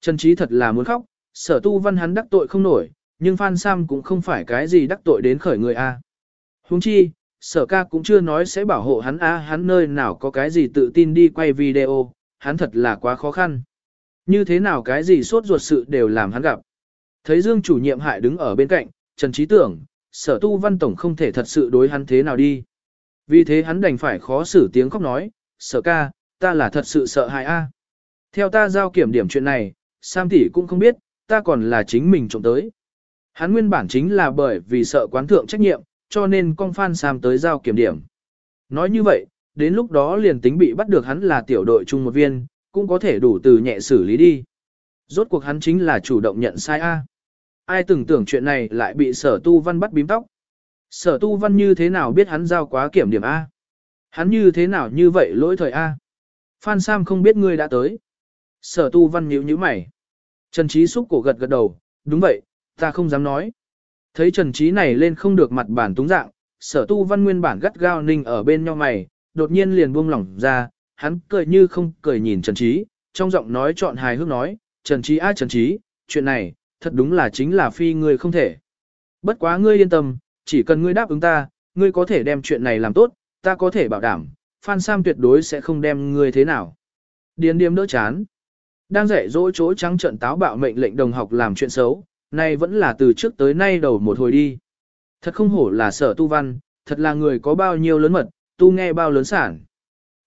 Trần Trí thật là muốn khóc, sở tu văn hắn đắc tội không nổi, nhưng Phan Sam cũng không phải cái gì đắc tội đến khởi người A. Huống chi, sở ca cũng chưa nói sẽ bảo hộ hắn A hắn nơi nào có cái gì tự tin đi quay video, hắn thật là quá khó khăn. Như thế nào cái gì sốt ruột sự đều làm hắn gặp. Thấy Dương chủ nhiệm hại đứng ở bên cạnh, Trần Trí tưởng, sở tu văn tổng không thể thật sự đối hắn thế nào đi. Vì thế hắn đành phải khó xử tiếng khóc nói, sở ca, ta là thật sự sợ hại a. Theo ta giao kiểm điểm chuyện này, Sam tỷ cũng không biết, ta còn là chính mình trộm tới. Hắn nguyên bản chính là bởi vì sợ quán thượng trách nhiệm, cho nên con Phan Sam tới giao kiểm điểm. Nói như vậy, đến lúc đó liền tính bị bắt được hắn là tiểu đội chung một viên, cũng có thể đủ từ nhẹ xử lý đi. Rốt cuộc hắn chính là chủ động nhận sai A. Ai từng tưởng chuyện này lại bị sở tu văn bắt bím tóc. Sở tu văn như thế nào biết hắn giao quá kiểm điểm A. Hắn như thế nào như vậy lỗi thời A. Phan Sam không biết ngươi đã tới. Sở tu văn nhíu nhíu mày. Trần Trí xúc cổ gật gật đầu, đúng vậy, ta không dám nói. Thấy Trần Trí này lên không được mặt bản túng dạng, sở tu văn nguyên bản gắt gao ninh ở bên nhau mày, đột nhiên liền buông lỏng ra, hắn cười như không cười nhìn Trần Trí, trong giọng nói chọn hài hước nói, Trần Trí á Trần Trí, chuyện này, thật đúng là chính là phi ngươi không thể. Bất quá ngươi yên tâm, chỉ cần ngươi đáp ứng ta, ngươi có thể đem chuyện này làm tốt, ta có thể bảo đảm, Phan Sam tuyệt đối sẽ không đem ngươi thế nào. Điền điềm đỡ chán. Đang dạy dỗ chỗ trắng trận táo bạo mệnh lệnh đồng học làm chuyện xấu, nay vẫn là từ trước tới nay đầu một hồi đi. Thật không hổ là sở tu văn, thật là người có bao nhiêu lớn mật, tu nghe bao lớn sản.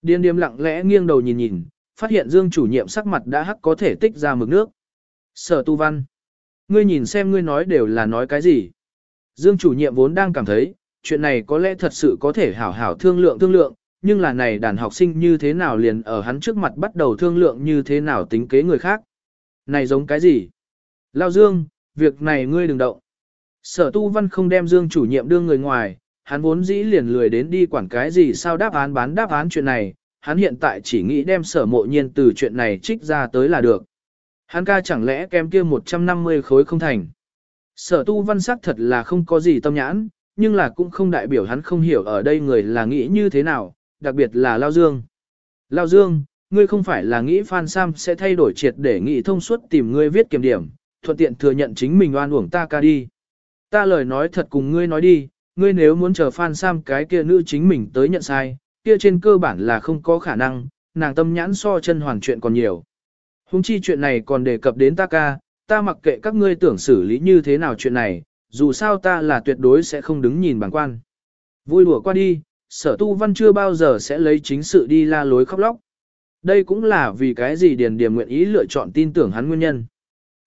Điên điềm lặng lẽ nghiêng đầu nhìn nhìn, phát hiện Dương chủ nhiệm sắc mặt đã hắc có thể tích ra mực nước. Sở tu văn. Ngươi nhìn xem ngươi nói đều là nói cái gì. Dương chủ nhiệm vốn đang cảm thấy, chuyện này có lẽ thật sự có thể hảo hảo thương lượng thương lượng, nhưng là này đàn học sinh như thế nào liền ở hắn trước mặt bắt đầu thương lượng như thế nào tính kế người khác. Này giống cái gì? Lao Dương, việc này ngươi đừng động. Sở tu văn không đem Dương chủ nhiệm đưa người ngoài, hắn vốn dĩ liền lười đến đi quản cái gì sao đáp án bán đáp án chuyện này, hắn hiện tại chỉ nghĩ đem sở mộ nhiên từ chuyện này trích ra tới là được. Hắn ca chẳng lẽ kem kia 150 khối không thành. Sở tu văn sắc thật là không có gì tâm nhãn, nhưng là cũng không đại biểu hắn không hiểu ở đây người là nghĩ như thế nào, đặc biệt là Lao Dương. Lao Dương, ngươi không phải là nghĩ Phan Sam sẽ thay đổi triệt để nghị thông suốt tìm ngươi viết kiểm điểm, thuận tiện thừa nhận chính mình oan uổng ta ca đi. Ta lời nói thật cùng ngươi nói đi, ngươi nếu muốn chờ Phan Sam cái kia nữ chính mình tới nhận sai, kia trên cơ bản là không có khả năng, nàng tâm nhãn so chân hoàn chuyện còn nhiều. Hùng chi chuyện này còn đề cập đến ta ca, ta mặc kệ các ngươi tưởng xử lý như thế nào chuyện này, dù sao ta là tuyệt đối sẽ không đứng nhìn bằng quan. Vui đùa qua đi, sở tu văn chưa bao giờ sẽ lấy chính sự đi la lối khóc lóc. Đây cũng là vì cái gì Điền Điềm nguyện ý lựa chọn tin tưởng hắn nguyên nhân.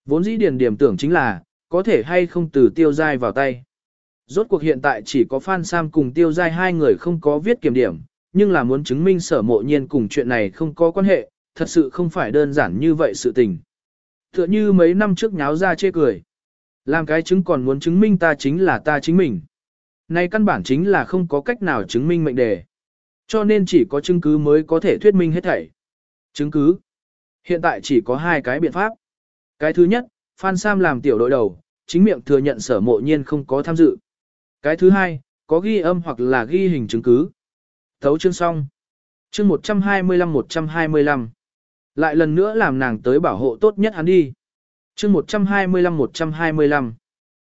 Vốn dĩ Điền Điềm tưởng chính là, có thể hay không từ tiêu dai vào tay. Rốt cuộc hiện tại chỉ có Phan Sam cùng tiêu dai hai người không có viết kiểm điểm, nhưng là muốn chứng minh sở mộ nhiên cùng chuyện này không có quan hệ, thật sự không phải đơn giản như vậy sự tình. Tựa như mấy năm trước nháo ra chê cười. Làm cái chứng còn muốn chứng minh ta chính là ta chính mình. Này căn bản chính là không có cách nào chứng minh mệnh đề. Cho nên chỉ có chứng cứ mới có thể thuyết minh hết thảy. Chứng cứ. Hiện tại chỉ có hai cái biện pháp. Cái thứ nhất, Phan Sam làm tiểu đội đầu, chính miệng thừa nhận sở mộ nhiên không có tham dự. Cái thứ hai, có ghi âm hoặc là ghi hình chứng cứ. Thấu chương xong. Chương 125-125. Lại lần nữa làm nàng tới bảo hộ tốt nhất hắn đi. chương 125-125.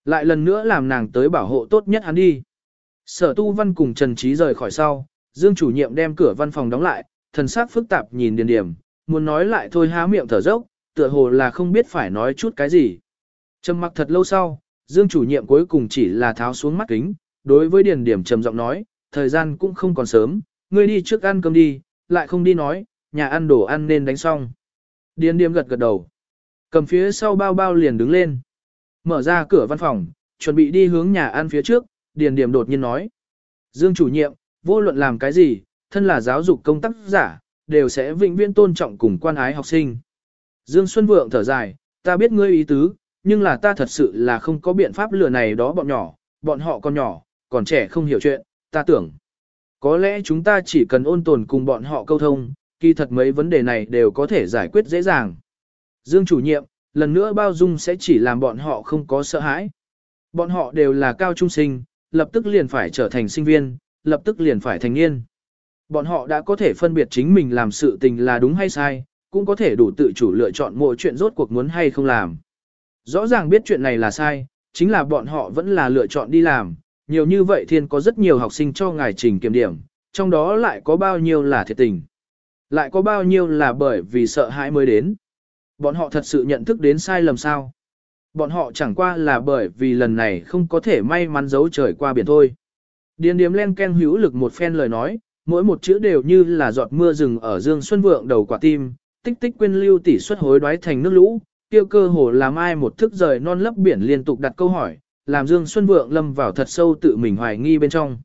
Lại lần nữa làm nàng tới bảo hộ tốt nhất hắn đi. Sở tu văn cùng Trần Trí rời khỏi sau, Dương chủ nhiệm đem cửa văn phòng đóng lại, thần sắc phức tạp nhìn điền điểm, muốn nói lại thôi há miệng thở dốc, tựa hồ là không biết phải nói chút cái gì. Trầm mặc thật lâu sau, Dương chủ nhiệm cuối cùng chỉ là tháo xuống mắt kính, đối với điền điểm trầm giọng nói, thời gian cũng không còn sớm, ngươi đi trước ăn cơm đi, lại không đi nói, nhà ăn đồ ăn nên đánh xong. Điền điểm gật gật đầu, cầm phía sau bao bao liền đứng lên. Mở ra cửa văn phòng, chuẩn bị đi hướng nhà ăn phía trước, điền điểm đột nhiên nói. Dương chủ nhiệm, vô luận làm cái gì, thân là giáo dục công tác giả, đều sẽ vĩnh viễn tôn trọng cùng quan ái học sinh. Dương Xuân Vượng thở dài, ta biết ngươi ý tứ, nhưng là ta thật sự là không có biện pháp lừa này đó bọn nhỏ, bọn họ còn nhỏ, còn trẻ không hiểu chuyện, ta tưởng. Có lẽ chúng ta chỉ cần ôn tồn cùng bọn họ câu thông, kỳ thật mấy vấn đề này đều có thể giải quyết dễ dàng. Dương chủ nhiệm, lần nữa bao dung sẽ chỉ làm bọn họ không có sợ hãi. Bọn họ đều là cao trung sinh, lập tức liền phải trở thành sinh viên, lập tức liền phải thành niên. Bọn họ đã có thể phân biệt chính mình làm sự tình là đúng hay sai, cũng có thể đủ tự chủ lựa chọn mỗi chuyện rốt cuộc muốn hay không làm. Rõ ràng biết chuyện này là sai, chính là bọn họ vẫn là lựa chọn đi làm, nhiều như vậy thiên có rất nhiều học sinh cho ngài trình kiểm điểm, trong đó lại có bao nhiêu là thiệt tình. Lại có bao nhiêu là bởi vì sợ hãi mới đến. Bọn họ thật sự nhận thức đến sai lầm sao. Bọn họ chẳng qua là bởi vì lần này không có thể may mắn giấu trời qua biển thôi. Điền điếm len ken hữu lực một phen lời nói, mỗi một chữ đều như là giọt mưa rừng ở dương xuân vượng đầu quả tim, tích tích quên lưu tỷ suất hối đoái thành nước lũ, tiêu cơ hồ làm ai một thức rời non lấp biển liên tục đặt câu hỏi, làm Dương Xuân Vượng lâm vào thật sâu tự mình hoài nghi bên trong.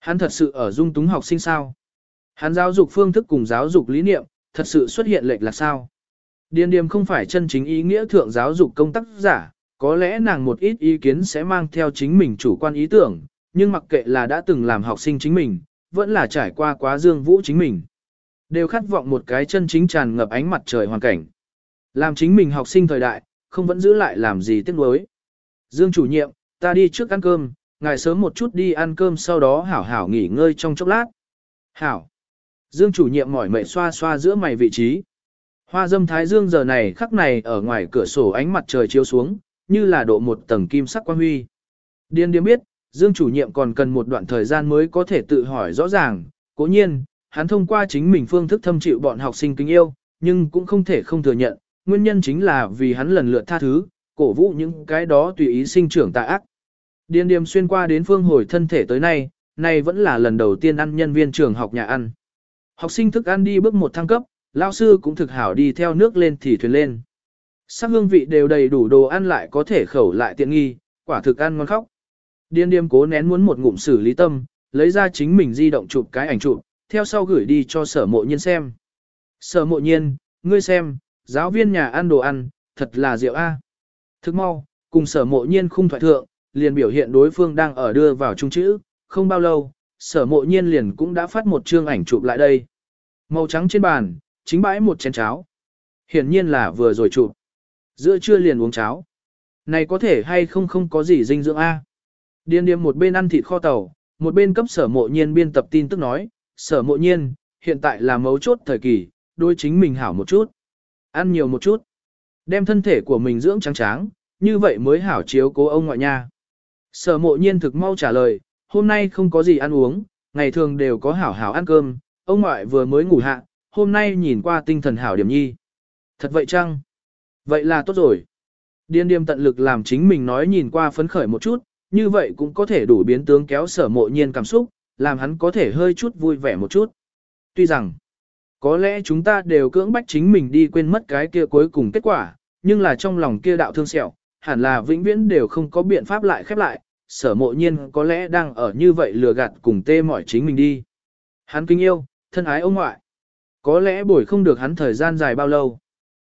Hắn thật sự ở dung túng học sinh sao? Hắn giáo dục phương thức cùng giáo dục lý niệm, thật sự xuất hiện lệch là sao? Điền điềm không phải chân chính ý nghĩa thượng giáo dục công tác giả, có lẽ nàng một ít ý kiến sẽ mang theo chính mình chủ quan ý tưởng, nhưng mặc kệ là đã từng làm học sinh chính mình, vẫn là trải qua quá dương vũ chính mình. Đều khát vọng một cái chân chính tràn ngập ánh mặt trời hoàn cảnh. Làm chính mình học sinh thời đại, không vẫn giữ lại làm gì tiếc nuối. Dương chủ nhiệm, ta đi trước ăn cơm, ngài sớm một chút đi ăn cơm sau đó hảo hảo nghỉ ngơi trong chốc lát. Hảo. Dương chủ nhiệm mỏi mệt xoa xoa giữa mày vị trí. Hoa dâm thái dương giờ này khắc này ở ngoài cửa sổ ánh mặt trời chiếu xuống, như là độ một tầng kim sắc quang huy. Điên điếm biết, Dương chủ nhiệm còn cần một đoạn thời gian mới có thể tự hỏi rõ ràng, cố nhiên, hắn thông qua chính mình phương thức thâm chịu bọn học sinh kính yêu, nhưng cũng không thể không thừa nhận, nguyên nhân chính là vì hắn lần lượt tha thứ, cổ vũ những cái đó tùy ý sinh trưởng tà ác. Điền điềm xuyên qua đến phương hồi thân thể tới nay, nay vẫn là lần đầu tiên ăn nhân viên trường học nhà ăn. Học sinh thức ăn đi bước một thăng cấp, lao sư cũng thực hảo đi theo nước lên thì thuyền lên. Sắc hương vị đều đầy đủ đồ ăn lại có thể khẩu lại tiện nghi, quả thực ăn ngon khóc. Điên điềm cố nén muốn một ngụm xử lý tâm, lấy ra chính mình di động chụp cái ảnh chụp, theo sau gửi đi cho sở mộ nhiên xem. Sở mộ nhiên, ngươi xem, giáo viên nhà ăn đồ ăn, thật là rượu a. Thức mau, cùng sở mộ nhiên khung thoại thượng, liền biểu hiện đối phương đang ở đưa vào trung chữ, không bao lâu, sở mộ nhiên liền cũng đã phát một chương ảnh chụp lại đây. Màu trắng trên bàn, chính bãi một chén cháo. Hiển nhiên là vừa rồi chụp. Giữa trưa liền uống cháo. Này có thể hay không không có gì dinh dưỡng A. Điên điềm một bên ăn thịt kho tàu, một bên cấp sở mộ nhiên biên tập tin tức nói, sở mộ nhiên, hiện tại là mấu chốt thời kỳ, đôi chính mình hảo một chút. Ăn nhiều một chút. Đem thân thể của mình dưỡng trắng tráng, như vậy mới hảo chiếu cố ông ngoại nha. Sở mộ nhiên thực mau trả lời, hôm nay không có gì ăn uống, ngày thường đều có hảo hảo ăn cơm, ông ngoại vừa mới ngủ hạ, hôm nay nhìn qua tinh thần hảo điểm nhi. Thật vậy chăng? Vậy là tốt rồi. Điên điềm tận lực làm chính mình nói nhìn qua phấn khởi một chút, như vậy cũng có thể đủ biến tướng kéo sở mộ nhiên cảm xúc, làm hắn có thể hơi chút vui vẻ một chút. Tuy rằng, có lẽ chúng ta đều cưỡng bách chính mình đi quên mất cái kia cuối cùng kết quả, nhưng là trong lòng kia đạo thương sẹo, hẳn là vĩnh viễn đều không có biện pháp lại khép lại, sở mộ nhiên có lẽ đang ở như vậy lừa gạt cùng tê mỏi chính mình đi. Hắn kinh yêu, thân ái ông ngoại. Có lẽ bồi không được hắn thời gian dài bao lâu.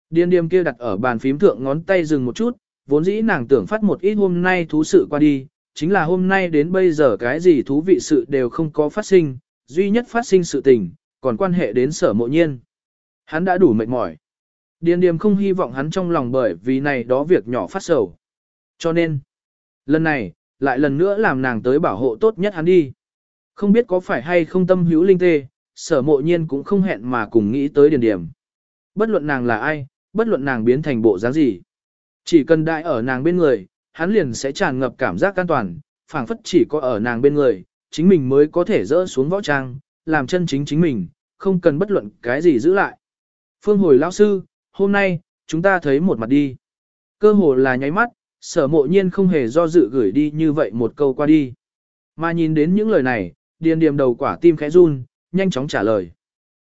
Điên điềm kia đặt ở bàn phím thượng ngón tay dừng một chút, vốn dĩ nàng tưởng phát một ít hôm nay thú sự qua đi, chính là hôm nay đến bây giờ cái gì thú vị sự đều không có phát sinh, duy nhất phát sinh sự tình, còn quan hệ đến sở mộ nhiên. Hắn đã đủ mệt mỏi. Điền điềm không hy vọng hắn trong lòng bởi vì này đó việc nhỏ phát sầu. Cho nên, lần này, lại lần nữa làm nàng tới bảo hộ tốt nhất hắn đi. Không biết có phải hay không tâm hữu linh tê, sở mộ nhiên cũng không hẹn mà cùng nghĩ tới điền điểm. Bất luận nàng là ai, bất luận nàng biến thành bộ dáng gì. Chỉ cần đại ở nàng bên người, hắn liền sẽ tràn ngập cảm giác an toàn, phảng phất chỉ có ở nàng bên người, chính mình mới có thể dỡ xuống võ trang, làm chân chính chính mình, không cần bất luận cái gì giữ lại. Phương hồi lão sư, hôm nay, chúng ta thấy một mặt đi. Cơ hồ là nháy mắt, sở mộ nhiên không hề do dự gửi đi như vậy một câu qua đi. Mà nhìn đến những lời này, điền điềm đầu quả tim khẽ run, nhanh chóng trả lời.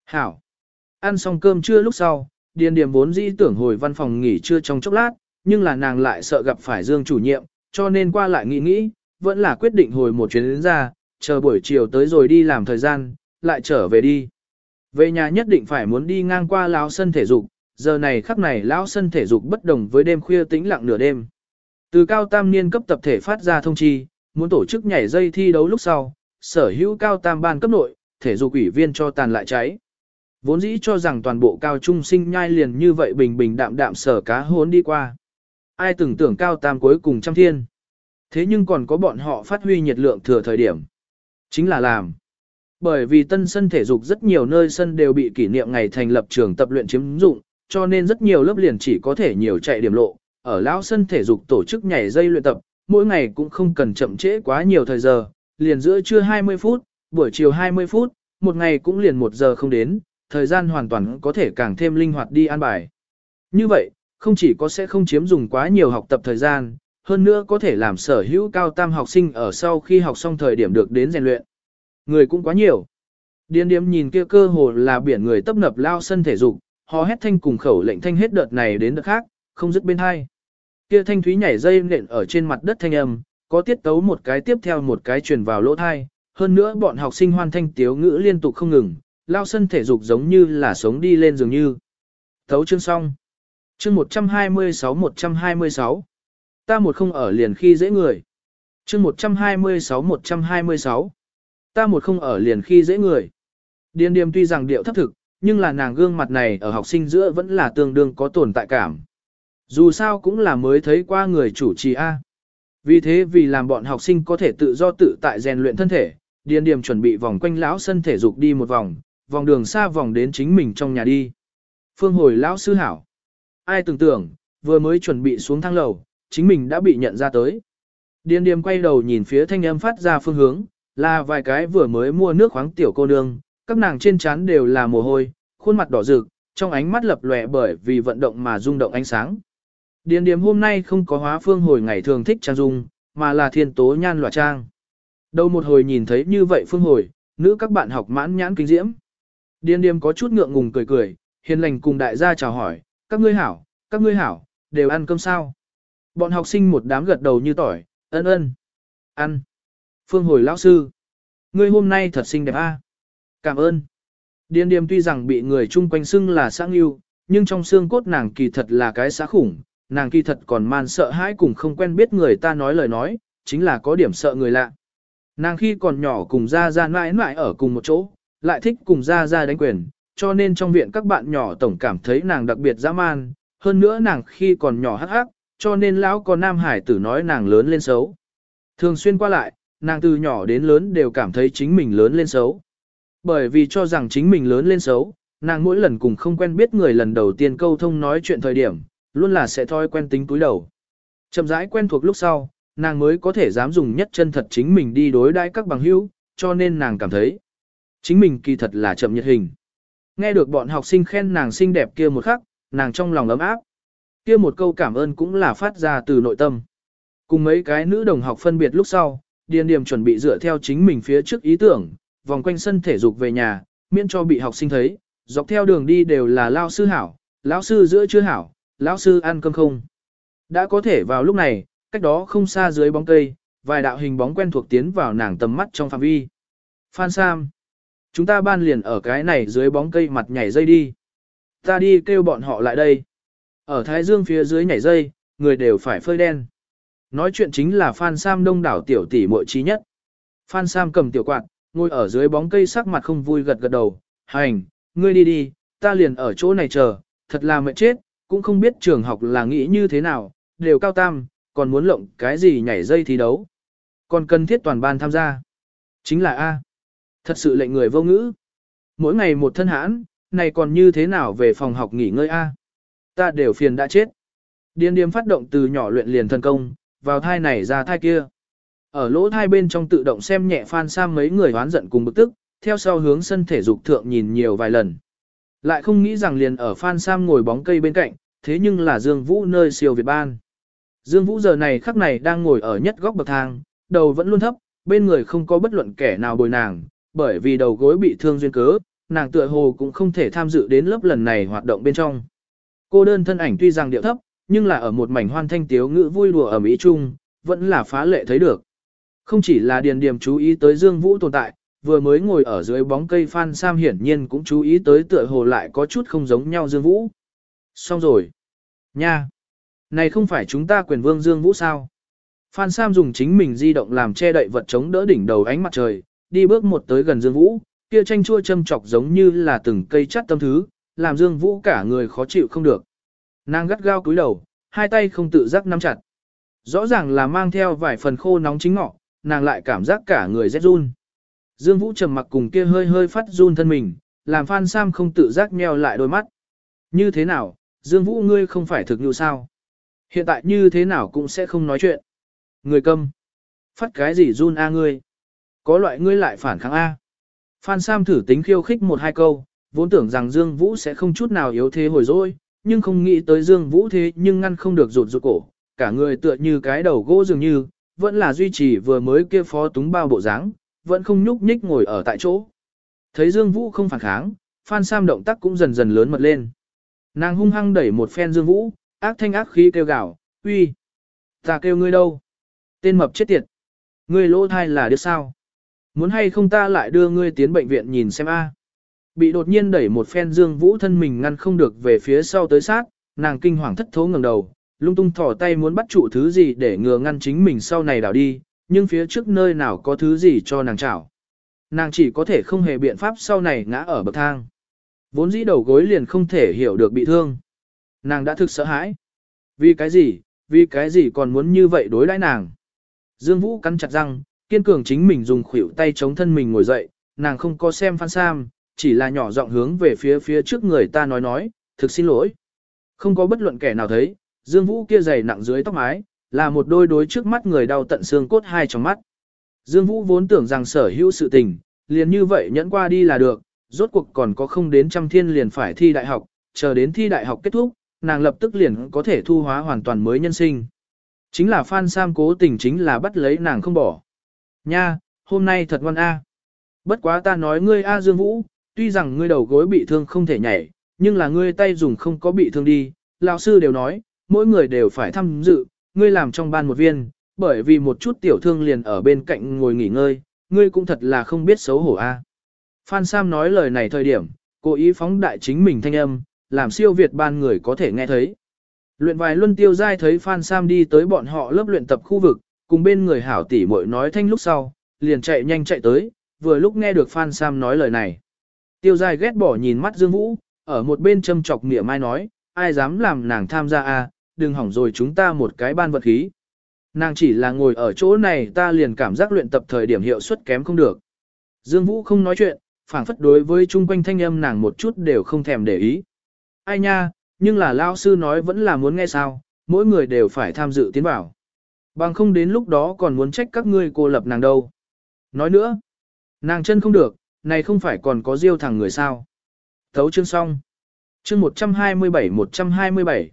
Hảo. Ăn xong cơm trưa lúc sau, điền điềm vốn dĩ tưởng hồi văn phòng nghỉ trưa trong chốc lát, nhưng là nàng lại sợ gặp phải Dương chủ nhiệm, cho nên qua lại nghĩ nghĩ, vẫn là quyết định hồi một chuyến đến ra, chờ buổi chiều tới rồi đi làm thời gian, lại trở về đi. Về nhà nhất định phải muốn đi ngang qua lão sân thể dục, giờ này khắc này lão sân thể dục bất đồng với đêm khuya tĩnh lặng nửa đêm. Từ cao tam niên cấp tập thể phát ra thông chi, muốn tổ chức nhảy dây thi đấu lúc sau, sở hữu cao tam ban cấp nội, thể dục ủy viên cho tàn lại cháy. Vốn dĩ cho rằng toàn bộ cao trung sinh nhai liền như vậy bình bình đạm đạm sở cá hốn đi qua. Ai từng tưởng cao tam cuối cùng trăm thiên. Thế nhưng còn có bọn họ phát huy nhiệt lượng thừa thời điểm. Chính là làm. Bởi vì tân sân thể dục rất nhiều nơi sân đều bị kỷ niệm ngày thành lập trường tập luyện chiếm dụng, cho nên rất nhiều lớp liền chỉ có thể nhiều chạy điểm lộ. Ở lão sân thể dục tổ chức nhảy dây luyện tập, mỗi ngày cũng không cần chậm trễ quá nhiều thời giờ, liền giữa trưa 20 phút, buổi chiều 20 phút, một ngày cũng liền một giờ không đến, thời gian hoàn toàn có thể càng thêm linh hoạt đi an bài. Như vậy, không chỉ có sẽ không chiếm dùng quá nhiều học tập thời gian, hơn nữa có thể làm sở hữu cao tam học sinh ở sau khi học xong thời điểm được đến rèn luyện. Người cũng quá nhiều. Điên điếm nhìn kia cơ hồ là biển người tấp nập lao sân thể dục, hò hét thanh cùng khẩu lệnh thanh hết đợt này đến đợt khác, không dứt bên hai. Kia thanh thúy nhảy dây nện ở trên mặt đất thanh âm, có tiết tấu một cái tiếp theo một cái truyền vào lỗ thai, hơn nữa bọn học sinh hoan thanh tiếu ngữ liên tục không ngừng, lao sân thể dục giống như là sống đi lên dường như. Thấu chương xong. Chương 126-126. Ta một không ở liền khi dễ người. Chương 126-126. Ta một không ở liền khi dễ người. Điên điềm tuy rằng điệu thấp thực, nhưng là nàng gương mặt này ở học sinh giữa vẫn là tương đương có tồn tại cảm. Dù sao cũng là mới thấy qua người chủ trì A. Vì thế vì làm bọn học sinh có thể tự do tự tại rèn luyện thân thể, Điền điềm chuẩn bị vòng quanh lão sân thể dục đi một vòng, vòng đường xa vòng đến chính mình trong nhà đi. Phương hồi lão sư hảo. Ai tưởng tưởng, vừa mới chuẩn bị xuống thang lầu, chính mình đã bị nhận ra tới. Điền điềm quay đầu nhìn phía thanh âm phát ra phương hướng, là vài cái vừa mới mua nước khoáng tiểu cô nương, các nàng trên trán đều là mồ hôi, khuôn mặt đỏ rực, trong ánh mắt lập lòe bởi vì vận động mà rung động ánh sáng. Điền điềm hôm nay không có hóa phương hồi ngày thường thích trang dung, mà là thiên tố nhan loại trang. Đầu một hồi nhìn thấy như vậy phương hồi, nữ các bạn học mãn nhãn kinh diễm. điên điềm có chút ngượng ngùng cười cười, hiền lành cùng đại gia chào hỏi, các ngươi hảo, các ngươi hảo, đều ăn cơm sao. Bọn học sinh một đám gật đầu như tỏi, ân ân, ăn. Phương hồi lão sư, ngươi hôm nay thật xinh đẹp a. Cảm ơn. điên điềm tuy rằng bị người chung quanh xưng là sáng yêu, nhưng trong xương cốt nàng kỳ thật là cái xã khủng, nàng kỳ thật còn man sợ hãi cùng không quen biết người ta nói lời nói, chính là có điểm sợ người lạ. Nàng khi còn nhỏ cùng Gia Gia mãi mãi ở cùng một chỗ, lại thích cùng gia gia đánh quyền, cho nên trong viện các bạn nhỏ tổng cảm thấy nàng đặc biệt dã man, hơn nữa nàng khi còn nhỏ hắc hắc, cho nên lão con nam hải tử nói nàng lớn lên xấu. Thường xuyên qua lại, nàng từ nhỏ đến lớn đều cảm thấy chính mình lớn lên xấu. Bởi vì cho rằng chính mình lớn lên xấu, nàng mỗi lần cùng không quen biết người lần đầu tiên câu thông nói chuyện thời điểm, luôn là sẽ thói quen tính túi đầu. Chậm rãi quen thuộc lúc sau, nàng mới có thể dám dùng nhất chân thật chính mình đi đối đãi các bằng hữu, cho nên nàng cảm thấy chính mình kỳ thật là chậm nhiệt hình. Nghe được bọn học sinh khen nàng xinh đẹp kia một khắc, nàng trong lòng ấm áp. Kia một câu cảm ơn cũng là phát ra từ nội tâm. Cùng mấy cái nữ đồng học phân biệt lúc sau, Điền Điềm chuẩn bị dựa theo chính mình phía trước ý tưởng, vòng quanh sân thể dục về nhà, miễn cho bị học sinh thấy, dọc theo đường đi đều là lao sư hảo, lão sư giữa chưa hảo, lão sư ăn cơm không. Đã có thể vào lúc này, cách đó không xa dưới bóng cây, vài đạo hình bóng quen thuộc tiến vào nàng tầm mắt trong phạm vi. Phan Sam. Chúng ta ban liền ở cái này dưới bóng cây mặt nhảy dây đi. Ta đi kêu bọn họ lại đây. Ở Thái Dương phía dưới nhảy dây, người đều phải phơi đen. Nói chuyện chính là Phan Sam đông đảo tiểu tỷ muội trí nhất. Phan Sam cầm tiểu quạt, ngồi ở dưới bóng cây sắc mặt không vui gật gật đầu. Hành, ngươi đi đi, ta liền ở chỗ này chờ, thật là mệt chết, cũng không biết trường học là nghĩ như thế nào, đều cao tam, còn muốn lộng cái gì nhảy dây thi đấu. Còn cần thiết toàn ban tham gia. Chính là A. Thật sự lệnh người vô ngữ. Mỗi ngày một thân hãn, này còn như thế nào về phòng học nghỉ ngơi A. Ta đều phiền đã chết. Điên điếm phát động từ nhỏ luyện liền thân công, vào thai này ra thai kia. Ở lỗ thai bên trong tự động xem nhẹ Phan Sam mấy người hoán giận cùng bực tức, theo sau hướng sân thể dục thượng nhìn nhiều vài lần. Lại không nghĩ rằng liền ở Phan Sam ngồi bóng cây bên cạnh, thế nhưng là Dương Vũ nơi siêu Việt Ban. Dương Vũ giờ này khắc này đang ngồi ở nhất góc bậc thang, đầu vẫn luôn thấp, bên người không có bất luận kẻ nào bồi nàng, bởi vì đầu gối bị thương duyên cớ, nàng tựa hồ cũng không thể tham dự đến lớp lần này hoạt động bên trong. Cô đơn thân ảnh tuy rằng điệu thấp, nhưng là ở một mảnh hoan thanh tiếu ngữ vui đùa ở Mỹ Trung, vẫn là phá lệ thấy được. Không chỉ là điền điểm chú ý tới Dương Vũ tồn tại, vừa mới ngồi ở dưới bóng cây Phan Sam hiển nhiên cũng chú ý tới tựa hồ lại có chút không giống nhau Dương Vũ. Xong rồi. Nha. Này không phải chúng ta quyền vương Dương Vũ sao? Phan Sam dùng chính mình di động làm che đậy vật chống đỡ đỉnh đầu ánh mặt trời, đi bước một tới gần Dương Vũ, kia tranh chua châm chọc giống như là từng cây chắt tâm thứ, làm Dương Vũ cả người khó chịu không được. Nàng gắt gao cúi đầu, hai tay không tự giác nắm chặt. Rõ ràng là mang theo vài phần khô nóng chính ngọ, nàng lại cảm giác cả người rét run. Dương Vũ trầm mặc cùng kia hơi hơi phát run thân mình, làm Phan Sam không tự giác nheo lại đôi mắt. Như thế nào, Dương Vũ ngươi không phải thực như sao? Hiện tại như thế nào cũng sẽ không nói chuyện. Người câm. Phát cái gì run a ngươi? Có loại ngươi lại phản kháng A. Phan Sam thử tính khiêu khích một hai câu, vốn tưởng rằng Dương Vũ sẽ không chút nào yếu thế hồi dỗi, nhưng không nghĩ tới Dương Vũ thế nhưng ngăn không được rụt rụt cổ, cả người tựa như cái đầu gỗ dường như, vẫn là duy trì vừa mới kia phó túng bao bộ dáng, vẫn không nhúc nhích ngồi ở tại chỗ. Thấy Dương Vũ không phản kháng, Phan Sam động tác cũng dần dần lớn mật lên. Nàng hung hăng đẩy một phen Dương Vũ, ác thanh ác khí kêu gào, uy, ta kêu ngươi đâu? Tên mập chết tiệt. Ngươi lỗ thai là đứa sao? Muốn hay không ta lại đưa ngươi tiến bệnh viện nhìn xem a? Bị đột nhiên đẩy một phen Dương Vũ thân mình ngăn không được về phía sau tới sát, nàng kinh hoàng thất thố ngẩng đầu, lung tung thò tay muốn bắt trụ thứ gì để ngừa ngăn chính mình sau này đảo đi, nhưng phía trước nơi nào có thứ gì cho nàng chảo. Nàng chỉ có thể không hề biện pháp sau này ngã ở bậc thang. Vốn dĩ đầu gối liền không thể hiểu được bị thương. Nàng đã thực sợ hãi. Vì cái gì, vì cái gì còn muốn như vậy đối đãi nàng. Dương Vũ cắn chặt răng, kiên cường chính mình dùng khuỷu tay chống thân mình ngồi dậy, nàng không có xem Phan Sam, chỉ là nhỏ giọng hướng về phía phía trước người ta nói nói, thực xin lỗi. Không có bất luận kẻ nào thấy, Dương Vũ kia dày nặng dưới tóc mái, là một đôi đối trước mắt người đau tận xương cốt hai trong mắt. Dương Vũ vốn tưởng rằng sở hữu sự tình, liền như vậy nhẫn qua đi là được, rốt cuộc còn có không đến trăm thiên liền phải thi đại học, chờ đến thi đại học kết thúc, nàng lập tức liền có thể thu hóa hoàn toàn mới nhân sinh. Chính là Phan Sam cố tình chính là bắt lấy nàng không bỏ. Nha, hôm nay thật ngoan a. Bất quá ta nói ngươi a Dương Vũ, tuy rằng ngươi đầu gối bị thương không thể nhảy, nhưng là ngươi tay dùng không có bị thương đi, lão sư đều nói, mỗi người đều phải tham dự, ngươi làm trong ban một viên, bởi vì một chút tiểu thương liền ở bên cạnh ngồi nghỉ ngơi, ngươi cũng thật là không biết xấu hổ a. Phan Sam nói lời này thời điểm, cố ý phóng đại chính mình thanh âm, làm siêu việt ban người có thể nghe thấy. Luyện vài luân tiêu giai thấy Phan Sam đi tới bọn họ lớp luyện tập khu vực, cùng bên người hảo tỷ muội nói thanh lúc sau, liền chạy nhanh chạy tới, vừa lúc nghe được Phan Sam nói lời này. Tiêu giai ghét bỏ nhìn mắt Dương Vũ, ở một bên châm chọc mỉa mai nói, ai dám làm nàng tham gia a, đừng hỏng rồi chúng ta một cái ban vật khí. Nàng chỉ là ngồi ở chỗ này ta liền cảm giác luyện tập thời điểm hiệu suất kém không được. Dương Vũ không nói chuyện, phảng phất đối với chung quanh thanh âm nàng một chút đều không thèm để ý. Ai nha, nhưng là lao sư nói vẫn là muốn nghe sao, mỗi người đều phải tham dự tiến bảo. Bằng không đến lúc đó còn muốn trách các ngươi cô lập nàng đâu. Nói nữa, nàng chân không được, này không phải còn có diêu thằng người sao. Thấu chương xong. Chương 127-127.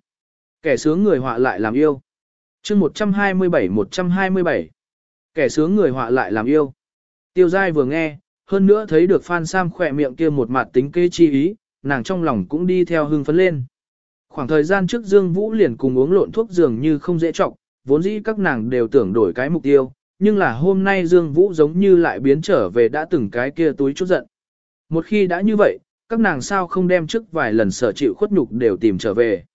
Kẻ sướng người họa lại làm yêu. Chương 127-127. Kẻ sướng người họa lại làm yêu. Tiêu giai vừa nghe, hơn nữa thấy được Phan Sam khỏe miệng kia một mặt tính kê chi ý, nàng trong lòng cũng đi theo hưng phấn lên. Khoảng thời gian trước Dương Vũ liền cùng uống lộn thuốc dường như không dễ trọng, vốn dĩ các nàng đều tưởng đổi cái mục tiêu, nhưng là hôm nay Dương Vũ giống như lại biến trở về đã từng cái kia túi chút giận. Một khi đã như vậy, các nàng sao không đem trước vài lần sở chịu khuất nhục đều tìm trở về.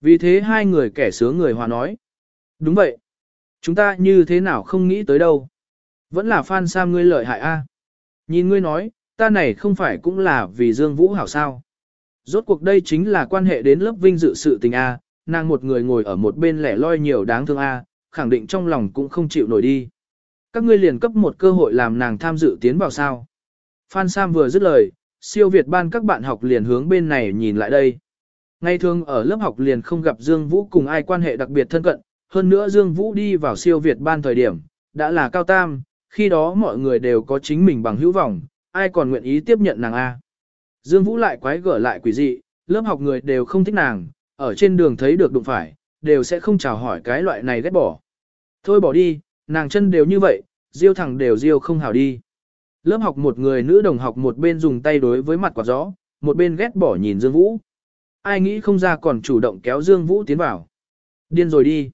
Vì thế hai người kẻ sướng người hòa nói. Đúng vậy. Chúng ta như thế nào không nghĩ tới đâu. Vẫn là Phan Sam ngươi lợi hại a. Nhìn ngươi nói, ta này không phải cũng là vì Dương Vũ hảo sao. Rốt cuộc đây chính là quan hệ đến lớp vinh dự sự tình A, nàng một người ngồi ở một bên lẻ loi nhiều đáng thương A, khẳng định trong lòng cũng không chịu nổi đi. Các ngươi liền cấp một cơ hội làm nàng tham dự tiến vào sao. Phan Sam vừa dứt lời, siêu Việt ban các bạn học liền hướng bên này nhìn lại đây. Ngày thường ở lớp học liền không gặp Dương Vũ cùng ai quan hệ đặc biệt thân cận, hơn nữa Dương Vũ đi vào siêu Việt ban thời điểm, đã là cao tam, khi đó mọi người đều có chính mình bằng hữu vọng, ai còn nguyện ý tiếp nhận nàng A. Dương Vũ lại quái gở lại quỷ dị, lớp học người đều không thích nàng, ở trên đường thấy được đụng phải, đều sẽ không chào hỏi cái loại này ghét bỏ. Thôi bỏ đi, nàng chân đều như vậy, diêu thẳng đều diêu không hảo đi. Lớp học một người nữ đồng học một bên dùng tay đối với mặt quạt gió, một bên ghét bỏ nhìn Dương Vũ. Ai nghĩ không ra còn chủ động kéo Dương Vũ tiến vào. Điên rồi đi.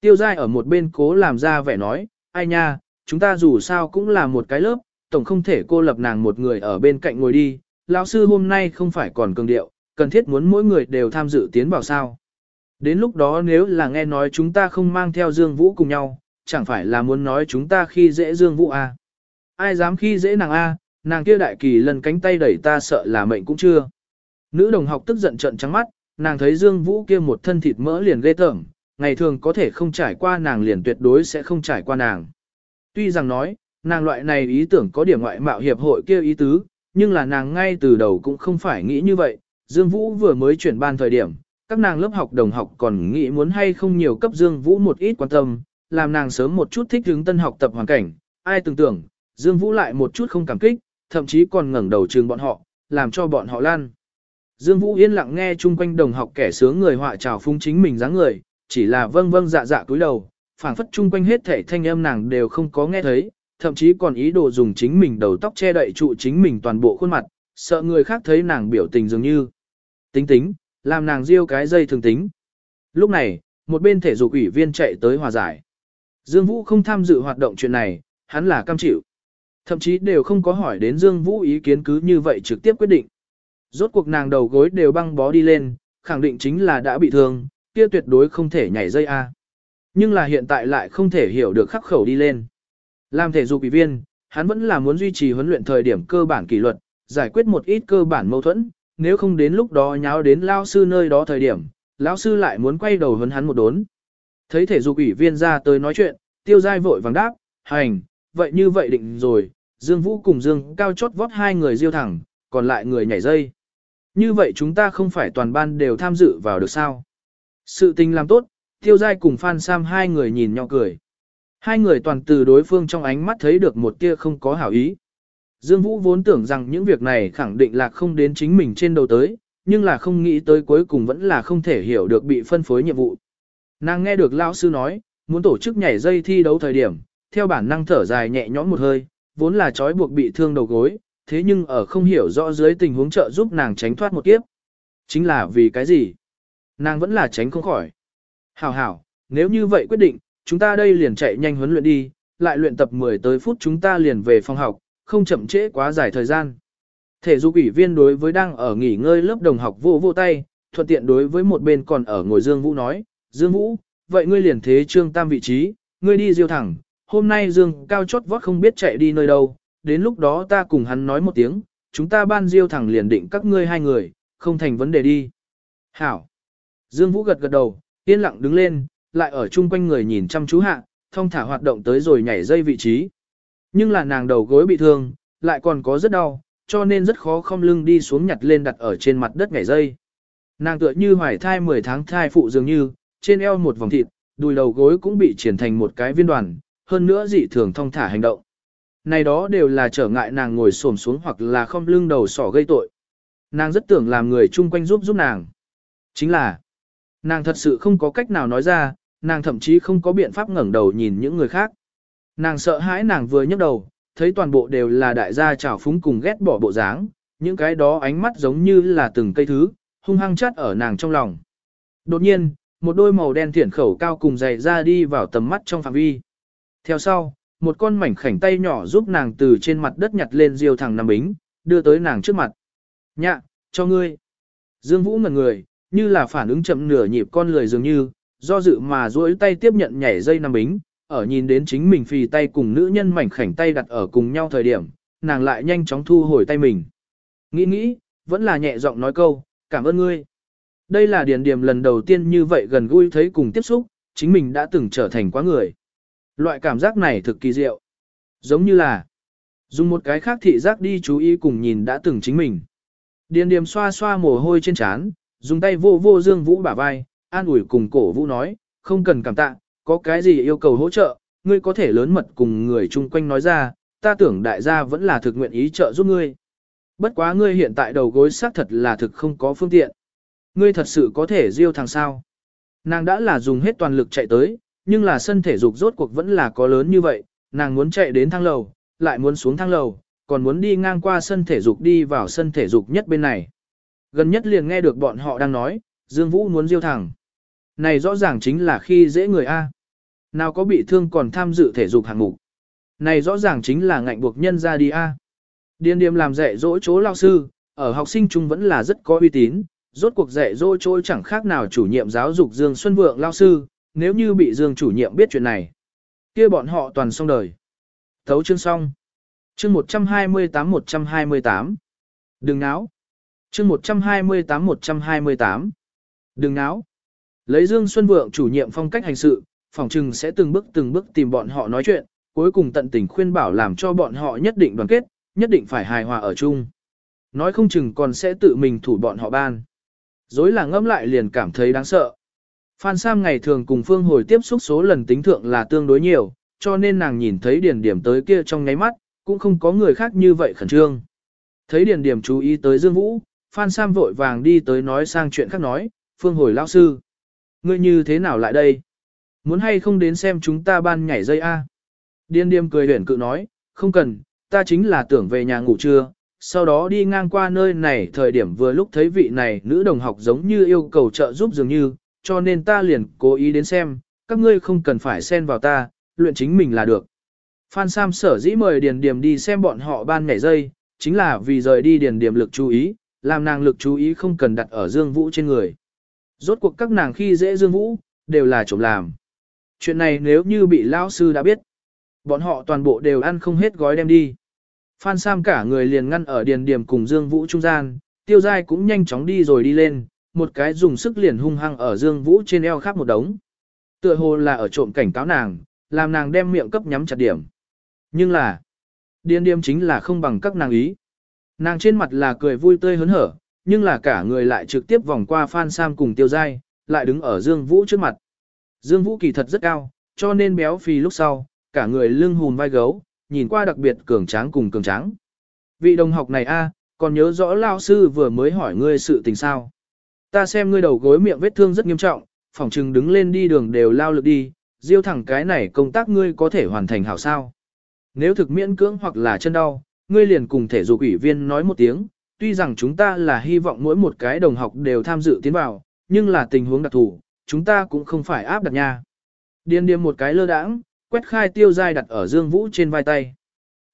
Tiêu giai ở một bên cố làm ra vẻ nói, ai nha, chúng ta dù sao cũng là một cái lớp, tổng không thể cô lập nàng một người ở bên cạnh ngồi đi, lão sư hôm nay không phải còn cường điệu, cần thiết muốn mỗi người đều tham dự tiến vào sao. Đến lúc đó nếu là nghe nói chúng ta không mang theo Dương Vũ cùng nhau, chẳng phải là muốn nói chúng ta khi dễ Dương Vũ à. Ai dám khi dễ nàng a? nàng kia đại kỳ lần cánh tay đẩy ta sợ là mệnh cũng chưa. Nữ đồng học tức giận trận trắng mắt, nàng thấy Dương Vũ kia một thân thịt mỡ liền ghê tởm, ngày thường có thể không trải qua nàng liền tuyệt đối sẽ không trải qua nàng. Tuy rằng nói, Nàng loại này ý tưởng có điểm ngoại mạo hiệp hội kia ý tứ, nhưng là nàng ngay từ đầu cũng không phải nghĩ như vậy. Dương Vũ vừa mới chuyển ban thời điểm, các nàng lớp học đồng học còn nghĩ muốn hay không nhiều cấp Dương Vũ một ít quan tâm, làm nàng sớm một chút thích ứng tân học tập hoàn cảnh. Ai tưởng tưởng, Dương Vũ lại một chút không cảm kích, thậm chí còn ngẩng đầu trường bọn họ, làm cho bọn họ lan. Dương Vũ yên lặng nghe chung quanh đồng học kẻ sướng người họa chào phung chính mình dáng người, chỉ là vâng vâng dạ dạ cúi đầu, phảng phất chung quanh hết thể thanh âm nàng đều không có nghe thấy, thậm chí còn ý đồ dùng chính mình đầu tóc che đậy trụ chính mình toàn bộ khuôn mặt, sợ người khác thấy nàng biểu tình dường như. Tính tính, làm nàng riêu cái dây thường tính. Lúc này, một bên thể dục ủy viên chạy tới hòa giải. Dương Vũ không tham dự hoạt động chuyện này, hắn là cam chịu. Thậm chí đều không có hỏi đến Dương Vũ ý kiến cứ như vậy trực tiếp quyết định. Rốt cuộc nàng đầu gối đều băng bó đi lên, khẳng định chính là đã bị thương, kia tuyệt đối không thể nhảy dây A. Nhưng là hiện tại lại không thể hiểu được khắc khẩu đi lên. Làm thể dục ủy viên, hắn vẫn là muốn duy trì huấn luyện thời điểm cơ bản kỷ luật, giải quyết một ít cơ bản mâu thuẫn, nếu không đến lúc đó nháo đến lao sư nơi đó thời điểm, lão sư lại muốn quay đầu huấn hắn một đốn. Thấy thể dục ủy viên ra tới nói chuyện, tiêu giai vội vàng đáp, hành, vậy như vậy định rồi, Dương Vũ cùng Dương Cao chót vót hai người diêu thẳng, còn lại người nhảy dây. Như vậy chúng ta không phải toàn ban đều tham dự vào được sao? Sự tình làm tốt, tiêu giai cùng Phan Sam hai người nhìn nhau cười. Hai người toàn từ đối phương trong ánh mắt thấy được một tia không có hảo ý. Dương Vũ vốn tưởng rằng những việc này khẳng định là không đến chính mình trên đầu tới, nhưng là không nghĩ tới cuối cùng vẫn là không thể hiểu được bị phân phối nhiệm vụ. Nàng nghe được lão sư nói, muốn tổ chức nhảy dây thi đấu thời điểm, theo bản năng thở dài nhẹ nhõm một hơi, vốn là trói buộc bị thương đầu gối, thế nhưng ở không hiểu rõ dưới tình huống trợ giúp nàng tránh thoát một kiếp. Chính là vì cái gì? Nàng vẫn là tránh không khỏi. Hảo hảo, nếu như vậy quyết định, chúng ta đây liền chạy nhanh huấn luyện đi, lại luyện tập 10 tới phút chúng ta liền về phòng học, không chậm trễ quá dài thời gian. Thể dục ủy viên đối với đang ở nghỉ ngơi lớp đồng học vô vô tay, thuận tiện đối với một bên còn ở ngồi Dương Vũ nói, Dương Vũ, vậy ngươi liền thế trương tam vị trí, ngươi đi diêu thẳng, hôm nay Dương cao chót vót không biết chạy đi nơi đâu, đến lúc đó ta cùng hắn nói một tiếng, chúng ta ban diêu thẳng liền định các ngươi hai người, không thành vấn đề đi. Hảo. Dương Vũ gật gật đầu, yên lặng đứng lên, lại ở chung quanh người nhìn chăm chú hạ, thông thả hoạt động tới rồi nhảy dây vị trí. Nhưng là nàng đầu gối bị thương, lại còn có rất đau, cho nên rất khó không lưng đi xuống nhặt lên đặt ở trên mặt đất nhảy dây. Nàng tựa như hoài thai 10 tháng thai phụ dường như, trên eo một vòng thịt, đùi đầu gối cũng bị triển thành một cái viên đoàn, hơn nữa dị thường thông thả hành động. Này đó đều là trở ngại nàng ngồi xổm xuống hoặc là không lưng đầu sỏ gây tội. Nàng rất tưởng làm người chung quanh giúp giúp nàng. Chính là, nàng thật sự không có cách nào nói ra, nàng thậm chí không có biện pháp ngẩng đầu nhìn những người khác. Nàng sợ hãi nàng vừa nhấc đầu, thấy toàn bộ đều là đại gia trào phúng cùng ghét bỏ bộ dáng, những cái đó ánh mắt giống như là từng cây thứ, hung hăng chát ở nàng trong lòng. Đột nhiên, một đôi màu đen thiển khẩu cao cùng dày ra đi vào tầm mắt trong phạm vi. Theo sau, một con mảnh khảnh tay nhỏ giúp nàng từ trên mặt đất nhặt lên diêu thẳng nằm bính, đưa tới nàng trước mặt. Nhạ, cho ngươi. Dương Vũ ngẩn người, như là phản ứng chậm nửa nhịp con lười dường như, do dự mà duỗi tay tiếp nhận nhảy dây nằm bính, ở nhìn đến chính mình phì tay cùng nữ nhân mảnh khảnh tay đặt ở cùng nhau thời điểm, nàng lại nhanh chóng thu hồi tay mình. Nghĩ nghĩ, vẫn là nhẹ giọng nói câu, cảm ơn ngươi. Đây là điền điểm lần đầu tiên như vậy gần gũi thấy cùng tiếp xúc, chính mình đã từng trở thành quá người. Loại cảm giác này thực kỳ diệu. Giống như là dùng một cái khác thị giác đi chú ý cùng nhìn đã từng chính mình. Điền điềm xoa xoa mồ hôi trên trán, dùng tay vô vô dương vũ bả vai, an ủi cùng cổ vũ nói, không cần cảm tạ, có cái gì yêu cầu hỗ trợ, ngươi có thể lớn mật cùng người chung quanh nói ra, ta tưởng đại gia vẫn là thực nguyện ý trợ giúp ngươi. Bất quá ngươi hiện tại đầu gối xác thật là thực không có phương tiện. Ngươi thật sự có thể diêu thằng sao. Nàng đã là dùng hết toàn lực chạy tới, nhưng là sân thể dục rốt cuộc vẫn là có lớn như vậy, nàng muốn chạy đến thang lầu, lại muốn xuống thang lầu, còn muốn đi ngang qua sân thể dục đi vào sân thể dục nhất bên này. Gần nhất liền nghe được bọn họ đang nói, Dương Vũ muốn diêu thẳng. Này rõ ràng chính là khi dễ người A. Nào có bị thương còn tham dự thể dục hạng mục. Này rõ ràng chính là ngạnh buộc nhân ra đi A. Điên điềm làm dạy dỗ chỗ lao sư, ở học sinh chung vẫn là rất có uy tín, rốt cuộc dạy dỗ chỗ chẳng khác nào chủ nhiệm giáo dục Dương Xuân Vượng lao sư, nếu như bị Dương chủ nhiệm biết chuyện này. kia bọn họ toàn xong đời. Thấu chương xong. Chương 128-128. Đừng náo. Chương 128-128. Đừng náo. Lấy Dương Xuân Vượng chủ nhiệm phong cách hành sự, phòng trừng sẽ từng bước từng bước tìm bọn họ nói chuyện, cuối cùng tận tình khuyên bảo làm cho bọn họ nhất định đoàn kết, nhất định phải hài hòa ở chung. Nói không chừng còn sẽ tự mình thủ bọn họ ban. Dối là ngâm lại liền cảm thấy đáng sợ. Phan Sam ngày thường cùng Phương Hồi tiếp xúc số lần tính thượng là tương đối nhiều, cho nên nàng nhìn thấy điển điểm tới kia trong nháy mắt, cũng không có người khác như vậy khẩn trương. Thấy điển điểm chú ý tới Dương Vũ, Phan Sam vội vàng đi tới nói sang chuyện khác nói, Phương Hồi lão sư. Ngươi như thế nào lại đây? Muốn hay không đến xem chúng ta ban nhảy dây A? Điên điềm cười huyển cự nói, không cần, ta chính là tưởng về nhà ngủ trưa, sau đó đi ngang qua nơi này thời điểm vừa lúc thấy vị này nữ đồng học giống như yêu cầu trợ giúp dường như, cho nên ta liền cố ý đến xem, các ngươi không cần phải xen vào ta, luyện chính mình là được. Phan Sam sở dĩ mời Điền Điềm đi xem bọn họ ban nhảy dây, chính là vì rời đi Điền Điềm lực chú ý, làm nàng lực chú ý không cần đặt ở Dương Vũ trên người. Rốt cuộc các nàng khi dễ Dương Vũ, đều là trộm làm. Chuyện này nếu như bị lão sư đã biết, bọn họ toàn bộ đều ăn không hết gói đem đi. Phan Sam cả người liền ngăn ở Điền Điềm cùng Dương Vũ trung gian, tiêu giai cũng nhanh chóng đi rồi đi lên, một cái dùng sức liền hung hăng ở Dương Vũ trên eo khắp một đống. Tựa hồ là ở trộm cảnh cáo nàng, làm nàng đem miệng cấp nhắm chặt điểm. Nhưng là, Điền Điềm chính là không bằng các nàng ý. Nàng trên mặt là cười vui tươi hớn hở, nhưng là cả người lại trực tiếp vòng qua Phan Sam cùng tiêu giai, lại đứng ở Dương Vũ trước mặt. Dương Vũ kỳ thật rất cao, cho nên béo phì lúc sau, cả người lưng hùn vai gấu, nhìn qua đặc biệt cường tráng cùng cường tráng. Vị đồng học này a, còn nhớ rõ lao sư vừa mới hỏi ngươi sự tình sao. Ta xem ngươi đầu gối miệng vết thương rất nghiêm trọng, phỏng chừng đứng lên đi đường đều lao lực đi, diêu thẳng cái này công tác ngươi có thể hoàn thành hảo sao. Nếu thực miễn cưỡng hoặc là chân đau, ngươi liền cùng thể dục ủy viên nói một tiếng, tuy rằng chúng ta là hy vọng mỗi một cái đồng học đều tham dự tiến vào, nhưng là tình huống đặc thù, chúng ta cũng không phải áp đặt nha. Điên điềm một cái lơ đãng, quét khai tiêu dai đặt ở Dương Vũ trên vai tay.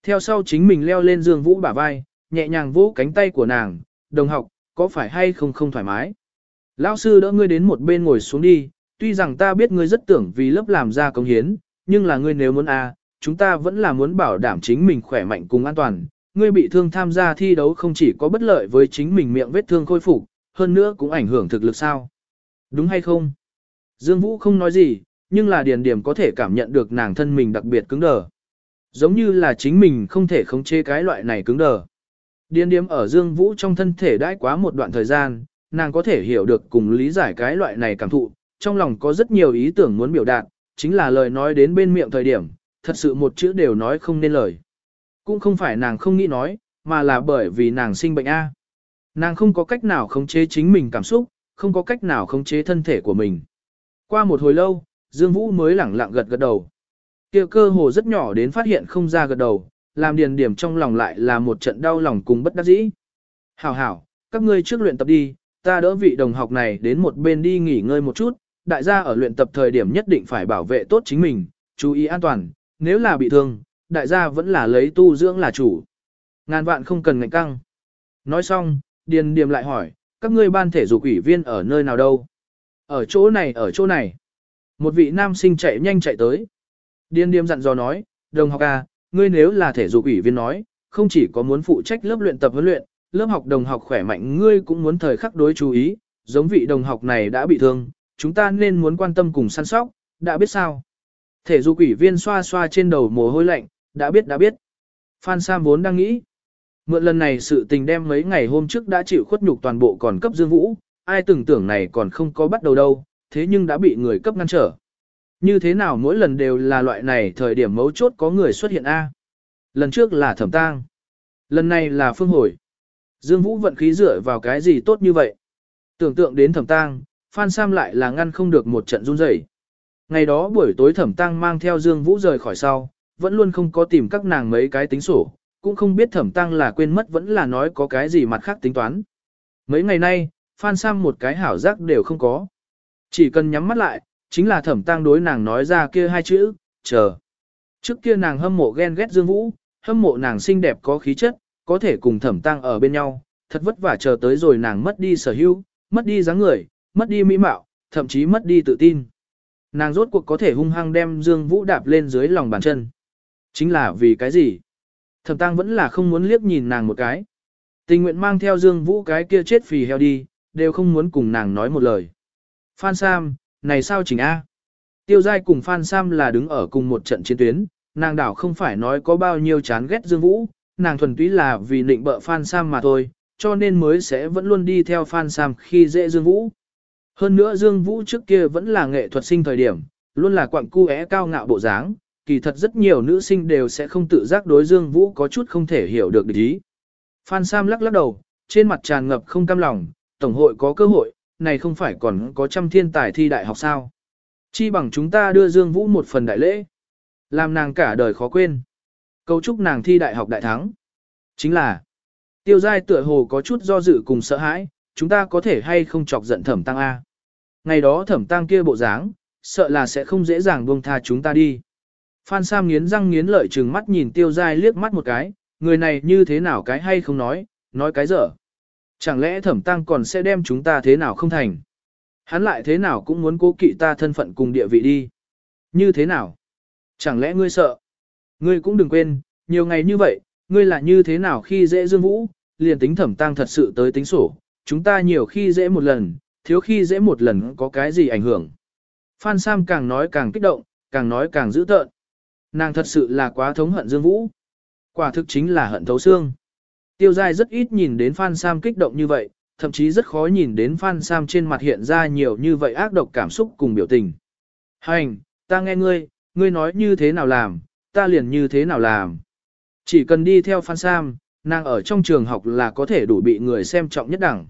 Theo sau chính mình leo lên Dương Vũ bả vai, nhẹ nhàng vỗ cánh tay của nàng, đồng học, có phải hay không không thoải mái. Lão sư đỡ ngươi đến một bên ngồi xuống đi, tuy rằng ta biết ngươi rất tưởng vì lớp làm ra công hiến, nhưng là ngươi nếu muốn a, à, chúng ta vẫn là muốn bảo đảm chính mình khỏe mạnh cùng an toàn. Ngươi bị thương tham gia thi đấu không chỉ có bất lợi với chính mình miệng vết thương khôi phục, hơn nữa cũng ảnh hưởng thực lực sao. Đúng hay không? Dương Vũ không nói gì, nhưng là điền điểm có thể cảm nhận được nàng thân mình đặc biệt cứng đờ. Giống như là chính mình không thể khống chế cái loại này cứng đờ. Điền điểm ở Dương Vũ trong thân thể đãi quá một đoạn thời gian, nàng có thể hiểu được cùng lý giải cái loại này cảm thụ, trong lòng có rất nhiều ý tưởng muốn biểu đạt, chính là lời nói đến bên miệng thời điểm, thật sự một chữ đều nói không nên lời. Cũng không phải nàng không nghĩ nói, mà là bởi vì nàng sinh bệnh A. Nàng không có cách nào khống chế chính mình cảm xúc, không có cách nào khống chế thân thể của mình. Qua một hồi lâu, Dương Vũ mới lẳng lặng gật gật đầu. Kia cơ hồ rất nhỏ đến phát hiện không ra gật đầu, làm điền điểm trong lòng lại là một trận đau lòng cùng bất đắc dĩ. Hảo hảo, các ngươi trước luyện tập đi, ta đỡ vị đồng học này đến một bên đi nghỉ ngơi một chút, đại gia ở luyện tập thời điểm nhất định phải bảo vệ tốt chính mình, chú ý an toàn, nếu là bị thương, đại gia vẫn là lấy tu dưỡng là chủ. Ngàn vạn không cần ngạnh căng. Nói xong, điền Điềm lại hỏi, các ngươi ban thể dục ủy viên ở nơi nào đâu? Ở chỗ này, ở chỗ này. Một vị nam sinh chạy nhanh chạy tới. Điền điềm dặn dò nói, đồng học à, ngươi nếu là thể dục ủy viên nói, không chỉ có muốn phụ trách lớp luyện tập huấn luyện, lớp học đồng học khỏe mạnh ngươi cũng muốn thời khắc đối chú ý, giống vị đồng học này đã bị thương, chúng ta nên muốn quan tâm cùng săn sóc, đã biết sao. Thể dục ủy viên xoa xoa trên đầu mồ hôi lạnh, đã biết đã biết. Phan Sam vốn đang nghĩ. Mượn lần này sự tình đem mấy ngày hôm trước đã chịu khuất nhục toàn bộ còn cấp Dương Vũ, ai từng tưởng này còn không có bắt đầu đâu, thế nhưng đã bị người cấp ngăn trở. Như thế nào mỗi lần đều là loại này thời điểm mấu chốt có người xuất hiện A. Lần trước là thẩm tang. Lần này là phương hồi. Dương Vũ vận khí dựa vào cái gì tốt như vậy. Tưởng tượng đến thẩm tang, Phan Sam lại là ngăn không được một trận run rẩy. Ngày đó buổi tối thẩm tang mang theo Dương Vũ rời khỏi sau, vẫn luôn không có tìm các nàng mấy cái tính sổ, cũng không biết thẩm tang là quên mất vẫn là nói có cái gì mặt khác tính toán. Mấy ngày nay, Phan Sam một cái hảo giác đều không có. Chỉ cần nhắm mắt lại, chính là thẩm tang đối nàng nói ra kia hai chữ, chờ. Trước kia nàng hâm mộ ghen ghét Dương Vũ, hâm mộ nàng xinh đẹp có khí chất, có thể cùng thẩm tang ở bên nhau, thật vất vả chờ tới rồi nàng mất đi sở hữu, mất đi dáng người, mất đi mỹ mạo, thậm chí mất đi tự tin. Nàng rốt cuộc có thể hung hăng đem Dương Vũ đạp lên dưới lòng bàn chân. Chính là vì cái gì? Thẩm Tăng vẫn là không muốn liếc nhìn nàng một cái. Tình nguyện mang theo Dương Vũ cái kia chết phì heo đi, đều không muốn cùng nàng nói một lời. Phan Sam, này sao chỉnh A? Tiêu Giai cùng Phan Sam là đứng ở cùng một trận chiến tuyến, nàng đảo không phải nói có bao nhiêu chán ghét Dương Vũ, nàng thuần túy là vì định bợ Phan Sam mà thôi, cho nên mới sẽ vẫn luôn đi theo Phan Sam khi dễ Dương Vũ. Hơn nữa Dương Vũ trước kia vẫn là nghệ thuật sinh thời điểm, luôn là quặng cu é cao ngạo bộ dáng, kỳ thật rất nhiều nữ sinh đều sẽ không tự giác đối Dương Vũ có chút không thể hiểu được ý. Phan Sam lắc lắc đầu, trên mặt tràn ngập không cam lòng, tổng hội có cơ hội, này không phải còn có trăm thiên tài thi đại học sao. Chi bằng chúng ta đưa Dương Vũ một phần đại lễ, làm nàng cả đời khó quên. Cầu chúc nàng thi đại học đại thắng. Chính là, tiêu giai tựa hồ có chút do dự cùng sợ hãi, chúng ta có thể hay không chọc giận thẩm tăng A. Ngày đó thẩm tăng kia bộ dáng, sợ là sẽ không dễ dàng buông tha chúng ta đi. Phan Sam nghiến răng nghiến lợi trừng mắt nhìn tiêu giai liếc mắt một cái, người này như thế nào cái hay không nói, nói cái dở. Chẳng lẽ thẩm tăng còn sẽ đem chúng ta thế nào không thành? Hắn lại thế nào cũng muốn cố kỵ ta thân phận cùng địa vị đi. Như thế nào? Chẳng lẽ ngươi sợ? Ngươi cũng đừng quên, nhiều ngày như vậy, ngươi là như thế nào khi dễ dương vũ, liền tính thẩm tăng thật sự tới tính sổ, chúng ta nhiều khi dễ một lần, thiếu khi dễ một lần có cái gì ảnh hưởng. Phan Sam càng nói càng kích động, càng nói càng dữ tợn. Nàng thật sự là quá thống hận Dương Vũ. Quả thực chính là hận thấu xương. Tiêu Giai rất ít nhìn đến Phan Sam kích động như vậy, thậm chí rất khó nhìn đến Phan Sam trên mặt hiện ra nhiều như vậy ác độc cảm xúc cùng biểu tình. Hành, ta nghe ngươi, ngươi nói như thế nào làm, ta liền như thế nào làm. Chỉ cần đi theo Phan Sam, nàng ở trong trường học là có thể đủ bị người xem trọng nhất đẳng.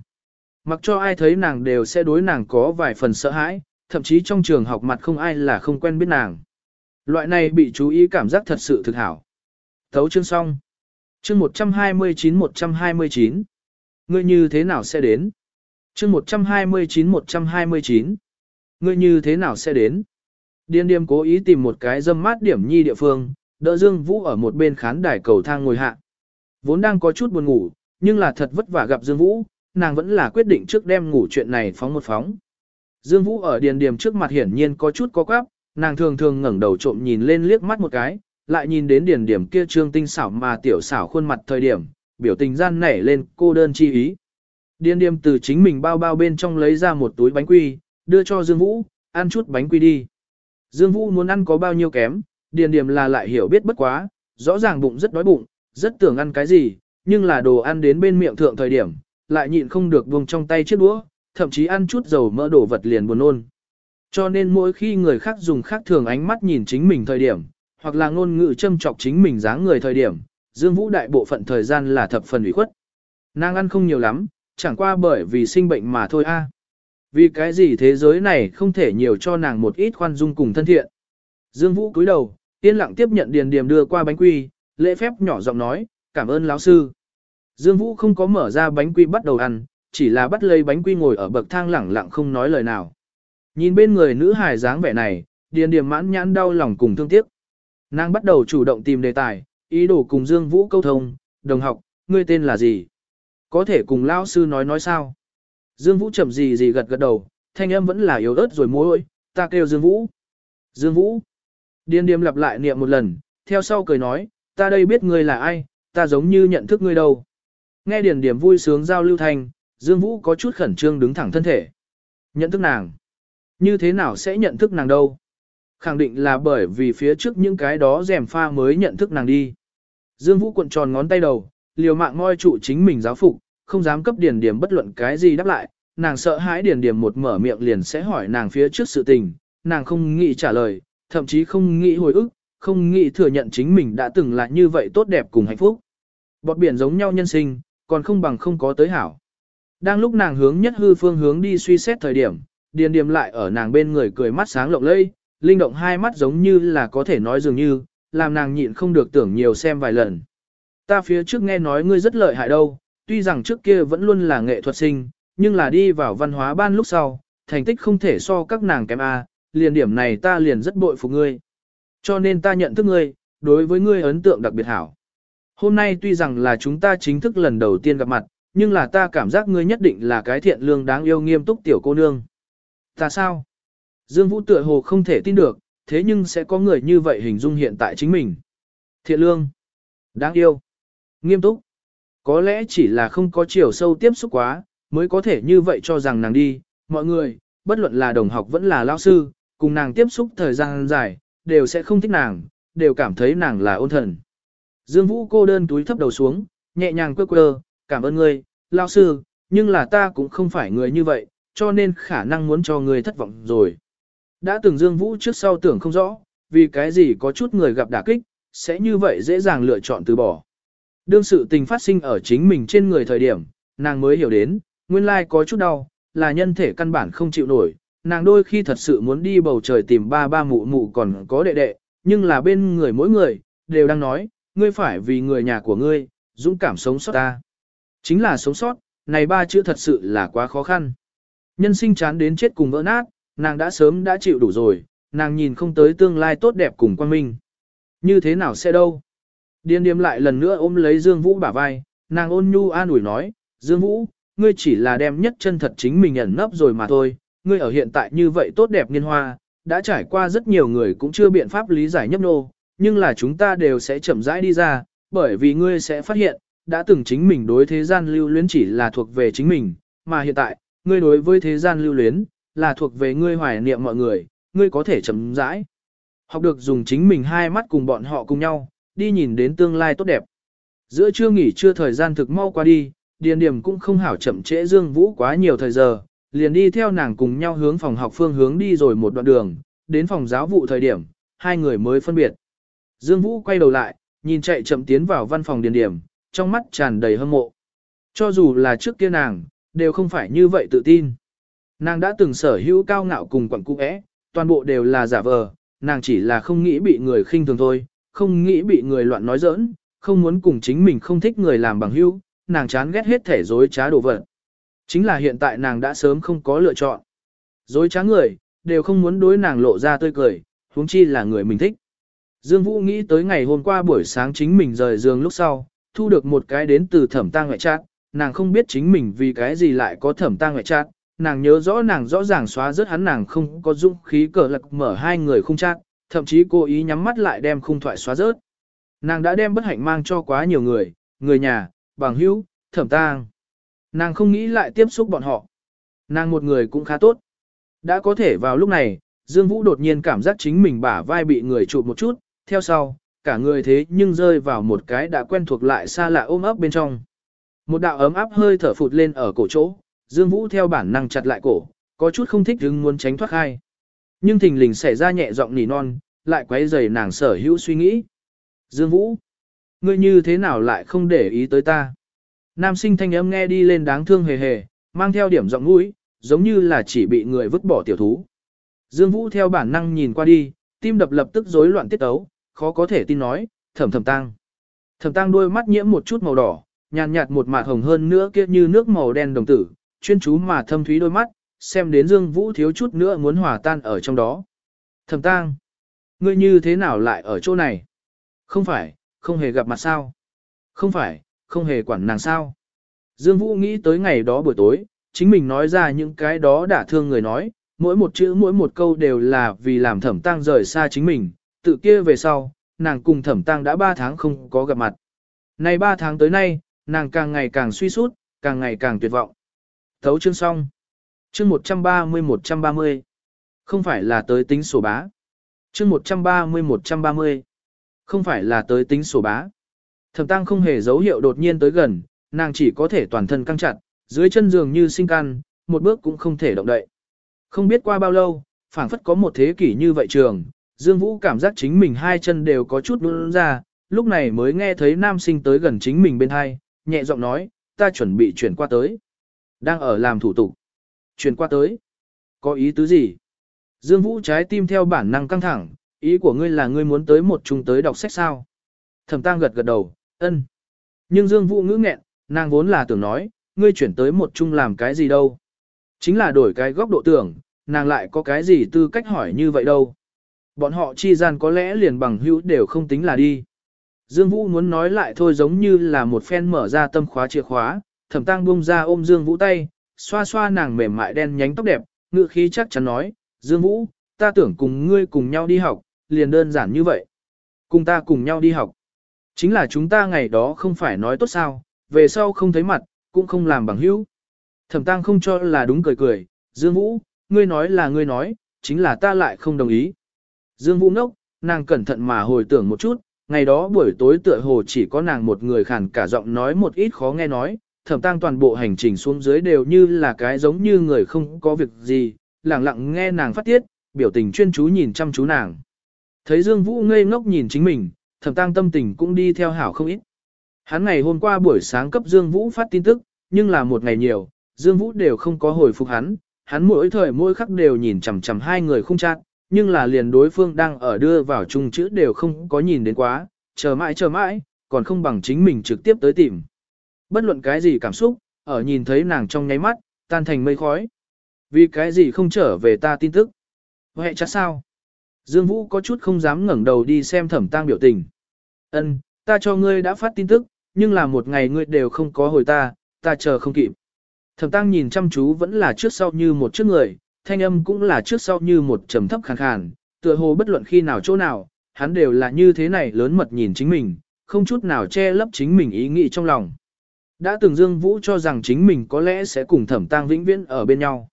Mặc cho ai thấy nàng đều sẽ đối nàng có vài phần sợ hãi, thậm chí trong trường học mặt không ai là không quen biết nàng. Loại này bị chú ý cảm giác thật sự thực hảo. Thấu chương xong. Chương 129-129. Ngươi như thế nào sẽ đến? Chương 129-129. Ngươi như thế nào sẽ đến? Điên điềm cố ý tìm một cái dâm mát điểm nhi địa phương, đỡ Dương Vũ ở một bên khán đài cầu thang ngồi hạ. Vốn đang có chút buồn ngủ, nhưng là thật vất vả gặp Dương Vũ, nàng vẫn là quyết định trước đem ngủ chuyện này phóng một phóng. Dương Vũ ở điền điểm trước mặt hiển nhiên có chút có quáp, nàng thường thường ngẩng đầu trộm nhìn lên liếc mắt một cái, lại nhìn đến điển điểm kia trương tinh xảo mà tiểu xảo khuôn mặt thời điểm, biểu tình gian nảy lên cô đơn chi ý. Điền điểm từ chính mình bao bao bên trong lấy ra một túi bánh quy, đưa cho Dương Vũ, ăn chút bánh quy đi. Dương Vũ muốn ăn có bao nhiêu kém, điền điểm là lại hiểu biết bất quá, rõ ràng bụng rất đói bụng, rất tưởng ăn cái gì, nhưng là đồ ăn đến bên miệng thượng thời điểm, lại nhịn không được buông trong tay chiếc đũa, thậm chí ăn chút dầu mỡ đổ vật liền buồn nôn. Cho nên mỗi khi người khác dùng khác thường ánh mắt nhìn chính mình thời điểm, hoặc là ngôn ngữ châm chọc chính mình dáng người thời điểm, Dương Vũ đại bộ phận thời gian là thập phần ủy khuất. Nàng ăn không nhiều lắm, chẳng qua bởi vì sinh bệnh mà thôi a. Vì cái gì thế giới này không thể nhiều cho nàng một ít khoan dung cùng thân thiện. Dương Vũ cúi đầu, yên lặng tiếp nhận điền điềm đưa qua bánh quy, lễ phép nhỏ giọng nói, cảm ơn lão sư. Dương Vũ không có mở ra bánh quy bắt đầu ăn, chỉ là bắt lấy bánh quy ngồi ở bậc thang lẳng lặng không nói lời nào. Nhìn bên người nữ hài dáng vẻ này, điền điềm mãn nhãn đau lòng cùng thương tiếc. Nàng bắt đầu chủ động tìm đề tài, ý đồ cùng Dương Vũ câu thông, đồng học, ngươi tên là gì? Có thể cùng lão sư nói nói sao? Dương Vũ chậm gì gì gật gật đầu, thanh âm vẫn là yếu ớt rồi mối ta kêu Dương Vũ. Dương Vũ. Điền điềm lặp lại niệm một lần, theo sau cười nói, ta đây biết ngươi là ai, ta giống như nhận thức ngươi đâu. Nghe điền điểm vui sướng giao lưu thanh, Dương Vũ có chút khẩn trương đứng thẳng thân thể. Nhận thức nàng. Như thế nào sẽ nhận thức nàng đâu? Khẳng định là bởi vì phía trước những cái đó rèm pha mới nhận thức nàng đi. Dương Vũ cuộn tròn ngón tay đầu, liều mạng ngôi trụ chính mình giáo phục, không dám cấp điển điểm bất luận cái gì đáp lại, nàng sợ hãi điển điểm một mở miệng liền sẽ hỏi nàng phía trước sự tình, nàng không nghĩ trả lời, thậm chí không nghĩ hồi ức, không nghĩ thừa nhận chính mình đã từng là như vậy tốt đẹp cùng hạnh phúc. Bọt biển giống nhau nhân sinh, còn không bằng không có tới hảo. Đang lúc nàng hướng nhất hư phương hướng đi suy xét thời điểm, điền điềm lại ở nàng bên người cười mắt sáng lộng lẫy, linh động hai mắt giống như là có thể nói dường như, làm nàng nhịn không được tưởng nhiều xem vài lần. Ta phía trước nghe nói ngươi rất lợi hại đâu, tuy rằng trước kia vẫn luôn là nghệ thuật sinh, nhưng là đi vào văn hóa ban lúc sau, thành tích không thể so các nàng kém A, liền điểm này ta liền rất bội phục ngươi. Cho nên ta nhận thức ngươi, đối với ngươi ấn tượng đặc biệt hảo. Hôm nay tuy rằng là chúng ta chính thức lần đầu tiên gặp mặt, nhưng là ta cảm giác ngươi nhất định là cái thiện lương đáng yêu nghiêm túc tiểu cô nương. Ta sao? Dương Vũ tựa hồ không thể tin được, thế nhưng sẽ có người như vậy hình dung hiện tại chính mình. Thiện lương, đáng yêu, nghiêm túc. Có lẽ chỉ là không có chiều sâu tiếp xúc quá, mới có thể như vậy cho rằng nàng đi. Mọi người, bất luận là đồng học vẫn là lao sư, cùng nàng tiếp xúc thời gian dài, đều sẽ không thích nàng, đều cảm thấy nàng là ôn thần. Dương Vũ cô đơn túi thấp đầu xuống, nhẹ nhàng quơ quơ, cảm ơn ngươi, lao sư, nhưng là ta cũng không phải người như vậy, cho nên khả năng muốn cho ngươi thất vọng rồi. Đã từng Dương Vũ trước sau tưởng không rõ, vì cái gì có chút người gặp đả kích, sẽ như vậy dễ dàng lựa chọn từ bỏ. Đương sự tình phát sinh ở chính mình trên người thời điểm, nàng mới hiểu đến, nguyên lai có chút đau, là nhân thể căn bản không chịu nổi, nàng đôi khi thật sự muốn đi bầu trời tìm ba ba mụ mụ còn có đệ đệ, nhưng là bên người mỗi người, đều đang nói, ngươi phải vì người nhà của ngươi, dũng cảm sống sót ta. Chính là sống sót, này ba chữ thật sự là quá khó khăn. Nhân sinh chán đến chết cùng vỡ nát, nàng đã sớm đã chịu đủ rồi, nàng nhìn không tới tương lai tốt đẹp cùng quan minh. Như thế nào sẽ đâu? Điên điềm lại lần nữa ôm lấy Dương Vũ bả vai, nàng ôn nhu an ủi nói, Dương Vũ, ngươi chỉ là đem nhất chân thật chính mình ẩn nấp rồi mà thôi, ngươi ở hiện tại như vậy tốt đẹp niên hoa, đã trải qua rất nhiều người cũng chưa biện pháp lý giải nhấp nô, nhưng là chúng ta đều sẽ chậm rãi đi ra, bởi vì ngươi sẽ phát hiện, đã từng chính mình đối thế gian lưu luyến chỉ là thuộc về chính mình, mà hiện tại, ngươi đối với thế gian lưu luyến, là thuộc về ngươi hoài niệm mọi người, ngươi có thể chậm rãi. Học được dùng chính mình hai mắt cùng bọn họ cùng nhau, đi nhìn đến tương lai tốt đẹp. Giữa trưa nghỉ trưa thời gian thực mau qua đi, Điền Điểm cũng không hảo chậm trễ Dương Vũ quá nhiều thời giờ, liền đi theo nàng cùng nhau hướng phòng học phương hướng đi rồi một đoạn đường, đến phòng giáo vụ thời điểm, hai người mới phân biệt. Dương Vũ quay đầu lại, nhìn chạy chậm tiến vào văn phòng Điền Điểm, trong mắt tràn đầy hâm mộ. Cho dù là trước kia nàng, đều không phải như vậy tự tin. Nàng đã từng sở hữu cao ngạo cùng quặng cung ẽ, toàn bộ đều là giả vờ, nàng chỉ là không nghĩ bị người khinh thường thôi, không nghĩ bị người loạn nói giỡn, không muốn cùng chính mình không thích người làm bằng hữu, nàng chán ghét hết thể dối trá đồ vật. Chính là hiện tại nàng đã sớm không có lựa chọn. Dối trá người, đều không muốn đối nàng lộ ra tươi cười, huống chi là người mình thích. Dương Vũ nghĩ tới ngày hôm qua buổi sáng chính mình rời giường lúc sau, thu được một cái đến từ thẩm tang ngoại trát, nàng không biết chính mình vì cái gì lại có thẩm tang ngoại trạng. nàng nhớ rõ nàng rõ ràng xóa rớt hắn nàng không có dũng khí cờ lạc mở hai người không chát, thậm chí cố ý nhắm mắt lại đem khung thoại xóa rớt. Nàng đã đem bất hạnh mang cho quá nhiều người, người nhà, bằng hữu, thẩm tang. Nàng không nghĩ lại tiếp xúc bọn họ. Nàng một người cũng khá tốt. Đã có thể vào lúc này, Dương Vũ đột nhiên cảm giác chính mình bả vai bị người chụp một chút, theo sau, cả người thế nhưng rơi vào một cái đã quen thuộc lại xa lạ ôm ấp bên trong. Một đạo ấm áp hơi thở phụt lên ở cổ chỗ, Dương Vũ theo bản năng chặt lại cổ, có chút không thích hứng muốn tránh thoát khai. Nhưng thình lình xảy ra nhẹ giọng nỉ non, lại quấy rầy nàng sở hữu suy nghĩ. Dương Vũ, ngươi như thế nào lại không để ý tới ta? Nam sinh thanh âm nghe đi lên đáng thương hề hề, mang theo điểm giọng mũi, giống như là chỉ bị người vứt bỏ tiểu thú. Dương Vũ theo bản năng nhìn qua đi, tim đập lập tức rối loạn tiết ấu, khó có thể tin nói, thầm thầm tăng. Thầm tăng đôi mắt nhiễm một chút màu đỏ, nhàn nhạt một mạt hồng hơn nữa kia như nước màu đen đồng tử, chuyên chú mà thâm thúy đôi mắt, xem đến Dương Vũ thiếu chút nữa muốn hòa tan ở trong đó. Thẩm tang, ngươi như thế nào lại ở chỗ này? Không phải, không hề gặp mặt sao? Không phải, không hề quản nàng sao? Dương Vũ nghĩ tới ngày đó buổi tối, chính mình nói ra những cái đó đã thương người nói, mỗi một chữ mỗi một câu đều là vì làm thẩm tang rời xa chính mình, tự kia về sau, nàng cùng thẩm tang đã 3 tháng không có gặp mặt. Này 3 tháng tới nay, nàng càng ngày càng suy sút, càng ngày càng tuyệt vọng. Thấu chương xong. Chương 130-130. Không phải là tới tính sổ bá. Chương 130-130. Không phải là tới tính sổ bá. Thẩm tăng không hề dấu hiệu đột nhiên tới gần, nàng chỉ có thể toàn thân căng chặt, dưới chân giường như sinh căn, một bước cũng không thể động đậy. Không biết qua bao lâu, phảng phất có một thế kỷ như vậy trường, Dương Vũ cảm giác chính mình hai chân đều có chút nôn ra, lúc này mới nghe thấy nam sinh tới gần chính mình bên hai, nhẹ giọng nói, ta chuẩn bị chuyển qua tới. Đang ở làm thủ tục. Chuyển qua tới. Có ý tứ gì? Dương Vũ trái tim theo bản năng căng thẳng, ý của ngươi là ngươi muốn tới một trung tới đọc sách sao? Thẩm Tăng gật gật đầu, ân. Nhưng Dương Vũ ngữ nghẹn, nàng vốn là tưởng nói, ngươi chuyển tới một trung làm cái gì đâu? Chính là đổi cái góc độ tưởng, nàng lại có cái gì tư cách hỏi như vậy đâu? Bọn họ chi gian có lẽ liền bằng hữu đều không tính là đi. Dương Vũ muốn nói lại thôi giống như là một phen mở ra tâm khóa chìa khóa, thẩm tăng buông ra ôm Dương Vũ tay, xoa xoa nàng mềm mại đen nhánh tóc đẹp, ngựa khí chắc chắn nói, Dương Vũ, ta tưởng cùng ngươi cùng nhau đi học, liền đơn giản như vậy. Cùng ta cùng nhau đi học. Chính là chúng ta ngày đó không phải nói tốt sao, về sau không thấy mặt, cũng không làm bằng hữu. Thẩm tăng không cho là đúng cười cười, Dương Vũ, ngươi nói là ngươi nói, chính là ta lại không đồng ý. Dương Vũ nốc, nàng cẩn thận mà hồi tưởng một chút, ngày đó buổi tối tựa hồ chỉ có nàng một người khản cả giọng nói một ít khó nghe nói, thẩm tăng toàn bộ hành trình xuống dưới đều như là cái giống như người không có việc gì, lặng lặng nghe nàng phát tiết, biểu tình chuyên chú nhìn chăm chú nàng. Thấy Dương Vũ ngây ngốc nhìn chính mình, thẩm tăng tâm tình cũng đi theo hảo không ít. Hắn ngày hôm qua buổi sáng cấp Dương Vũ phát tin tức, nhưng là một ngày nhiều, Dương Vũ đều không có hồi phục hắn, hắn mỗi thời mỗi khắc đều nhìn chằm chằm hai người không chát, nhưng là liền đối phương đang ở đưa vào chung chữ đều không có nhìn đến quá, chờ mãi chờ mãi, còn không bằng chính mình trực tiếp tới tìm. Bất luận cái gì cảm xúc, ở nhìn thấy nàng trong nháy mắt, tan thành mây khói. Vì cái gì không trở về ta tin tức? Hệ chắc sao? Dương Vũ có chút không dám ngẩng đầu đi xem thẩm tang biểu tình. Ân, ta cho ngươi đã phát tin tức, nhưng là một ngày ngươi đều không có hồi ta, ta chờ không kịp. Thẩm tang nhìn chăm chú vẫn là trước sau như một trước người, thanh âm cũng là trước sau như một trầm thấp khàn khàn, tựa hồ bất luận khi nào chỗ nào, hắn đều là như thế này lớn mật nhìn chính mình, không chút nào che lấp chính mình ý nghĩ trong lòng. Đã từng Dương Vũ cho rằng chính mình có lẽ sẽ cùng thẩm tăng vĩnh viễn ở bên nhau.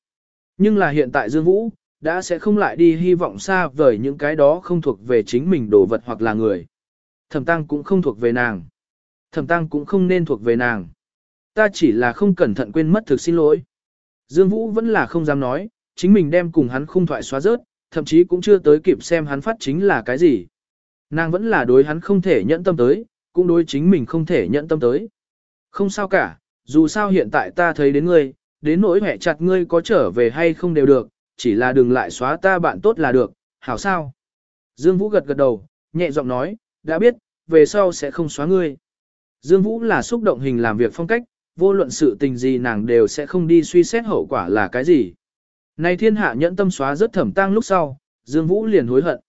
Nhưng là hiện tại Dương Vũ, đã sẽ không lại đi hy vọng xa vời những cái đó không thuộc về chính mình đồ vật hoặc là người. Thẩm tăng cũng không thuộc về nàng. Thẩm tăng cũng không nên thuộc về nàng. Ta chỉ là không cẩn thận quên mất thực xin lỗi. Dương Vũ vẫn là không dám nói, chính mình đem cùng hắn khung thoại xóa rớt, thậm chí cũng chưa tới kịp xem hắn phát chính là cái gì. Nàng vẫn là đối hắn không thể nhẫn tâm tới, cũng đối chính mình không thể nhẫn tâm tới. Không sao cả, dù sao hiện tại ta thấy đến ngươi, đến nỗi hẹ chặt ngươi có trở về hay không đều được, chỉ là đừng lại xóa ta bạn tốt là được, hảo sao. Dương Vũ gật gật đầu, nhẹ giọng nói, đã biết, về sau sẽ không xóa ngươi. Dương Vũ là xúc động hình làm việc phong cách, vô luận sự tình gì nàng đều sẽ không đi suy xét hậu quả là cái gì. Này thiên hạ nhẫn tâm xóa rất thẩm tang lúc sau, Dương Vũ liền hối hận.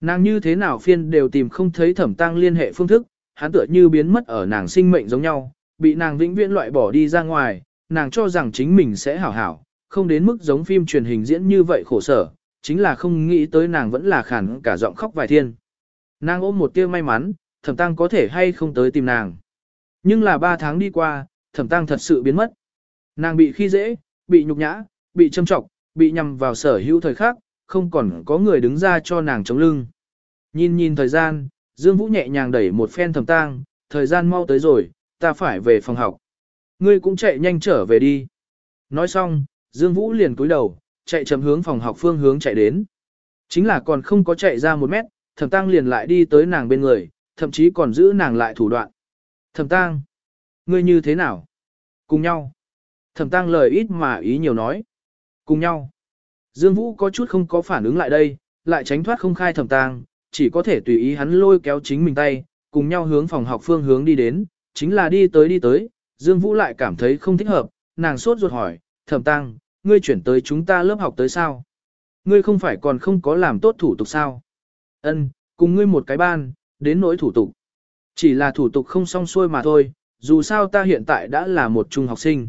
Nàng như thế nào phiên đều tìm không thấy thẩm tang liên hệ phương thức, hắn tựa như biến mất ở nàng sinh mệnh giống nhau, bị nàng vĩnh viễn loại bỏ đi ra ngoài, nàng cho rằng chính mình sẽ hảo hảo, không đến mức giống phim truyền hình diễn như vậy khổ sở, chính là không nghĩ tới nàng vẫn là khản cả giọng khóc vài thiên. Nàng ôm một tia may mắn, thẩm tăng có thể hay không tới tìm nàng. Nhưng là ba tháng đi qua, thẩm tăng thật sự biến mất. Nàng bị khi dễ, bị nhục nhã, bị châm trọng, bị nhầm vào sở hữu thời khắc, không còn có người đứng ra cho nàng chống lưng. Nhìn nhìn thời gian, Dương Vũ nhẹ nhàng đẩy một phen thẩm tang, thời gian mau tới rồi, ta phải về phòng học. Ngươi cũng chạy nhanh trở về đi. Nói xong, Dương Vũ liền cúi đầu, chạy chậm hướng phòng học phương hướng chạy đến. Chính là còn không có chạy ra một mét, thẩm tang liền lại đi tới nàng bên người, thậm chí còn giữ nàng lại thủ đoạn. Thẩm tang, ngươi như thế nào? Cùng nhau. Thẩm tang lời ít mà ý nhiều nói. Cùng nhau. Dương Vũ có chút không có phản ứng lại đây, lại tránh thoát không khai thẩm tang, chỉ có thể tùy ý hắn lôi kéo chính mình tay, cùng nhau hướng phòng học phương hướng đi đến, chính là đi tới đi tới, Dương Vũ lại cảm thấy không thích hợp, nàng sốt ruột hỏi, thẩm tang, ngươi chuyển tới chúng ta lớp học tới sao? Ngươi không phải còn không có làm tốt thủ tục sao? Ân, cùng ngươi một cái ban, đến nỗi thủ tục. Chỉ là thủ tục không xong xuôi mà thôi, dù sao ta hiện tại đã là một trung học sinh.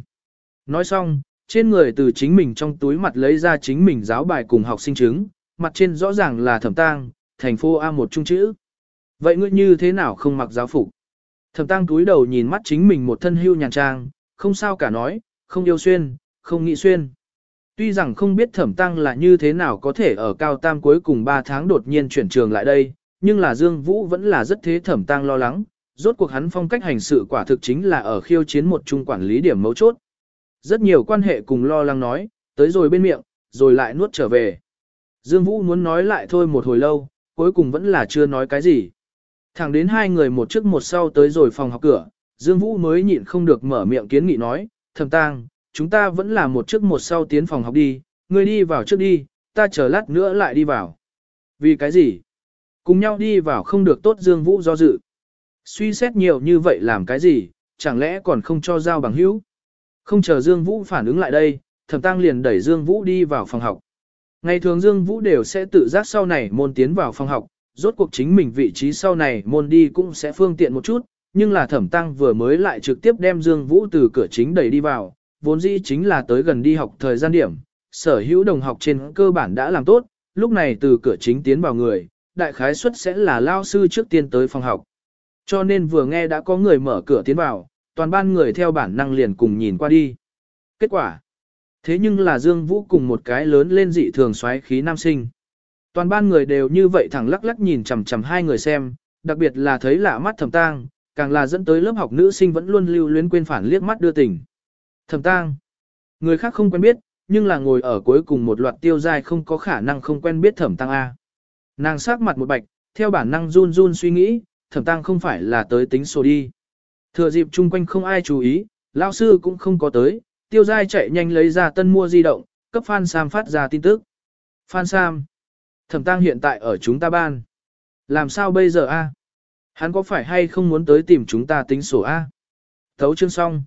Nói xong, trên người từ chính mình trong túi mặt lấy ra chính mình giáo bài cùng học sinh chứng, mặt trên rõ ràng là thẩm tang, thành phố A một trung chữ. Vậy ngươi như thế nào không mặc giáo phục? Thẩm tang túi đầu nhìn mắt chính mình một thân hưu nhàn trang, không sao cả nói, không yêu xuyên, không nghĩ xuyên. Tuy rằng không biết thẩm tăng là như thế nào có thể ở cao tam cuối cùng 3 tháng đột nhiên chuyển trường lại đây, nhưng là Dương Vũ vẫn là rất thế thẩm tăng lo lắng, rốt cuộc hắn phong cách hành sự quả thực chính là ở khiêu chiến một trung quản lý điểm mấu chốt. Rất nhiều quan hệ cùng lo lắng nói, tới rồi bên miệng, rồi lại nuốt trở về. Dương Vũ muốn nói lại thôi một hồi lâu, cuối cùng vẫn là chưa nói cái gì. Thẳng đến hai người một trước một sau tới rồi phòng học cửa, Dương Vũ mới nhịn không được mở miệng kiến nghị nói, thầm tang, chúng ta vẫn là một trước một sau tiến phòng học đi, ngươi đi vào trước đi, ta chờ lát nữa lại đi vào. Vì cái gì? Cùng nhau đi vào không được tốt Dương Vũ do dự. Suy xét nhiều như vậy làm cái gì, chẳng lẽ còn không cho giao bằng hữu? Không chờ Dương Vũ phản ứng lại đây, Thẩm Tăng liền đẩy Dương Vũ đi vào phòng học. Ngày thường Dương Vũ đều sẽ tự giác sau này môn tiến vào phòng học, rốt cuộc chính mình vị trí sau này môn đi cũng sẽ phương tiện một chút, nhưng là Thẩm Tăng vừa mới lại trực tiếp đem Dương Vũ từ cửa chính đẩy đi vào, vốn dĩ chính là tới gần đi học thời gian điểm, sở hữu đồng học trên cơ bản đã làm tốt, lúc này từ cửa chính tiến vào người, đại khái suất sẽ là lao sư trước tiên tới phòng học. Cho nên vừa nghe đã có người mở cửa tiến vào, toàn ban người theo bản năng liền cùng nhìn qua đi. Kết quả. Thế nhưng là Dương Vũ cùng một cái lớn lên dị thường xoáy khí nam sinh. Toàn ban người đều như vậy thẳng lắc lắc nhìn chằm chằm hai người xem, đặc biệt là thấy lạ mắt thẩm tang, càng là dẫn tới lớp học nữ sinh vẫn luôn lưu luyến quên phản liếc mắt đưa tình. Thẩm tang, người khác không quen biết, nhưng là ngồi ở cuối cùng một loạt tiêu giai không có khả năng không quen biết thẩm tang A. Nàng sắc mặt một bạch, theo bản năng run run suy nghĩ, thẩm tang không phải là tới tính số đi. Thừa dịp chung quanh không ai chú ý, lão sư cũng không có tới, tiêu giai chạy nhanh lấy ra tân mua di động, cấp Phan Sam phát ra tin tức. Phan Sam, thẩm tang hiện tại ở chúng ta ban. Làm sao bây giờ a? Hắn có phải hay không muốn tới tìm chúng ta tính sổ a? Thấu chương xong.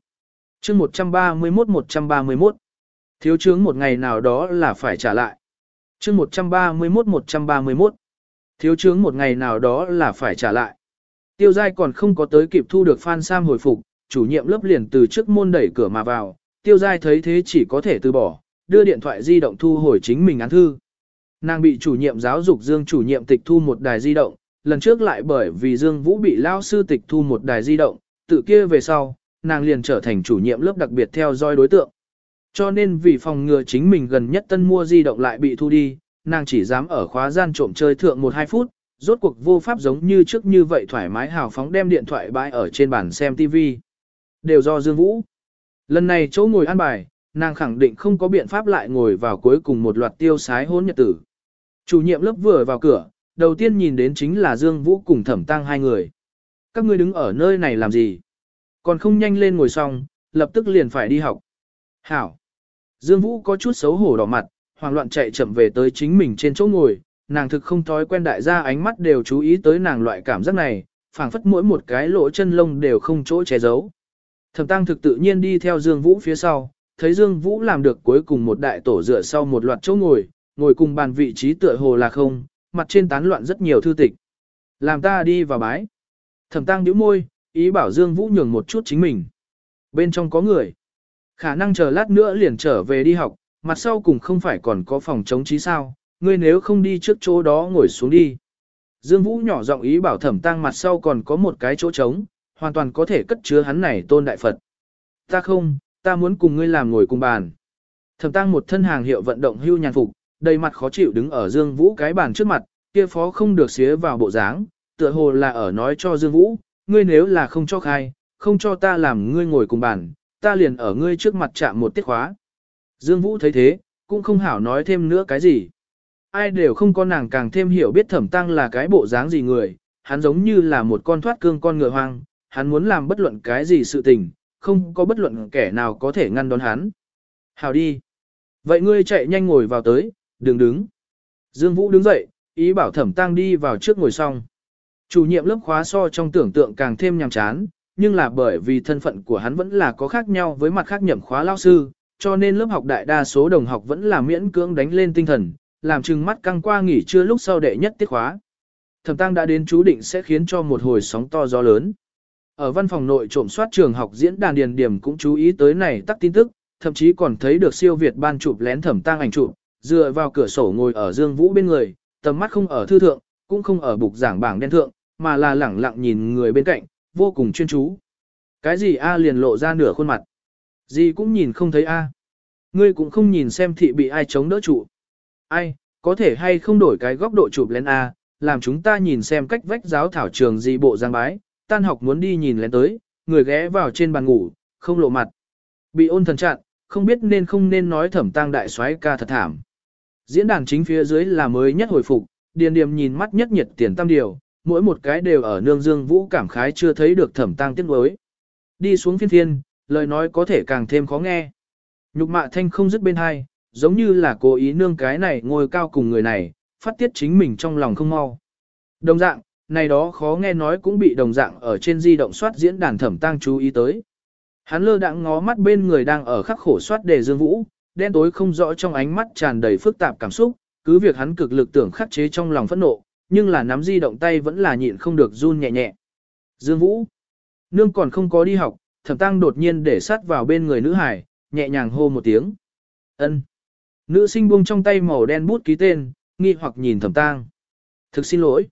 Chương 131-131. Thiếu chướng một ngày nào đó là phải trả lại. Chương 131-131. Thiếu chướng một ngày nào đó là phải trả lại. Tiêu giai còn không có tới kịp thu được Phan Sam hồi phục, chủ nhiệm lớp liền từ trước môn đẩy cửa mà vào, tiêu giai thấy thế chỉ có thể từ bỏ, đưa điện thoại di động thu hồi chính mình án thư. Nàng bị chủ nhiệm giáo dục Dương chủ nhiệm tịch thu một đài di động, lần trước lại bởi vì Dương Vũ bị lao sư tịch thu một đài di động, tự kia về sau, nàng liền trở thành chủ nhiệm lớp đặc biệt theo dõi đối tượng. Cho nên vì phòng ngừa chính mình gần nhất tân mua di động lại bị thu đi, nàng chỉ dám ở khóa gian trộm chơi thượng 1-2 phút, rốt cuộc vô pháp giống như trước như vậy thoải mái hào phóng đem điện thoại bãi ở trên bàn xem TV. Đều do Dương Vũ. Lần này chỗ ngồi ăn bài, nàng khẳng định không có biện pháp lại ngồi vào cuối cùng một loạt tiêu sái hôn nhật tử. Chủ nhiệm lớp vừa vào cửa, đầu tiên nhìn đến chính là Dương Vũ cùng thẩm tăng hai người. Các ngươi đứng ở nơi này làm gì? Còn không nhanh lên ngồi xong, lập tức liền phải đi học. Hảo. Dương Vũ có chút xấu hổ đỏ mặt, hoảng loạn chạy chậm về tới chính mình trên chỗ ngồi, nàng thực không thói quen đại gia ánh mắt đều chú ý tới nàng loại cảm giác này, phảng phất mỗi một cái lỗ chân lông đều không chỗ che giấu. Thẩm Tăng thực tự nhiên đi theo Dương Vũ phía sau, thấy Dương Vũ làm được cuối cùng một đại tổ dựa sau một loạt chỗ ngồi, ngồi cùng bàn vị trí tựa hồ là không, mặt trên tán loạn rất nhiều thư tịch. Làm ta đi vào bái. Thẩm Tăng nhíu môi, ý bảo Dương Vũ nhường một chút chính mình. Bên trong có người. Khả năng chờ lát nữa liền trở về đi học, mặt sau cùng không phải còn có phòng chống trí sao, ngươi nếu không đi trước chỗ đó ngồi xuống đi. Dương Vũ nhỏ giọng ý bảo thẩm tăng mặt sau còn có một cái chỗ trống, hoàn toàn có thể cất chứa hắn này tôn đại Phật. Ta không, ta muốn cùng ngươi làm ngồi cùng bàn. Thẩm tăng một thân hàng hiệu vận động hưu nhàn phục, đầy mặt khó chịu đứng ở Dương Vũ cái bàn trước mặt, kia phó không được xía vào bộ dáng, tựa hồ là ở nói cho Dương Vũ, ngươi nếu là không cho khai, không cho ta làm ngươi ngồi cùng bàn, ta liền ở ngươi trước mặt chạm một tiết khóa. Dương Vũ thấy thế, cũng không hảo nói thêm nữa cái gì. Ai đều không có nàng càng thêm hiểu biết thẩm tăng là cái bộ dáng gì người, hắn giống như là một con thoát cương con ngựa hoang, hắn muốn làm bất luận cái gì sự tình, không có bất luận kẻ nào có thể ngăn đón hắn. Hào đi. Vậy ngươi chạy nhanh ngồi vào tới, đừng đứng. Dương Vũ đứng dậy, ý bảo thẩm tăng đi vào trước ngồi xong. Chủ nhiệm lớp khóa so trong tưởng tượng càng thêm nhàm chán, nhưng là bởi vì thân phận của hắn vẫn là có khác nhau với mặt khác nhậm khóa lao sư, cho nên lớp học đại đa số đồng học vẫn là miễn cưỡng đánh lên tinh thần, làm chừng mắt căng qua nghỉ trưa lúc sau đệ nhất tiết khóa. Thẩm Tăng đã đến chú định sẽ khiến cho một hồi sóng to gió lớn. Ở văn phòng nội trộm soát trường học diễn đàn điền điểm cũng chú ý tới này tắc tin tức, thậm chí còn thấy được siêu việt ban chụp lén Thẩm Tăng ảnh chụp, dựa vào cửa sổ ngồi ở Dương Vũ bên người, tầm mắt không ở thư thượng, cũng không ở bục giảng bảng đen thượng, mà là lẳng lặng nhìn người bên cạnh, vô cùng chuyên chú. Cái gì A liền lộ ra nửa khuôn mặt. Gì cũng nhìn không thấy A. Ngươi cũng không nhìn xem thị bị ai chống đỡ trụ. Ai, có thể hay không đổi cái góc độ chụp lên A, làm chúng ta nhìn xem cách vách giáo thảo trường gì bộ giang bái, tan học muốn đi nhìn lên tới, người ghé vào trên bàn ngủ, không lộ mặt. Bị ôn thần chặn, không biết nên không nên nói thẩm tang đại soái ca thật thảm. Diễn đàn chính phía dưới là mới nhất hồi phục, điền điềm nhìn mắt nhất nhiệt tiền tam điều, mỗi một cái đều ở nương dương vũ cảm khái chưa thấy được thẩm tang tiếc nuối. Đi xuống phiên thiên, lời nói có thể càng thêm khó nghe. Nhục mạ thanh không dứt bên hai, giống như là cố ý nương cái này ngồi cao cùng người này, phát tiết chính mình trong lòng không mau. Đồng dạng, này đó khó nghe nói cũng bị đồng dạng ở trên di động soát diễn đàn thẩm tăng chú ý tới. Hắn lơ đãng ngó mắt bên người đang ở khắc khổ soát đề dương vũ, đen tối không rõ trong ánh mắt tràn đầy phức tạp cảm xúc, cứ việc hắn cực lực tưởng khắc chế trong lòng phẫn nộ, nhưng là nắm di động tay vẫn là nhịn không được run nhẹ nhẹ. Dương Vũ, nương còn không có đi học, thẩm tăng đột nhiên để sát vào bên người nữ hải, nhẹ nhàng hô một tiếng. ân Nữ sinh buông trong tay màu đen bút ký tên, nghi hoặc nhìn thẩm tang. Thực xin lỗi.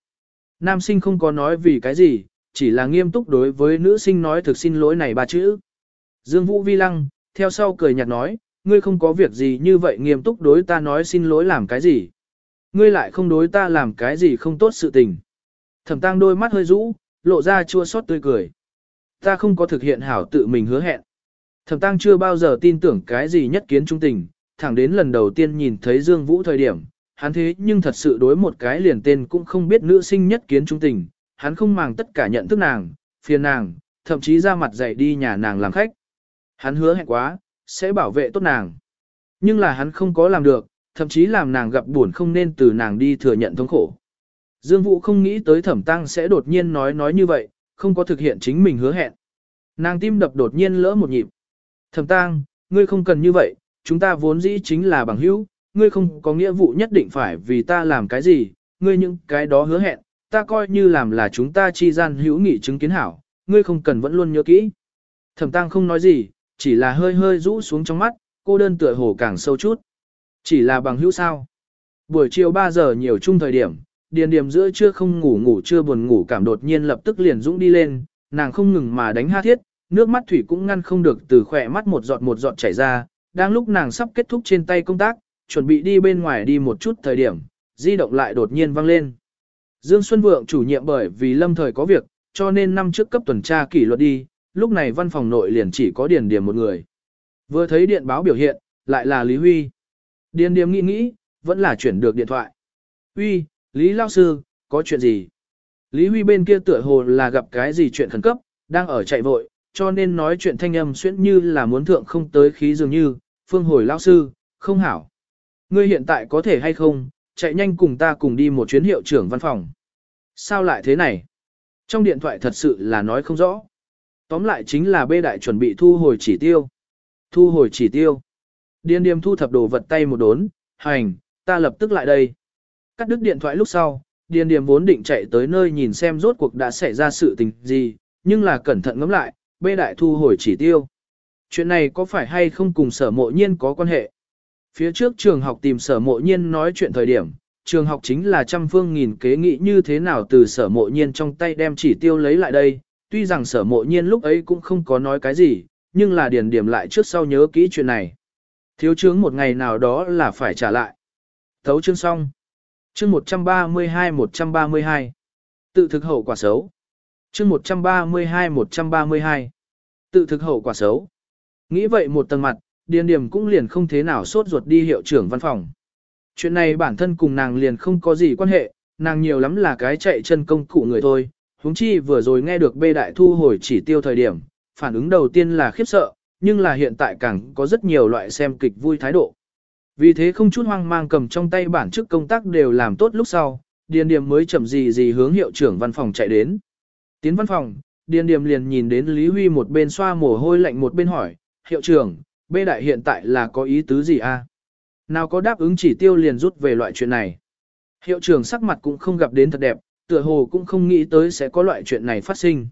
Nam sinh không có nói vì cái gì, chỉ là nghiêm túc đối với nữ sinh nói thực xin lỗi này ba chữ. Dương Vũ vi lăng, theo sau cười nhạt nói, ngươi không có việc gì như vậy nghiêm túc đối ta nói xin lỗi làm cái gì. ngươi lại không đối ta làm cái gì không tốt sự tình. Thẩm tang đôi mắt hơi rũ, lộ ra chua xót tươi cười. Ta không có thực hiện hảo tự mình hứa hẹn. Thẩm tang chưa bao giờ tin tưởng cái gì nhất kiến trung tình, thẳng đến lần đầu tiên nhìn thấy Dương Vũ thời điểm, hắn thế nhưng thật sự đối một cái liền tên cũng không biết nữ sinh nhất kiến trung tình, hắn không màng tất cả nhận thức nàng, phiền nàng, thậm chí ra mặt dạy đi nhà nàng làm khách. Hắn hứa hẹn quá, sẽ bảo vệ tốt nàng. Nhưng là hắn không có làm được, thậm chí làm nàng gặp buồn không nên từ nàng đi thừa nhận thống khổ. Dương Vũ không nghĩ tới thẩm tăng sẽ đột nhiên nói nói như vậy, không có thực hiện chính mình hứa hẹn. Nàng tim đập đột nhiên lỡ một nhịp. Thẩm tăng, ngươi không cần như vậy, chúng ta vốn dĩ chính là bằng hữu, ngươi không có nghĩa vụ nhất định phải vì ta làm cái gì, ngươi những cái đó hứa hẹn, ta coi như làm là chúng ta chi gian hữu nghị chứng kiến hảo, ngươi không cần vẫn luôn nhớ kỹ. Thẩm tăng không nói gì, chỉ là hơi hơi rũ xuống trong mắt, cô đơn tựa hồ càng sâu chút. Chỉ là bằng hữu sao. Buổi chiều 3 giờ nhiều chung thời điểm, điền điểm giữa trưa không ngủ ngủ chưa buồn ngủ cảm đột nhiên lập tức liền dũng đi lên, nàng không ngừng mà đánh ha thiết, nước mắt thủy cũng ngăn không được từ khỏe mắt một giọt một giọt chảy ra, đang lúc nàng sắp kết thúc trên tay công tác, chuẩn bị đi bên ngoài đi một chút thời điểm, di động lại đột nhiên vang lên. Dương Xuân Vượng chủ nhiệm bởi vì lâm thời có việc, cho nên năm trước cấp tuần tra kỷ luật đi, lúc này văn phòng nội liền chỉ có Điền Điềm một người. Vừa thấy điện báo biểu hiện, lại là Lý Huy. Điền Điềm nghĩ nghĩ, vẫn là chuyển được điện thoại. Huy, Lý Lao Sư, có chuyện gì? Lý Huy bên kia tựa hồ là gặp cái gì chuyện khẩn cấp, đang ở chạy vội, cho nên nói chuyện thanh âm xuyễn như là muốn thượng không tới khí dường như, phương hồi Lao Sư, không hảo. Ngươi hiện tại có thể hay không, chạy nhanh cùng ta cùng đi một chuyến hiệu trưởng văn phòng. Sao lại thế này? Trong điện thoại thật sự là nói không rõ. Tóm lại chính là bê đại chuẩn bị thu hồi chỉ tiêu. Thu hồi chỉ tiêu. Điên điềm thu thập đồ vật tay một đốn, hành, ta lập tức lại đây. Cắt đứt điện thoại lúc sau, điền điềm vốn định chạy tới nơi nhìn xem rốt cuộc đã xảy ra sự tình gì, nhưng là cẩn thận ngẫm lại, bê đại thu hồi chỉ tiêu. Chuyện này có phải hay không cùng sở mộ nhiên có quan hệ? Phía trước trường học tìm sở mộ nhiên nói chuyện thời điểm, trường học chính là trăm phương nghìn kế nghị như thế nào từ sở mộ nhiên trong tay đem chỉ tiêu lấy lại đây, tuy rằng sở mộ nhiên lúc ấy cũng không có nói cái gì, nhưng là điền điểm lại trước sau nhớ kỹ chuyện này. Thiếu chứng một ngày nào đó là phải trả lại. Thấu chương xong. Chương 132-132. Tự thực hậu quả xấu. Chương 132-132. Tự thực hậu quả xấu. Nghĩ vậy một tầng mặt, điền điểm cũng liền không thế nào sốt ruột đi hiệu trưởng văn phòng. Chuyện này bản thân cùng nàng liền không có gì quan hệ, nàng nhiều lắm là cái chạy chân công cụ người thôi. Huống chi vừa rồi nghe được bê đại thu hồi chỉ tiêu thời điểm, phản ứng đầu tiên là khiếp sợ, nhưng là hiện tại càng có rất nhiều loại xem kịch vui thái độ. Vì thế không chút hoang mang cầm trong tay bản chức công tác đều làm tốt lúc sau, Điền Điềm mới chậm gì gì hướng hiệu trưởng văn phòng chạy đến. Tiến văn phòng, Điền Điềm liền nhìn đến Lý Huy một bên xoa mồ hôi lạnh một bên hỏi, hiệu trưởng, bê đại hiện tại là có ý tứ gì a? Nào có đáp ứng chỉ tiêu liền rút về loại chuyện này. Hiệu trưởng sắc mặt cũng không gặp đến thật đẹp, tựa hồ cũng không nghĩ tới sẽ có loại chuyện này phát sinh.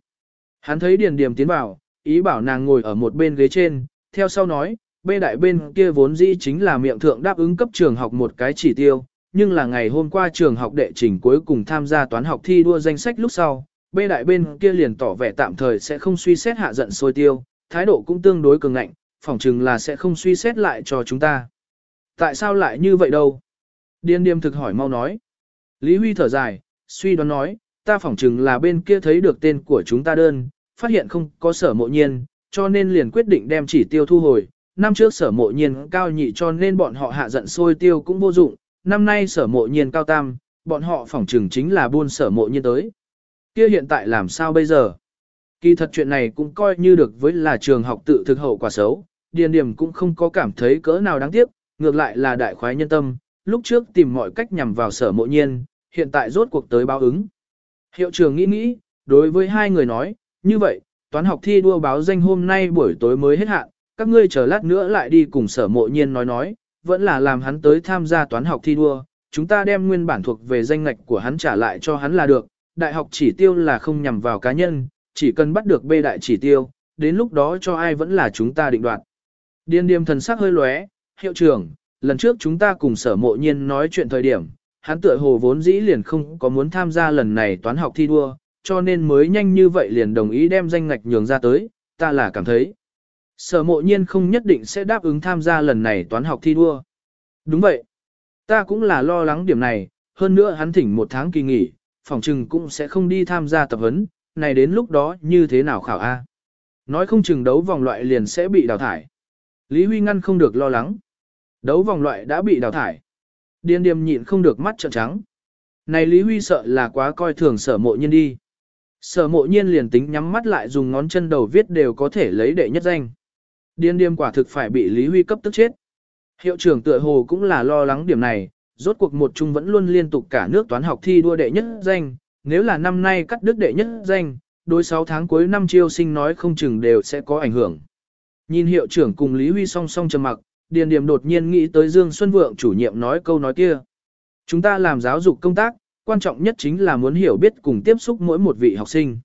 Hắn thấy Điền Điềm tiến vào, ý bảo nàng ngồi ở một bên ghế trên, theo sau nói, bê đại bên kia vốn dĩ chính là miệng thượng đáp ứng cấp trường học một cái chỉ tiêu, nhưng là ngày hôm qua trường học đệ trình cuối cùng tham gia toán học thi đua danh sách lúc sau, bê đại bên kia liền tỏ vẻ tạm thời sẽ không suy xét hạ giận sôi tiêu, thái độ cũng tương đối cường ngạnh, phỏng chừng là sẽ không suy xét lại cho chúng ta. Tại sao lại như vậy đâu? Điên điềm thực hỏi mau nói. Lý Huy thở dài, suy đoán nói, ta phỏng chừng là bên kia thấy được tên của chúng ta đơn, phát hiện không có sở mộ nhiên, cho nên liền quyết định đem chỉ tiêu thu hồi. Năm trước sở mộ nhiên cao nhị cho nên bọn họ hạ giận sôi tiêu cũng vô dụng, năm nay sở mộ nhiên cao tam, bọn họ phỏng chừng chính là buôn sở mộ nhiên tới. Kia hiện tại làm sao bây giờ? Kỳ thật chuyện này cũng coi như được với là trường học tự thực hậu quả xấu, điền điểm cũng không có cảm thấy cỡ nào đáng tiếc, ngược lại là đại khoái nhân tâm, lúc trước tìm mọi cách nhằm vào sở mộ nhiên, hiện tại rốt cuộc tới báo ứng. Hiệu trưởng nghĩ nghĩ, đối với hai người nói, như vậy, toán học thi đua báo danh hôm nay buổi tối mới hết hạn, các ngươi chờ lát nữa lại đi cùng sở mộ nhiên nói nói, vẫn là làm hắn tới tham gia toán học thi đua, chúng ta đem nguyên bản thuộc về danh ngạch của hắn trả lại cho hắn là được, đại học chỉ tiêu là không nhằm vào cá nhân, chỉ cần bắt được bê đại chỉ tiêu, đến lúc đó cho ai vẫn là chúng ta định đoạt. Điên điềm thần sắc hơi lóe, hiệu trưởng, lần trước chúng ta cùng sở mộ nhiên nói chuyện thời điểm, hắn tựa hồ vốn dĩ liền không có muốn tham gia lần này toán học thi đua, cho nên mới nhanh như vậy liền đồng ý đem danh ngạch nhường ra tới, ta là cảm thấy. Sở mộ nhiên không nhất định sẽ đáp ứng tham gia lần này toán học thi đua. Đúng vậy. Ta cũng là lo lắng điểm này, hơn nữa hắn thỉnh một tháng kỳ nghỉ, phòng trừng cũng sẽ không đi tham gia tập huấn, này đến lúc đó như thế nào khảo A. Nói không chừng đấu vòng loại liền sẽ bị đào thải. Lý Huy ngăn không được lo lắng. Đấu vòng loại đã bị đào thải. Điên điềm nhịn không được mắt trợn trắng. Này Lý Huy sợ là quá coi thường sở mộ nhiên đi. Sở mộ nhiên liền tính nhắm mắt lại dùng ngón chân đầu viết đều có thể lấy đệ nhất danh. Điên điềm quả thực phải bị Lý Huy cấp tức chết. Hiệu trưởng tựa hồ cũng là lo lắng điểm này, rốt cuộc một chung vẫn luôn liên tục cả nước toán học thi đua đệ nhất danh, nếu là năm nay cắt đứt đệ nhất danh, đối 6 tháng cuối năm chiêu sinh nói không chừng đều sẽ có ảnh hưởng. Nhìn hiệu trưởng cùng Lý Huy song song trầm mặc, Điền Điềm đột nhiên nghĩ tới Dương Xuân Vượng chủ nhiệm nói câu nói kia. Chúng ta làm giáo dục công tác, quan trọng nhất chính là muốn hiểu biết cùng tiếp xúc mỗi một vị học sinh.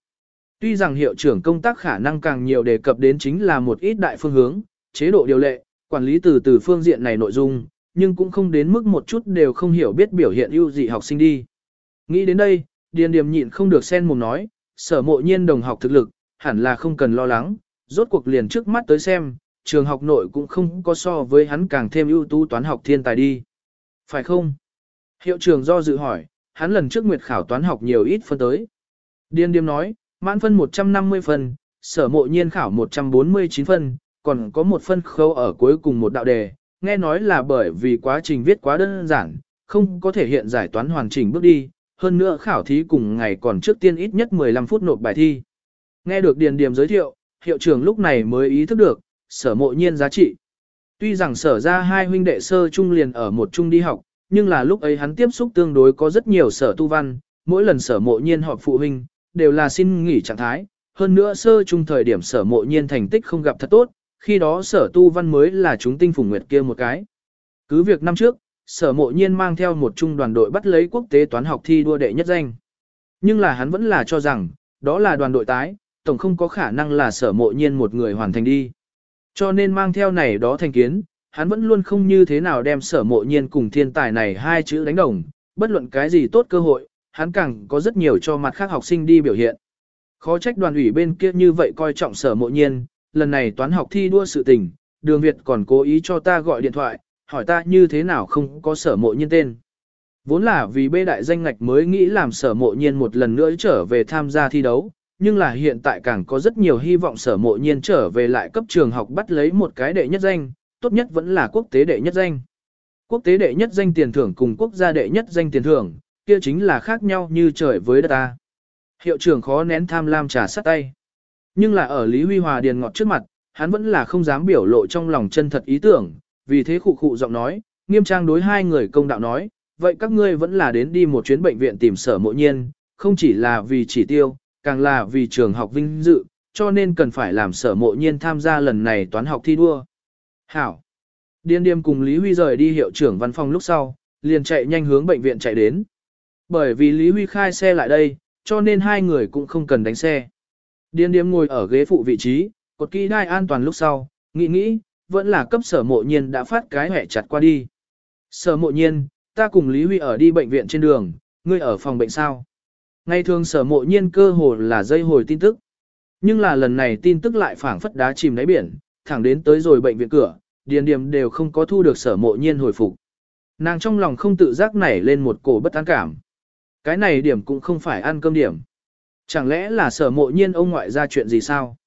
Tuy rằng hiệu trưởng công tác khả năng càng nhiều đề cập đến chính là một ít đại phương hướng, chế độ điều lệ, quản lý từ từ phương diện này nội dung, nhưng cũng không đến mức một chút đều không hiểu biết biểu hiện ưu dị học sinh đi. Nghĩ đến đây, Điền Điềm nhịn không được sen mồm nói, sở mộ nhiên đồng học thực lực, hẳn là không cần lo lắng, rốt cuộc liền trước mắt tới xem, trường học nội cũng không có so với hắn càng thêm ưu tú toán học thiên tài đi. Phải không? Hiệu trưởng do dự hỏi, hắn lần trước nguyệt khảo toán học nhiều ít phân tới. Điền Điềm nói, mãn phân 150 phân, sở mộ nhiên khảo 149 phân, còn có một phân khâu ở cuối cùng một đạo đề, nghe nói là bởi vì quá trình viết quá đơn giản, không có thể hiện giải toán hoàn chỉnh bước đi, hơn nữa khảo thí cùng ngày còn trước tiên ít nhất 15 phút nộp bài thi. Nghe được Điền Điềm giới thiệu, hiệu trưởng lúc này mới ý thức được, sở mộ nhiên giá trị. Tuy rằng sở ra hai huynh đệ sơ trung liền ở một trung đi học, nhưng là lúc ấy hắn tiếp xúc tương đối có rất nhiều sở tu văn, mỗi lần sở mộ nhiên họp phụ huynh, đều là xin nghỉ trạng thái. Hơn nữa sơ trung thời điểm sở mộ nhiên thành tích không gặp thật tốt, khi đó sở tu văn mới là chúng tinh phùng nguyệt kia một cái. Cứ việc năm trước, sở mộ nhiên mang theo một trung đoàn đội bắt lấy quốc tế toán học thi đua đệ nhất danh. Nhưng là hắn vẫn là cho rằng, đó là đoàn đội tái, tổng không có khả năng là sở mộ nhiên một người hoàn thành đi. Cho nên mang theo này đó thành kiến, hắn vẫn luôn không như thế nào đem sở mộ nhiên cùng thiên tài này hai chữ đánh đồng, bất luận cái gì tốt cơ hội, hắn càng có rất nhiều cho mặt khác học sinh đi biểu hiện. Khó trách đoàn ủy bên kia như vậy coi trọng sở mộ nhiên, lần này toán học thi đua sự tình, đường Việt còn cố ý cho ta gọi điện thoại, hỏi ta như thế nào không có sở mộ nhiên tên. Vốn là vì bê đại danh ngạch mới nghĩ làm sở mộ nhiên một lần nữa trở về tham gia thi đấu, nhưng là hiện tại càng có rất nhiều hy vọng sở mộ nhiên trở về lại cấp trường học bắt lấy một cái đệ nhất danh, tốt nhất vẫn là quốc tế đệ nhất danh. Quốc tế đệ nhất danh tiền thưởng cùng quốc gia đệ nhất danh tiền thưởng, kia chính là khác nhau như trời với đất ta. Hiệu trưởng khó nén tham lam trà sát tay. Nhưng là ở Lý Huy Hòa điền ngọt trước mặt, hắn vẫn là không dám biểu lộ trong lòng chân thật ý tưởng, vì thế khụ khụ giọng nói, nghiêm trang đối hai người công đạo nói, vậy các ngươi vẫn là đến đi một chuyến bệnh viện tìm sở mộ nhiên, không chỉ là vì chỉ tiêu, càng là vì trường học vinh dự, cho nên cần phải làm sở mộ nhiên tham gia lần này toán học thi đua. Hảo. Điên điềm cùng Lý Huy rời đi hiệu trưởng văn phòng lúc sau, liền chạy nhanh hướng bệnh viện chạy đến. Bởi vì Lý Huy khai xe lại đây, cho nên hai người cũng không cần đánh xe. Điên điềm ngồi ở ghế phụ vị trí, cột kỹ đai an toàn lúc sau, nghĩ nghĩ, vẫn là cấp sở mộ nhiên đã phát cái hẹ chặt qua đi. Sở mộ nhiên, ta cùng Lý Huy ở đi bệnh viện trên đường, ngươi ở phòng bệnh sao? Ngày thường sở mộ nhiên cơ hồ là dây hồi tin tức. Nhưng là lần này tin tức lại phảng phất đá chìm đáy biển, thẳng đến tới rồi bệnh viện cửa, điền điểm đều không có thu được sở mộ nhiên hồi phục. Nàng trong lòng không tự giác nảy lên một cổ bất an cảm. Cái này điểm cũng không phải ăn cơm điểm. Chẳng lẽ là sở mộ nhiên ông ngoại ra chuyện gì sao?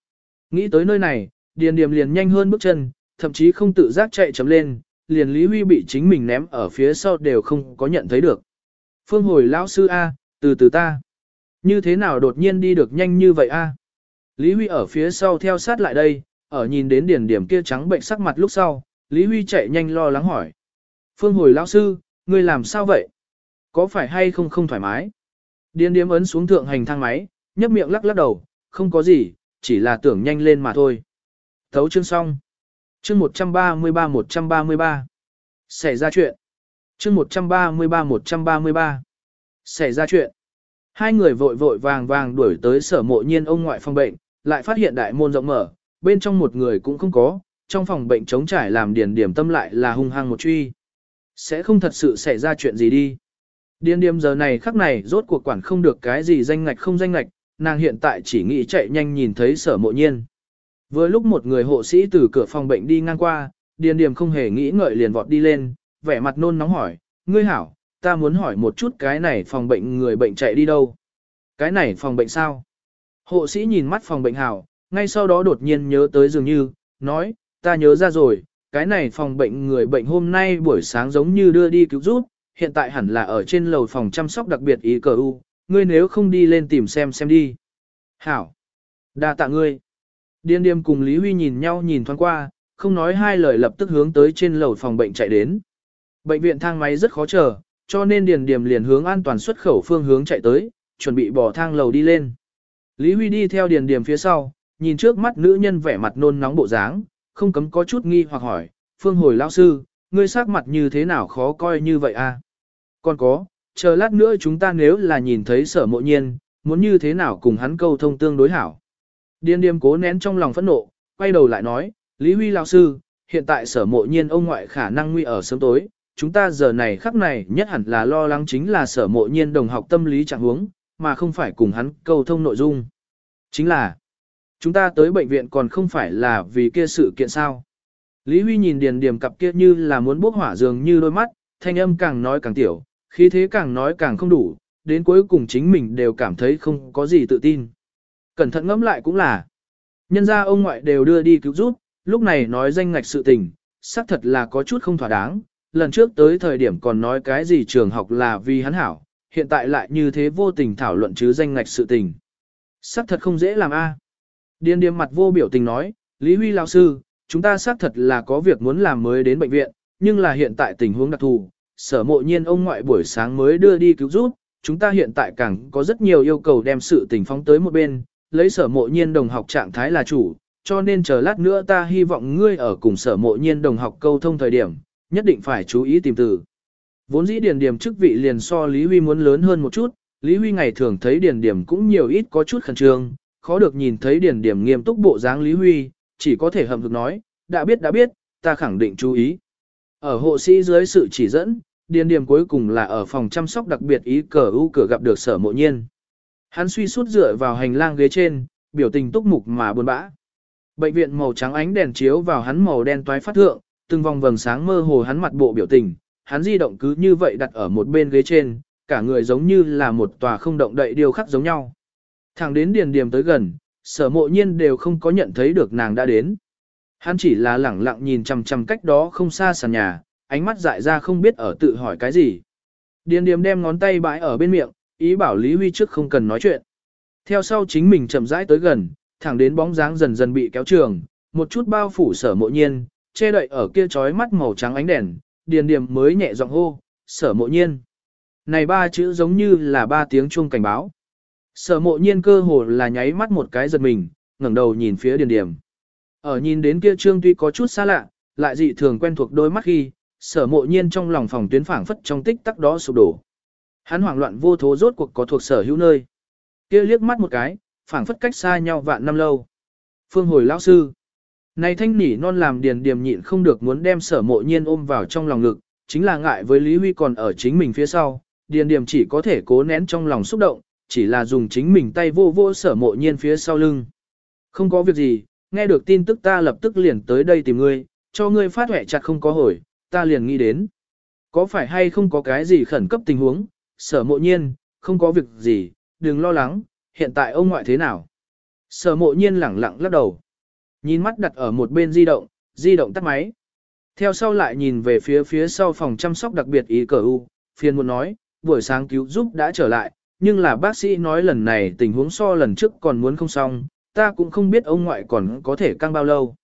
Nghĩ tới nơi này, điền điểm liền nhanh hơn bước chân, thậm chí không tự giác chạy chấm lên, liền Lý Huy bị chính mình ném ở phía sau đều không có nhận thấy được. Phương hồi lão sư A, từ từ ta. Như thế nào đột nhiên đi được nhanh như vậy A? Lý Huy ở phía sau theo sát lại đây, ở nhìn đến điển điểm kia trắng bệnh sắc mặt lúc sau, Lý Huy chạy nhanh lo lắng hỏi. Phương hồi lão sư, ngươi làm sao vậy? Có phải hay không không thoải mái? Điền điểm ấn xuống thượng hành thang máy, nhấp miệng lắc lắc đầu, không có gì, chỉ là tưởng nhanh lên mà thôi. Thấu chương xong. Chương 133-133. Xảy ra chuyện. Chương 133-133. Xảy ra chuyện. Hai người vội vội vàng vàng đuổi tới sở mộ nhiên ông ngoại phòng bệnh, lại phát hiện đại môn rộng mở, bên trong một người cũng không có, trong phòng bệnh chống trải làm điền điểm tâm lại là hung hăng một truy. Sẽ không thật sự xảy ra chuyện gì đi. Điền điểm giờ này khắc này rốt cuộc quản không được cái gì danh ngạch không danh ngạch, nàng hiện tại chỉ nghĩ chạy nhanh nhìn thấy sở mộ nhiên. Vừa lúc một người hộ sĩ từ cửa phòng bệnh đi ngang qua, điền Điềm không hề nghĩ ngợi liền vọt đi lên, vẻ mặt nôn nóng hỏi, ngươi hảo, ta muốn hỏi một chút cái này phòng bệnh người bệnh chạy đi đâu. Cái này phòng bệnh sao? Hộ sĩ nhìn mắt phòng bệnh hảo, ngay sau đó đột nhiên nhớ tới dường như, nói, ta nhớ ra rồi, cái này phòng bệnh người bệnh hôm nay buổi sáng giống như đưa đi cứu giúp, hiện tại hẳn là ở trên lầu phòng chăm sóc đặc biệt ý cờ u, ngươi nếu không đi lên tìm xem xem đi. Hảo! đa tạ ngươi! Điên điềm cùng Lý Huy nhìn nhau nhìn thoáng qua, không nói hai lời lập tức hướng tới trên lầu phòng bệnh chạy đến. Bệnh viện thang máy rất khó chờ, cho nên Điền Điềm liền hướng an toàn xuất khẩu phương hướng chạy tới, chuẩn bị bỏ thang lầu đi lên. Lý Huy đi theo Điền Điềm phía sau, nhìn trước mắt nữ nhân vẻ mặt nôn nóng bộ dáng, không cấm có chút nghi hoặc hỏi, Phương hồi lão sư, ngươi sắc mặt như thế nào khó coi như vậy a? À? Còn có, chờ lát nữa chúng ta nếu là nhìn thấy sở mộ nhiên, muốn như thế nào cùng hắn câu thông tương đối hảo. Điền Điềm cố nén trong lòng phẫn nộ, quay đầu lại nói, Lý Huy lão sư, hiện tại sở mộ nhiên ông ngoại khả năng nguy ở sớm tối, chúng ta giờ này khắc này nhất hẳn là lo lắng chính là sở mộ nhiên đồng học tâm lý trạng huống, mà không phải cùng hắn câu thông nội dung. Chính là, chúng ta tới bệnh viện còn không phải là vì kia sự kiện sao. Lý Huy nhìn Điền Điềm cặp kia như là muốn bốc hỏa dường như đôi mắt, thanh âm càng nói càng tiểu, khí thế càng nói càng không đủ, đến cuối cùng chính mình đều cảm thấy không có gì tự tin. Cẩn thận ngẫm lại cũng là, nhân ra ông ngoại đều đưa đi cứu giúp, lúc này nói danh ngạch sự tình, xác thật là có chút không thỏa đáng, lần trước tới thời điểm còn nói cái gì trường học là vì hắn hảo, hiện tại lại như thế vô tình thảo luận chứ danh ngạch sự tình. Xác thật không dễ làm a. À. Điên điềm mặt vô biểu tình nói, Lý Huy lão sư, chúng ta xác thật là có việc muốn làm mới đến bệnh viện, nhưng là hiện tại tình huống đặc thù, sở mộ nhiên ông ngoại buổi sáng mới đưa đi cứu giúp, chúng ta hiện tại càng có rất nhiều yêu cầu đem sự tình phóng tới một bên, lấy sở mộ nhiên đồng học trạng thái là chủ, cho nên chờ lát nữa ta hy vọng ngươi ở cùng sở mộ nhiên đồng học câu thông thời điểm, nhất định phải chú ý tìm từ. Vốn dĩ điền điểm chức vị liền so Lý Huy muốn lớn hơn một chút, Lý Huy ngày thường thấy điền điểm cũng nhiều ít có chút khẩn trương, khó được nhìn thấy điền điểm nghiêm túc bộ dáng Lý Huy, chỉ có thể hầm hực nói, đã biết đã biết, ta khẳng định chú ý. Ở hộ sĩ dưới sự chỉ dẫn, điền điểm cuối cùng là ở phòng chăm sóc đặc biệt ý cờ ưu cửa gặp được sở mộ nhiên. Hắn suy suốt dựa vào hành lang ghế trên, biểu tình túc mục mà buồn bã. Bệnh viện màu trắng ánh đèn chiếu vào hắn màu đen toái phát thượng, từng vòng vầng sáng mơ hồ hắn mặt bộ biểu tình, hắn di động cứ như vậy đặt ở một bên ghế trên, cả người giống như là một tòa không động đậy điều khắc giống nhau. Thẳng đến điền điểm tới gần, sở mộ nhiên đều không có nhận thấy được nàng đã đến. Hắn chỉ là lẳng lặng nhìn chằm chằm cách đó không xa sàn nhà, ánh mắt dại ra không biết ở tự hỏi cái gì. Điền điểm đem ngón tay bãi ở bên miệng, ý bảo Lý Huy trước không cần nói chuyện. Theo sau chính mình chậm rãi tới gần, thẳng đến bóng dáng dần dần bị kéo trường, một chút bao phủ sở mộ nhiên, che đậy ở kia chói mắt màu trắng ánh đèn, điền điểm mới nhẹ giọng hô, sở mộ nhiên. Này ba chữ giống như là ba tiếng chuông cảnh báo. Sở mộ nhiên cơ hồ là nháy mắt một cái giật mình, ngẩng đầu nhìn phía điền điểm. Ở nhìn đến kia trương tuy có chút xa lạ, lại dị thường quen thuộc đôi mắt khi, sở mộ nhiên trong lòng phòng tuyến phảng phất trong tích tắc đó sụp đổ. Hắn hoảng loạn vô thố rốt cuộc có thuộc sở hữu nơi. Kia liếc mắt một cái, phảng phất cách xa nhau vạn năm lâu. Phương hồi lão sư. Này thanh nỉ non làm điền điềm nhịn không được muốn đem sở mộ nhiên ôm vào trong lòng ngực, chính là ngại với Lý Huy còn ở chính mình phía sau, điền điềm chỉ có thể cố nén trong lòng xúc động, chỉ là dùng chính mình tay vô vô sở mộ nhiên phía sau lưng. Không có việc gì, nghe được tin tức ta lập tức liền tới đây tìm ngươi, cho ngươi phát hỏe chặt không có hồi, ta liền nghĩ đến. Có phải hay không có cái gì khẩn cấp tình huống, sở mộ nhiên, không có việc gì, đừng lo lắng, hiện tại ông ngoại thế nào. Sở mộ nhiên lẳng lặng lắc đầu. Nhìn mắt đặt ở một bên di động, di động tắt máy. Theo sau lại nhìn về phía phía sau phòng chăm sóc đặc biệt ý cờ u, phiền muốn nói, buổi sáng cứu giúp đã trở lại, nhưng là bác sĩ nói lần này tình huống so lần trước còn muốn không xong, ta cũng không biết ông ngoại còn có thể căng bao lâu.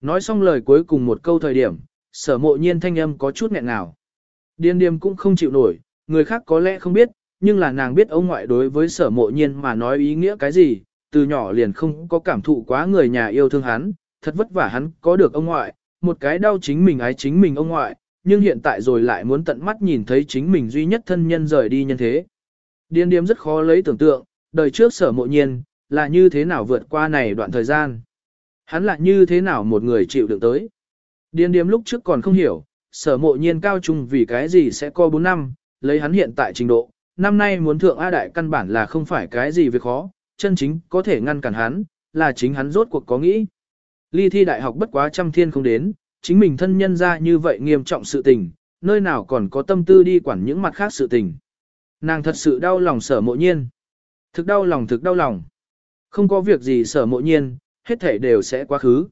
Nói xong lời cuối cùng một câu thời điểm, sở mộ nhiên thanh âm có chút nghẹn ngào. Điên điềm cũng không chịu nổi, người khác có lẽ không biết, nhưng là nàng biết ông ngoại đối với sở mộ nhiên mà nói ý nghĩa cái gì, từ nhỏ liền không có cảm thụ quá người nhà yêu thương hắn, thật vất vả hắn có được ông ngoại, một cái đau chính mình ái chính mình ông ngoại, nhưng hiện tại rồi lại muốn tận mắt nhìn thấy chính mình duy nhất thân nhân rời đi nhân thế. Điên điếm rất khó lấy tưởng tượng, đời trước sở mộ nhiên, là như thế nào vượt qua này đoạn thời gian. Hắn là như thế nào một người chịu được tới. Điên điếm lúc trước còn không hiểu, sở mộ nhiên cao trung vì cái gì sẽ co 4 năm, lấy hắn hiện tại trình độ, năm nay muốn thượng A đại căn bản là không phải cái gì việc khó, chân chính có thể ngăn cản hắn, là chính hắn rốt cuộc có nghĩ. Ly thi đại học bất quá trăm thiên không đến, chính mình thân nhân ra như vậy nghiêm trọng sự tình, nơi nào còn có tâm tư đi quản những mặt khác sự tình. Nàng thật sự đau lòng sở mộ nhiên. Thực đau lòng thực đau lòng. Không có việc gì sở mộ nhiên, hết thể đều sẽ quá khứ.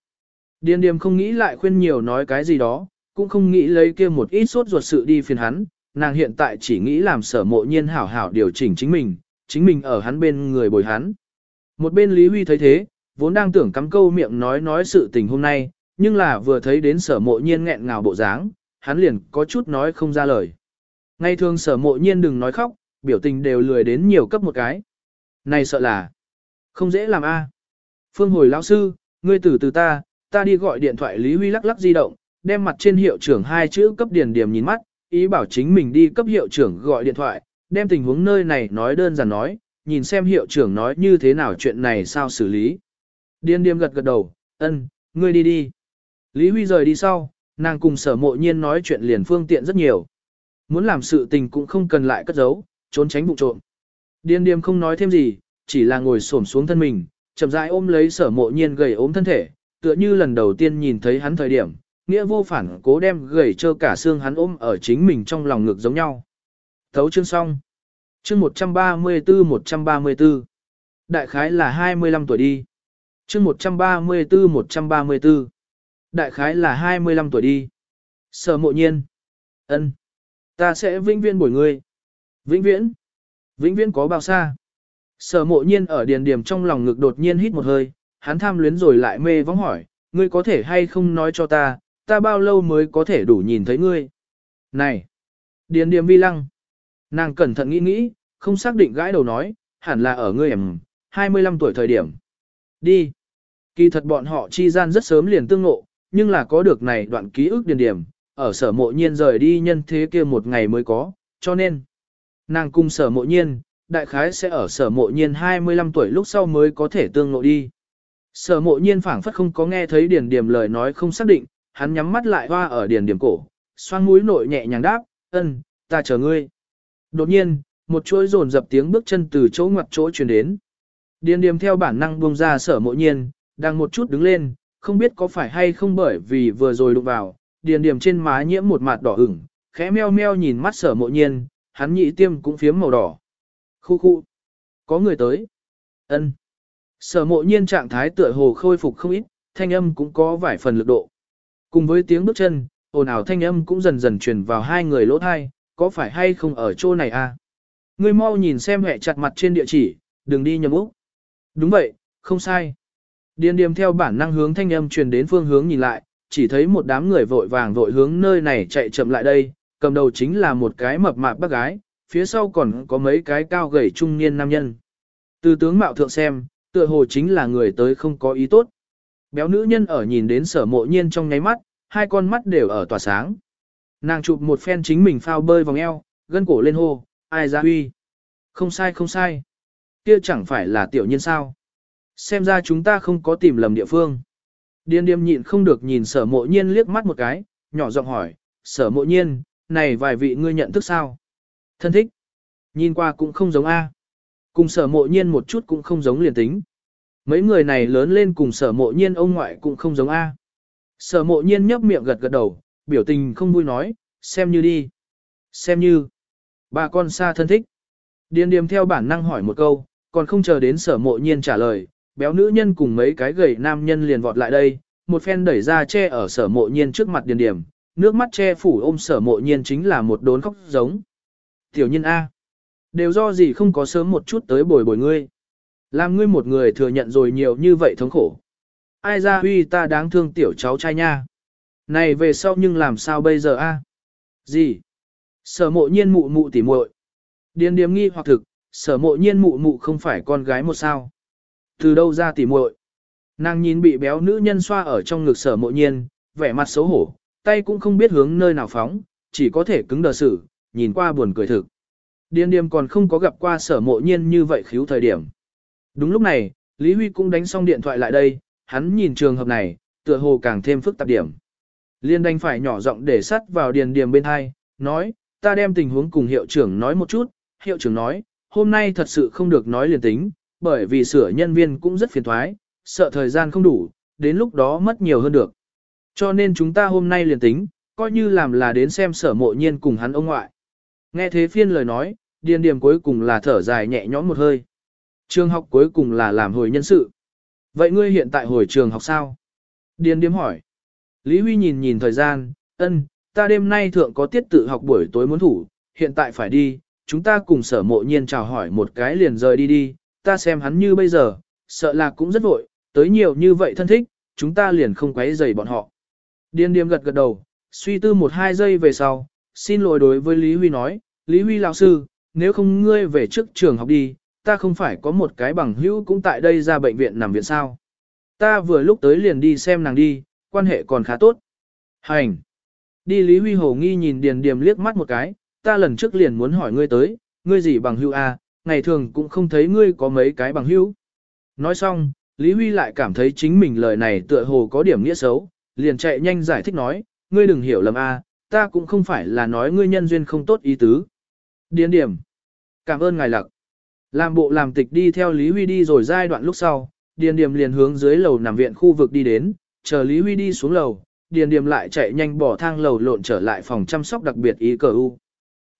Điền điềm không nghĩ lại khuyên nhiều nói cái gì đó, cũng không nghĩ lấy kia một ít sốt ruột sự đi phiền hắn, nàng hiện tại chỉ nghĩ làm sở mộ nhiên hảo hảo điều chỉnh chính mình, chính mình ở hắn bên người bồi hắn. Một bên Lý Huy thấy thế, vốn đang tưởng cắm câu miệng nói nói sự tình hôm nay, nhưng là vừa thấy đến sở mộ nhiên nghẹn ngào bộ dáng, hắn liền có chút nói không ra lời. Ngay thường sở mộ nhiên đừng nói khóc, biểu tình đều lười đến nhiều cấp một cái. Này sợ là, không dễ làm a. À. Phương hồi lão sư, ngươi tử từ ta, ta đi gọi điện thoại Lý Huy lắc lắc di động, đem mặt trên hiệu trưởng hai chữ cấp điền điểm nhìn mắt, ý bảo chính mình đi cấp hiệu trưởng gọi điện thoại, đem tình huống nơi này nói đơn giản nói, nhìn xem hiệu trưởng nói như thế nào chuyện này sao xử lý. Điên điềm gật gật đầu, ân, ngươi đi đi. Lý Huy rời đi sau, nàng cùng sở mộ nhiên nói chuyện liền phương tiện rất nhiều. Muốn làm sự tình cũng không cần lại cất giấu, trốn tránh vụ trộm. Điên điềm không nói thêm gì, chỉ là ngồi xổm xuống thân mình, chậm rãi ôm lấy sở mộ nhiên gầy ốm thân thể, tựa như lần đầu tiên nhìn thấy hắn thời điểm, nghĩa vô phản cố đem gầy trơ cả xương hắn ôm ở chính mình trong lòng ngực giống nhau. Thấu chương xong. Chương 134-134. Đại khái là 25 tuổi đi. Chương 134-134. Đại khái là 25 tuổi đi. Sở mộ nhiên. ân, Ta sẽ vĩnh viễn bồi ngươi. Vĩnh viễn. Vĩnh viễn có bao xa? Sở mộ nhiên ở điền điểm trong lòng ngực đột nhiên hít một hơi, hắn tham luyến rồi lại mê vắng hỏi, ngươi có thể hay không nói cho ta, ta bao lâu mới có thể đủ nhìn thấy ngươi? Này! Điền điểm vi lăng. Nàng cẩn thận nghĩ nghĩ, không xác định gãi đầu nói, hẳn là ở ngươi em, 25 tuổi thời điểm. Đi! Kỳ thật bọn họ chi gian rất sớm liền tương ngộ, nhưng là có được này đoạn ký ức điền điểm, ở sở mộ nhiên rời đi nhân thế kia một ngày mới có, cho nên, nàng cùng sở mộ nhiên, đại khái sẽ ở sở mộ nhiên 25 tuổi lúc sau mới có thể tương ngộ đi. Sở mộ nhiên phảng phất không có nghe thấy điền điểm lời nói không xác định, hắn nhắm mắt lại hoa ở điền điểm cổ, xoang mũi nội nhẹ nhàng đáp, ân, ta chờ ngươi. Đột nhiên, một chuỗi rồn dập tiếng bước chân từ chỗ ngoặt chỗ truyền đến. Điền điểm theo bản năng buông ra sở mộ nhiên, đang một chút đứng lên, không biết có phải hay không bởi vì vừa rồi đụng vào, điền điểm trên má nhiễm một mặt đỏ ửng, khẽ meo meo nhìn mắt sở mộ nhiên, hắn nhị tiêm cũng phiếm màu đỏ. Khu khu. Có người tới. ân Sở mộ nhiên trạng thái tựa hồ khôi phục không ít, thanh âm cũng có vài phần lực độ. Cùng với tiếng bước chân, ồn ào thanh âm cũng dần dần truyền vào hai người lỗ thai, có phải hay không ở chỗ này à? Ngươi mau nhìn xem hệ chặt mặt trên địa chỉ, đừng đi nhầm úc. Đúng vậy, không sai. Điền điềm theo bản năng hướng thanh âm truyền đến phương hướng nhìn lại, chỉ thấy một đám người vội vàng vội hướng nơi này chạy chậm lại đây, cầm đầu chính là một cái mập mạp bác gái, phía sau còn có mấy cái cao gầy trung niên nam nhân. Từ tướng mạo thượng xem, tựa hồ chính là người tới không có ý tốt. Béo nữ nhân ở nhìn đến sở mộ nhiên trong nháy mắt, hai con mắt đều ở tỏa sáng. Nàng chụp một phen chính mình phao bơi vòng eo, gân cổ lên hô, ai ra huy. Không sai không sai. Kia chẳng phải là tiểu nhân sao. Xem ra chúng ta không có tìm lầm địa phương. Điên điềm nhịn không được nhìn sở mộ nhiên liếc mắt một cái, nhỏ giọng hỏi, sở mộ nhiên, này vài vị ngươi nhận thức sao? Thân thích. Nhìn qua cũng không giống A. Cùng sở mộ nhiên một chút cũng không giống liền tính. Mấy người này lớn lên cùng sở mộ nhiên ông ngoại cũng không giống A. Sở mộ nhiên nhấp miệng gật gật đầu, biểu tình không vui nói, xem như đi. Xem như. Bà con xa thân thích. Điền điềm theo bản năng hỏi một câu, còn không chờ đến sở mộ nhiên trả lời, béo nữ nhân cùng mấy cái gầy nam nhân liền vọt lại đây, một phen đẩy ra che ở sở mộ nhiên trước mặt điền điểm, nước mắt che phủ ôm sở mộ nhiên chính là một đốn khóc giống. Tiểu nhân A. Đều do gì không có sớm một chút tới bồi bồi ngươi. Làm ngươi một người thừa nhận rồi nhiều như vậy thống khổ. Ai ra huy ta đáng thương tiểu cháu trai nha. Này về sau nhưng làm sao bây giờ a? Gì? Sở mộ nhiên mụ mụ tỉ muội. Điền điếm nghi hoặc thực, sở mộ nhiên mụ mụ không phải con gái một sao. Từ đâu ra tỉ muội? Nàng nhìn bị béo nữ nhân xoa ở trong ngực sở mộ nhiên, vẻ mặt xấu hổ, tay cũng không biết hướng nơi nào phóng, chỉ có thể cứng đờ xử, nhìn qua buồn cười thực. Điên điềm còn không có gặp qua sở mộ nhiên như vậy khiếu thời điểm. Đúng lúc này, Lý Huy cũng đánh xong điện thoại lại đây, hắn nhìn trường hợp này, tựa hồ càng thêm phức tạp điểm. Liên đành phải nhỏ giọng để sắt vào điền điềm bên hai, nói, ta đem tình huống cùng hiệu trưởng nói một chút, hiệu trưởng nói, hôm nay thật sự không được nói liền tính, bởi vì sửa nhân viên cũng rất phiền thoái, sợ thời gian không đủ, đến lúc đó mất nhiều hơn được. Cho nên chúng ta hôm nay liền tính, coi như làm là đến xem sở mộ nhiên cùng hắn ông ngoại. Nghe thế phiên lời nói, điền điểm cuối cùng là thở dài nhẹ nhõm một hơi. Trường học cuối cùng là làm hồi nhân sự. Vậy ngươi hiện tại hồi trường học sao? Điền Điếm hỏi. Lý Huy nhìn nhìn thời gian, ân, ta đêm nay thượng có tiết tự học buổi tối muốn thủ, hiện tại phải đi, chúng ta cùng sở mộ nhiên chào hỏi một cái liền rời đi đi, ta xem hắn như bây giờ, sợ là cũng rất vội, tới nhiều như vậy thân thích, chúng ta liền không quấy rầy bọn họ. Điền điềm gật gật đầu, suy tư một hai giây về sau, xin lỗi đối với Lý Huy nói, Lý Huy lão sư, nếu không ngươi về trước trường học đi, ta không phải có một cái bằng hữu cũng tại đây ra bệnh viện nằm viện sao. Ta vừa lúc tới liền đi xem nàng đi, quan hệ còn khá tốt. Hành! Đi Lý Huy Hồ nghi nhìn Điền Điềm liếc mắt một cái, ta lần trước liền muốn hỏi ngươi tới, ngươi gì bằng hữu? À, ngày thường cũng không thấy ngươi có mấy cái bằng hữu. Nói xong, Lý Huy lại cảm thấy chính mình lời này tựa hồ có điểm nghĩa xấu, liền chạy nhanh giải thích nói, ngươi đừng hiểu lầm a, ta cũng không phải là nói ngươi nhân duyên không tốt ý tứ. Điền điểm. Cảm ơn ngài lặc. Làm bộ làm tịch đi theo Lý Huy đi rồi giai đoạn lúc sau, Điền Điềm liền hướng dưới lầu nằm viện khu vực đi đến, chờ Lý Huy đi xuống lầu, Điền Điềm lại chạy nhanh bỏ thang lầu lộn trở lại phòng chăm sóc đặc biệt ý cờ u.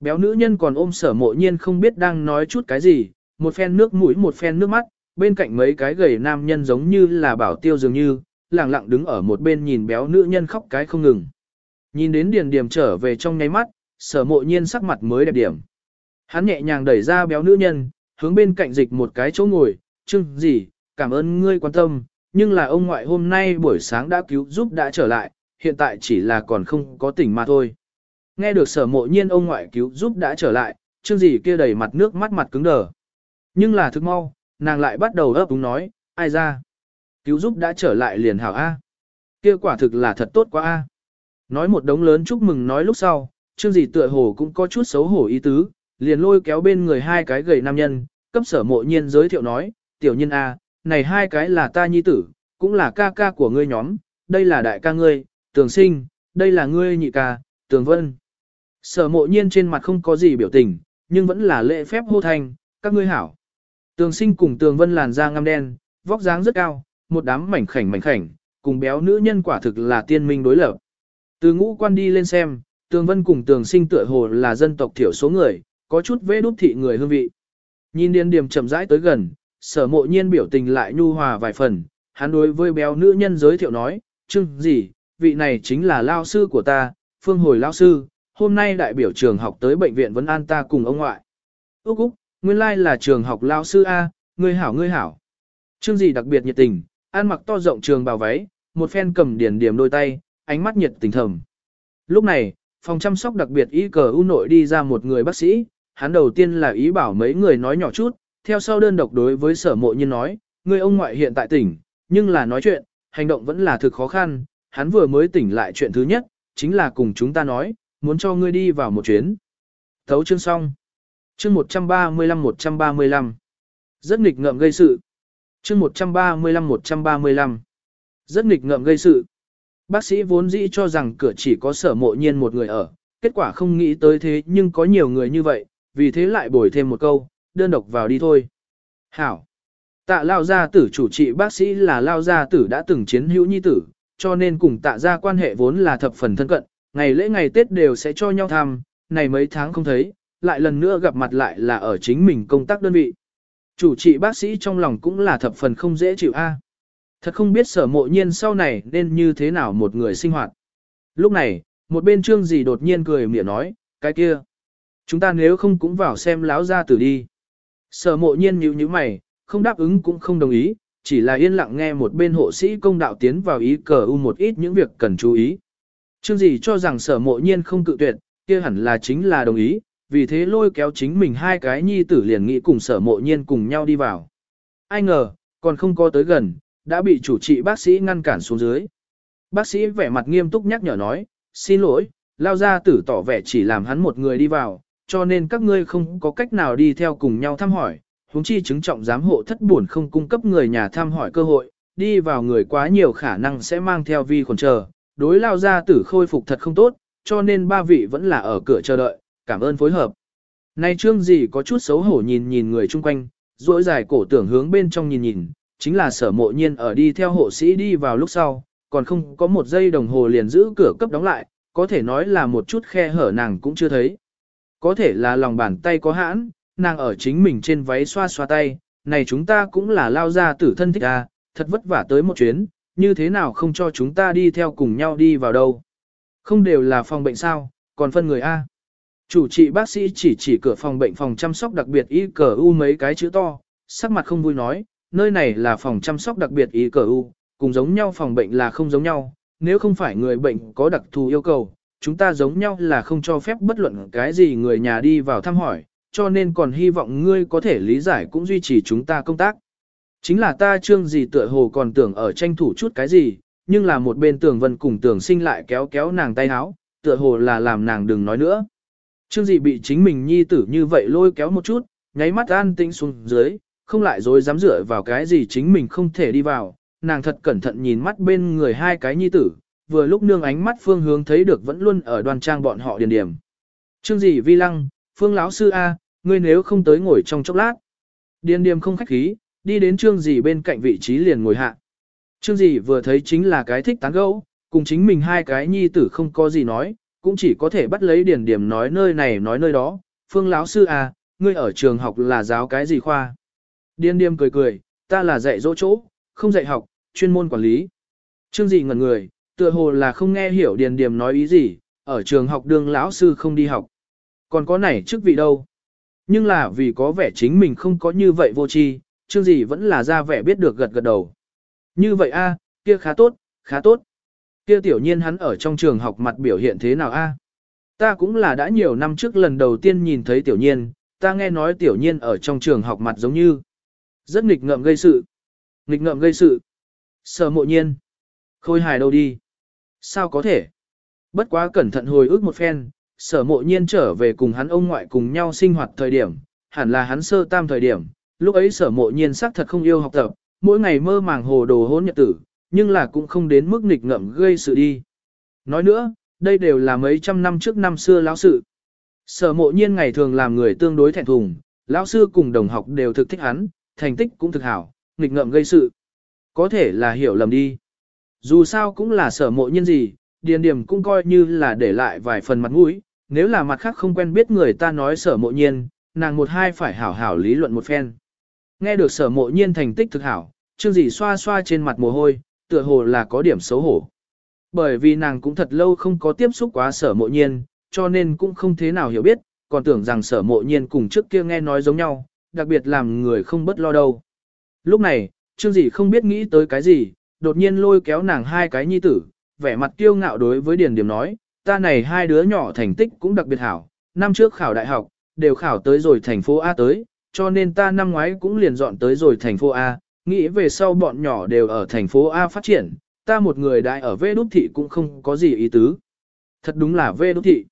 Béo nữ nhân còn ôm sở mộ nhiên không biết đang nói chút cái gì, một phen nước mũi một phen nước mắt, bên cạnh mấy cái gầy nam nhân giống như là bảo tiêu dường như, lặng lặng đứng ở một bên nhìn béo nữ nhân khóc cái không ngừng. Nhìn đến điền Điềm trở về trong nháy mắt, sở mộ nhiên sắc mặt mới đẹp điểm. Hắn nhẹ nhàng đẩy ra béo nữ nhân, hướng bên cạnh dịch một cái chỗ ngồi, chưng gì, cảm ơn ngươi quan tâm, nhưng là ông ngoại hôm nay buổi sáng đã cứu giúp đã trở lại, hiện tại chỉ là còn không có tỉnh mà thôi. Nghe được sở mộ nhiên ông ngoại cứu giúp đã trở lại, chương gì kia đầy mặt nước mắt mặt cứng đờ. Nhưng là thức mau, nàng lại bắt đầu ấp úng nói, ai ra. Cứu giúp đã trở lại liền hảo A. Kia quả thực là thật tốt quá A. Nói một đống lớn chúc mừng nói lúc sau, chương gì tựa hồ cũng có chút xấu hổ ý tứ, liền lôi kéo bên người hai cái gầy nam nhân, cấp sở mộ nhiên giới thiệu nói, tiểu nhân A, này hai cái là ta nhi tử, cũng là ca ca của ngươi nhóm, đây là đại ca ngươi, tường sinh, đây là ngươi nhị ca, tường vân. Sở mộ nhiên trên mặt không có gì biểu tình, nhưng vẫn là lễ phép hô thanh, các ngươi hảo. Tường sinh cùng tường vân làn da ngăm đen, vóc dáng rất cao, một đám mảnh khảnh mảnh khảnh, cùng béo nữ nhân quả thực là tiên minh đối lập. Từ ngũ quan đi lên xem, tường vân cùng tường sinh tựa hồ là dân tộc thiểu số người, có chút vế đút thị người hương vị. Nhìn điên điểm chậm rãi tới gần, sở mộ nhiên biểu tình lại nhu hòa vài phần, hắn đối với béo nữ nhân giới thiệu nói, chưng gì, vị này chính là lao sư của ta, phương hồi lao sư, hôm nay đại biểu trường học tới bệnh viện vẫn an ta cùng ông ngoại. Úc Úc, nguyên lai là trường học lao sư A, ngươi hảo ngươi hảo. trương gì đặc biệt nhiệt tình, ăn mặc to rộng trường bào váy, một phen cầm điển điểm đôi tay, ánh mắt nhiệt tình thầm. Lúc này, phòng chăm sóc đặc biệt y cờ u nội đi ra một người bác sĩ, hắn đầu tiên là ý bảo mấy người nói nhỏ chút, theo sau đơn độc đối với sở mộ nhiên nói, người ông ngoại hiện tại tỉnh, nhưng là nói chuyện, hành động vẫn là thực khó khăn, hắn vừa mới tỉnh lại chuyện thứ nhất, chính là cùng chúng ta nói, muốn cho ngươi đi vào một chuyến. Thấu chương xong. Chương 135-135. Rất nghịch ngợm gây sự. Chương 135-135. Rất nghịch ngợm gây sự. Bác sĩ vốn dĩ cho rằng cửa chỉ có sở mộ nhiên một người ở, kết quả không nghĩ tới thế nhưng có nhiều người như vậy, vì thế lại bồi thêm một câu, đơn độc vào đi thôi. Hảo. Tạ Lao Gia tử chủ trị bác sĩ là Lao Gia tử đã từng chiến hữu nhi tử, cho nên cùng tạ gia quan hệ vốn là thập phần thân cận, ngày lễ ngày Tết đều sẽ cho nhau thăm, này mấy tháng không thấy, lại lần nữa gặp mặt lại là ở chính mình công tác đơn vị. Chủ trị bác sĩ trong lòng cũng là thập phần không dễ chịu a. À. Thật không biết sở mộ nhiên sau này nên như thế nào một người sinh hoạt. Lúc này, một bên trương gì đột nhiên cười miệng nói, cái kia. Chúng ta nếu không cũng vào xem láo ra tử đi. Sở mộ nhiên nhíu nhíu mày, không đáp ứng cũng không đồng ý, chỉ là yên lặng nghe một bên hộ sĩ công đạo tiến vào ý cờ u một ít những việc cần chú ý. Trương gì cho rằng sở mộ nhiên không cự tuyệt, kia hẳn là chính là đồng ý, vì thế lôi kéo chính mình hai cái nhi tử liền nghĩ cùng sở mộ nhiên cùng nhau đi vào. Ai ngờ, còn không có tới gần, đã bị chủ trị bác sĩ ngăn cản xuống dưới. Bác sĩ vẻ mặt nghiêm túc nhắc nhở nói, xin lỗi, lao ra tử tỏ vẻ chỉ làm hắn một người đi vào, cho nên các ngươi không có cách nào đi theo cùng nhau thăm hỏi, huống chi chứng trọng giám hộ thất buồn không cung cấp người nhà thăm hỏi cơ hội, đi vào người quá nhiều khả năng sẽ mang theo vi khuẩn chờ, đối lao ra tử khôi phục thật không tốt, cho nên ba vị vẫn là ở cửa chờ đợi, cảm ơn phối hợp. Nay trương gì có chút xấu hổ nhìn nhìn người chung quanh, duỗi dài cổ tưởng hướng bên trong nhìn nhìn, chính là sở mộ nhiên ở đi theo hộ sĩ đi vào lúc sau, còn không có một giây đồng hồ liền giữ cửa cấp đóng lại, có thể nói là một chút khe hở nàng cũng chưa thấy. Có thể là lòng bàn tay có hãn, nàng ở chính mình trên váy xoa xoa tay, này chúng ta cũng là lao ra tử thân thích à, thật vất vả tới một chuyến, như thế nào không cho chúng ta đi theo cùng nhau đi vào đâu. Không đều là phòng bệnh sao, còn phân người A. Chủ trị bác sĩ chỉ chỉ cửa phòng bệnh phòng chăm sóc đặc biệt y cờ u mấy cái chữ to, sắc mặt không vui nói, nơi này là phòng chăm sóc đặc biệt y cờ u, cùng giống nhau phòng bệnh là không giống nhau, nếu không phải người bệnh có đặc thù yêu cầu, chúng ta giống nhau là không cho phép bất luận cái gì người nhà đi vào thăm hỏi, cho nên còn hy vọng ngươi có thể lý giải cũng duy trì chúng ta công tác. Chính là ta trương gì tựa hồ còn tưởng ở tranh thủ chút cái gì, nhưng là một bên tường vân cùng tường sinh lại kéo kéo nàng tay áo, tựa hồ là làm nàng đừng nói nữa. Trương dị bị chính mình nhi tử như vậy lôi kéo một chút, nháy mắt an tĩnh xuống dưới, không lại dối dám dựa vào cái gì chính mình không thể đi vào, nàng thật cẩn thận nhìn mắt bên người hai cái nhi tử, vừa lúc nương ánh mắt phương hướng thấy được vẫn luôn ở đoàn trang bọn họ điền điểm. Trương dị vi lăng, phương lão sư A, ngươi nếu không tới ngồi trong chốc lát. Điền điểm không khách khí, đi đến trương dị bên cạnh vị trí liền ngồi hạ. Trương dị vừa thấy chính là cái thích tán gẫu, cùng chính mình hai cái nhi tử không có gì nói, cũng chỉ có thể bắt lấy điền điểm nói nơi này nói nơi đó. Phương lão sư à, ngươi ở trường học là giáo cái gì khoa? Điền điềm cười cười, ta là dạy dỗ chỗ, không dạy học, chuyên môn quản lý. Trương dị ngẩn người, tựa hồ là không nghe hiểu điền điềm nói ý gì, ở trường học đường lão sư không đi học. Còn có này chức vị đâu? Nhưng là vì có vẻ chính mình không có như vậy vô tri, chương gì vẫn là ra vẻ biết được gật gật đầu. Như vậy a, kia khá tốt, khá tốt. Kia tiểu nhiên hắn ở trong trường học mặt biểu hiện thế nào a? Ta cũng là đã nhiều năm trước lần đầu tiên nhìn thấy tiểu nhiên, ta nghe nói tiểu nhiên ở trong trường học mặt giống như rất nghịch ngợm gây sự. Nghịch ngợm gây sự. Sở mộ nhiên. Khôi hài đâu đi. Sao có thể? Bất quá cẩn thận hồi ức một phen, sở mộ nhiên trở về cùng hắn ông ngoại cùng nhau sinh hoạt thời điểm, hẳn là hắn sơ tam thời điểm, lúc ấy sở mộ nhiên xác thật không yêu học tập, mỗi ngày mơ màng hồ đồ hôn nhật tử, nhưng là cũng không đến mức nghịch ngợm gây sự đi. Nói nữa, đây đều là mấy trăm năm trước năm xưa lão sự. Sở mộ nhiên ngày thường làm người tương đối thẹn thùng, lão sư cùng đồng học đều thực thích hắn, thành tích cũng thực hảo, nghịch ngợm gây sự. Có thể là hiểu lầm đi. Dù sao cũng là sở mộ nhiên gì, điền điểm cũng coi như là để lại vài phần mặt mũi, nếu là mặt khác không quen biết người ta nói sở mộ nhiên, nàng một hai phải hảo hảo lý luận một phen. Nghe được sở mộ nhiên thành tích thực hảo, chương gì xoa xoa trên mặt mồ hôi, tựa hồ là có điểm xấu hổ. Bởi vì nàng cũng thật lâu không có tiếp xúc quá sở mộ nhiên, cho nên cũng không thế nào hiểu biết, còn tưởng rằng sở mộ nhiên cùng trước kia nghe nói giống nhau, đặc biệt làm người không bất lo đâu. Lúc này, Trương Dị không biết nghĩ tới cái gì, đột nhiên lôi kéo nàng hai cái nhi tử, vẻ mặt kiêu ngạo đối với Điền Điểm nói, ta này hai đứa nhỏ thành tích cũng đặc biệt hảo, năm trước khảo đại học, đều khảo tới rồi thành phố A tới, cho nên ta năm ngoái cũng liền dọn tới rồi thành phố A, nghĩ về sau bọn nhỏ đều ở thành phố A phát triển, ta một người đại ở Vê đút thị cũng không có gì ý tứ. Thật đúng là Vê đút thị.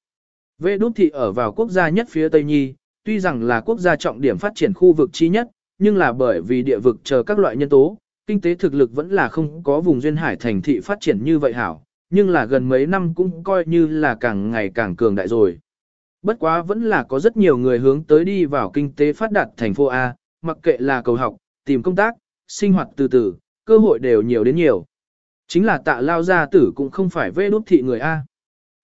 Vê đút thị ở vào quốc gia nhất phía Tây Nhi, tuy rằng là quốc gia trọng điểm phát triển khu vực chi nhất, nhưng là bởi vì địa vực chờ các loại nhân tố, kinh tế thực lực vẫn là không có vùng duyên hải thành thị phát triển như vậy hảo, nhưng là gần mấy năm cũng coi như là càng ngày càng cường đại rồi. Bất quá vẫn là có rất nhiều người hướng tới đi vào kinh tế phát đạt thành phố A, mặc kệ là cầu học, tìm công tác, sinh hoạt từ từ, cơ hội đều nhiều đến nhiều. Chính là tạ lao gia tử cũng không phải vê đốt thị người A.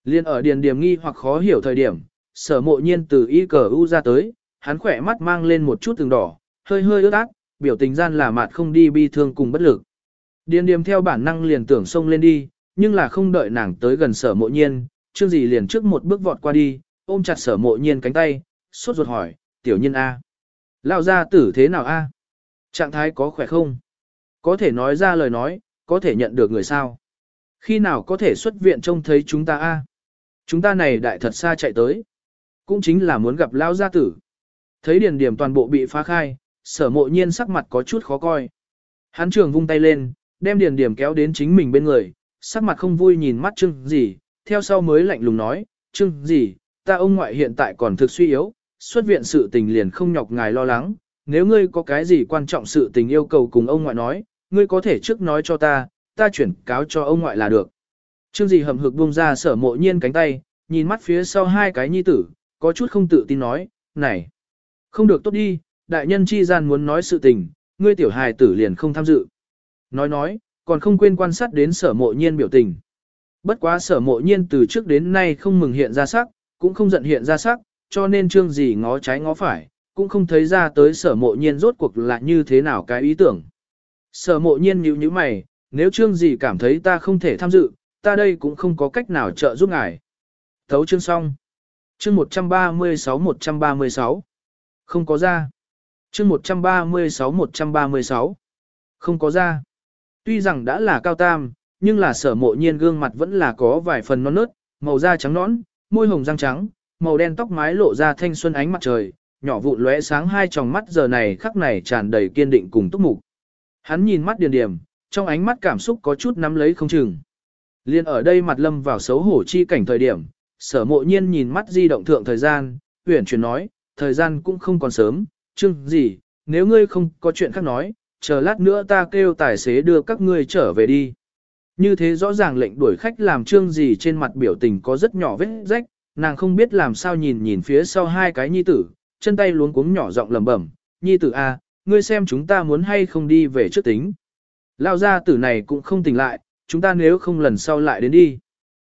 Liên ở điền điểm nghi hoặc khó hiểu thời điểm, sở mộ nhiên từ y cờ u ra tới, hắn khỏe mắt mang lên một chút từng đỏ, hơi hơi ướt át, biểu tình gian là mạt không đi bi thương cùng bất lực. Điền điềm theo bản năng liền tưởng xông lên đi, nhưng là không đợi nàng tới gần sở mộ nhiên, chương gì liền trước một bước vọt qua đi, ôm chặt sở mộ nhiên cánh tay, sốt ruột hỏi, tiểu nhân A. Lao gia tử thế nào A? Trạng thái có khỏe không? Có thể nói ra lời nói, có thể nhận được người sao? Khi nào có thể xuất viện trông thấy chúng ta a? Chúng ta này đại thật xa chạy tới. Cũng chính là muốn gặp Lao gia tử. Thấy điền điểm toàn bộ bị phá khai, sở mộ nhiên sắc mặt có chút khó coi. Hắn trường vung tay lên, đem điền điểm kéo đến chính mình bên người, sắc mặt không vui nhìn mắt trưng gì, theo sau mới lạnh lùng nói, trưng gì, ta ông ngoại hiện tại còn thực suy yếu, xuất viện sự tình liền không nhọc ngài lo lắng, nếu ngươi có cái gì quan trọng sự tình yêu cầu cùng ông ngoại nói, ngươi có thể trước nói cho ta, ta chuyển cáo cho ông ngoại là được. Trương gì hầm hực buông ra sở mộ nhiên cánh tay, nhìn mắt phía sau hai cái nhi tử, có chút không tự tin nói, này, không được tốt đi, đại nhân chi gian muốn nói sự tình, ngươi tiểu hài tử liền không tham dự. Nói nói, còn không quên quan sát đến sở mộ nhiên biểu tình. Bất quá sở mộ nhiên từ trước đến nay không mừng hiện ra sắc, cũng không giận hiện ra sắc, cho nên trương gì ngó trái ngó phải, cũng không thấy ra tới sở mộ nhiên rốt cuộc là như thế nào cái ý tưởng. Sở mộ nhiên nhíu nhíu mày, nếu trương gì cảm thấy ta không thể tham dự, ta đây cũng không có cách nào trợ giúp ngài. Thấu chương xong. Chương 136-136. Không có ra. Chương 136-136. Không có ra. Tuy rằng đã là cao tam, nhưng là sở mộ nhiên gương mặt vẫn là có vài phần non nớt, màu da trắng nõn, môi hồng răng trắng, màu đen tóc mái lộ ra thanh xuân ánh mặt trời, nhỏ vụn lóe sáng hai tròng mắt giờ này khắc này tràn đầy kiên định cùng túc mục. Hắn nhìn mắt điền điểm, trong ánh mắt cảm xúc có chút nắm lấy không chừng. Liên ở đây mặt lâm vào xấu hổ chi cảnh thời điểm, sở mộ nhiên nhìn mắt di động thượng thời gian, huyển chuyển nói, thời gian cũng không còn sớm, chưng gì, nếu ngươi không có chuyện khác nói, chờ lát nữa ta kêu tài xế đưa các ngươi trở về đi. Như thế rõ ràng lệnh đuổi khách làm trương gì trên mặt biểu tình có rất nhỏ vết rách, nàng không biết làm sao nhìn nhìn phía sau hai cái nhi tử, chân tay luống cuống nhỏ giọng lẩm bẩm, nhi tử a, ngươi xem chúng ta muốn hay không đi về trước tính. Lao ra tử này cũng không tỉnh lại, chúng ta nếu không lần sau lại đến đi.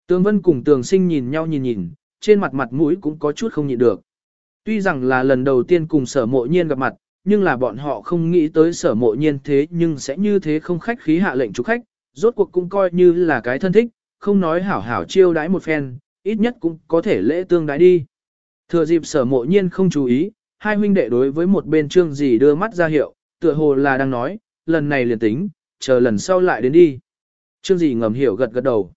Tường Vân cùng Tường Sinh nhìn nhau nhìn nhìn, trên mặt mặt mũi cũng có chút không nhịn được. Tuy rằng là lần đầu tiên cùng sở mộ nhiên gặp mặt, nhưng là bọn họ không nghĩ tới sở mộ nhiên thế nhưng sẽ như thế không khách khí hạ lệnh chủ khách, rốt cuộc cũng coi như là cái thân thích, không nói hảo hảo chiêu đãi một phen, ít nhất cũng có thể lễ tương đãi đi. Thừa dịp sở mộ nhiên không chú ý, hai huynh đệ đối với một bên trương gì đưa mắt ra hiệu, tựa hồ là đang nói, lần này liền tính, chờ lần sau lại đến đi. Trương gì ngầm hiểu gật gật đầu.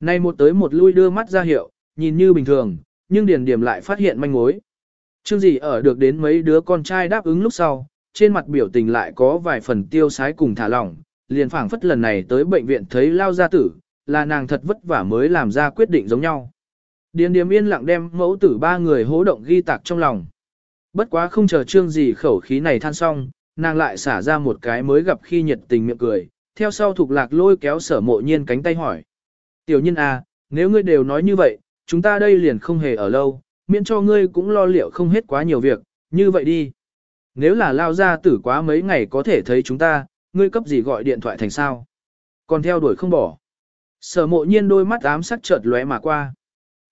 Nay một tới một lui đưa mắt ra hiệu, nhìn như bình thường, nhưng điền điểm lại phát hiện manh mối. Trương gì ở được đến mấy đứa con trai đáp ứng lúc sau, trên mặt biểu tình lại có vài phần tiêu sái cùng thả lỏng, liền phảng phất lần này tới bệnh viện thấy lao gia tử, là nàng thật vất vả mới làm ra quyết định giống nhau. Điền điềm yên lặng đem mẫu tử ba người hố động ghi tạc trong lòng. Bất quá không chờ trương gì khẩu khí này than xong, nàng lại xả ra một cái mới gặp khi nhiệt tình miệng cười, theo sau thuộc lạc lôi kéo sở mộ nhiên cánh tay hỏi. Tiểu nhân à, nếu ngươi đều nói như vậy, chúng ta đây liền không hề ở lâu, miễn cho ngươi cũng lo liệu không hết quá nhiều việc, như vậy đi. Nếu là lao ra tử quá mấy ngày có thể thấy chúng ta, ngươi cấp gì gọi điện thoại thành sao. Còn theo đuổi không bỏ. Sở mộ nhiên đôi mắt ám sắc chợt lóe mà qua.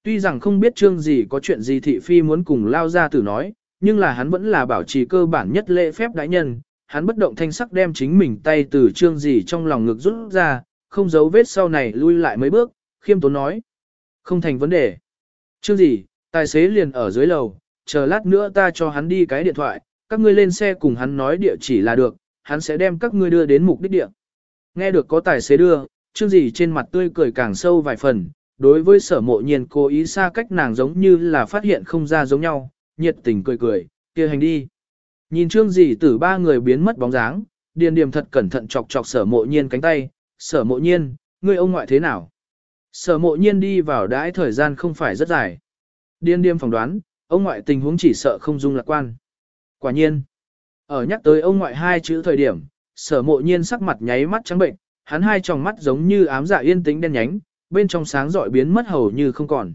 Tuy rằng không biết trương gì có chuyện gì thị phi muốn cùng lao ra tử nói, nhưng là hắn vẫn là bảo trì cơ bản nhất lễ phép đại nhân. Hắn bất động thanh sắc đem chính mình tay từ trương gì trong lòng ngực rút ra, không giấu vết sau này lui lại mấy bước, khiêm tốn nói. Không thành vấn đề. Trương gì, tài xế liền ở dưới lầu, chờ lát nữa ta cho hắn đi cái điện thoại, các ngươi lên xe cùng hắn nói địa chỉ là được, hắn sẽ đem các ngươi đưa đến mục đích địa. Nghe được có tài xế đưa, chương gì trên mặt tươi cười càng sâu vài phần, đối với sở mộ nhiên cố ý xa cách nàng giống như là phát hiện không ra giống nhau, nhiệt tình cười cười, kia hành đi. Nhìn trương gì từ ba người biến mất bóng dáng, điền điềm thật cẩn thận chọc chọc sở mộ nhiên cánh tay, sở mộ nhiên, ngươi ông ngoại thế nào? Sở mộ nhiên đi vào đãi thời gian không phải rất dài. Điên điêm phỏng đoán, ông ngoại tình huống chỉ sợ không dung lạc quan. Quả nhiên, ở nhắc tới ông ngoại hai chữ thời điểm, sở mộ nhiên sắc mặt nháy mắt trắng bệnh, hắn hai tròng mắt giống như ám dạ yên tĩnh đen nhánh, bên trong sáng rọi biến mất hầu như không còn.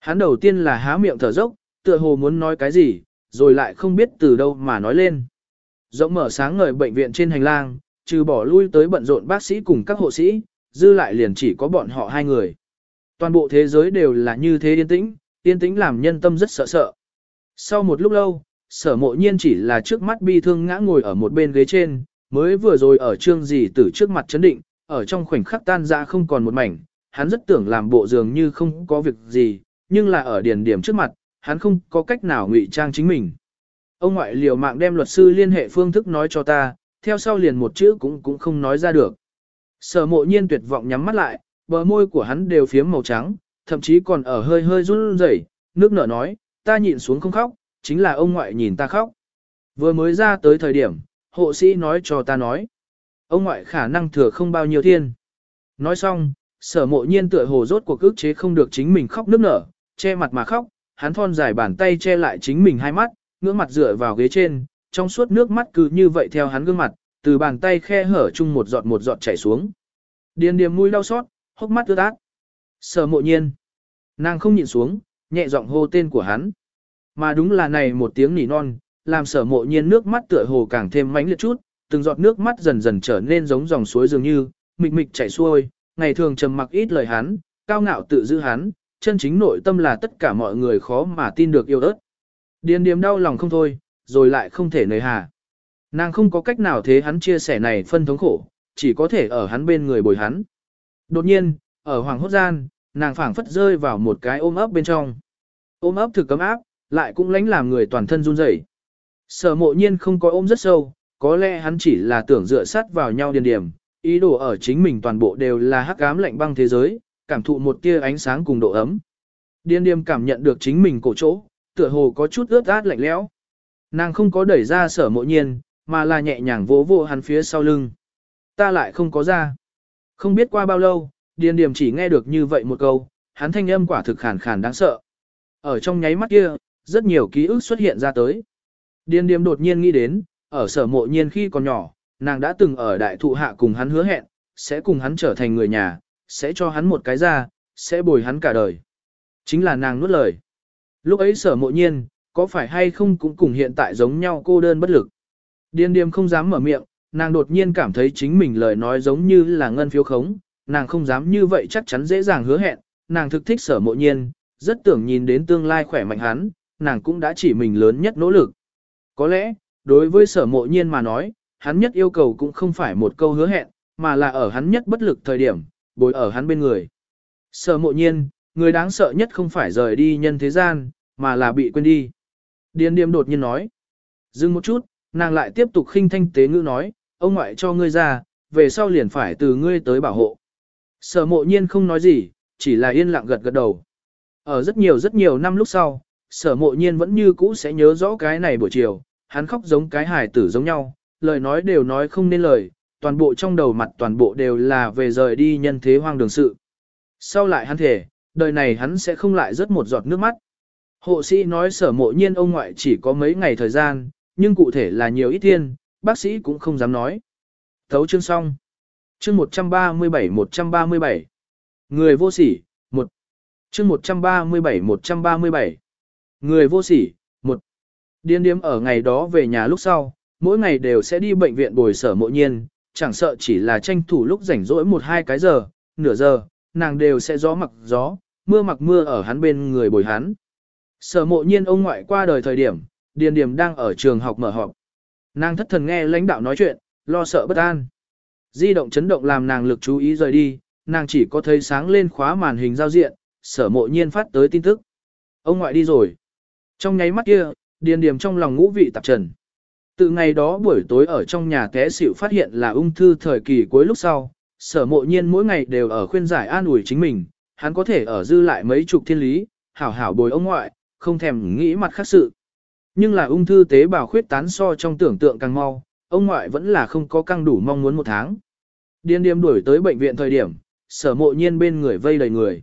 Hắn đầu tiên là há miệng thở dốc, tựa hồ muốn nói cái gì, rồi lại không biết từ đâu mà nói lên. Rộng mở sáng ngời bệnh viện trên hành lang, trừ bỏ lui tới bận rộn bác sĩ cùng các hộ sĩ, dư lại liền chỉ có bọn họ hai người. Toàn bộ thế giới đều là như thế yên tĩnh, yên tĩnh làm nhân tâm rất sợ sợ. Sau một lúc lâu, sở mộ nhiên chỉ là trước mắt bi thương ngã ngồi ở một bên ghế trên, mới vừa rồi ở trương gì từ trước mặt chấn định, ở trong khoảnh khắc tan ra không còn một mảnh, hắn rất tưởng làm bộ dường như không có việc gì, nhưng là ở điển điểm trước mặt, hắn không có cách nào ngụy trang chính mình. Ông ngoại liều mạng đem luật sư liên hệ phương thức nói cho ta, theo sau liền một chữ cũng cũng không nói ra được. Sở mộ nhiên tuyệt vọng nhắm mắt lại, bờ môi của hắn đều phiếm màu trắng, thậm chí còn ở hơi hơi run rẩy, nước nở nói, ta nhịn xuống không khóc, chính là ông ngoại nhìn ta khóc. Vừa mới ra tới thời điểm, hộ sĩ nói cho ta nói. Ông ngoại khả năng thừa không bao nhiêu thiên. Nói xong, sở mộ nhiên tựa hồ rốt cuộc ức chế không được chính mình khóc nước nở, che mặt mà khóc, hắn thon dài bàn tay che lại chính mình hai mắt, ngưỡng mặt dựa vào ghế trên, trong suốt nước mắt cứ như vậy theo hắn gương mặt, từ bàn tay khe hở chung một giọt một giọt chảy xuống. Điền điềm mũi đau xót, hốc mắt ướt át. Sở mộ nhiên. Nàng không nhịn xuống, nhẹ giọng hô tên của hắn. Mà đúng là này một tiếng nỉ non, làm sở mộ nhiên nước mắt tựa hồ càng thêm mánh liệt chút, từng giọt nước mắt dần dần trở nên giống dòng suối dường như, mịch mịch chảy xuôi, ngày thường trầm mặc ít lời hắn, cao ngạo tự giữ hắn, chân chính nội tâm là tất cả mọi người khó mà tin được yêu ớt. Điền điềm đau lòng không thôi, rồi lại không thể nơi hà. Nàng không có cách nào thế hắn chia sẻ này phân thống khổ, chỉ có thể ở hắn bên người bồi hắn. Đột nhiên, ở hoàng hốt gian, nàng phảng phất rơi vào một cái ôm ấp bên trong. Ôm ấp thực cấm áp, lại cũng lánh làm người toàn thân run rẩy. Sở mộ nhiên không có ôm rất sâu, có lẽ hắn chỉ là tưởng dựa sát vào nhau điền điểm, ý đồ ở chính mình toàn bộ đều là hắc ám lạnh băng thế giới, cảm thụ một tia ánh sáng cùng độ ấm. Điền điềm cảm nhận được chính mình cổ chỗ, tựa hồ có chút ướt át lạnh lẽo. Nàng không có đẩy ra sở mộ nhiên, mà là nhẹ nhàng vỗ vỗ hắn phía sau lưng. Ta lại không có ra. Không biết qua bao lâu, điền điềm chỉ nghe được như vậy một câu, hắn thanh âm quả thực khàn khàn đáng sợ. Ở trong nháy mắt kia, rất nhiều ký ức xuất hiện ra tới. Điền điềm đột nhiên nghĩ đến, ở sở mộ nhiên khi còn nhỏ, nàng đã từng ở đại thụ hạ cùng hắn hứa hẹn, sẽ cùng hắn trở thành người nhà, sẽ cho hắn một cái ra, sẽ bồi hắn cả đời. Chính là nàng nuốt lời. Lúc ấy sở mộ nhiên, có phải hay không cũng cùng hiện tại giống nhau cô đơn bất lực. Điên điềm không dám mở miệng, nàng đột nhiên cảm thấy chính mình lời nói giống như là ngân phiếu khống, nàng không dám như vậy chắc chắn dễ dàng hứa hẹn, nàng thực thích sở mộ nhiên, rất tưởng nhìn đến tương lai khỏe mạnh hắn, nàng cũng đã chỉ mình lớn nhất nỗ lực. Có lẽ, đối với sở mộ nhiên mà nói, hắn nhất yêu cầu cũng không phải một câu hứa hẹn, mà là ở hắn nhất bất lực thời điểm, bồi ở hắn bên người. Sở mộ nhiên, người đáng sợ nhất không phải rời đi nhân thế gian, mà là bị quên đi. Điền điềm đột nhiên nói. Dừng một chút, nàng lại tiếp tục khinh thanh tế ngữ nói, ông ngoại cho ngươi ra, về sau liền phải từ ngươi tới bảo hộ. Sở mộ nhiên không nói gì, chỉ là yên lặng gật gật đầu. Ở rất nhiều rất nhiều năm lúc sau, sở mộ nhiên vẫn như cũ sẽ nhớ rõ cái này buổi chiều, hắn khóc giống cái hài tử giống nhau, lời nói đều nói không nên lời, toàn bộ trong đầu mặt toàn bộ đều là về rời đi nhân thế hoang đường sự. Sau lại hắn thể, đời này hắn sẽ không lại rớt một giọt nước mắt. Hộ sĩ nói sở mộ nhiên ông ngoại chỉ có mấy ngày thời gian, nhưng cụ thể là nhiều ít thiên, bác sĩ cũng không dám nói. Thấu chương xong. Chương 137-137. Người vô sỉ, 1. Chương 137-137. Người vô sỉ, 1. Điên điếm ở ngày đó về nhà lúc sau, mỗi ngày đều sẽ đi bệnh viện bồi sở mộ nhiên, chẳng sợ chỉ là tranh thủ lúc rảnh rỗi một hai cái giờ, nửa giờ, nàng đều sẽ gió mặc gió, mưa mặc mưa ở hắn bên người bồi hắn. Sở mộ nhiên ông ngoại qua đời thời điểm, Điền Điềm đang ở trường học mở họp. Nàng thất thần nghe lãnh đạo nói chuyện, lo sợ bất an. Di động chấn động làm nàng lực chú ý rời đi, nàng chỉ có thấy sáng lên khóa màn hình giao diện, sở mộ nhiên phát tới tin tức. Ông ngoại đi rồi. Trong nháy mắt kia, Điền Điềm trong lòng ngũ vị tạp trần. Từ ngày đó buổi tối ở trong nhà té xỉu phát hiện là ung thư thời kỳ cuối lúc sau, sở mộ nhiên mỗi ngày đều ở khuyên giải an ủi chính mình, hắn có thể ở dư lại mấy chục thiên lý, hảo hảo bồi ông ngoại, không thèm nghĩ mặt khác sự. Nhưng là ung thư tế bào khuyết tán so trong tưởng tượng càng mau, ông ngoại vẫn là không có căng đủ mong muốn một tháng. Điên điềm đuổi tới bệnh viện thời điểm, sở mộ nhiên bên người vây đầy người.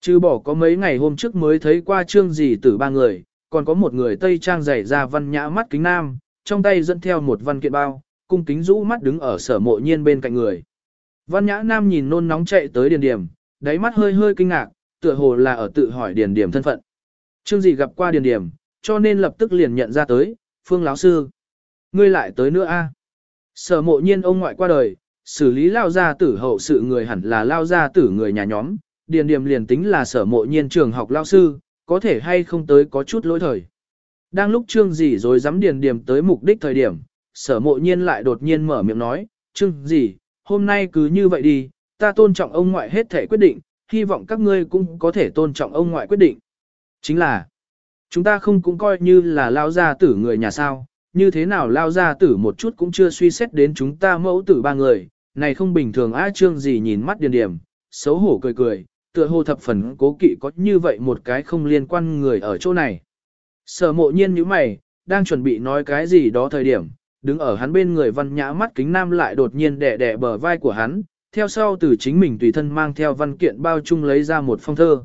Chứ bỏ có mấy ngày hôm trước mới thấy qua trương gì tử ba người, còn có một người tây trang dày ra văn nhã mắt kính nam, trong tay dẫn theo một văn kiện bao, cung kính rũ mắt đứng ở sở mộ nhiên bên cạnh người. Văn nhã nam nhìn nôn nóng chạy tới điền điểm, đáy mắt hơi hơi kinh ngạc, tựa hồ là ở tự hỏi điền điểm thân phận. Trương gì gặp qua điền điểm, cho nên lập tức liền nhận ra tới, phương lão sư. Ngươi lại tới nữa a? Sở mộ nhiên ông ngoại qua đời, xử lý lao gia tử hậu sự người hẳn là lao gia tử người nhà nhóm, điền điểm liền tính là sở mộ nhiên trường học lao sư, có thể hay không tới có chút lỗi thời. Đang lúc trương gì rồi dám điền điểm tới mục đích thời điểm, sở mộ nhiên lại đột nhiên mở miệng nói, trương gì, hôm nay cứ như vậy đi, ta tôn trọng ông ngoại hết thể quyết định, hy vọng các ngươi cũng có thể tôn trọng ông ngoại quyết định. Chính là, chúng ta không cũng coi như là lao gia tử người nhà sao, như thế nào lao ra tử một chút cũng chưa suy xét đến chúng ta mẫu tử ba người, này không bình thường á trương gì nhìn mắt điền điểm, xấu hổ cười cười, tựa hồ thập phần cố kỵ có như vậy một cái không liên quan người ở chỗ này. Sở mộ nhiên như mày, đang chuẩn bị nói cái gì đó thời điểm, đứng ở hắn bên người văn nhã mắt kính nam lại đột nhiên đẻ đẻ bờ vai của hắn, theo sau từ chính mình tùy thân mang theo văn kiện bao chung lấy ra một phong thơ.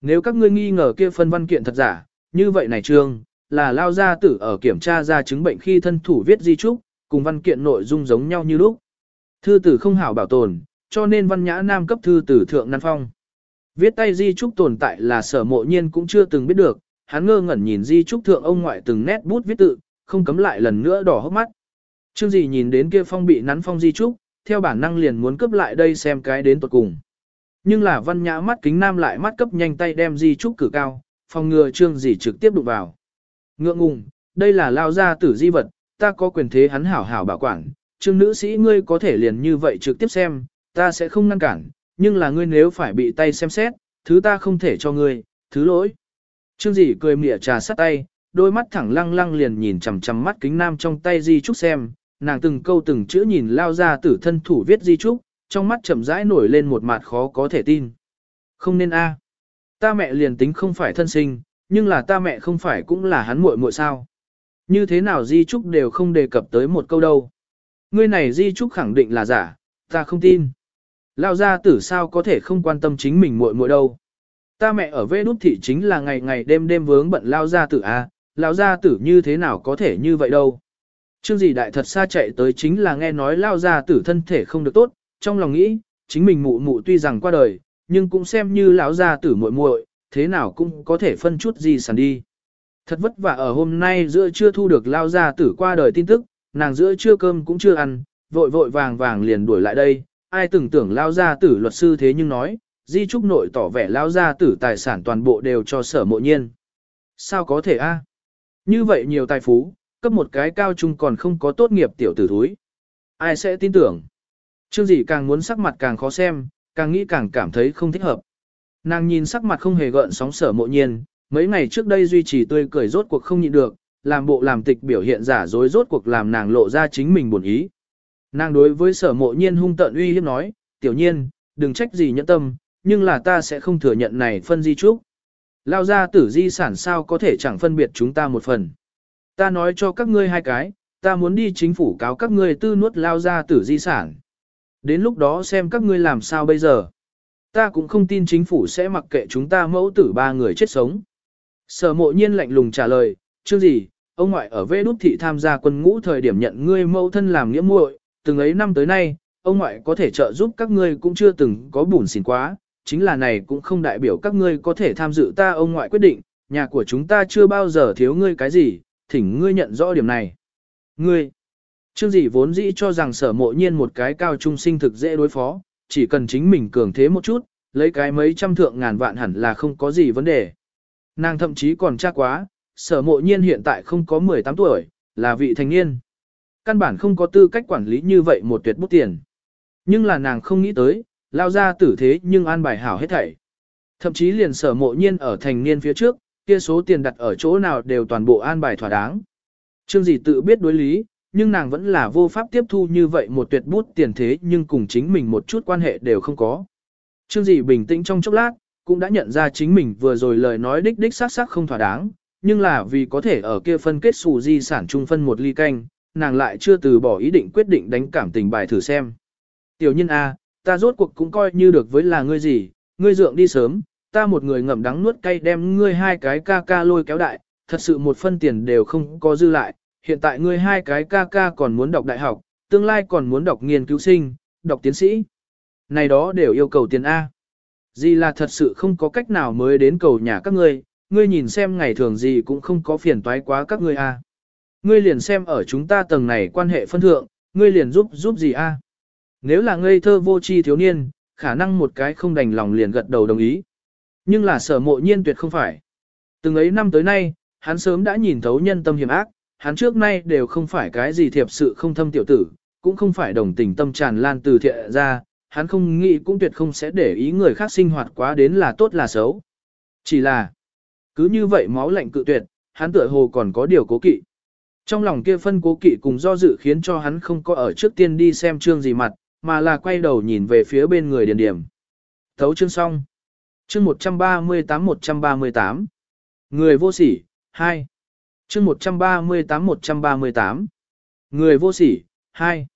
Nếu các ngươi nghi ngờ kia phân văn kiện thật giả, như vậy này trương, là lao gia tử ở kiểm tra ra chứng bệnh khi thân thủ viết di trúc, cùng văn kiện nội dung giống nhau như lúc. Thư tử không hảo bảo tồn, cho nên văn nhã nam cấp thư tử thượng năn phong. Viết tay di trúc tồn tại là sở mộ nhiên cũng chưa từng biết được, hắn ngơ ngẩn nhìn di trúc thượng ông ngoại từng nét bút viết tự, không cấm lại lần nữa đỏ hốc mắt. Trương gì nhìn đến kia phong bị nắn phong di trúc, theo bản năng liền muốn cướp lại đây xem cái đến tuột cùng. Nhưng là văn nhã mắt kính nam lại mắt cấp nhanh tay đem di trúc cử cao, phòng ngừa trương gì trực tiếp đụng vào. Ngượng ngùng, đây là lao gia tử di vật, ta có quyền thế hắn hảo hảo bảo quản, trương nữ sĩ ngươi có thể liền như vậy trực tiếp xem, ta sẽ không ngăn cản, nhưng là ngươi nếu phải bị tay xem xét, thứ ta không thể cho ngươi, thứ lỗi. Trương dị cười mỉa trà sắt tay, đôi mắt thẳng lăng lăng liền nhìn chằm chằm mắt kính nam trong tay di trúc xem, nàng từng câu từng chữ nhìn lao ra tử thân thủ viết di trúc, trong mắt chậm rãi nổi lên một mặt khó có thể tin. Không nên a, ta mẹ liền tính không phải thân sinh, nhưng là ta mẹ không phải cũng là hắn muội muội sao? Như thế nào di trúc đều không đề cập tới một câu đâu. Ngươi này di trúc khẳng định là giả, ta không tin. Lao gia tử sao có thể không quan tâm chính mình muội muội đâu. Ta mẹ ở vê đút thị chính là ngày ngày đêm đêm vướng bận lao gia tử a, à, lao gia tử như thế nào có thể như vậy đâu. Trương gì đại thật xa chạy tới chính là nghe nói lao gia tử thân thể không được tốt, trong lòng nghĩ, chính mình mụ mụ tuy rằng qua đời, nhưng cũng xem như lão gia tử muội muội, thế nào cũng có thể phân chút gì sản đi. Thật vất vả ở hôm nay giữa chưa thu được lao gia tử qua đời tin tức, nàng giữa trưa cơm cũng chưa ăn, vội vội vàng vàng liền đuổi lại đây, ai từng tưởng lao gia tử luật sư thế nhưng nói, di trúc nội tỏ vẻ lao gia tử tài sản toàn bộ đều cho sở mộ nhiên. Sao có thể a? À? Như vậy nhiều tài phú, cấp một cái cao trung còn không có tốt nghiệp tiểu tử thúi. Ai sẽ tin tưởng? Trương dị càng muốn sắc mặt càng khó xem, càng nghĩ càng cảm thấy không thích hợp. Nàng nhìn sắc mặt không hề gợn sóng sở mộ nhiên, mấy ngày trước đây duy trì tươi cười rốt cuộc không nhịn được, làm bộ làm tịch biểu hiện giả dối rốt cuộc làm nàng lộ ra chính mình buồn ý. Nàng đối với sở mộ nhiên hung tận uy hiếp nói, tiểu nhiên, đừng trách gì nhẫn tâm, nhưng là ta sẽ không thừa nhận này phân di trúc. Lao ra tử di sản sao có thể chẳng phân biệt chúng ta một phần. Ta nói cho các ngươi hai cái, ta muốn đi chính phủ cáo các ngươi tư nuốt lao ra tử di sản. Đến lúc đó xem các ngươi làm sao bây giờ. Ta cũng không tin chính phủ sẽ mặc kệ chúng ta mẫu tử ba người chết sống. Sở mộ nhiên lạnh lùng trả lời, chương gì, ông ngoại ở vê đút thị tham gia quân ngũ thời điểm nhận ngươi mẫu thân làm nghĩa muội, từng ấy năm tới nay, ông ngoại có thể trợ giúp các ngươi cũng chưa từng có bùn xỉn quá, chính là này cũng không đại biểu các ngươi có thể tham dự ta ông ngoại quyết định, nhà của chúng ta chưa bao giờ thiếu ngươi cái gì, thỉnh ngươi nhận rõ điểm này. Ngươi, chương gì vốn dĩ cho rằng sở mộ nhiên một cái cao trung sinh thực dễ đối phó, chỉ cần chính mình cường thế một chút, lấy cái mấy trăm thượng ngàn vạn hẳn là không có gì vấn đề. Nàng thậm chí còn chắc quá, sở mộ nhiên hiện tại không có 18 tuổi, là vị thành niên. Căn bản không có tư cách quản lý như vậy một tuyệt bút tiền. Nhưng là nàng không nghĩ tới, lao ra tử thế nhưng an bài hảo hết thảy. Thậm chí liền sở mộ nhiên ở thành niên phía trước, kia số tiền đặt ở chỗ nào đều toàn bộ an bài thỏa đáng. Trương gì tự biết đối lý, nhưng nàng vẫn là vô pháp tiếp thu như vậy một tuyệt bút tiền thế nhưng cùng chính mình một chút quan hệ đều không có. Trương dị bình tĩnh trong chốc lát, cũng đã nhận ra chính mình vừa rồi lời nói đích đích xác xác không thỏa đáng, nhưng là vì có thể ở kia phân kết xù di sản chung phân một ly canh, nàng lại chưa từ bỏ ý định quyết định đánh cảm tình bài thử xem. Tiểu nhân A, ta rốt cuộc cũng coi như được với là ngươi gì, ngươi dượng đi sớm, ta một người ngậm đắng nuốt cay đem ngươi hai cái ca ca lôi kéo đại, thật sự một phân tiền đều không có dư lại, hiện tại ngươi hai cái ca ca còn muốn đọc đại học, tương lai còn muốn đọc nghiên cứu sinh, đọc tiến sĩ. Này đó đều yêu cầu tiền A. Gì là thật sự không có cách nào mới đến cầu nhà các ngươi, ngươi nhìn xem ngày thường gì cũng không có phiền toái quá các ngươi A. Ngươi liền xem ở chúng ta tầng này quan hệ phân thượng, ngươi liền giúp giúp gì A. Nếu là ngây thơ vô tri thiếu niên, khả năng một cái không đành lòng liền gật đầu đồng ý. Nhưng là sở mộ nhiên tuyệt không phải. Từng ấy năm tới nay, hắn sớm đã nhìn thấu nhân tâm hiểm ác, hắn trước nay đều không phải cái gì thiệp sự không thâm tiểu tử, cũng không phải đồng tình tâm tràn lan từ thiện ra, hắn không nghĩ cũng tuyệt không sẽ để ý người khác sinh hoạt quá đến là tốt là xấu. Chỉ là, cứ như vậy máu lạnh cự tuyệt, hắn tựa hồ còn có điều cố kỵ. Trong lòng kia phân cố kỵ cùng do dự khiến cho hắn không có ở trước tiên đi xem chương gì mặt, mà là quay đầu nhìn về phía bên người điền điểm. Thấu chương xong. Chương 138-138. Người vô sỉ, 2. Chương 138-138. Người vô sỉ, 2.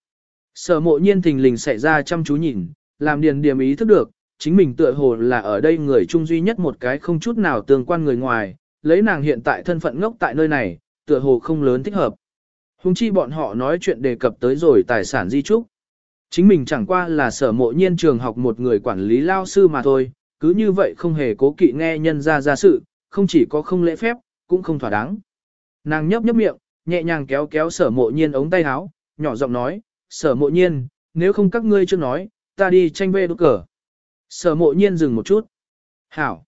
Sở mộ nhiên thình lình xảy ra chăm chú nhìn, làm điền điểm ý thức được, chính mình tựa hồ là ở đây người chung duy nhất một cái không chút nào tương quan người ngoài, lấy nàng hiện tại thân phận ngốc tại nơi này, tựa hồ không lớn thích hợp. Hùng chi bọn họ nói chuyện đề cập tới rồi tài sản di trúc. Chính mình chẳng qua là sở mộ nhiên trường học một người quản lý lao sư mà thôi, cứ như vậy không hề cố kỵ nghe nhân ra ra sự, không chỉ có không lễ phép, cũng không thỏa đáng. Nàng nhấp nhấp miệng, nhẹ nhàng kéo kéo sở mộ nhiên ống tay áo, nhỏ giọng nói, sở mộ nhiên, nếu không các ngươi chưa nói, ta đi tranh bê đốt cờ. Sở mộ nhiên dừng một chút. Hảo.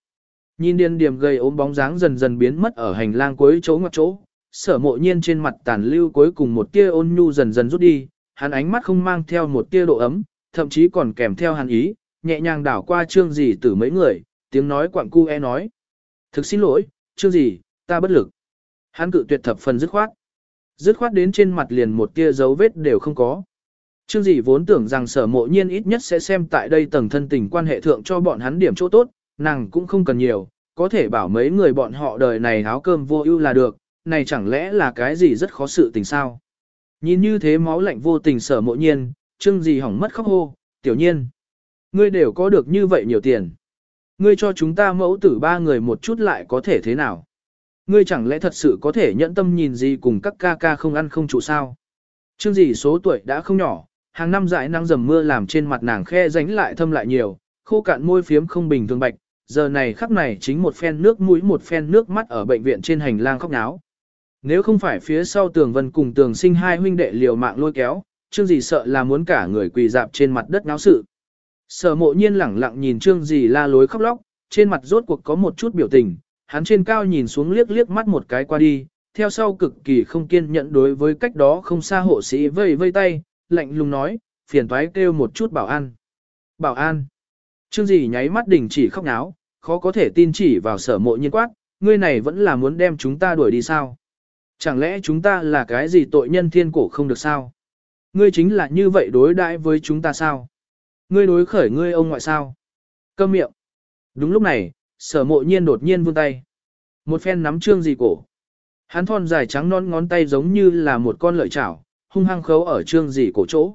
Nhìn điên điểm gây ốm bóng dáng dần dần biến mất ở hành lang cuối chỗ ngoặt chỗ. Sở mộ nhiên trên mặt tàn lưu cuối cùng một tia ôn nhu dần dần rút đi, hắn ánh mắt không mang theo một tia độ ấm, thậm chí còn kèm theo hàn ý, nhẹ nhàng đảo qua trương gì từ mấy người, tiếng nói quặng cu e nói. Thực xin lỗi, trương gì, ta bất lực. Hắn cự tuyệt thập phần dứt khoát. Dứt khoát đến trên mặt liền một tia dấu vết đều không có. Trương dị vốn tưởng rằng sở mộ nhiên ít nhất sẽ xem tại đây tầng thân tình quan hệ thượng cho bọn hắn điểm chỗ tốt, nàng cũng không cần nhiều, có thể bảo mấy người bọn họ đời này áo cơm vô ưu là được, này chẳng lẽ là cái gì rất khó sự tình sao. Nhìn như thế máu lạnh vô tình sở mộ nhiên, trương dị hỏng mất khóc hô, tiểu nhiên. Ngươi đều có được như vậy nhiều tiền. Ngươi cho chúng ta mẫu tử ba người một chút lại có thể thế nào? Ngươi chẳng lẽ thật sự có thể nhẫn tâm nhìn gì cùng các ca ca không ăn không trụ sao? Trương dị số tuổi đã không nhỏ, hàng năm dãi nắng dầm mưa làm trên mặt nàng khe ránh lại thâm lại nhiều, khô cạn môi phiếm không bình thường bạch, giờ này khắc này chính một phen nước mũi một phen nước mắt ở bệnh viện trên hành lang khóc náo. Nếu không phải phía sau tường vân cùng tường sinh hai huynh đệ liều mạng lôi kéo, Trương gì sợ là muốn cả người quỳ dạp trên mặt đất náo sự. Sở mộ nhiên lẳng lặng nhìn Trương gì la lối khóc lóc, trên mặt rốt cuộc có một chút biểu tình, hắn trên cao nhìn xuống liếc liếc mắt một cái qua đi, theo sau cực kỳ không kiên nhẫn đối với cách đó không xa hộ sĩ vây vây tay, lạnh lùng nói, phiền toái kêu một chút bảo an. Bảo an. Trương gì nháy mắt đỉnh chỉ khóc náo, khó có thể tin chỉ vào sở mộ nhiên quát, ngươi này vẫn là muốn đem chúng ta đuổi đi sao? Chẳng lẽ chúng ta là cái gì tội nhân thiên cổ không được sao? Ngươi chính là như vậy đối đãi với chúng ta sao? Ngươi đối khởi ngươi ông ngoại sao? Câm miệng. Đúng lúc này, sở mộ nhiên đột nhiên vươn tay. Một phen nắm trương gì cổ. Hắn thon dài trắng non ngón tay giống như là một con lợi chảo, hung hăng khấu ở trương dì cổ chỗ.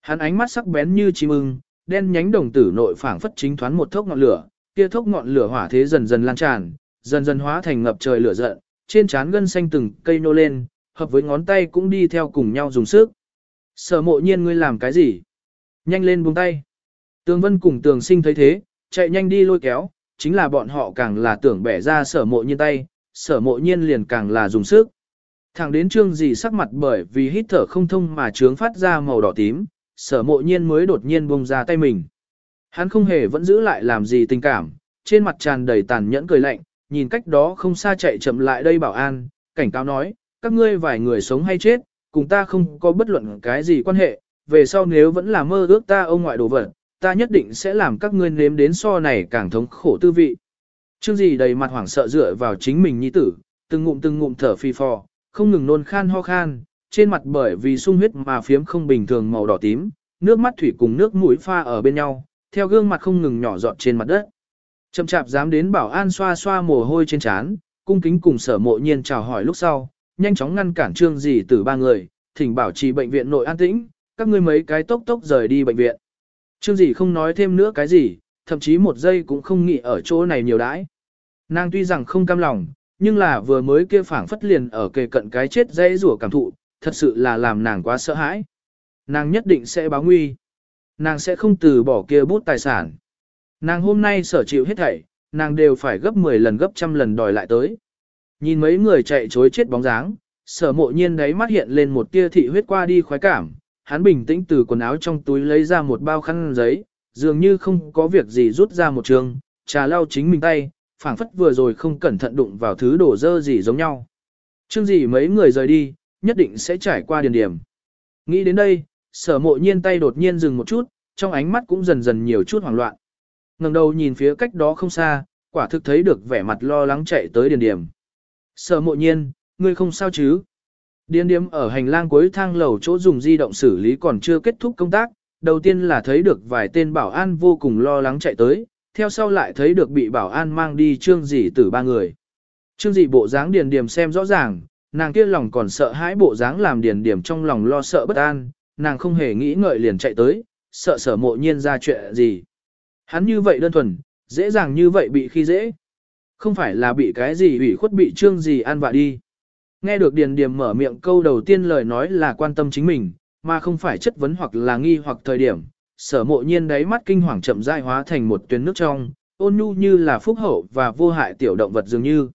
Hắn ánh mắt sắc bén như chim ưng, đen nhánh đồng tử nội phảng phất chính thoán một thốc ngọn lửa, kia thốc ngọn lửa hỏa thế dần dần lan tràn, dần dần hóa thành ngập trời lửa giận, trên trán gân xanh từng cây nô lên, hợp với ngón tay cũng đi theo cùng nhau dùng sức. Sở mộ nhiên ngươi làm cái gì? Nhanh lên buông tay. Tường vân cùng tường sinh thấy thế, chạy nhanh đi lôi kéo, chính là bọn họ càng là tưởng bẻ ra sở mộ nhiên tay, sở mộ nhiên liền càng là dùng sức. Thẳng đến trương gì sắc mặt bởi vì hít thở không thông mà trướng phát ra màu đỏ tím, sở mộ nhiên mới đột nhiên buông ra tay mình. Hắn không hề vẫn giữ lại làm gì tình cảm, trên mặt tràn đầy tàn nhẫn cười lạnh, nhìn cách đó không xa chạy chậm lại đây bảo an, cảnh cáo nói, các ngươi vài người sống hay chết, cùng ta không có bất luận cái gì quan hệ, về sau nếu vẫn là mơ ước ta ông ngoại đồ vật, ta nhất định sẽ làm các ngươi nếm đến so này càng thống khổ tư vị. Trương gì đầy mặt hoảng sợ dựa vào chính mình nhi tử, từng ngụm từng ngụm thở phi phò, không ngừng nôn khan ho khan, trên mặt bởi vì sung huyết mà phiếm không bình thường màu đỏ tím, nước mắt thủy cùng nước mũi pha ở bên nhau, theo gương mặt không ngừng nhỏ giọt trên mặt đất. Chậm chạp dám đến bảo an xoa xoa mồ hôi trên trán, cung kính cùng sở mộ nhiên chào hỏi lúc sau, nhanh chóng ngăn cản trương gì từ ba người, thỉnh bảo trì bệnh viện nội an tĩnh, các ngươi mấy cái tốc tốc rời đi bệnh viện. Trương gì không nói thêm nữa cái gì, thậm chí một giây cũng không nghĩ ở chỗ này nhiều đãi. Nàng tuy rằng không cam lòng, nhưng là vừa mới kia phảng phất liền ở kề cận cái chết dây rủa cảm thụ, thật sự là làm nàng quá sợ hãi. Nàng nhất định sẽ báo nguy. Nàng sẽ không từ bỏ kia bút tài sản. Nàng hôm nay sở chịu hết thảy, nàng đều phải gấp 10 lần gấp trăm lần đòi lại tới. Nhìn mấy người chạy chối chết bóng dáng, sở mộ nhiên đấy mắt hiện lên một tia thị huyết qua đi khoái cảm. Hắn bình tĩnh từ quần áo trong túi lấy ra một bao khăn giấy, dường như không có việc gì rút ra một trường, trà lau chính mình tay, phảng phất vừa rồi không cẩn thận đụng vào thứ đổ dơ gì giống nhau. Chương gì mấy người rời đi, nhất định sẽ trải qua điền điểm. Nghĩ đến đây, sở mộ nhiên tay đột nhiên dừng một chút, trong ánh mắt cũng dần dần nhiều chút hoảng loạn. ngẩng đầu nhìn phía cách đó không xa, quả thực thấy được vẻ mặt lo lắng chạy tới điền điểm. Sở mộ nhiên, ngươi không sao chứ? Điền điếm ở hành lang cuối thang lầu chỗ dùng di động xử lý còn chưa kết thúc công tác, đầu tiên là thấy được vài tên bảo an vô cùng lo lắng chạy tới, theo sau lại thấy được bị bảo an mang đi trương dì tử ba người. Trương dì bộ dáng điền điểm xem rõ ràng, nàng kia lòng còn sợ hãi bộ dáng làm điền điểm trong lòng lo sợ bất an, nàng không hề nghĩ ngợi liền chạy tới, sợ sở mộ nhiên ra chuyện gì. Hắn như vậy đơn thuần, dễ dàng như vậy bị khi dễ. Không phải là bị cái gì ủy khuất bị trương gì ăn vạ đi. Nghe được điền điểm mở miệng câu đầu tiên lời nói là quan tâm chính mình, mà không phải chất vấn hoặc là nghi hoặc thời điểm, sở mộ nhiên đáy mắt kinh hoàng chậm rãi hóa thành một tuyến nước trong, ôn nhu như là phúc hậu và vô hại tiểu động vật dường như.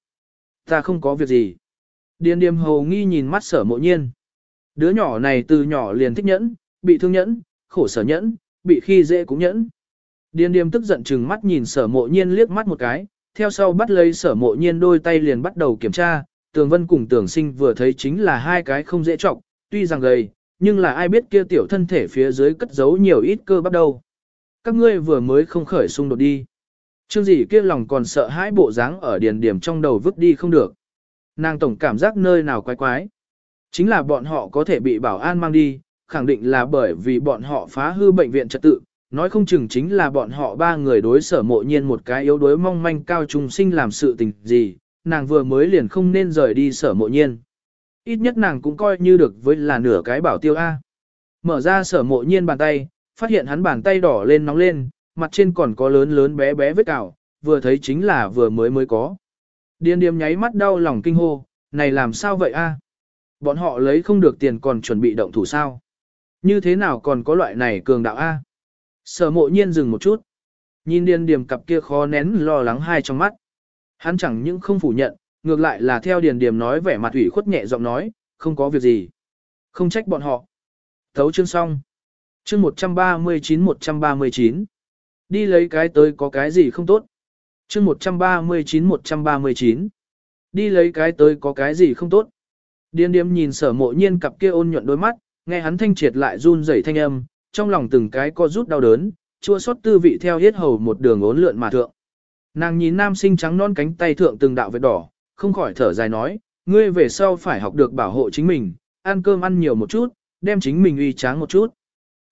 Ta không có việc gì. Điền điềm hầu nghi nhìn mắt sở mộ nhiên. Đứa nhỏ này từ nhỏ liền thích nhẫn, bị thương nhẫn, khổ sở nhẫn, bị khi dễ cũng nhẫn. Điền điềm tức giận chừng mắt nhìn sở mộ nhiên liếc mắt một cái, theo sau bắt lấy sở mộ nhiên đôi tay liền bắt đầu kiểm tra, tường vân cùng tường sinh vừa thấy chính là hai cái không dễ trọng, tuy rằng gầy, nhưng là ai biết kia tiểu thân thể phía dưới cất giấu nhiều ít cơ bắp đâu. Các ngươi vừa mới không khởi xung đột đi. Trương gì kia lòng còn sợ hãi bộ dáng ở điền điểm trong đầu vứt đi không được. Nàng tổng cảm giác nơi nào quái quái. Chính là bọn họ có thể bị bảo an mang đi, khẳng định là bởi vì bọn họ phá hư bệnh viện trật tự, nói không chừng chính là bọn họ ba người đối sở mộ nhiên một cái yếu đuối mong manh cao trung sinh làm sự tình gì, nàng vừa mới liền không nên rời đi sở mộ nhiên. Ít nhất nàng cũng coi như được với là nửa cái bảo tiêu A. Mở ra sở mộ nhiên bàn tay, phát hiện hắn bàn tay đỏ lên nóng lên, mặt trên còn có lớn lớn bé bé vết cào, vừa thấy chính là vừa mới mới có. Điên điềm nháy mắt đau lòng kinh hô, này làm sao vậy a? Bọn họ lấy không được tiền còn chuẩn bị động thủ sao? Như thế nào còn có loại này cường đạo a? Sở mộ nhiên dừng một chút. Nhìn điên điềm cặp kia khó nén lo lắng hai trong mắt. Hắn chẳng những không phủ nhận, ngược lại là theo điền điềm nói vẻ mặt ủy khuất nhẹ giọng nói, không có việc gì. Không trách bọn họ. Thấu chương xong. Chương 139-139. Đi lấy cái tới có cái gì không tốt. Chương 139-139. Đi lấy cái tới có cái gì không tốt. Điên điếm nhìn sở mộ nhiên cặp kia ôn nhuận đôi mắt, nghe hắn thanh triệt lại run rẩy thanh âm, trong lòng từng cái co rút đau đớn, chua xót tư vị theo hết hầu một đường ốn lượn mà thượng. Nàng nhìn nam sinh trắng non cánh tay thượng từng đạo vết đỏ, không khỏi thở dài nói, ngươi về sau phải học được bảo hộ chính mình, ăn cơm ăn nhiều một chút, đem chính mình uy tráng một chút.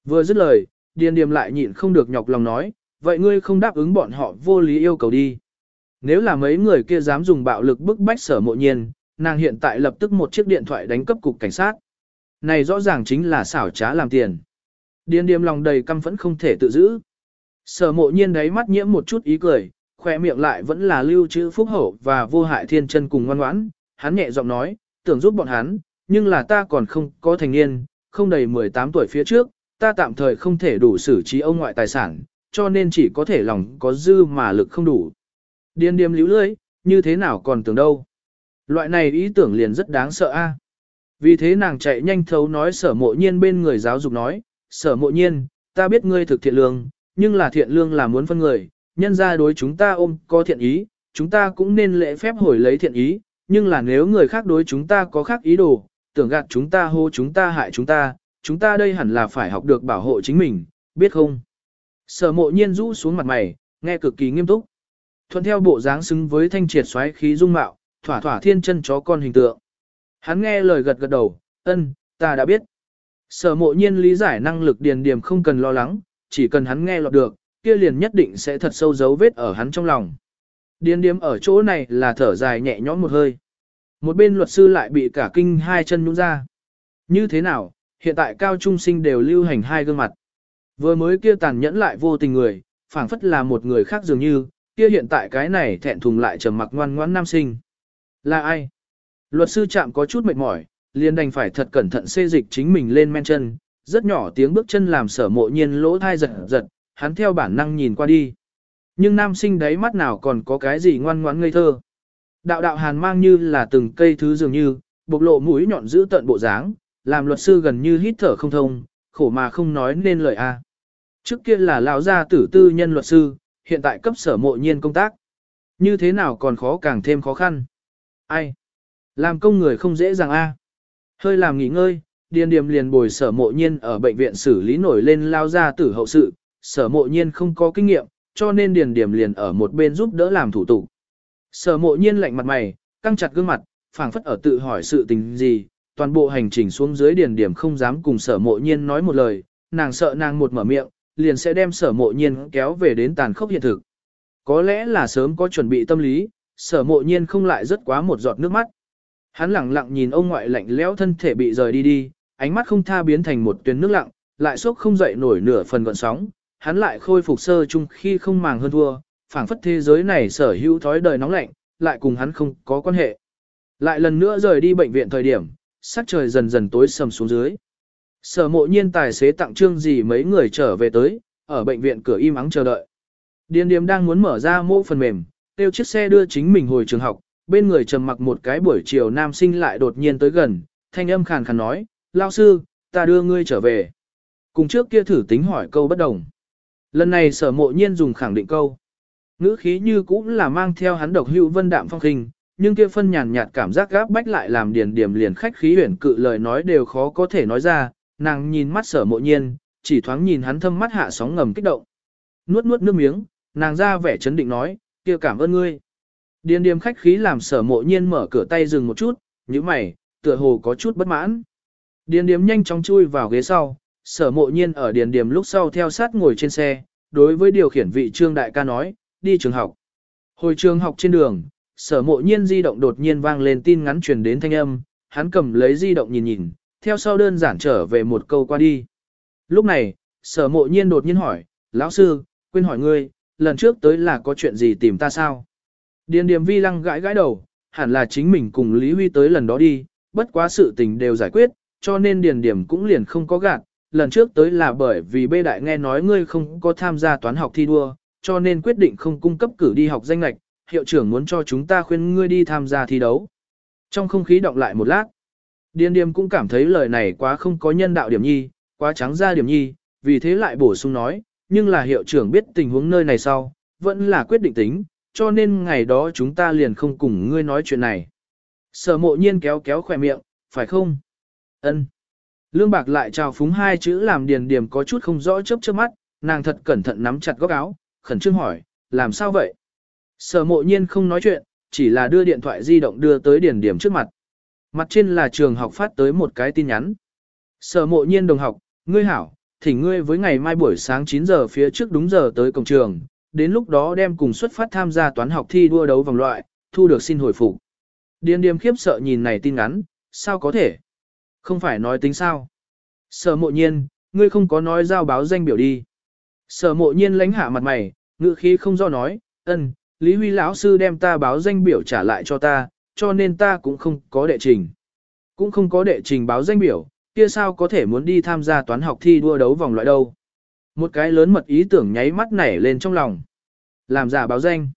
Vừa dứt lời, điền điềm lại nhịn không được nhọc lòng nói, vậy ngươi không đáp ứng bọn họ vô lý yêu cầu đi. Nếu là mấy người kia dám dùng bạo lực bức bách sở mộ nhiên, nàng hiện tại lập tức một chiếc điện thoại đánh cấp cục cảnh sát. Này rõ ràng chính là xảo trá làm tiền. Điền điềm lòng đầy căm phẫn không thể tự giữ. Sở mộ nhiên đáy mắt nhiễm một chút ý cười, khoe miệng lại vẫn là lưu trữ phúc hậu và vô hại thiên chân cùng ngoan ngoãn. Hắn nhẹ giọng nói, tưởng giúp bọn hắn, nhưng là ta còn không có thành niên, không đầy 18 tuổi phía trước, ta tạm thời không thể đủ xử trí ông ngoại tài sản, cho nên chỉ có thể lòng có dư mà lực không đủ. Điên điềm líu lưới, như thế nào còn tưởng đâu. Loại này ý tưởng liền rất đáng sợ a. Vì thế nàng chạy nhanh thấu nói sở mộ nhiên bên người giáo dục nói, sở mộ nhiên, ta biết ngươi thực thiện lương, nhưng là thiện lương là muốn phân người, nhân ra đối chúng ta ôm có thiện ý, chúng ta cũng nên lễ phép hồi lấy thiện ý, nhưng là nếu người khác đối chúng ta có khác ý đồ, tưởng gạt chúng ta hô chúng ta hại chúng ta, chúng ta đây hẳn là phải học được bảo hộ chính mình, biết không? Sở mộ nhiên rũ xuống mặt mày, nghe cực kỳ nghiêm túc. Thuận theo bộ dáng xứng với thanh triệt xoáy khí dung mạo, thỏa thỏa thiên chân chó con hình tượng. Hắn nghe lời gật gật đầu, ân, ta đã biết. Sở mộ nhiên lý giải năng lực điền điểm không cần lo lắng, chỉ cần hắn nghe lọt được, kia liền nhất định sẽ thật sâu dấu vết ở hắn trong lòng. Điên điếm ở chỗ này là thở dài nhẹ nhõm một hơi. Một bên luật sư lại bị cả kinh hai chân nhũ ra. Như thế nào, hiện tại cao trung sinh đều lưu hành hai gương mặt. Vừa mới kia tàn nhẫn lại vô tình người, phảng phất là một người khác dường như, kia hiện tại cái này thẹn thùng lại trầm mặc ngoan ngoãn nam sinh. Là ai? Luật sư chạm có chút mệt mỏi, liền đành phải thật cẩn thận xê dịch chính mình lên men chân, rất nhỏ tiếng bước chân làm sở mộ nhiên lỗ thai giật giật, hắn theo bản năng nhìn qua đi. Nhưng nam sinh đấy mắt nào còn có cái gì ngoan ngoãn ngây thơ. Đạo đạo hàn mang như là từng cây thứ dường như, bộc lộ mũi nhọn giữ tận bộ dáng, làm luật sư gần như hít thở không thông, khổ mà không nói nên lời a. À. Trước kia là lão gia tử tư nhân luật sư, hiện tại cấp sở mộ nhiên công tác. Như thế nào còn khó càng thêm khó khăn. Ai? Làm công người không dễ dàng a. À. Hơi làm nghỉ ngơi, điền điềm liền bồi sở mộ nhiên ở bệnh viện xử lý nổi lên lao gia tử hậu sự, sở mộ nhiên không có kinh nghiệm, cho nên điền điểm liền ở một bên giúp đỡ làm thủ tục. Sở mộ nhiên lạnh mặt mày, căng chặt gương mặt, phảng phất ở tự hỏi sự tình gì, toàn bộ hành trình xuống dưới điền điểm không dám cùng sở mộ nhiên nói một lời, nàng sợ nàng một mở miệng, liền sẽ đem sở mộ nhiên kéo về đến tàn khốc hiện thực. Có lẽ là sớm có chuẩn bị tâm lý, sở mộ nhiên không lại rất quá một giọt nước mắt. Hắn lặng lặng nhìn ông ngoại lạnh lẽo thân thể bị rời đi đi, ánh mắt không tha biến thành một tuyến nước lặng, lại sốc không dậy nổi nửa phần gọn sóng, hắn lại khôi phục sơ chung khi không màng hơn thua, phảng phất thế giới này sở hữu thói đời nóng lạnh, lại cùng hắn không có quan hệ. Lại lần nữa rời đi bệnh viện thời điểm, sắc trời dần dần tối sầm xuống dưới. Sở mộ nhiên tài xế tặng trương gì mấy người trở về tới, ở bệnh viện cửa im ắng chờ đợi. Điền điềm đang muốn mở ra mô phần mềm, tiêu chiếc xe đưa chính mình hồi trường học, bên người trầm mặc một cái buổi chiều nam sinh lại đột nhiên tới gần, thanh âm khàn khàn nói, lao sư, ta đưa ngươi trở về. Cùng trước kia thử tính hỏi câu bất đồng. Lần này sở mộ nhiên dùng khẳng định câu. Ngữ khí như cũng là mang theo hắn độc hữu vân đạm phong khinh, nhưng kia phân nhàn nhạt cảm giác gáp bách lại làm điền điểm liền khách khí huyền cự lời nói đều khó có thể nói ra, nàng nhìn mắt sở mộ nhiên, chỉ thoáng nhìn hắn thâm mắt hạ sóng ngầm kích động. Nuốt nuốt nước miếng, nàng ra vẻ chấn định nói, kia cảm ơn ngươi. Điền điểm khách khí làm sở mộ nhiên mở cửa tay dừng một chút, như mày, tựa hồ có chút bất mãn. Điền điểm nhanh chóng chui vào ghế sau, sở mộ nhiên ở điền điểm lúc sau theo sát ngồi trên xe, đối với điều khiển vị trương đại ca nói, đi trường học. Hồi trường học trên đường, sở mộ nhiên di động đột nhiên vang lên tin ngắn truyền đến thanh âm, hắn cầm lấy di động nhìn nhìn, theo sau đơn giản trở về một câu qua đi. Lúc này, sở mộ nhiên đột nhiên hỏi, lão sư, quên hỏi ngươi, lần trước tới là có chuyện gì tìm ta sao? Điền điểm vi lăng gãi gãi đầu, hẳn là chính mình cùng Lý Huy tới lần đó đi, bất quá sự tình đều giải quyết, cho nên điền điểm cũng liền không có gạt. Lần trước tới là bởi vì bê đại nghe nói ngươi không có tham gia toán học thi đua, cho nên quyết định không cung cấp cử đi học danh lạch, hiệu trưởng muốn cho chúng ta khuyên ngươi đi tham gia thi đấu. Trong không khí động lại một lát, Điền Điềm cũng cảm thấy lời này quá không có nhân đạo điểm nhi, quá trắng ra điểm nhi, vì thế lại bổ sung nói, nhưng là hiệu trưởng biết tình huống nơi này sau, vẫn là quyết định tính, cho nên ngày đó chúng ta liền không cùng ngươi nói chuyện này. Sở mộ nhiên kéo kéo khỏe miệng, phải không? Ân. Lương bạc lại trao phúng hai chữ làm điền điểm có chút không rõ chớp chớp mắt, nàng thật cẩn thận nắm chặt góc áo, khẩn trương hỏi, làm sao vậy? Sở mộ nhiên không nói chuyện, chỉ là đưa điện thoại di động đưa tới điền điểm trước mặt. Mặt trên là trường học phát tới một cái tin nhắn. Sở mộ nhiên đồng học, ngươi hảo, thỉnh ngươi với ngày mai buổi sáng 9 giờ phía trước đúng giờ tới cổng trường, đến lúc đó đem cùng xuất phát tham gia toán học thi đua đấu vòng loại, thu được xin hồi phục. Điền điềm khiếp sợ nhìn này tin ngắn, sao có thể? Không phải nói tính sao? Sở mộ nhiên, ngươi không có nói giao báo danh biểu đi. Sở mộ nhiên lánh hạ mặt mày, ngữ khí không do nói, ân, Lý Huy lão sư đem ta báo danh biểu trả lại cho ta, cho nên ta cũng không có đệ trình. Cũng không có đệ trình báo danh biểu, kia sao có thể muốn đi tham gia toán học thi đua đấu vòng loại đâu. Một cái lớn mật ý tưởng nháy mắt nảy lên trong lòng. Làm giả báo danh.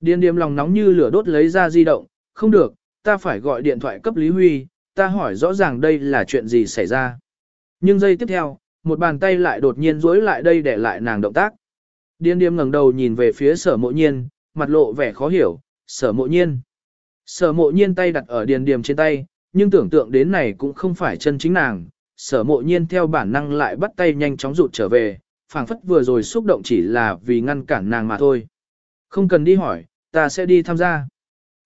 Điên điềm lòng nóng như lửa đốt lấy ra di động, không được, ta phải gọi điện thoại cấp Lý Huy, ta hỏi rõ ràng đây là chuyện gì xảy ra. Nhưng giây tiếp theo, một bàn tay lại đột nhiên duỗi lại đây để lại nàng động tác. Điên điềm ngẩng đầu nhìn về phía sở mộ nhiên, mặt lộ vẻ khó hiểu, sở mộ nhiên. Sở mộ nhiên tay đặt ở điền điềm trên tay, nhưng tưởng tượng đến này cũng không phải chân chính nàng. Sở mộ nhiên theo bản năng lại bắt tay nhanh chóng rụt trở về, phảng phất vừa rồi xúc động chỉ là vì ngăn cản nàng mà thôi. Không cần đi hỏi, ta sẽ đi tham gia.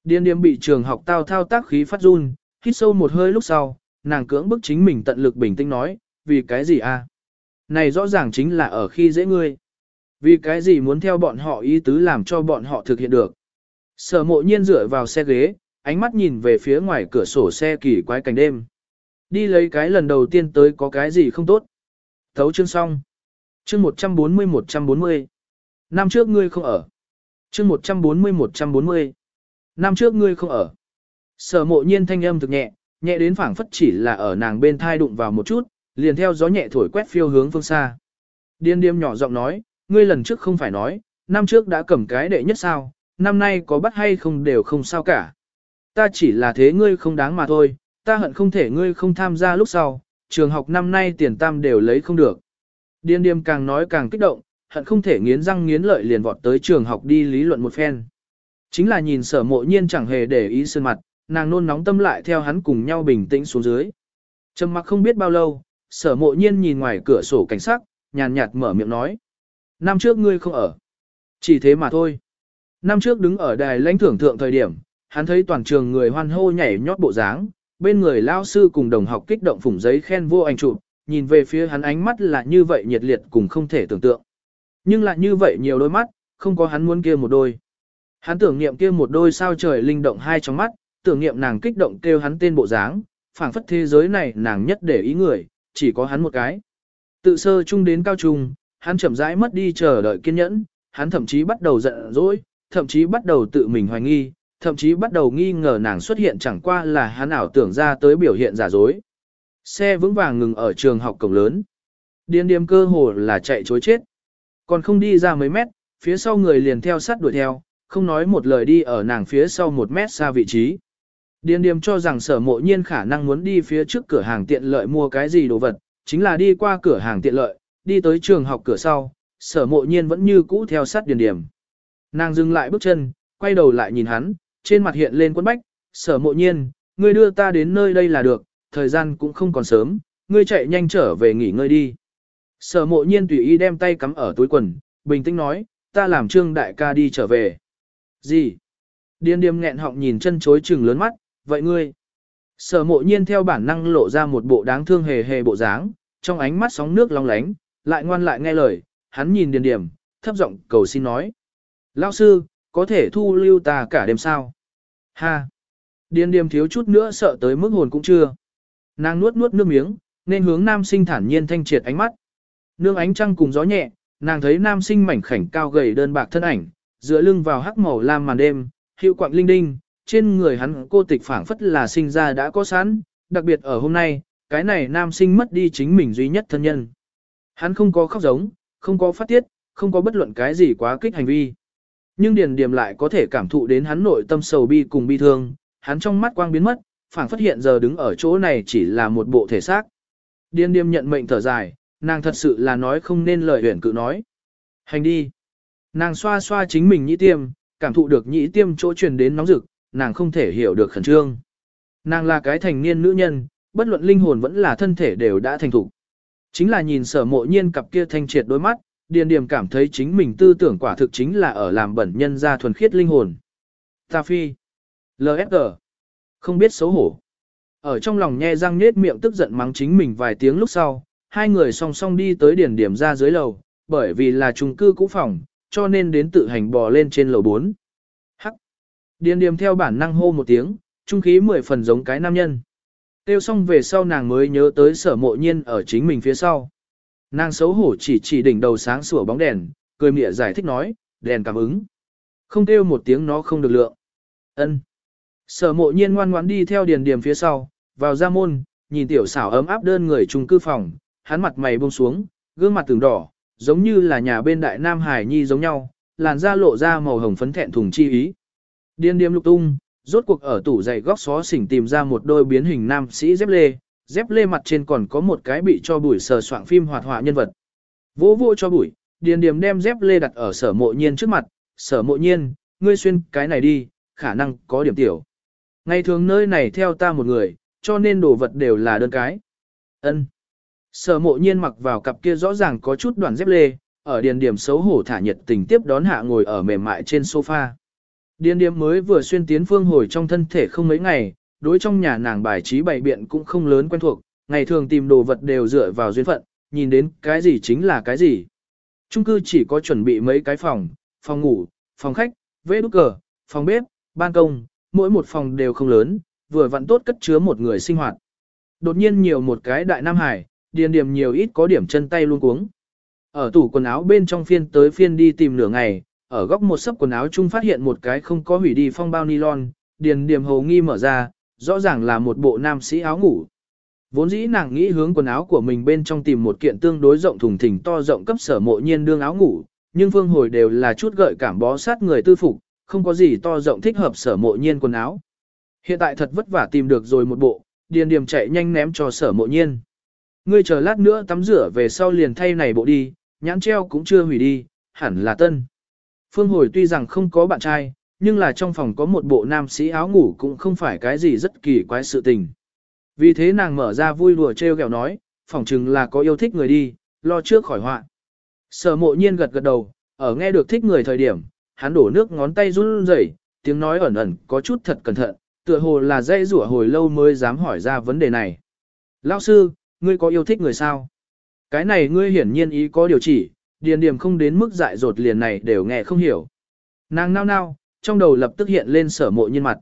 Điền điềm bị trường học tao thao tác khí phát run, hít sâu một hơi lúc sau, nàng cưỡng bức chính mình tận lực bình tĩnh nói, vì cái gì a? Này rõ ràng chính là ở khi dễ ngươi. Vì cái gì muốn theo bọn họ ý tứ làm cho bọn họ thực hiện được. Sở mộ nhiên dựa vào xe ghế, ánh mắt nhìn về phía ngoài cửa sổ xe kỳ quái cảnh đêm. Đi lấy cái lần đầu tiên tới có cái gì không tốt. Thấu chương xong. Chương 140-140. Năm trước ngươi không ở. Chương 140-140. Năm trước ngươi không ở. Sở mộ nhiên thanh âm thực nhẹ, nhẹ đến phảng phất chỉ là ở nàng bên thai đụng vào một chút, liền theo gió nhẹ thổi quét phiêu hướng phương xa. Điên điềm nhỏ giọng nói, ngươi lần trước không phải nói, năm trước đã cầm cái đệ nhất sao, năm nay có bắt hay không đều không sao cả. Ta chỉ là thế ngươi không đáng mà thôi, ta hận không thể ngươi không tham gia lúc sau, trường học năm nay tiền tam đều lấy không được. Điên điềm càng nói càng kích động, hận không thể nghiến răng nghiến lợi liền vọt tới trường học đi lý luận một phen. Chính là nhìn sở mộ nhiên chẳng hề để ý sơn mặt, nàng nôn nóng tâm lại theo hắn cùng nhau bình tĩnh xuống dưới. Trầm mặc không biết bao lâu, sở mộ nhiên nhìn ngoài cửa sổ cảnh sắc, nhàn nhạt mở miệng nói. Năm trước ngươi không ở. Chỉ thế mà thôi. Năm trước đứng ở đài lãnh thưởng thượng thời điểm, hắn thấy toàn trường người hoan hô nhảy nhót bộ dáng, bên người lao sư cùng đồng học kích động phủng giấy khen vô ảnh chụp, nhìn về phía hắn ánh mắt là như vậy nhiệt liệt cùng không thể tưởng tượng. Nhưng lại như vậy nhiều đôi mắt, không có hắn muốn kia một đôi. Hắn tưởng niệm kia một đôi sao trời linh động hai trong mắt, tưởng niệm nàng kích động kêu hắn tên bộ dáng, phảng phất thế giới này nàng nhất để ý người, chỉ có hắn một cái. Tự sơ chung đến cao trung, hắn chậm rãi mất đi chờ đợi kiên nhẫn, hắn thậm chí bắt đầu giận dỗi, thậm chí bắt đầu tự mình hoài nghi, thậm chí bắt đầu nghi ngờ nàng xuất hiện chẳng qua là hắn ảo tưởng ra tới biểu hiện giả dối. Xe vững vàng ngừng ở trường học cổng lớn. Điên điềm cơ hồ là chạy chối chết. Còn không đi ra mấy mét, phía sau người liền theo sát đuổi theo, không nói một lời đi ở nàng phía sau một mét xa vị trí. Điền điềm cho rằng sở mộ nhiên khả năng muốn đi phía trước cửa hàng tiện lợi mua cái gì đồ vật, chính là đi qua cửa hàng tiện lợi, đi tới trường học cửa sau, sở mộ nhiên vẫn như cũ theo sát điền điểm. Nàng dừng lại bước chân, quay đầu lại nhìn hắn, trên mặt hiện lên quân bách, sở mộ nhiên, ngươi đưa ta đến nơi đây là được, thời gian cũng không còn sớm, ngươi chạy nhanh trở về nghỉ ngơi đi. Sở mộ nhiên tùy ý đem tay cắm ở túi quần, bình tĩnh nói, ta làm trương đại ca đi trở về. Gì? Điên điềm nghẹn họng nhìn chân chối chừng lớn mắt, vậy ngươi? Sở mộ nhiên theo bản năng lộ ra một bộ đáng thương hề hề bộ dáng, trong ánh mắt sóng nước long lánh, lại ngoan lại nghe lời, hắn nhìn điền điểm, thấp giọng cầu xin nói. Lão sư, có thể thu lưu ta cả đêm sao? Ha! Điền điểm thiếu chút nữa sợ tới mức hồn cũng chưa. Nàng nuốt nuốt nước miếng, nên hướng nam sinh thản nhiên thanh triệt ánh mắt. Nương ánh trăng cùng gió nhẹ, nàng thấy nam sinh mảnh khảnh cao gầy đơn bạc thân ảnh, dựa lưng vào hắc màu lam màn đêm, hiệu quạng linh đinh, trên người hắn cô tịch phảng phất là sinh ra đã có sẵn, đặc biệt ở hôm nay, cái này nam sinh mất đi chính mình duy nhất thân nhân. Hắn không có khóc giống, không có phát tiết, không có bất luận cái gì quá kích hành vi. Nhưng Điền Điềm lại có thể cảm thụ đến hắn nội tâm sầu bi cùng bi thương, hắn trong mắt quang biến mất, phảng phất hiện giờ đứng ở chỗ này chỉ là một bộ thể xác. Điền Điềm nhận mệnh thở dài, nàng thật sự là nói không nên lời huyền cự nói. Hành đi. Nàng xoa xoa chính mình nhĩ tiêm, cảm thụ được nhĩ tiêm chỗ truyền đến nóng rực, nàng không thể hiểu được khẩn trương. Nàng là cái thành niên nữ nhân, bất luận linh hồn vẫn là thân thể đều đã thành thục. Chính là nhìn sở mộ nhiên cặp kia thanh triệt đôi mắt, điền điểm cảm thấy chính mình tư tưởng quả thực chính là ở làm bẩn nhân ra thuần khiết linh hồn. Ta phi. LSG. Không biết xấu hổ. Ở trong lòng nhe răng nết miệng tức giận mắng chính mình vài tiếng lúc sau, hai người song song đi tới Điền điểm ra dưới lầu, bởi vì là chung cư cũ phòng, cho nên đến tự hành bò lên trên lầu 4. Điền Điềm theo bản năng hô một tiếng, trung khí mười phần giống cái nam nhân. Tiêu xong về sau nàng mới nhớ tới sở mộ nhiên ở chính mình phía sau. Nàng xấu hổ chỉ chỉ đỉnh đầu sáng sủa bóng đèn, cười mỉa giải thích nói, đèn cảm ứng. Không kêu một tiếng nó không được lượng. ân Sở mộ nhiên ngoan ngoãn đi theo điền Điềm phía sau, vào ra môn, nhìn tiểu xảo ấm áp đơn người chung cư phòng, hắn mặt mày buông xuống, gương mặt từng đỏ, giống như là nhà bên đại nam hải nhi giống nhau, làn da lộ ra màu hồng phấn thẹn thùng chi ý. Điên điềm lục tung, rốt cuộc ở tủ giày góc xó xỉnh tìm ra một đôi biến hình nam sĩ dép lê, dép lê mặt trên còn có một cái bị cho bụi sờ soạn phim hoạt họa nhân vật. Vỗ vô cho bụi, điền điềm đem dép lê đặt ở sở mộ nhiên trước mặt, sở mộ nhiên, ngươi xuyên cái này đi, khả năng có điểm tiểu. Ngày thường nơi này theo ta một người, cho nên đồ vật đều là đơn cái. Ân. Sở mộ nhiên mặc vào cặp kia rõ ràng có chút đoạn dép lê, ở điền điểm xấu hổ thả nhiệt tình tiếp đón hạ ngồi ở mềm mại trên sofa. Điền điểm mới vừa xuyên tiến phương hồi trong thân thể không mấy ngày, đối trong nhà nàng bài trí bày biện cũng không lớn quen thuộc, ngày thường tìm đồ vật đều dựa vào duyên phận, nhìn đến cái gì chính là cái gì. Trung cư chỉ có chuẩn bị mấy cái phòng, phòng ngủ, phòng khách, vế đúc cờ, phòng bếp, ban công, mỗi một phòng đều không lớn, vừa vặn tốt cất chứa một người sinh hoạt. Đột nhiên nhiều một cái đại nam hải, điền điểm nhiều ít có điểm chân tay luôn cuống. Ở tủ quần áo bên trong phiên tới phiên đi tìm nửa ngày, ở góc một sấp quần áo chung phát hiện một cái không có hủy đi phong bao nylon, điền điểm hầu nghi mở ra, rõ ràng là một bộ nam sĩ áo ngủ. Vốn dĩ nàng nghĩ hướng quần áo của mình bên trong tìm một kiện tương đối rộng thùng thình to rộng cấp sở mộ nhiên đương áo ngủ, nhưng phương hồi đều là chút gợi cảm bó sát người tư phục, không có gì to rộng thích hợp sở mộ nhiên quần áo. Hiện tại thật vất vả tìm được rồi một bộ, điền điểm chạy nhanh ném cho sở mộ nhiên. Ngươi chờ lát nữa tắm rửa về sau liền thay này bộ đi, nhãn treo cũng chưa hủy đi, hẳn là tân. Phương hồi tuy rằng không có bạn trai, nhưng là trong phòng có một bộ nam sĩ áo ngủ cũng không phải cái gì rất kỳ quái sự tình. Vì thế nàng mở ra vui đùa treo kẹo nói, phòng chừng là có yêu thích người đi, lo trước khỏi họa. Sở mộ nhiên gật gật đầu, ở nghe được thích người thời điểm, hắn đổ nước ngón tay run rẩy, tiếng nói ẩn ẩn có chút thật cẩn thận, tựa hồ là dây rủa hồi lâu mới dám hỏi ra vấn đề này. Lão sư, ngươi có yêu thích người sao? Cái này ngươi hiển nhiên ý có điều chỉ, điền điểm không đến mức dại dột liền này đều nghe không hiểu. Nàng nao nao, trong đầu lập tức hiện lên sở mộ nhân mặt.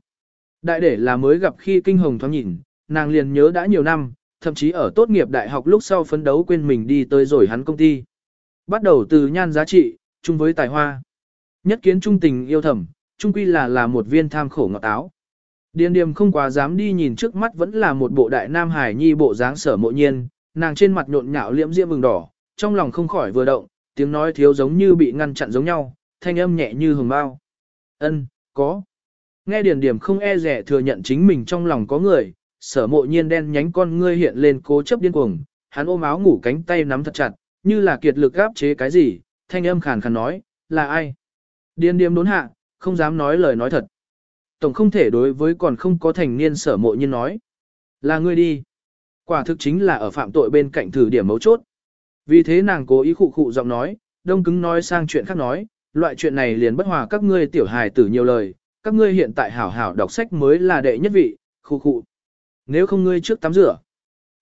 Đại để là mới gặp khi kinh hồng thoáng nhìn, nàng liền nhớ đã nhiều năm, thậm chí ở tốt nghiệp đại học lúc sau phấn đấu quên mình đi tới rồi hắn công ty. Bắt đầu từ nhan giá trị, chung với tài hoa. Nhất kiến trung tình yêu thầm, trung quy là là một viên tham khổ ngọt áo. Điền điềm không quá dám đi nhìn trước mắt vẫn là một bộ đại nam hải nhi bộ dáng sở mộ nhiên, nàng trên mặt nhộn nhạo liễm diễm vừng đỏ, trong lòng không khỏi vừa động, tiếng nói thiếu giống như bị ngăn chặn giống nhau, thanh âm nhẹ như hồng bao. Ân, có. Nghe điền điểm không e rẻ thừa nhận chính mình trong lòng có người, sở mộ nhiên đen nhánh con ngươi hiện lên cố chấp điên cuồng, hắn ôm áo ngủ cánh tay nắm thật chặt, như là kiệt lực gáp chế cái gì, thanh âm khàn khàn nói, là ai? Điên điếm đốn hạ, không dám nói lời nói thật. Tổng không thể đối với còn không có thành niên sở mộ nhiên nói. Là ngươi đi. Quả thực chính là ở phạm tội bên cạnh thử điểm mấu chốt. Vì thế nàng cố ý khụ khụ giọng nói, đông cứng nói sang chuyện khác nói, loại chuyện này liền bất hòa các ngươi tiểu hài tử nhiều lời, các ngươi hiện tại hảo hảo đọc sách mới là đệ nhất vị, khụ khụ. Nếu không ngươi trước tắm rửa.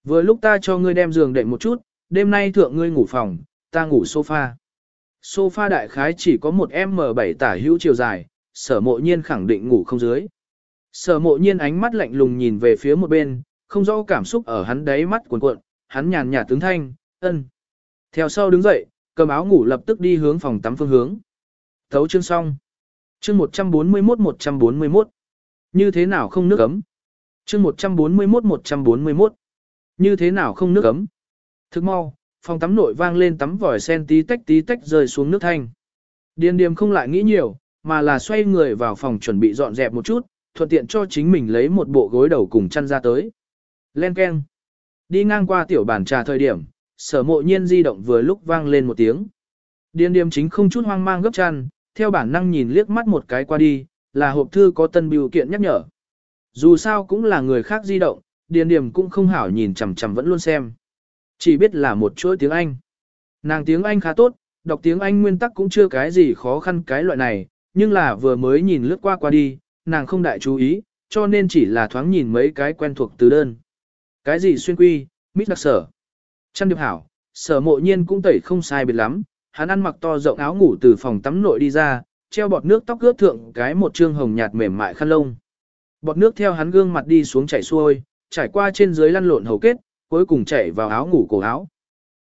Vừa lúc ta cho ngươi đem giường đệm một chút, đêm nay thượng ngươi ngủ phòng, ta ngủ sofa. Sofa đại khái chỉ có một M7 tả hữu chiều dài, sở mộ nhiên khẳng định ngủ không dưới. Sở mộ nhiên ánh mắt lạnh lùng nhìn về phía một bên, không rõ cảm xúc ở hắn đáy mắt cuộn cuộn, hắn nhàn nhạt tướng thanh, ân. Theo sau đứng dậy, cầm áo ngủ lập tức đi hướng phòng tắm phương hướng. Thấu chương xong. Chương 141-141. Như thế nào không nước ấm? Chương 141-141. Như thế nào không nước ấm? Thức mau, phòng tắm nội vang lên tắm vòi sen tí tách tí tách rơi xuống nước thanh. Điền điềm không lại nghĩ nhiều, mà là xoay người vào phòng chuẩn bị dọn dẹp một chút, thuận tiện cho chính mình lấy một bộ gối đầu cùng chăn ra tới. Len keng. Đi ngang qua tiểu bàn trà thời điểm, sở mộ nhiên di động vừa lúc vang lên một tiếng. Điền điềm chính không chút hoang mang gấp chăn, theo bản năng nhìn liếc mắt một cái qua đi, là hộp thư có tân biểu kiện nhắc nhở. Dù sao cũng là người khác di động, điền điềm cũng không hảo nhìn chằm chằm vẫn luôn xem. Chỉ biết là một chuỗi tiếng Anh. Nàng tiếng Anh khá tốt, đọc tiếng Anh nguyên tắc cũng chưa cái gì khó khăn cái loại này, nhưng là vừa mới nhìn lướt qua qua đi, nàng không đại chú ý, cho nên chỉ là thoáng nhìn mấy cái quen thuộc từ đơn. Cái gì xuyên quy, mít đặc sở. Chăn điệp hảo, sở mộ nhiên cũng tẩy không sai biệt lắm, hắn ăn mặc to rộng áo ngủ từ phòng tắm nội đi ra, treo bọt nước tóc ướt thượng cái một trương hồng nhạt mềm mại khăn lông. Bọt nước theo hắn gương mặt đi xuống chảy xuôi, trải qua trên dưới lăn lộn hầu kết, cuối cùng chảy vào áo ngủ cổ áo.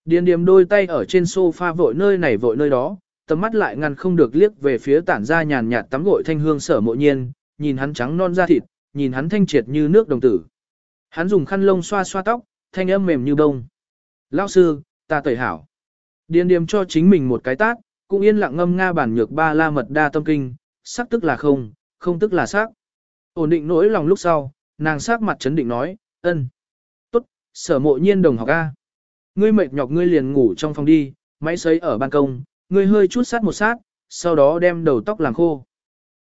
Điền điềm đôi tay ở trên sofa vội nơi này vội nơi đó, tầm mắt lại ngăn không được liếc về phía tản ra nhàn nhạt tắm gội thanh hương sở mộ nhiên, nhìn hắn trắng non da thịt, nhìn hắn thanh triệt như nước đồng tử. Hắn dùng khăn lông xoa xoa tóc, thanh âm mềm như bông. Lão sư, ta tẩy hảo. Điền điềm cho chính mình một cái tát, cũng yên lặng ngâm nga bản nhược ba la mật đa tâm kinh, sắc tức là không, không tức là sắc. Ổn định nỗi lòng lúc sau, nàng sắc mặt chấn định nói, ân. Tốt, sở mộ nhiên đồng học A. Ngươi mệt nhọc ngươi liền ngủ trong phòng đi, máy sấy ở ban công, ngươi hơi chút sát một sát, sau đó đem đầu tóc làm khô.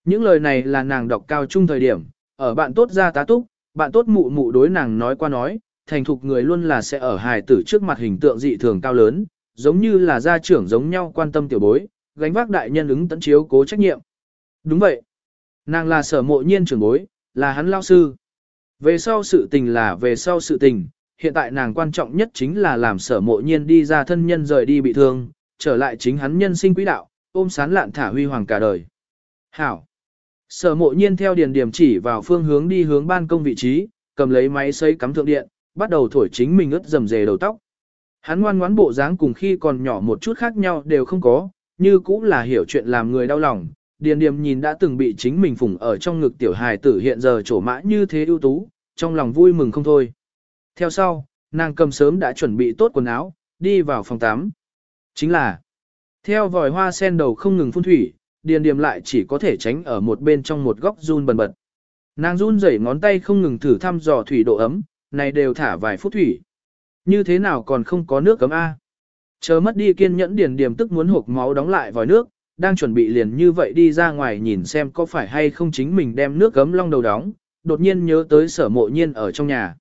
Những lời này là nàng đọc cao trung thời điểm, ở bạn tốt ra tá túc, bạn tốt mụ mụ đối nàng nói qua nói, thành thục người luôn là sẽ ở hài tử trước mặt hình tượng dị thường cao lớn, giống như là gia trưởng giống nhau quan tâm tiểu bối, gánh vác đại nhân ứng tận chiếu cố trách nhiệm. Đúng vậy. Nàng là sở mộ nhiên trưởng bối, là hắn lao sư. Về sau sự tình là về sau sự tình, hiện tại nàng quan trọng nhất chính là làm sở mộ nhiên đi ra thân nhân rời đi bị thương, trở lại chính hắn nhân sinh quỹ đạo, ôm sán lạn thả huy hoàng cả đời. Hảo. Sở mộ nhiên theo điền điểm chỉ vào phương hướng đi hướng ban công vị trí, cầm lấy máy sấy cắm thượng điện, bắt đầu thổi chính mình ướt dầm dề đầu tóc. Hắn ngoan ngoãn bộ dáng cùng khi còn nhỏ một chút khác nhau đều không có, như cũng là hiểu chuyện làm người đau lòng. Điền điềm nhìn đã từng bị chính mình phủng ở trong ngực tiểu hài tử hiện giờ trổ mã như thế ưu tú, trong lòng vui mừng không thôi. Theo sau, nàng cầm sớm đã chuẩn bị tốt quần áo, đi vào phòng tắm. Chính là, theo vòi hoa sen đầu không ngừng phun thủy, điền điềm lại chỉ có thể tránh ở một bên trong một góc run bần bật. Nàng run rẩy ngón tay không ngừng thử thăm dò thủy độ ấm, này đều thả vài phút thủy. Như thế nào còn không có nước cấm A. Chờ mất đi kiên nhẫn điền điềm tức muốn hộp máu đóng lại vòi nước, đang chuẩn bị liền như vậy đi ra ngoài nhìn xem có phải hay không chính mình đem nước cấm long đầu đóng, đột nhiên nhớ tới sở mộ nhiên ở trong nhà.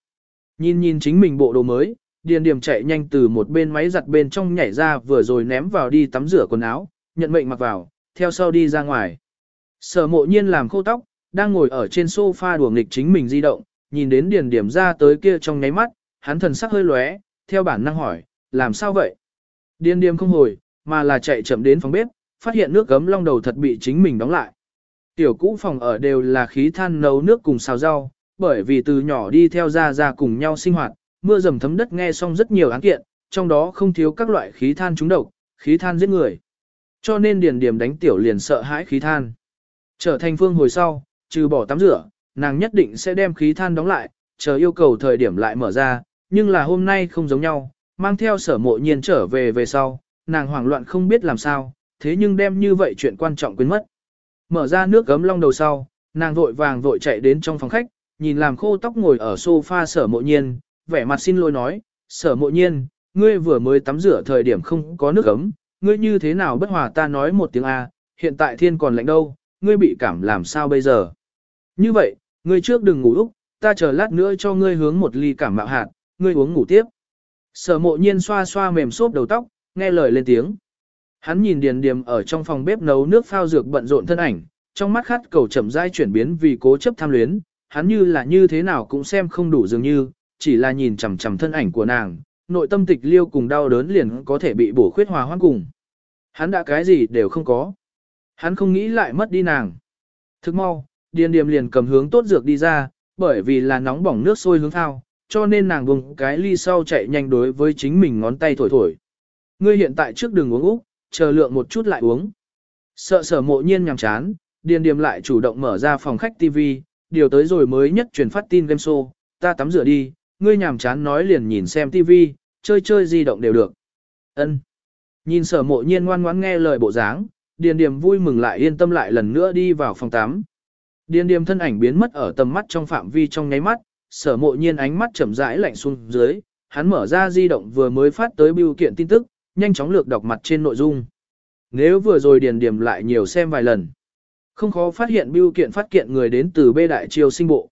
Nhìn nhìn chính mình bộ đồ mới, điền điềm chạy nhanh từ một bên máy giặt bên trong nhảy ra vừa rồi ném vào đi tắm rửa quần áo, nhận mệnh mặc vào, theo sau đi ra ngoài. Sở mộ nhiên làm khô tóc, đang ngồi ở trên sofa đùa nghịch chính mình di động, nhìn đến điền điểm ra tới kia trong nháy mắt, hắn thần sắc hơi lóe, theo bản năng hỏi, làm sao vậy? Điền điểm không hồi, mà là chạy chậm đến phòng bếp, phát hiện nước gấm long đầu thật bị chính mình đóng lại. Tiểu cũ phòng ở đều là khí than nấu nước cùng xào rau, bởi vì từ nhỏ đi theo ra ra cùng nhau sinh hoạt, mưa dầm thấm đất nghe xong rất nhiều án kiện, trong đó không thiếu các loại khí than trúng độc, khí than giết người. Cho nên điền điểm đánh tiểu liền sợ hãi khí than. Trở thành phương hồi sau, trừ bỏ tắm rửa, nàng nhất định sẽ đem khí than đóng lại, chờ yêu cầu thời điểm lại mở ra, nhưng là hôm nay không giống nhau, mang theo sở mộ nhiên trở về về sau, nàng hoảng loạn không biết làm sao, thế nhưng đem như vậy chuyện quan trọng quên mất. Mở ra nước gấm long đầu sau, nàng vội vàng vội chạy đến trong phòng khách, nhìn làm khô tóc ngồi ở sofa sở mộ nhiên, vẻ mặt xin lỗi nói, sở mộ nhiên, ngươi vừa mới tắm rửa thời điểm không có nước gấm, ngươi như thế nào bất hòa ta nói một tiếng A, hiện tại thiên còn lạnh đâu, ngươi bị cảm làm sao bây giờ. Như vậy, ngươi trước đừng ngủ Úc, ta chờ lát nữa cho ngươi hướng một ly cảm mạo hạt, ngươi uống ngủ tiếp. Sở mộ nhiên xoa xoa mềm xốp đầu tóc, nghe lời lên tiếng. Hắn nhìn Điền Điềm ở trong phòng bếp nấu nước phao dược bận rộn thân ảnh, trong mắt khát cầu chậm rãi chuyển biến vì cố chấp tham luyến, hắn như là như thế nào cũng xem không đủ dường như, chỉ là nhìn chằm chằm thân ảnh của nàng, nội tâm tịch liêu cùng đau đớn liền có thể bị bổ khuyết hòa hoãn cùng. Hắn đã cái gì đều không có. Hắn không nghĩ lại mất đi nàng. Thức mau, Điền Điềm liền cầm hướng tốt dược đi ra, bởi vì là nóng bỏng nước sôi hướng thao, cho nên nàng vùng cái ly sau chạy nhanh đối với chính mình ngón tay thổi thổi. Ngươi hiện tại trước đường uống úc, chờ lượng một chút lại uống. Sợ sở mộ nhiên nhằm chán, Điền Điềm lại chủ động mở ra phòng khách TV, điều tới rồi mới nhất truyền phát tin game show, ta tắm rửa đi, ngươi nhàm chán nói liền nhìn xem TV, chơi chơi di động đều được. Ân. Nhìn sở mộ nhiên ngoan ngoãn nghe lời bộ dáng, Điền Điềm vui mừng lại yên tâm lại lần nữa đi vào phòng tắm. Điền Điềm thân ảnh biến mất ở tầm mắt trong phạm vi trong nháy mắt, sở mộ nhiên ánh mắt chậm rãi lạnh xuống dưới, hắn mở ra di động vừa mới phát tới biểu kiện tin tức, nhanh chóng lược đọc mặt trên nội dung. Nếu vừa rồi Điền Điềm lại nhiều xem vài lần, không khó phát hiện biểu kiện phát kiện người đến từ bê đại triều sinh bộ.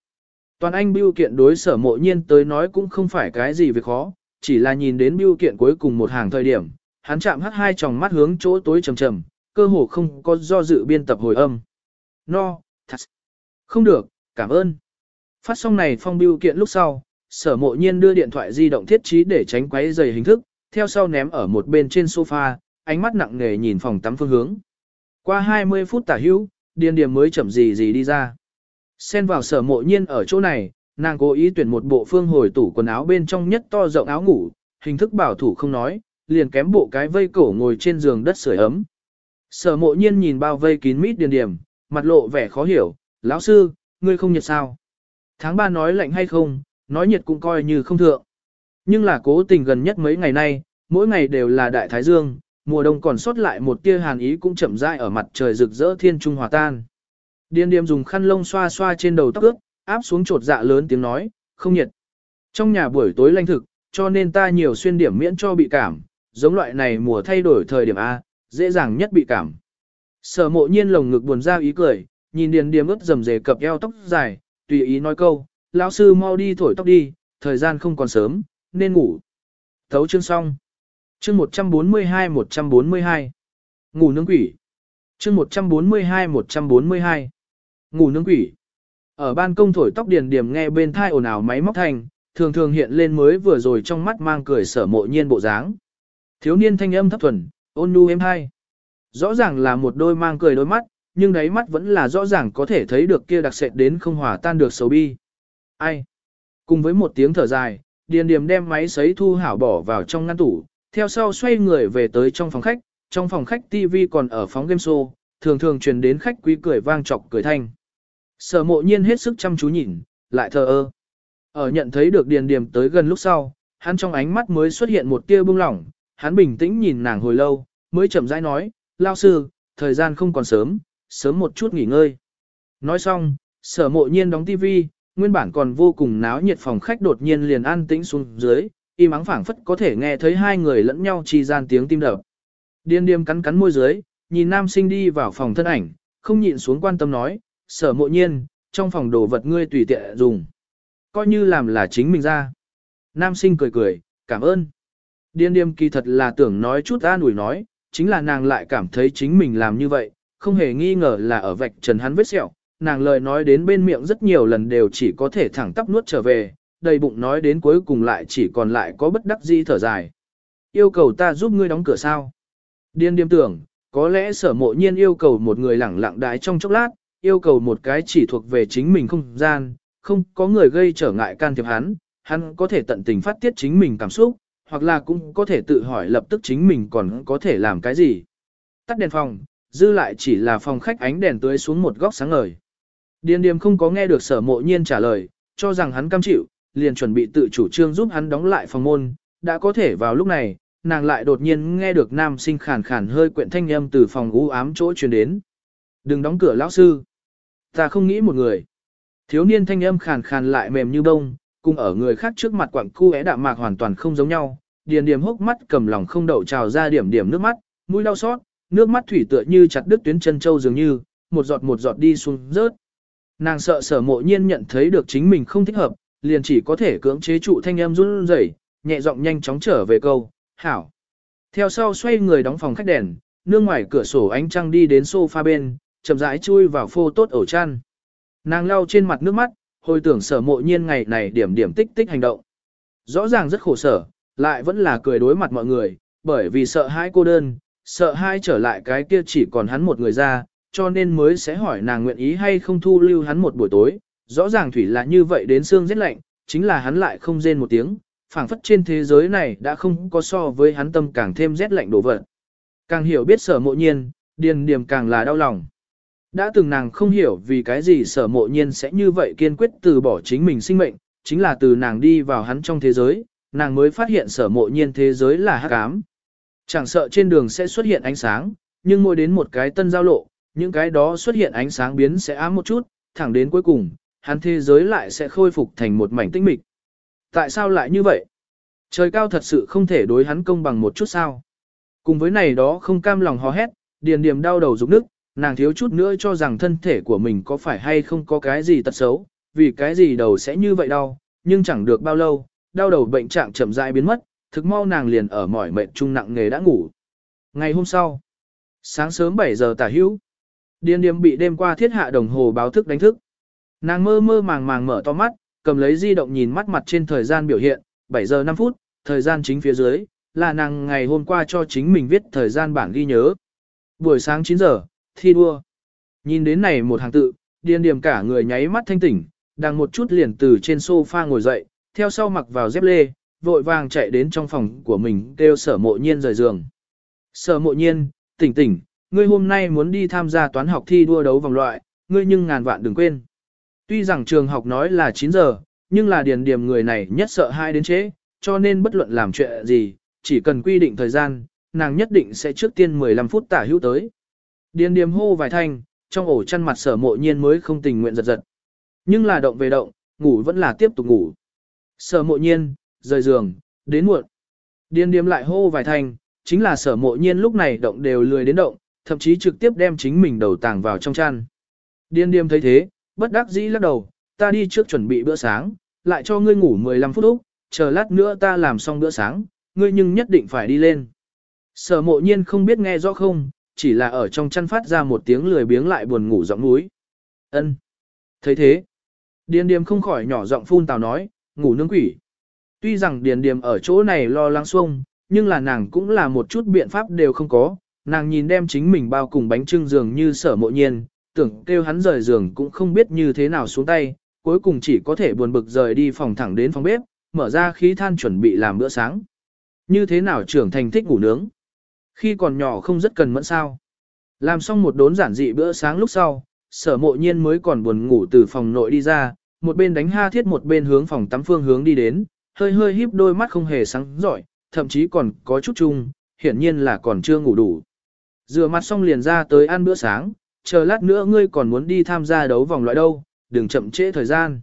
Toàn anh biểu kiện đối sở mộ nhiên tới nói cũng không phải cái gì việc khó, chỉ là nhìn đến biểu kiện cuối cùng một hàng thời điểm, hắn chạm hắt hai tròng mắt hướng chỗ tối trầm trầm, cơ hồ không có do dự biên tập hồi âm. No, thật. Không được, cảm ơn. Phát xong này phong biêu kiện lúc sau, sở mộ nhiên đưa điện thoại di động thiết trí để tránh quấy dày hình thức, theo sau ném ở một bên trên sofa, ánh mắt nặng nề nhìn phòng tắm phương hướng. Qua 20 phút tả hữu, điền điểm mới chậm gì gì đi ra. Xen vào sở mộ nhiên ở chỗ này, nàng cố ý tuyển một bộ phương hồi tủ quần áo bên trong nhất to rộng áo ngủ, hình thức bảo thủ không nói, liền kém bộ cái vây cổ ngồi trên giường đất sưởi ấm. Sở mộ nhiên nhìn bao vây kín mít điền điểm, mặt lộ vẻ khó hiểu, lão sư, ngươi không nhiệt sao? Tháng 3 nói lạnh hay không, nói nhiệt cũng coi như không thượng. Nhưng là cố tình gần nhất mấy ngày nay, mỗi ngày đều là đại thái dương, mùa đông còn sót lại một tia hàn ý cũng chậm rãi ở mặt trời rực rỡ thiên trung hòa tan. Điên điềm dùng khăn lông xoa xoa trên đầu tóc ướt, áp xuống trột dạ lớn tiếng nói, không nhiệt. Trong nhà buổi tối lạnh thực, cho nên ta nhiều xuyên điểm miễn cho bị cảm, giống loại này mùa thay đổi thời điểm A, dễ dàng nhất bị cảm. Sở mộ nhiên lồng ngực buồn ra ý cười, nhìn điền điềm ướt rầm rề cập eo tóc dài, tùy ý nói câu, lão sư mau đi thổi tóc đi, thời gian không còn sớm, nên ngủ. Thấu chương xong. Chương 142-142. Ngủ nướng quỷ. Chương 142-142. Ngủ nướng quỷ. Ở ban công thổi tóc điền điểm nghe bên thai ồn ào máy móc thành, thường thường hiện lên mới vừa rồi trong mắt mang cười sở mộ nhiên bộ dáng. Thiếu niên thanh âm thấp thuần, ôn nhu êm hai. Rõ ràng là một đôi mang cười đôi mắt, nhưng đáy mắt vẫn là rõ ràng có thể thấy được kia đặc sệt đến không hòa tan được xấu bi. Ai? Cùng với một tiếng thở dài, Điền Điềm đem máy sấy thu hảo bỏ vào trong ngăn tủ, theo sau xoay người về tới trong phòng khách, trong phòng khách TV còn ở phóng game show, thường thường truyền đến khách quý cười vang chọc cười thanh. Sở mộ nhiên hết sức chăm chú nhìn, lại thờ ơ. Ở nhận thấy được Điền Điềm tới gần lúc sau, hắn trong ánh mắt mới xuất hiện một tia bưng lỏng, hắn bình tĩnh nhìn nàng hồi lâu, mới chậm rãi nói, lao sư, thời gian không còn sớm, sớm một chút nghỉ ngơi. Nói xong, sở mộ nhiên đóng tivi, nguyên bản còn vô cùng náo nhiệt phòng khách đột nhiên liền an tĩnh xuống dưới, im ắng phảng phất có thể nghe thấy hai người lẫn nhau chi gian tiếng tim đập. Điên điềm cắn cắn môi dưới, nhìn nam sinh đi vào phòng thân ảnh, không nhịn xuống quan tâm nói, sở mộ nhiên, trong phòng đồ vật ngươi tùy tiện dùng. Coi như làm là chính mình ra. Nam sinh cười cười, cảm ơn. Điên điềm kỳ thật là tưởng nói chút an ủi nói, chính là nàng lại cảm thấy chính mình làm như vậy, không hề nghi ngờ là ở vạch trần hắn vết sẹo, nàng lời nói đến bên miệng rất nhiều lần đều chỉ có thể thẳng tắp nuốt trở về, đầy bụng nói đến cuối cùng lại chỉ còn lại có bất đắc dĩ thở dài. Yêu cầu ta giúp ngươi đóng cửa sao? Điên điềm tưởng, có lẽ sở mộ nhiên yêu cầu một người lẳng lặng đái trong chốc lát, yêu cầu một cái chỉ thuộc về chính mình không gian, không có người gây trở ngại can thiệp hắn, hắn có thể tận tình phát tiết chính mình cảm xúc, hoặc là cũng có thể tự hỏi lập tức chính mình còn có thể làm cái gì. Tắt đèn phòng, dư lại chỉ là phòng khách ánh đèn tưới xuống một góc sáng ngời. Điền điềm không có nghe được sở mộ nhiên trả lời, cho rằng hắn cam chịu, liền chuẩn bị tự chủ trương giúp hắn đóng lại phòng môn, đã có thể vào lúc này, nàng lại đột nhiên nghe được nam sinh khàn khàn hơi quyện thanh âm từ phòng u ám chỗ truyền đến. Đừng đóng cửa lão sư. Ta không nghĩ một người. Thiếu niên thanh âm khàn khàn lại mềm như bông, cùng ở người khác trước mặt quặng cu é đạm mạc hoàn toàn không giống nhau. Điền điểm hốc mắt cầm lòng không đậu trào ra điểm điểm nước mắt, mũi đau xót, nước mắt thủy tựa như chặt đứt tuyến chân châu dường như, một giọt một giọt đi xuống rớt. Nàng sợ sở mộ nhiên nhận thấy được chính mình không thích hợp, liền chỉ có thể cưỡng chế trụ thanh âm run rẩy, nhẹ giọng nhanh chóng trở về câu, hảo. Theo sau xoay người đóng phòng khách đèn, nương ngoài cửa sổ ánh trăng đi đến sofa bên, chậm rãi chui vào phô tốt ổ chăn. Nàng lau trên mặt nước mắt, hồi tưởng sở mộ nhiên ngày này điểm điểm tích tích hành động. Rõ ràng rất khổ sở, lại vẫn là cười đối mặt mọi người, bởi vì sợ hãi cô đơn, sợ hai trở lại cái kia chỉ còn hắn một người ra, cho nên mới sẽ hỏi nàng nguyện ý hay không thu lưu hắn một buổi tối. Rõ ràng thủy là như vậy đến xương rất lạnh, chính là hắn lại không rên một tiếng, phảng phất trên thế giới này đã không có so với hắn tâm càng thêm rét lạnh đổ vật. Càng hiểu biết sở mộ nhiên, điền điềm càng là đau lòng. Đã từng nàng không hiểu vì cái gì sở mộ nhiên sẽ như vậy kiên quyết từ bỏ chính mình sinh mệnh, chính là từ nàng đi vào hắn trong thế giới, nàng mới phát hiện sở mộ nhiên thế giới là hắc ám. Chẳng sợ trên đường sẽ xuất hiện ánh sáng, nhưng mỗi đến một cái tân giao lộ, những cái đó xuất hiện ánh sáng biến sẽ ám một chút, thẳng đến cuối cùng, hắn thế giới lại sẽ khôi phục thành một mảnh tĩnh mịch. Tại sao lại như vậy? Trời cao thật sự không thể đối hắn công bằng một chút sao? Cùng với này đó không cam lòng hò hét, điền điềm đau đầu rụng nức, nàng thiếu chút nữa cho rằng thân thể của mình có phải hay không có cái gì tật xấu, vì cái gì đầu sẽ như vậy đau, nhưng chẳng được bao lâu, đau đầu bệnh trạng chậm rãi biến mất, thực mau nàng liền ở mỏi mệt trung nặng nghề đã ngủ. Ngày hôm sau, sáng sớm 7 giờ tả hữu, điền điềm bị đêm qua thiết hạ đồng hồ báo thức đánh thức. Nàng mơ mơ màng màng mở to mắt, cầm lấy di động nhìn mắt mặt trên thời gian biểu hiện, 7 giờ 5 phút, thời gian chính phía dưới, là nàng ngày hôm qua cho chính mình viết thời gian bản ghi nhớ. Buổi sáng 9 giờ, thi đua. Nhìn đến này một hàng tự, điền điểm cả người nháy mắt thanh tỉnh, đang một chút liền từ trên sofa ngồi dậy, theo sau mặc vào dép lê, vội vàng chạy đến trong phòng của mình kêu sở mộ nhiên rời giường. Sở mộ nhiên, tỉnh tỉnh, ngươi hôm nay muốn đi tham gia toán học thi đua đấu vòng loại, ngươi nhưng ngàn vạn đừng quên. Tuy rằng trường học nói là 9 giờ, nhưng là điền điểm người này nhất sợ hai đến chế, cho nên bất luận làm chuyện gì, chỉ cần quy định thời gian, nàng nhất định sẽ trước tiên 15 phút tả hữu tới. Điền điểm hô vài thanh, trong ổ chăn mặt sở mộ nhiên mới không tình nguyện giật giật. Nhưng là động về động, ngủ vẫn là tiếp tục ngủ. Sở mộ nhiên, rời giường, đến muộn. Điên điềm lại hô vài thanh, chính là sở mộ nhiên lúc này động đều lười đến động, thậm chí trực tiếp đem chính mình đầu tàng vào trong chăn. Điên điềm thấy thế, bất đắc dĩ lắc đầu, ta đi trước chuẩn bị bữa sáng, lại cho ngươi ngủ 15 phút úc, chờ lát nữa ta làm xong bữa sáng, ngươi nhưng nhất định phải đi lên. Sở mộ nhiên không biết nghe rõ không, chỉ là ở trong chăn phát ra một tiếng lười biếng lại buồn ngủ giọng núi. Ân. thấy thế, điên Điềm không khỏi nhỏ giọng phun tào nói, ngủ nướng quỷ. Tuy rằng Điền Điềm ở chỗ này lo lắng xuông, nhưng là nàng cũng là một chút biện pháp đều không có, nàng nhìn đem chính mình bao cùng bánh trưng giường như sở mộ nhiên, tưởng kêu hắn rời giường cũng không biết như thế nào xuống tay, cuối cùng chỉ có thể buồn bực rời đi phòng thẳng đến phòng bếp, mở ra khí than chuẩn bị làm bữa sáng. Như thế nào trưởng thành thích ngủ nướng? Khi còn nhỏ không rất cần mẫn sao. Làm xong một đốn giản dị bữa sáng lúc sau, sở mộ nhiên mới còn buồn ngủ từ phòng nội đi ra, một bên đánh ha thiết một bên hướng phòng tắm phương hướng đi đến, hơi hơi híp đôi mắt không hề sáng giỏi, thậm chí còn có chút chung, hiển nhiên là còn chưa ngủ đủ. Rửa mặt xong liền ra tới ăn bữa sáng, chờ lát nữa ngươi còn muốn đi tham gia đấu vòng loại đâu, đừng chậm trễ thời gian.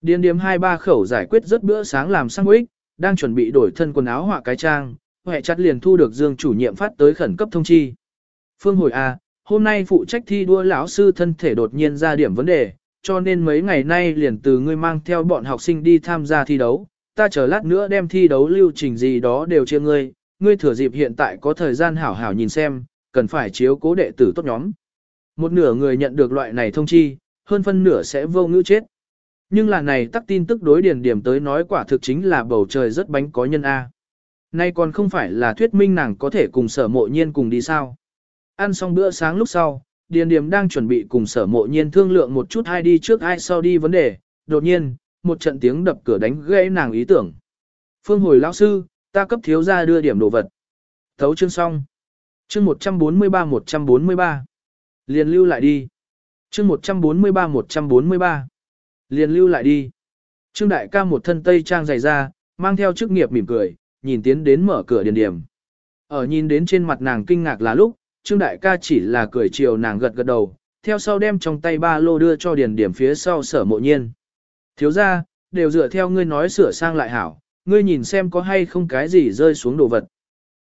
Điền điếm hai ba khẩu giải quyết rất bữa sáng làm sang ích, đang chuẩn bị đổi thân quần áo họa cái trang, hệ chặt liền thu được Dương chủ nhiệm phát tới khẩn cấp thông chi. Phương hồi A, à, hôm nay phụ trách thi đua lão sư thân thể đột nhiên ra điểm vấn đề, cho nên mấy ngày nay liền từ ngươi mang theo bọn học sinh đi tham gia thi đấu, ta chờ lát nữa đem thi đấu lưu trình gì đó đều chia ngươi, ngươi thừa dịp hiện tại có thời gian hảo hảo nhìn xem, cần phải chiếu cố đệ tử tốt nhóm. Một nửa người nhận được loại này thông chi, hơn phân nửa sẽ vô ngữ chết. Nhưng là này tắc tin tức đối điển điểm tới nói quả thực chính là bầu trời rất bánh có nhân A. Nay còn không phải là thuyết minh nàng có thể cùng sở mộ nhiên cùng đi sao. Ăn xong bữa sáng lúc sau, Điền Điềm đang chuẩn bị cùng sở mộ nhiên thương lượng một chút ai đi trước ai sau đi vấn đề, đột nhiên, một trận tiếng đập cửa đánh gãy nàng ý tưởng. Phương hồi lão sư, ta cấp thiếu ra đưa điểm đồ vật. Thấu chương xong. Chương 143-143. Liền lưu lại đi. Chương 143-143. Liền lưu lại đi. Trương đại ca một thân tây trang dày ra, mang theo chức nghiệp mỉm cười, nhìn tiến đến mở cửa điền điểm. Ở nhìn đến trên mặt nàng kinh ngạc là lúc, Trương đại ca chỉ là cười chiều nàng gật gật đầu, theo sau đem trong tay ba lô đưa cho điền điểm phía sau sở mộ nhiên. Thiếu ra, đều dựa theo ngươi nói sửa sang lại hảo, ngươi nhìn xem có hay không cái gì rơi xuống đồ vật.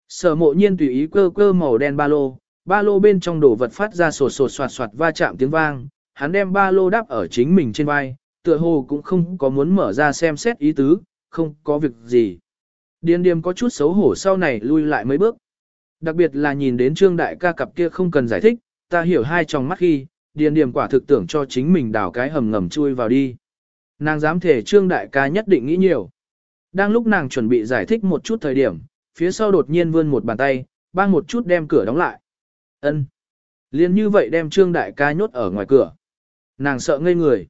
Sở mộ nhiên tùy ý cơ cơ màu đen ba lô, ba lô bên trong đồ vật phát ra sột sột soạt soạt va chạm tiếng vang, hắn đem ba lô đắp ở chính mình trên vai, tựa hồ cũng không có muốn mở ra xem xét ý tứ, không có việc gì. Điền điềm có chút xấu hổ sau này lui lại mấy bước. Đặc biệt là nhìn đến trương đại ca cặp kia không cần giải thích, ta hiểu hai trong mắt khi, điền điềm quả thực tưởng cho chính mình đào cái hầm ngầm chui vào đi. Nàng dám thể trương đại ca nhất định nghĩ nhiều. Đang lúc nàng chuẩn bị giải thích một chút thời điểm, phía sau đột nhiên vươn một bàn tay, bang một chút đem cửa đóng lại. Ân. Liên như vậy đem trương đại ca nhốt ở ngoài cửa. Nàng sợ ngây người.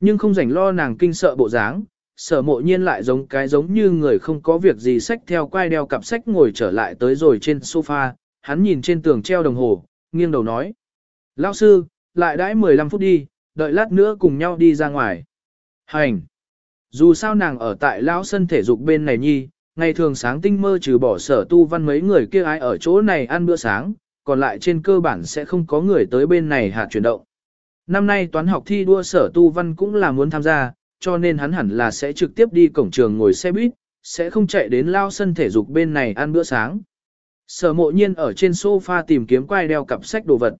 Nhưng không rảnh lo nàng kinh sợ bộ dáng, sở mộ nhiên lại giống cái giống như người không có việc gì sách theo quai đeo cặp sách ngồi trở lại tới rồi trên sofa, hắn nhìn trên tường treo đồng hồ, nghiêng đầu nói. Lão sư, lại đãi 15 phút đi, đợi lát nữa cùng nhau đi ra ngoài. Hành! Dù sao nàng ở tại lão sân thể dục bên này nhi, ngày thường sáng tinh mơ trừ bỏ sở tu văn mấy người kia ai ở chỗ này ăn bữa sáng, còn lại trên cơ bản sẽ không có người tới bên này hạt chuyển động. Năm nay toán học thi đua sở tu văn cũng là muốn tham gia, cho nên hắn hẳn là sẽ trực tiếp đi cổng trường ngồi xe buýt, sẽ không chạy đến lao sân thể dục bên này ăn bữa sáng. Sở mộ nhiên ở trên sofa tìm kiếm quai đeo cặp sách đồ vật.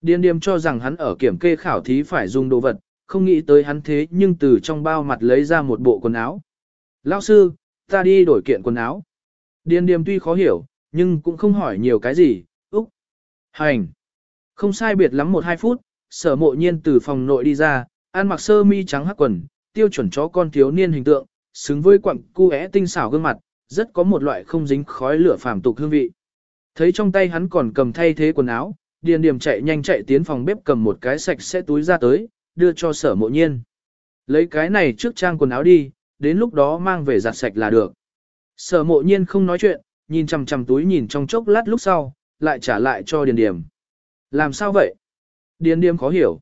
Điên điềm cho rằng hắn ở kiểm kê khảo thí phải dùng đồ vật, không nghĩ tới hắn thế nhưng từ trong bao mặt lấy ra một bộ quần áo. Lão sư, ta đi đổi kiện quần áo. điền điềm tuy khó hiểu, nhưng cũng không hỏi nhiều cái gì, úc. Hành. Không sai biệt lắm một hai phút, sở mộ nhiên từ phòng nội đi ra, ăn mặc sơ mi trắng hắc quần, tiêu chuẩn chó con thiếu niên hình tượng, xứng với quặng cu é tinh xảo gương mặt, rất có một loại không dính khói lửa phàm tục hương vị. Thấy trong tay hắn còn cầm thay thế quần áo, điền điểm chạy nhanh chạy tiến phòng bếp cầm một cái sạch sẽ túi ra tới, đưa cho sở mộ nhiên. Lấy cái này trước trang quần áo đi, đến lúc đó mang về giặt sạch là được. Sở mộ nhiên không nói chuyện, nhìn chằm chằm túi nhìn trong chốc lát lúc sau, lại trả lại cho điền điểm. Làm sao vậy? Điền điểm khó hiểu.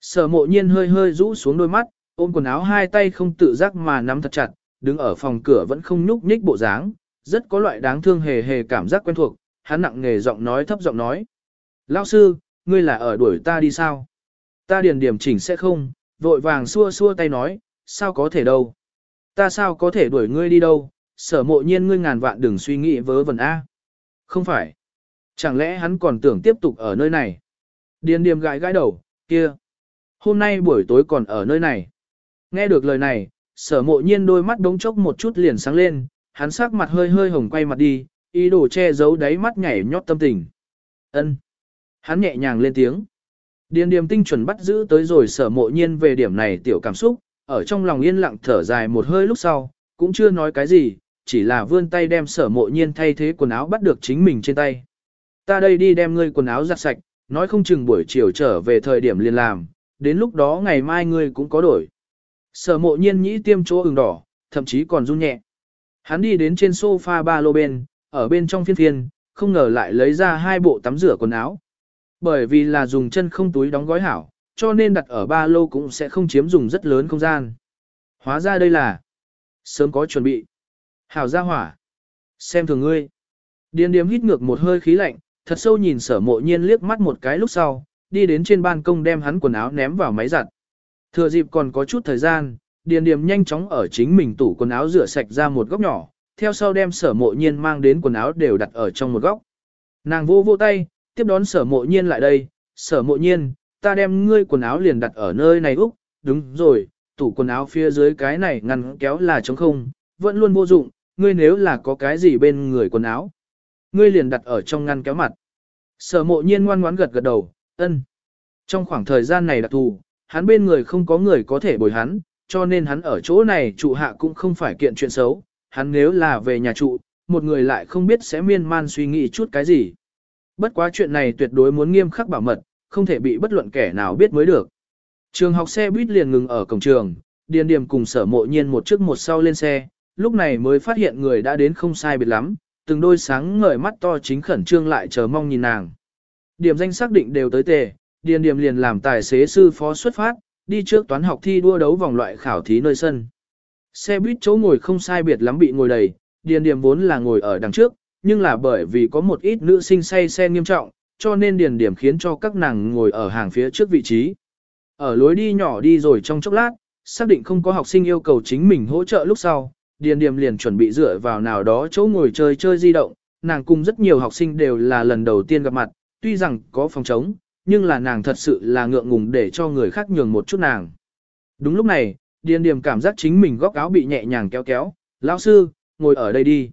Sở mộ nhiên hơi hơi rũ xuống đôi mắt, ôm quần áo hai tay không tự giác mà nắm thật chặt, đứng ở phòng cửa vẫn không nhúc nhích bộ dáng, rất có loại đáng thương hề hề cảm giác quen thuộc, hắn nặng nghề giọng nói thấp giọng nói. Lão sư, ngươi là ở đuổi ta đi sao? Ta điền điểm chỉnh sẽ không, vội vàng xua xua tay nói, sao có thể đâu? Ta sao có thể đuổi ngươi đi đâu? Sở mộ nhiên ngươi ngàn vạn đừng suy nghĩ vớ vẩn A. Không phải. Chẳng lẽ hắn còn tưởng tiếp tục ở nơi này? Điền điểm gãi gãi đầu, kia. Hôm nay buổi tối còn ở nơi này. Nghe được lời này, sở mộ nhiên đôi mắt đống chốc một chút liền sáng lên, hắn sắc mặt hơi hơi hồng quay mặt đi, ý đồ che giấu đáy mắt nhảy nhót tâm tình. ân Hắn nhẹ nhàng lên tiếng. Điền điềm tinh chuẩn bắt giữ tới rồi sở mộ nhiên về điểm này tiểu cảm xúc, ở trong lòng yên lặng thở dài một hơi lúc sau, cũng chưa nói cái gì, chỉ là vươn tay đem sở mộ nhiên thay thế quần áo bắt được chính mình trên tay. Ta đây đi đem ngươi quần áo giặt sạch, nói không chừng buổi chiều trở về thời điểm liền làm, đến lúc đó ngày mai ngươi cũng có đổi. Sở mộ nhiên nhĩ tiêm chỗ ửng đỏ, thậm chí còn run nhẹ. Hắn đi đến trên sofa ba lô bên, ở bên trong phiên phiên, không ngờ lại lấy ra hai bộ tắm rửa quần áo. Bởi vì là dùng chân không túi đóng gói hảo, cho nên đặt ở ba lô cũng sẽ không chiếm dùng rất lớn không gian. Hóa ra đây là sớm có chuẩn bị. Hảo ra hỏa. Xem thường ngươi. Điền điếm hít ngược một hơi khí lạnh, thật sâu nhìn sở mộ nhiên liếc mắt một cái lúc sau, đi đến trên ban công đem hắn quần áo ném vào máy giặt. Thừa dịp còn có chút thời gian, Điền Điềm nhanh chóng ở chính mình tủ quần áo rửa sạch ra một góc nhỏ, theo sau đem sở mộ nhiên mang đến quần áo đều đặt ở trong một góc. Nàng vô vô tay, tiếp đón sở mộ nhiên lại đây, sở mộ nhiên, ta đem ngươi quần áo liền đặt ở nơi này úc, đúng rồi, tủ quần áo phía dưới cái này ngăn kéo là trống không, vẫn luôn vô dụng, ngươi nếu là có cái gì bên người quần áo, ngươi liền đặt ở trong ngăn kéo mặt. Sở mộ nhiên ngoan ngoãn gật gật đầu, ân. Trong khoảng thời gian này đặc thù, hắn bên người không có người có thể bồi hắn, cho nên hắn ở chỗ này trụ hạ cũng không phải kiện chuyện xấu, hắn nếu là về nhà trụ, một người lại không biết sẽ miên man suy nghĩ chút cái gì. Bất quá chuyện này tuyệt đối muốn nghiêm khắc bảo mật, không thể bị bất luận kẻ nào biết mới được. Trường học xe buýt liền ngừng ở cổng trường, điền điểm cùng sở mộ nhiên một trước một sau lên xe, lúc này mới phát hiện người đã đến không sai biệt lắm, từng đôi sáng ngời mắt to chính khẩn trương lại chờ mong nhìn nàng. Điểm danh xác định đều tới tề, điền điểm liền làm tài xế sư phó xuất phát, đi trước toán học thi đua đấu vòng loại khảo thí nơi sân. Xe buýt chỗ ngồi không sai biệt lắm bị ngồi đầy, điền điểm vốn là ngồi ở đằng trước, nhưng là bởi vì có một ít nữ sinh say xe nghiêm trọng, cho nên điền điểm khiến cho các nàng ngồi ở hàng phía trước vị trí. Ở lối đi nhỏ đi rồi trong chốc lát, xác định không có học sinh yêu cầu chính mình hỗ trợ lúc sau, điền điểm liền chuẩn bị dựa vào nào đó chỗ ngồi chơi chơi di động, nàng cùng rất nhiều học sinh đều là lần đầu tiên gặp mặt, tuy rằng có phòng trống, nhưng là nàng thật sự là ngượng ngùng để cho người khác nhường một chút nàng. Đúng lúc này, Điền Điểm cảm giác chính mình góc áo bị nhẹ nhàng kéo kéo, lão sư, ngồi ở đây đi.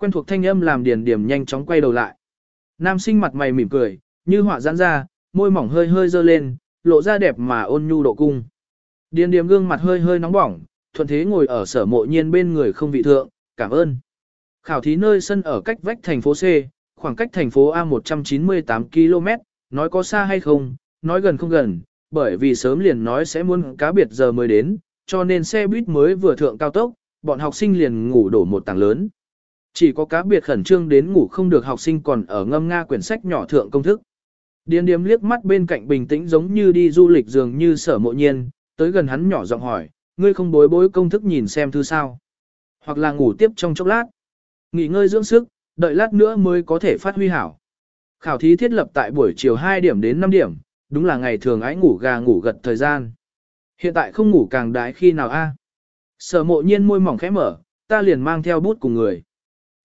Quen thuộc thanh âm làm Điền Điềm nhanh chóng quay đầu lại. Nam sinh mặt mày mỉm cười, như họa giãn ra, môi mỏng hơi hơi dơ lên, lộ ra đẹp mà ôn nhu độ cung. Điền Điềm gương mặt hơi hơi nóng bỏng, thuận thế ngồi ở sở mộ nhiên bên người không vị thượng, cảm ơn. Khảo thí nơi sân ở cách vách thành phố C, khoảng cách thành phố A 198 km, nói có xa hay không, nói gần không gần, bởi vì sớm liền nói sẽ muốn cá biệt giờ mới đến, cho nên xe buýt mới vừa thượng cao tốc, bọn học sinh liền ngủ đổ một tảng lớn. Chỉ có cá biệt khẩn trương đến ngủ không được học sinh còn ở ngâm nga quyển sách nhỏ thượng công thức. Điền điếm liếc mắt bên cạnh bình tĩnh giống như đi du lịch dường như sở mộ nhiên, tới gần hắn nhỏ giọng hỏi, ngươi không bối bối công thức nhìn xem thư sao. Hoặc là ngủ tiếp trong chốc lát. Nghỉ ngơi dưỡng sức, đợi lát nữa mới có thể phát huy hảo. Khảo thí thiết lập tại buổi chiều 2 điểm đến 5 điểm, đúng là ngày thường ái ngủ gà ngủ gật thời gian. Hiện tại không ngủ càng đái khi nào a? Sở mộ nhiên môi mỏng khẽ mở, ta liền mang theo bút cùng người.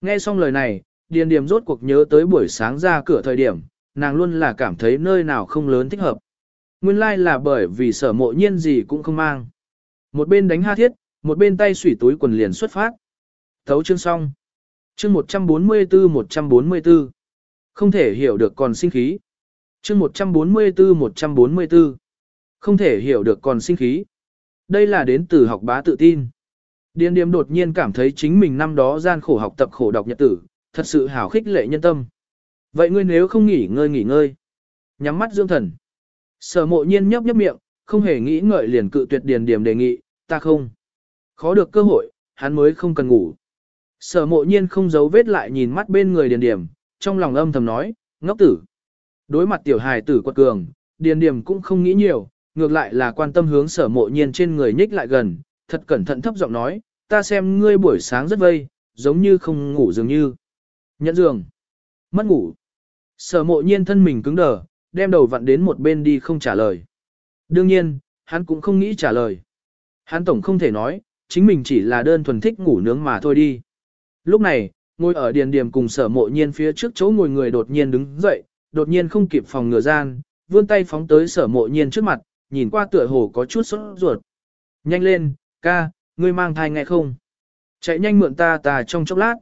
Nghe xong lời này, Điền Điềm rốt cuộc nhớ tới buổi sáng ra cửa thời điểm, nàng luôn là cảm thấy nơi nào không lớn thích hợp. Nguyên lai like là bởi vì sở mộ nhiên gì cũng không mang. Một bên đánh ha thiết, một bên tay sủy túi quần liền xuất phát. Thấu chương xong. Chương 144-144. Không thể hiểu được còn sinh khí. Chương 144-144. Không thể hiểu được còn sinh khí. Đây là đến từ học bá tự tin. Điền điềm đột nhiên cảm thấy chính mình năm đó gian khổ học tập khổ đọc nhật tử, thật sự hào khích lệ nhân tâm. Vậy ngươi nếu không nghỉ ngơi nghỉ ngơi, nhắm mắt dưỡng thần. Sở mộ nhiên nhấp nhấp miệng, không hề nghĩ ngợi liền cự tuyệt điền điểm đề nghị, ta không. Khó được cơ hội, hắn mới không cần ngủ. Sở mộ nhiên không giấu vết lại nhìn mắt bên người điền điểm, trong lòng âm thầm nói, ngốc tử. Đối mặt tiểu hài tử quật cường, điền điểm cũng không nghĩ nhiều, ngược lại là quan tâm hướng sở mộ nhiên trên người nhích lại gần, thật cẩn thận thấp giọng nói, ta xem ngươi buổi sáng rất vây, giống như không ngủ dường như. Nhận giường. Mất ngủ. Sở mộ nhiên thân mình cứng đờ, đem đầu vặn đến một bên đi không trả lời. Đương nhiên, hắn cũng không nghĩ trả lời. Hắn tổng không thể nói, chính mình chỉ là đơn thuần thích ngủ nướng mà thôi đi. Lúc này, ngồi ở điền điểm cùng sở mộ nhiên phía trước chỗ ngồi người đột nhiên đứng dậy, đột nhiên không kịp phòng ngừa gian, vươn tay phóng tới sở mộ nhiên trước mặt, nhìn qua tựa hồ có chút sốt ruột. Nhanh lên, ca, ngươi mang thai nghe không? Chạy nhanh mượn ta ta trong chốc lát.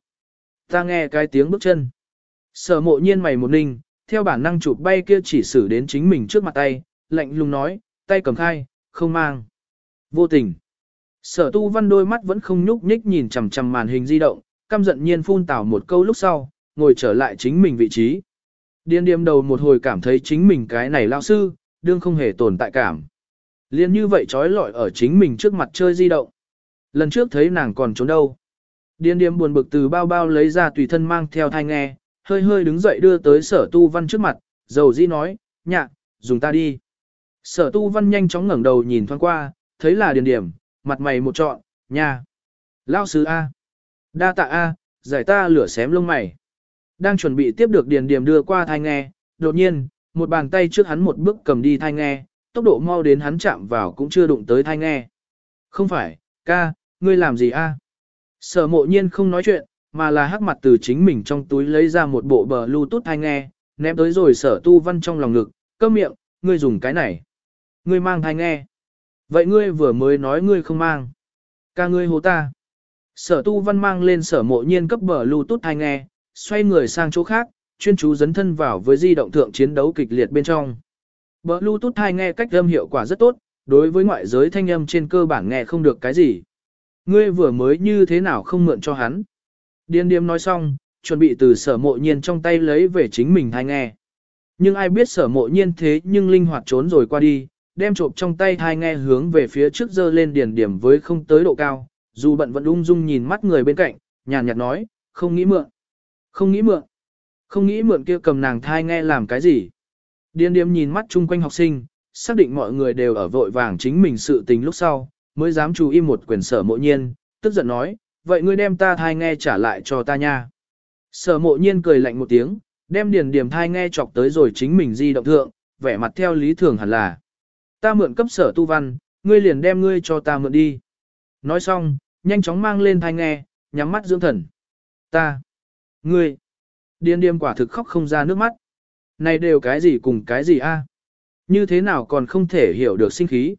Ta nghe cái tiếng bước chân. Sở mộ nhiên mày một ninh, theo bản năng chụp bay kia chỉ xử đến chính mình trước mặt tay, lạnh lùng nói, tay cầm khai, không mang. Vô tình. Sở tu văn đôi mắt vẫn không nhúc nhích nhìn chằm chằm màn hình di động, căm giận nhiên phun tảo một câu lúc sau, ngồi trở lại chính mình vị trí. Điên điềm đầu một hồi cảm thấy chính mình cái này lao sư, đương không hề tồn tại cảm. Liên như vậy trói lọi ở chính mình trước mặt chơi di động. Lần trước thấy nàng còn trốn đâu. Điên điềm buồn bực từ bao bao lấy ra tùy thân mang theo thai nghe, hơi hơi đứng dậy đưa tới sở tu văn trước mặt, dầu di nói, nhạ, dùng ta đi. Sở tu văn nhanh chóng ngẩng đầu nhìn thoáng qua, thấy là điền điểm, mặt mày một trọn, nha. Lao sứ A. Đa tạ A, giải ta lửa xém lông mày. Đang chuẩn bị tiếp được điền điểm đưa qua thai nghe, đột nhiên, một bàn tay trước hắn một bước cầm đi thai nghe, tốc độ mau đến hắn chạm vào cũng chưa đụng tới thai nghe. Không phải, ca, ngươi làm gì a? Sở mộ nhiên không nói chuyện, mà là hắc mặt từ chính mình trong túi lấy ra một bộ bờ Bluetooth thai nghe, ném tới rồi sở tu văn trong lòng ngực, cơm miệng, ngươi dùng cái này. Ngươi mang thai nghe. Vậy ngươi vừa mới nói ngươi không mang. Ca ngươi hố ta. Sở tu văn mang lên sở mộ nhiên cấp bờ Bluetooth thai nghe, xoay người sang chỗ khác, chuyên chú dấn thân vào với di động thượng chiến đấu kịch liệt bên trong. Bờ Bluetooth thai nghe cách âm hiệu quả rất tốt, đối với ngoại giới thanh âm trên cơ bản nghe không được cái gì. Ngươi vừa mới như thế nào không mượn cho hắn. Điên điếm nói xong, chuẩn bị từ sở mộ nhiên trong tay lấy về chính mình thai nghe. Nhưng ai biết sở mộ nhiên thế nhưng linh hoạt trốn rồi qua đi, đem trộm trong tay thai nghe hướng về phía trước dơ lên điền điểm với không tới độ cao, dù bận vẫn ung dung nhìn mắt người bên cạnh, nhàn nhạt nói, không nghĩ mượn. Không nghĩ mượn. Không nghĩ mượn kia cầm nàng thai nghe làm cái gì. Điền điểm nhìn mắt chung quanh học sinh, xác định mọi người đều ở vội vàng chính mình sự tình lúc sau, mới dám chú im một quyền sở mộ nhiên, tức giận nói, vậy ngươi đem ta thai nghe trả lại cho ta nha. Sở mộ nhiên cười lạnh một tiếng, đem điền điểm thai nghe chọc tới rồi chính mình di động thượng, vẻ mặt theo lý thường hẳn là. Ta mượn cấp sở tu văn, ngươi liền đem ngươi cho ta mượn đi. Nói xong, nhanh chóng mang lên thai nghe, nhắm mắt dưỡng thần. Ta. Ngươi. Điên điềm quả thực khóc không ra nước mắt. Này đều cái gì cùng cái gì a? Như thế nào còn không thể hiểu được sinh khí.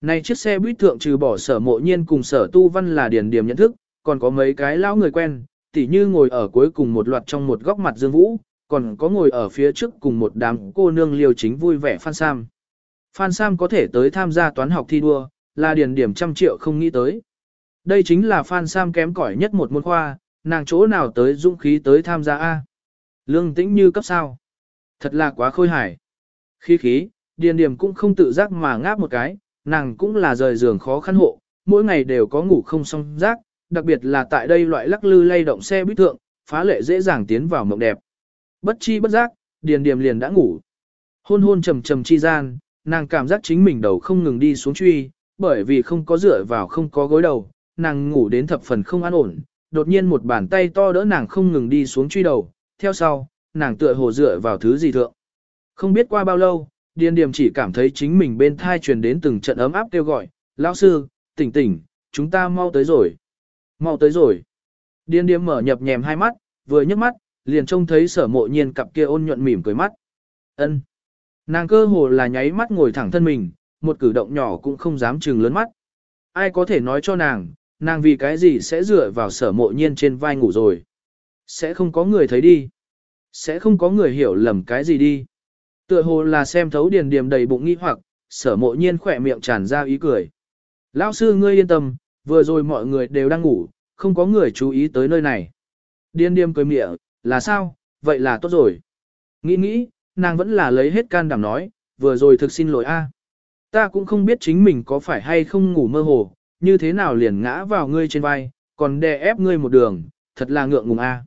Này chiếc xe buýt thượng trừ bỏ sở mộ nhiên cùng sở tu văn là điền điểm nhận thức, còn có mấy cái lão người quen, tỉ như ngồi ở cuối cùng một loạt trong một góc mặt Dương Vũ, còn có ngồi ở phía trước cùng một đám cô nương liều chính vui vẻ Phan Sam. Phan Sam có thể tới tham gia toán học thi đua, là điền điểm trăm triệu không nghĩ tới. Đây chính là Phan Sam kém cỏi nhất một môn khoa, nàng chỗ nào tới dũng khí tới tham gia A. Lương tĩnh như cấp sao. Thật là quá khôi hài. Khí khí, điền điểm cũng không tự giác mà ngáp một cái, nàng cũng là rời giường khó khăn hộ, mỗi ngày đều có ngủ không xong rác, đặc biệt là tại đây loại lắc lư lay động xe buýt thượng, phá lệ dễ dàng tiến vào mộng đẹp. Bất chi bất giác, điền điểm liền đã ngủ. Hôn hôn trầm trầm chi gian, nàng cảm giác chính mình đầu không ngừng đi xuống truy, bởi vì không có dựa vào không có gối đầu, nàng ngủ đến thập phần không an ổn, đột nhiên một bàn tay to đỡ nàng không ngừng đi xuống truy đầu, theo sau, nàng tựa hồ dựa vào thứ gì thượng. Không biết qua bao lâu, Điền Điềm chỉ cảm thấy chính mình bên thai truyền đến từng trận ấm áp kêu gọi, lão sư, tỉnh tỉnh, chúng ta mau tới rồi. Mau tới rồi. Điền Điềm mở nhập nhèm hai mắt, vừa nhấc mắt, liền trông thấy sở mộ nhiên cặp kia ôn nhuận mỉm cười mắt. ân Nàng cơ hồ là nháy mắt ngồi thẳng thân mình, một cử động nhỏ cũng không dám trừng lớn mắt. Ai có thể nói cho nàng, nàng vì cái gì sẽ dựa vào sở mộ nhiên trên vai ngủ rồi. Sẽ không có người thấy đi. Sẽ không có người hiểu lầm cái gì đi. Tựa hồ là xem thấu điền điềm đầy bụng nghi hoặc, sở mộ nhiên khỏe miệng tràn ra ý cười. Lão sư ngươi yên tâm, vừa rồi mọi người đều đang ngủ, không có người chú ý tới nơi này. Điên điềm cười miệng, là sao, vậy là tốt rồi. Nghĩ nghĩ, nàng vẫn là lấy hết can đảm nói, vừa rồi thực xin lỗi a. À. Ta cũng không biết chính mình có phải hay không ngủ mơ hồ, như thế nào liền ngã vào ngươi trên vai, còn đè ép ngươi một đường, thật là ngượng ngùng a. À.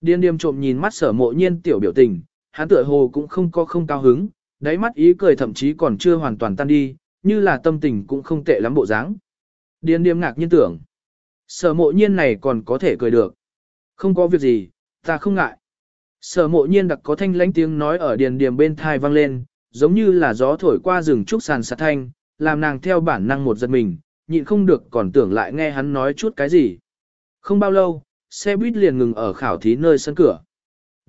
Điên điềm trộm nhìn mắt sở mộ nhiên tiểu biểu tình, hắn tựa hồ cũng không có không cao hứng, đáy mắt ý cười thậm chí còn chưa hoàn toàn tan đi, như là tâm tình cũng không tệ lắm bộ dáng. Điền điềm ngạc nhiên tưởng. Sở mộ nhiên này còn có thể cười được. Không có việc gì, ta không ngại. Sở mộ nhiên đặc có thanh lãnh tiếng nói ở điền điềm bên thai vang lên, giống như là gió thổi qua rừng trúc sàn sạt thanh, làm nàng theo bản năng một giật mình, nhịn không được còn tưởng lại nghe hắn nói chút cái gì. Không bao lâu, xe buýt liền ngừng ở khảo thí nơi sân cửa.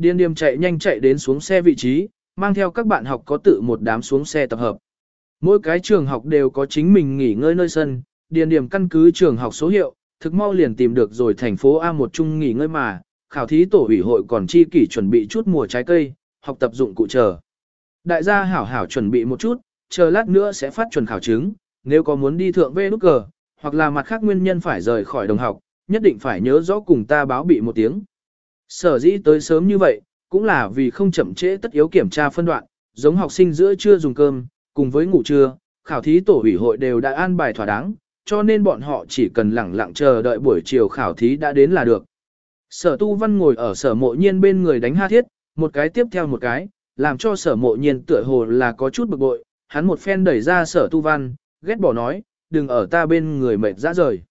Điên điềm chạy nhanh chạy đến xuống xe vị trí, mang theo các bạn học có tự một đám xuống xe tập hợp. Mỗi cái trường học đều có chính mình nghỉ ngơi nơi sân, điền điểm căn cứ trường học số hiệu, thực mau liền tìm được rồi thành phố A một chung nghỉ ngơi mà, khảo thí tổ ủy hội còn chi kỷ chuẩn bị chút mùa trái cây, học tập dụng cụ chờ. Đại gia hảo hảo chuẩn bị một chút, chờ lát nữa sẽ phát chuẩn khảo chứng, nếu có muốn đi thượng về nút cờ, hoặc là mặt khác nguyên nhân phải rời khỏi đồng học, nhất định phải nhớ rõ cùng ta báo bị một tiếng. Sở dĩ tới sớm như vậy, cũng là vì không chậm trễ tất yếu kiểm tra phân đoạn, giống học sinh giữa trưa dùng cơm, cùng với ngủ trưa, khảo thí tổ ủy hội đều đã an bài thỏa đáng, cho nên bọn họ chỉ cần lẳng lặng chờ đợi buổi chiều khảo thí đã đến là được. Sở tu văn ngồi ở sở mộ nhiên bên người đánh ha thiết, một cái tiếp theo một cái, làm cho sở mộ nhiên tựa hồ là có chút bực bội, hắn một phen đẩy ra sở tu văn, ghét bỏ nói, đừng ở ta bên người mệt ra rời.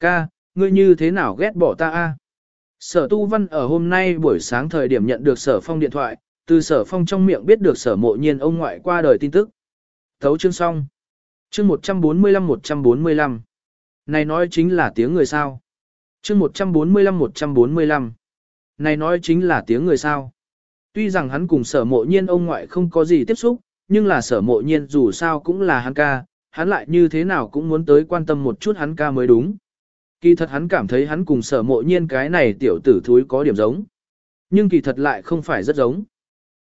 Ca, ngươi như thế nào ghét bỏ ta a? Sở tu văn ở hôm nay buổi sáng thời điểm nhận được sở phong điện thoại, từ sở phong trong miệng biết được sở mộ nhiên ông ngoại qua đời tin tức. Thấu chương xong. Chương 145-145. Này nói chính là tiếng người sao. Chương 145-145. Này nói chính là tiếng người sao. Tuy rằng hắn cùng sở mộ nhiên ông ngoại không có gì tiếp xúc, nhưng là sở mộ nhiên dù sao cũng là hắn ca, hắn lại như thế nào cũng muốn tới quan tâm một chút hắn ca mới đúng. Kỳ thật hắn cảm thấy hắn cùng sở mộ nhiên cái này tiểu tử thúi có điểm giống. Nhưng kỳ thật lại không phải rất giống.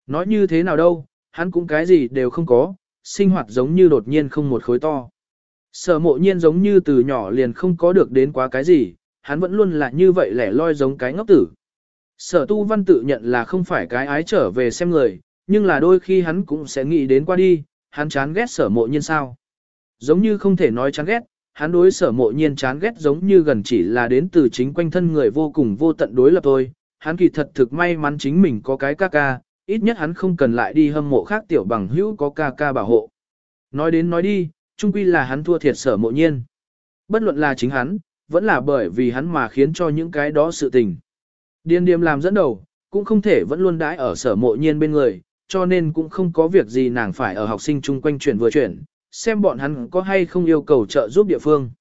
Nói như thế nào đâu, hắn cũng cái gì đều không có, sinh hoạt giống như đột nhiên không một khối to. Sở mộ nhiên giống như từ nhỏ liền không có được đến quá cái gì, hắn vẫn luôn là như vậy lẻ loi giống cái ngốc tử. Sở tu văn tự nhận là không phải cái ái trở về xem người, nhưng là đôi khi hắn cũng sẽ nghĩ đến qua đi, hắn chán ghét sở mộ nhiên sao. Giống như không thể nói chán ghét, hắn đối sở mộ nhiên chán ghét giống như gần chỉ là đến từ chính quanh thân người vô cùng vô tận đối lập thôi. Hắn kỳ thật thực may mắn chính mình có cái ca ca, ít nhất hắn không cần lại đi hâm mộ khác tiểu bằng hữu có ca ca bảo hộ. Nói đến nói đi, chung quy là hắn thua thiệt sở mộ nhiên. Bất luận là chính hắn, vẫn là bởi vì hắn mà khiến cho những cái đó sự tình. Điên điềm làm dẫn đầu, cũng không thể vẫn luôn đãi ở sở mộ nhiên bên người, cho nên cũng không có việc gì nàng phải ở học sinh chung quanh chuyển vừa chuyển, xem bọn hắn có hay không yêu cầu trợ giúp địa phương.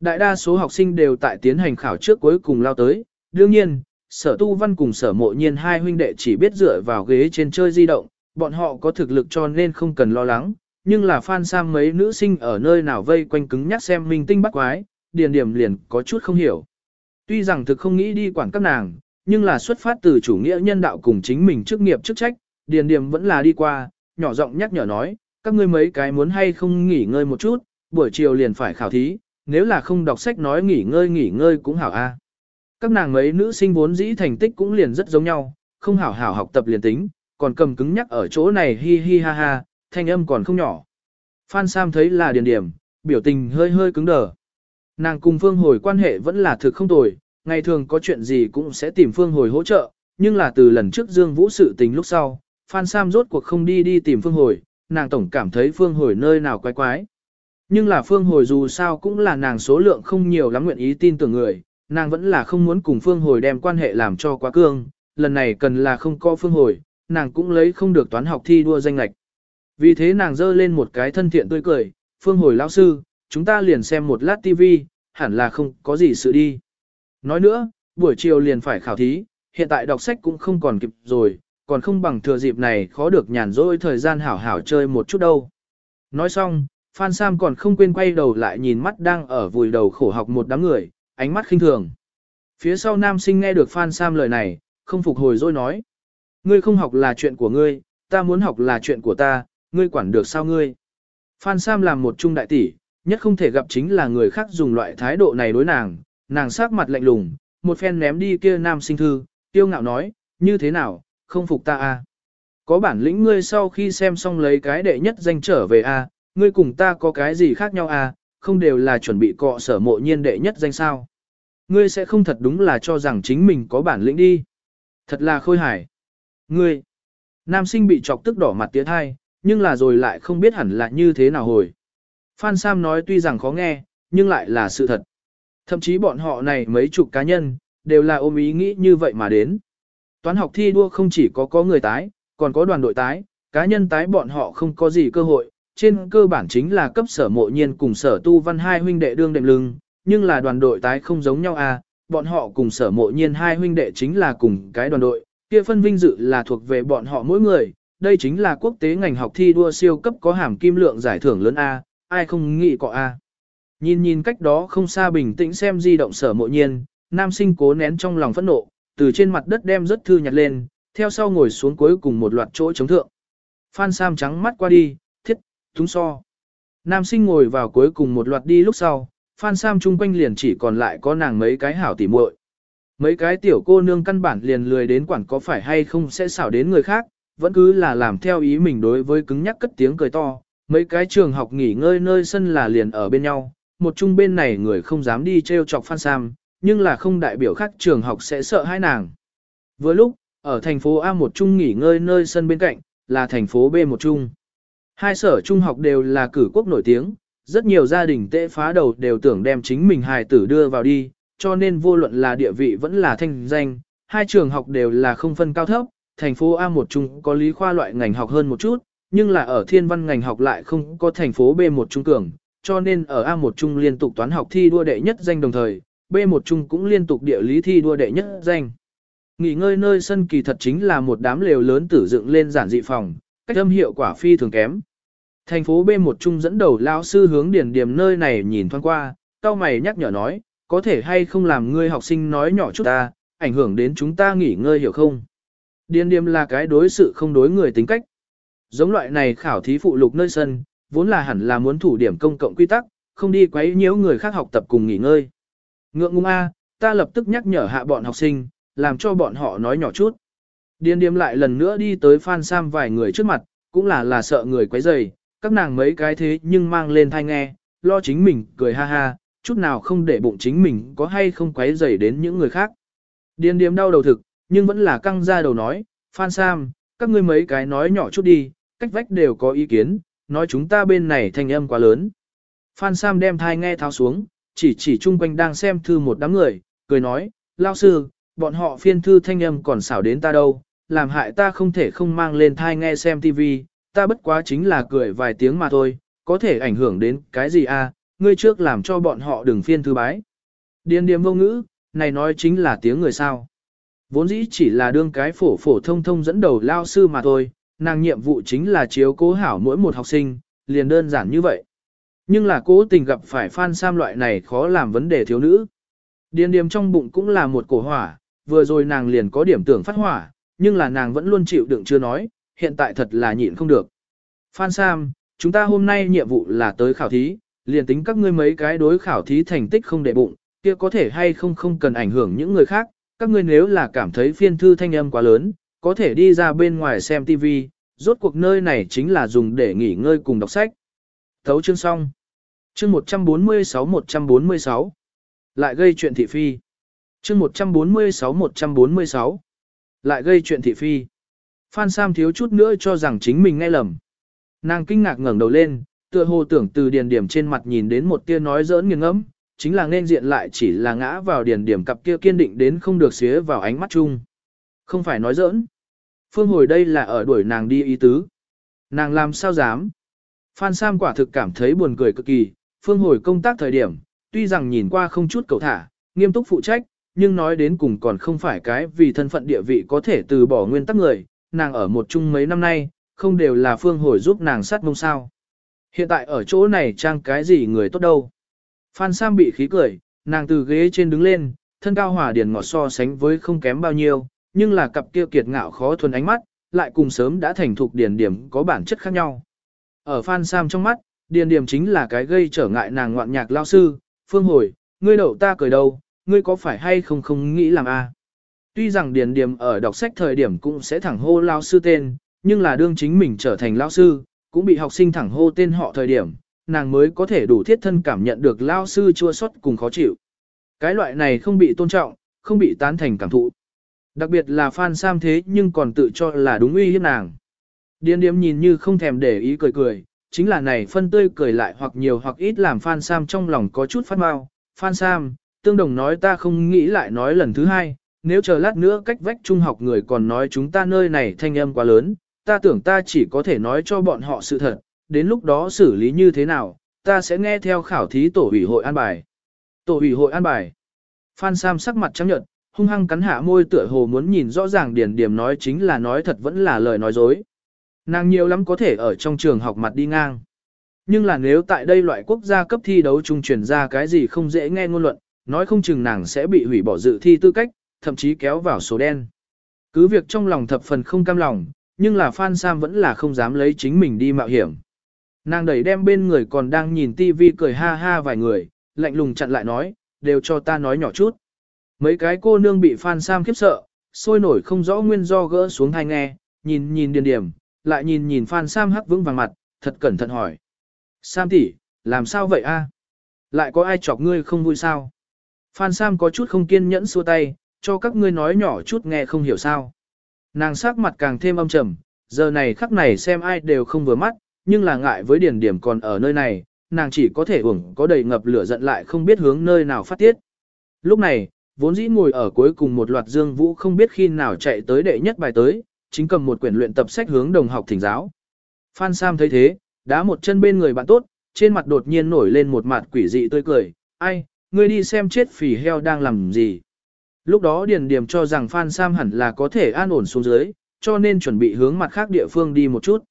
Đại đa số học sinh đều tại tiến hành khảo trước cuối cùng lao tới, đương nhiên, sở tu văn cùng sở mộ nhiên hai huynh đệ chỉ biết dựa vào ghế trên chơi di động, bọn họ có thực lực cho nên không cần lo lắng, nhưng là Phan Sam mấy nữ sinh ở nơi nào vây quanh cứng nhắc xem minh tinh bắt quái, điền điểm liền có chút không hiểu. Tuy rằng thực không nghĩ đi quản các nàng, nhưng là xuất phát từ chủ nghĩa nhân đạo cùng chính mình chức nghiệp chức trách, điền điểm vẫn là đi qua, nhỏ giọng nhắc nhở nói, các ngươi mấy cái muốn hay không nghỉ ngơi một chút, buổi chiều liền phải khảo thí, nếu là không đọc sách nói nghỉ ngơi nghỉ ngơi cũng hảo a. Các nàng mấy nữ sinh vốn dĩ thành tích cũng liền rất giống nhau, không hảo hảo học tập liền tính, còn cầm cứng nhắc ở chỗ này hi hi ha ha, thanh âm còn không nhỏ. Phan Sam thấy là điền điểm, biểu tình hơi hơi cứng đờ. Nàng cùng Phương Hồi quan hệ vẫn là thực không tồi, ngày thường có chuyện gì cũng sẽ tìm Phương Hồi hỗ trợ, nhưng là từ lần trước Dương Vũ sự tình lúc sau, Phan Sam rốt cuộc không đi đi tìm Phương Hồi, nàng tổng cảm thấy Phương Hồi nơi nào quái quái. Nhưng là Phương Hồi dù sao cũng là nàng số lượng không nhiều lắm nguyện ý tin tưởng người, nàng vẫn là không muốn cùng Phương Hồi đem quan hệ làm cho quá cương, lần này cần là không có Phương Hồi, nàng cũng lấy không được toán học thi đua danh lạch. Vì thế nàng dơ lên một cái thân thiện tươi cười, Phương Hồi lão sư, chúng ta liền xem một lát tivi, hẳn là không có gì sự đi. Nói nữa, buổi chiều liền phải khảo thí, hiện tại đọc sách cũng không còn kịp rồi, còn không bằng thừa dịp này khó được nhàn rỗi thời gian hảo hảo chơi một chút đâu. Nói xong, Phan Sam còn không quên quay đầu lại nhìn mắt đang ở vùi đầu khổ học một đám người, ánh mắt khinh thường. Phía sau nam sinh nghe được Phan Sam lời này, không phục hồi rồi nói. Ngươi không học là chuyện của ngươi, ta muốn học là chuyện của ta, ngươi quản được sao ngươi. Phan Sam làm một trung đại tỷ, nhất không thể gặp chính là người khác dùng loại thái độ này đối nàng, nàng sắc mặt lạnh lùng, một phen ném đi kia nam sinh thư, tiêu ngạo nói, như thế nào, không phục ta a? À? Có bản lĩnh ngươi sau khi xem xong lấy cái đệ nhất danh trở về a, à, ngươi cùng ta có cái gì khác nhau a, à? không đều là chuẩn bị cọ sở mộ nhiên đệ nhất danh sao. Ngươi sẽ không thật đúng là cho rằng chính mình có bản lĩnh đi. Thật là khôi hài. Ngươi, nam sinh bị chọc tức đỏ mặt tiến thai, nhưng là rồi lại không biết hẳn là như thế nào hồi. Phan Sam nói tuy rằng khó nghe, nhưng lại là sự thật. Thậm chí bọn họ này mấy chục cá nhân, đều là ôm ý nghĩ như vậy mà đến. Toán học thi đua không chỉ có có người tái, còn có đoàn đội tái, cá nhân tái bọn họ không có gì cơ hội, trên cơ bản chính là cấp sở mộ nhiên cùng sở tu văn hai huynh đệ đương đệm lưng, nhưng là đoàn đội tái không giống nhau à, bọn họ cùng sở mộ nhiên hai huynh đệ chính là cùng cái đoàn đội, kia phân vinh dự là thuộc về bọn họ mỗi người, đây chính là quốc tế ngành học thi đua siêu cấp có hàm kim lượng giải thưởng lớn A, ai không nghĩ có A. Nhìn nhìn cách đó không xa bình tĩnh xem di động sở mộ nhiên, nam sinh cố nén trong lòng phẫn nộ, từ trên mặt đất đem rất thư nhặt lên, theo sau ngồi xuống cuối cùng một loạt chỗ chống thượng. Phan Sam trắng mắt qua đi, thiết, thúng so. Nam sinh ngồi vào cuối cùng một loạt đi lúc sau, Phan Sam chung quanh liền chỉ còn lại có nàng mấy cái hảo tỉ muội. Mấy cái tiểu cô nương căn bản liền lười đến quản có phải hay không sẽ xảo đến người khác, vẫn cứ là làm theo ý mình đối với cứng nhắc cất tiếng cười to. Mấy cái trường học nghỉ ngơi nơi sân là liền ở bên nhau, một chung bên này người không dám đi treo chọc Phan Sam, nhưng là không đại biểu khác trường học sẽ sợ hai nàng. Vừa lúc, ở thành phố A một trung nghỉ ngơi nơi sân bên cạnh, là thành phố B một trung. Hai sở trung học đều là cử quốc nổi tiếng, rất nhiều gia đình tệ phá đầu đều tưởng đem chính mình hài tử đưa vào đi, cho nên vô luận là địa vị vẫn là thanh danh, hai trường học đều là không phân cao thấp, thành phố A một trung có lý khoa loại ngành học hơn một chút, nhưng là ở thiên văn ngành học lại không có thành phố B một trung cường, cho nên ở A một trung liên tục toán học thi đua đệ nhất danh đồng thời, B một trung cũng liên tục địa lý thi đua đệ nhất danh. Nghỉ ngơi nơi sân kỳ thật chính là một đám lều lớn tử dựng lên giản dị phòng, cách âm hiệu quả phi thường kém. Thành phố B một trung dẫn đầu lão sư hướng điển điểm nơi này nhìn thoáng qua, cao mày nhắc nhở nói, có thể hay không làm ngươi học sinh nói nhỏ chút ta, ảnh hưởng đến chúng ta nghỉ ngơi hiểu không? Điền điềm là cái đối sự không đối người tính cách. Giống loại này khảo thí phụ lục nơi sân, vốn là hẳn là muốn thủ điểm công cộng quy tắc, không đi quấy nhiễu người khác học tập cùng nghỉ ngơi. Ngượng ngung a, ta lập tức nhắc nhở hạ bọn học sinh, làm cho bọn họ nói nhỏ chút. Điên điếm lại lần nữa đi tới Phan Sam vài người trước mặt, cũng là là sợ người quấy rầy, các nàng mấy cái thế nhưng mang lên thai nghe, lo chính mình, cười ha ha, chút nào không để bụng chính mình có hay không quấy rầy đến những người khác. Điên điếm đau đầu thực, nhưng vẫn là căng ra đầu nói, Phan Sam, các ngươi mấy cái nói nhỏ chút đi, cách vách đều có ý kiến, nói chúng ta bên này thanh âm quá lớn. Phan Sam đem thai nghe tháo xuống, chỉ chỉ chung quanh đang xem thư một đám người, cười nói, lao sư, bọn họ phiên thư thanh âm còn xảo đến ta đâu, làm hại ta không thể không mang lên thai nghe xem TV, ta bất quá chính là cười vài tiếng mà thôi, có thể ảnh hưởng đến cái gì à, ngươi trước làm cho bọn họ đừng phiên thư bái. Điên điếm vô ngữ, này nói chính là tiếng người sao. Vốn dĩ chỉ là đương cái phổ phổ thông thông dẫn đầu lao sư mà thôi, nàng nhiệm vụ chính là chiếu cố hảo mỗi một học sinh, liền đơn giản như vậy. Nhưng là cố tình gặp phải Phan Sam loại này khó làm vấn đề thiếu nữ. Điền điềm trong bụng cũng là một cổ hỏa, vừa rồi nàng liền có điểm tưởng phát hỏa, nhưng là nàng vẫn luôn chịu đựng chưa nói, hiện tại thật là nhịn không được. Phan Sam, chúng ta hôm nay nhiệm vụ là tới khảo thí, liền tính các ngươi mấy cái đối khảo thí thành tích không để bụng, kia có thể hay không không cần ảnh hưởng những người khác, các ngươi nếu là cảm thấy phiên thư thanh âm quá lớn, có thể đi ra bên ngoài xem TV, rốt cuộc nơi này chính là dùng để nghỉ ngơi cùng đọc sách. Thấu chương xong. Chương 146-146. Lại gây chuyện thị phi. Chương 146-146. Lại gây chuyện thị phi. Phan Sam thiếu chút nữa cho rằng chính mình nghe lầm. Nàng kinh ngạc ngẩng đầu lên, tựa hồ tưởng từ điền điểm trên mặt nhìn đến một tia nói giỡn nghiêng ngẫm, chính là nên diện lại chỉ là ngã vào điền điểm cặp kia kiên định đến không được xía vào ánh mắt chung. Không phải nói giỡn. Phương hồi đây là ở đuổi nàng đi ý tứ. Nàng làm sao dám. Phan Sam quả thực cảm thấy buồn cười cực kỳ, phương hồi công tác thời điểm, tuy rằng nhìn qua không chút cầu thả, nghiêm túc phụ trách, nhưng nói đến cùng còn không phải cái vì thân phận địa vị có thể từ bỏ nguyên tắc người, nàng ở một chung mấy năm nay, không đều là phương hồi giúp nàng sát mông sao. Hiện tại ở chỗ này trang cái gì người tốt đâu. Phan Sam bị khí cười, nàng từ ghế trên đứng lên, thân cao hỏa điển ngọt so sánh với không kém bao nhiêu, nhưng là cặp kia kiệt ngạo khó thuần ánh mắt, lại cùng sớm đã thành thục điển điểm có bản chất khác nhau. Ở Phan Sam trong mắt, Điền Điềm chính là cái gây trở ngại nàng ngoạn nhạc lao sư, phương hồi, ngươi đậu ta cười đâu, ngươi có phải hay không không nghĩ làm a? Tuy rằng Điền Điềm ở đọc sách thời điểm cũng sẽ thẳng hô lao sư tên, nhưng là đương chính mình trở thành lao sư, cũng bị học sinh thẳng hô tên họ thời điểm, nàng mới có thể đủ thiết thân cảm nhận được lao sư chua xót cùng khó chịu. Cái loại này không bị tôn trọng, không bị tán thành cảm thụ. Đặc biệt là Phan Sam thế nhưng còn tự cho là đúng uy hiếp nàng. Điên điếm nhìn như không thèm để ý cười cười, chính là này phân tươi cười lại hoặc nhiều hoặc ít làm Phan Sam trong lòng có chút phát mau. Phan Sam, tương đồng nói ta không nghĩ lại nói lần thứ hai, nếu chờ lát nữa cách vách trung học người còn nói chúng ta nơi này thanh âm quá lớn, ta tưởng ta chỉ có thể nói cho bọn họ sự thật, đến lúc đó xử lý như thế nào, ta sẽ nghe theo khảo thí tổ ủy hội an bài. Tổ ủy hội an bài. Phan Sam sắc mặt trắng nhợt, hung hăng cắn hạ môi tựa hồ muốn nhìn rõ ràng điển điểm nói chính là nói thật vẫn là lời nói dối. Nàng nhiều lắm có thể ở trong trường học mặt đi ngang. Nhưng là nếu tại đây loại quốc gia cấp thi đấu trung truyền ra cái gì không dễ nghe ngôn luận, nói không chừng nàng sẽ bị hủy bỏ dự thi tư cách, thậm chí kéo vào số đen. Cứ việc trong lòng thập phần không cam lòng, nhưng là Phan Sam vẫn là không dám lấy chính mình đi mạo hiểm. Nàng đẩy đem bên người còn đang nhìn tivi cười ha ha vài người, lạnh lùng chặn lại nói, đều cho ta nói nhỏ chút. Mấy cái cô nương bị Phan Sam khiếp sợ, sôi nổi không rõ nguyên do gỡ xuống hai nghe, nhìn nhìn điền điểm, lại nhìn nhìn Phan Sam hắc vững vàng mặt, thật cẩn thận hỏi. Sam tỷ, làm sao vậy a? Lại có ai chọc ngươi không vui sao? Phan Sam có chút không kiên nhẫn xua tay, cho các ngươi nói nhỏ chút nghe không hiểu sao. Nàng sắc mặt càng thêm âm trầm, giờ này khắc này xem ai đều không vừa mắt, nhưng là ngại với điển điểm còn ở nơi này, nàng chỉ có thể uổng có đầy ngập lửa giận lại không biết hướng nơi nào phát tiết. Lúc này, vốn dĩ ngồi ở cuối cùng một loạt dương vũ không biết khi nào chạy tới đệ nhất bài tới, chính cầm một quyển luyện tập sách hướng đồng học thỉnh giáo. Phan Sam thấy thế, đá một chân bên người bạn tốt, trên mặt đột nhiên nổi lên một mặt quỷ dị tươi cười, ai, ngươi đi xem chết phì heo đang làm gì. Lúc đó Điền Điềm cho rằng Phan Sam hẳn là có thể an ổn xuống dưới, cho nên chuẩn bị hướng mặt khác địa phương đi một chút.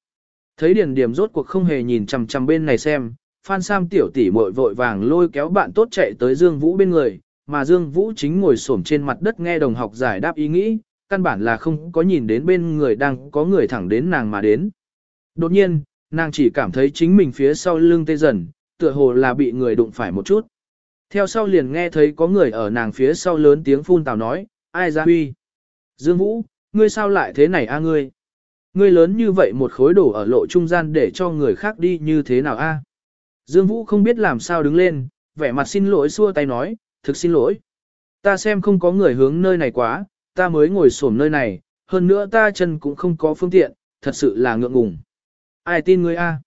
Thấy Điền Điềm rốt cuộc không hề nhìn chằm chằm bên này xem, Phan Sam tiểu tỷ muội vội vàng lôi kéo bạn tốt chạy tới Dương Vũ bên người, mà Dương Vũ chính ngồi xổm trên mặt đất nghe đồng học giải đáp ý nghĩ, căn bản là không có nhìn đến bên người đang có người thẳng đến nàng mà đến. Đột nhiên, nàng chỉ cảm thấy chính mình phía sau lưng tê dần, tựa hồ là bị người đụng phải một chút. Theo sau liền nghe thấy có người ở nàng phía sau lớn tiếng phun tào nói, ai ra huy. Dương Vũ, ngươi sao lại thế này a ngươi? Ngươi lớn như vậy một khối đổ ở lộ trung gian để cho người khác đi như thế nào a? Dương Vũ không biết làm sao đứng lên, vẻ mặt xin lỗi xua tay nói, thực xin lỗi. Ta xem không có người hướng nơi này quá, ta mới ngồi xổm nơi này, hơn nữa ta chân cũng không có phương tiện, thật sự là ngượng ngùng. Ai tin ngươi a?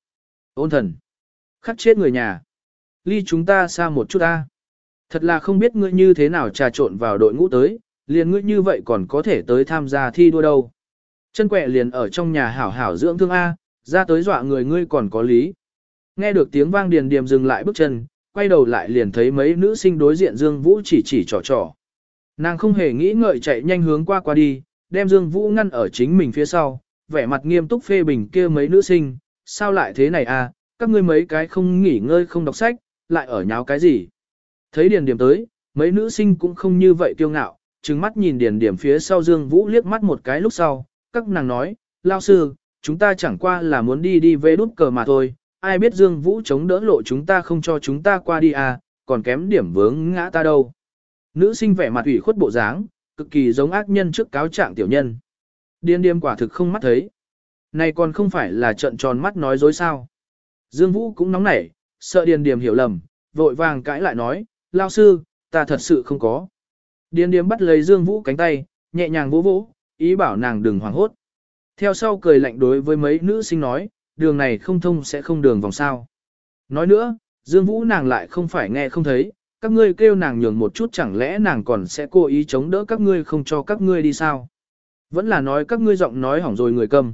Ôn thần. Khắc chết người nhà. Ly chúng ta xa một chút a. Thật là không biết ngươi như thế nào trà trộn vào đội ngũ tới, liền ngươi như vậy còn có thể tới tham gia thi đua đâu. Chân quẹ liền ở trong nhà hảo hảo dưỡng thương A, ra tới dọa người ngươi còn có lý. Nghe được tiếng vang điền điềm dừng lại bước chân, quay đầu lại liền thấy mấy nữ sinh đối diện Dương Vũ chỉ chỉ trò trò. Nàng không hề nghĩ ngợi chạy nhanh hướng qua qua đi, đem Dương Vũ ngăn ở chính mình phía sau, vẻ mặt nghiêm túc phê bình kia mấy nữ sinh, sao lại thế này à, các ngươi mấy cái không nghỉ ngơi không đọc sách, lại ở nháo cái gì. Thấy điền điểm tới, mấy nữ sinh cũng không như vậy kiêu ngạo, trừng mắt nhìn điền điểm phía sau Dương Vũ liếc mắt một cái lúc sau, các nàng nói, lao sư, chúng ta chẳng qua là muốn đi đi về đút cờ mà thôi, ai biết Dương Vũ chống đỡ lộ chúng ta không cho chúng ta qua đi à, còn kém điểm vướng ngã ta đâu. Nữ sinh vẻ mặt ủy khuất bộ dáng, cực kỳ giống ác nhân trước cáo trạng tiểu nhân. Điên điềm quả thực không mắt thấy. Này còn không phải là trận tròn mắt nói dối sao. Dương Vũ cũng nóng nảy, sợ điền điềm hiểu lầm, vội vàng cãi lại nói, lao sư, ta thật sự không có. Điền điềm bắt lấy Dương Vũ cánh tay, nhẹ nhàng vỗ vỗ, ý bảo nàng đừng hoảng hốt. Theo sau cười lạnh đối với mấy nữ sinh nói, đường này không thông sẽ không đường vòng sao. Nói nữa, Dương Vũ nàng lại không phải nghe không thấy, các ngươi kêu nàng nhường một chút chẳng lẽ nàng còn sẽ cố ý chống đỡ các ngươi không cho các ngươi đi sao. Vẫn là nói các ngươi giọng nói hỏng rồi người cầm.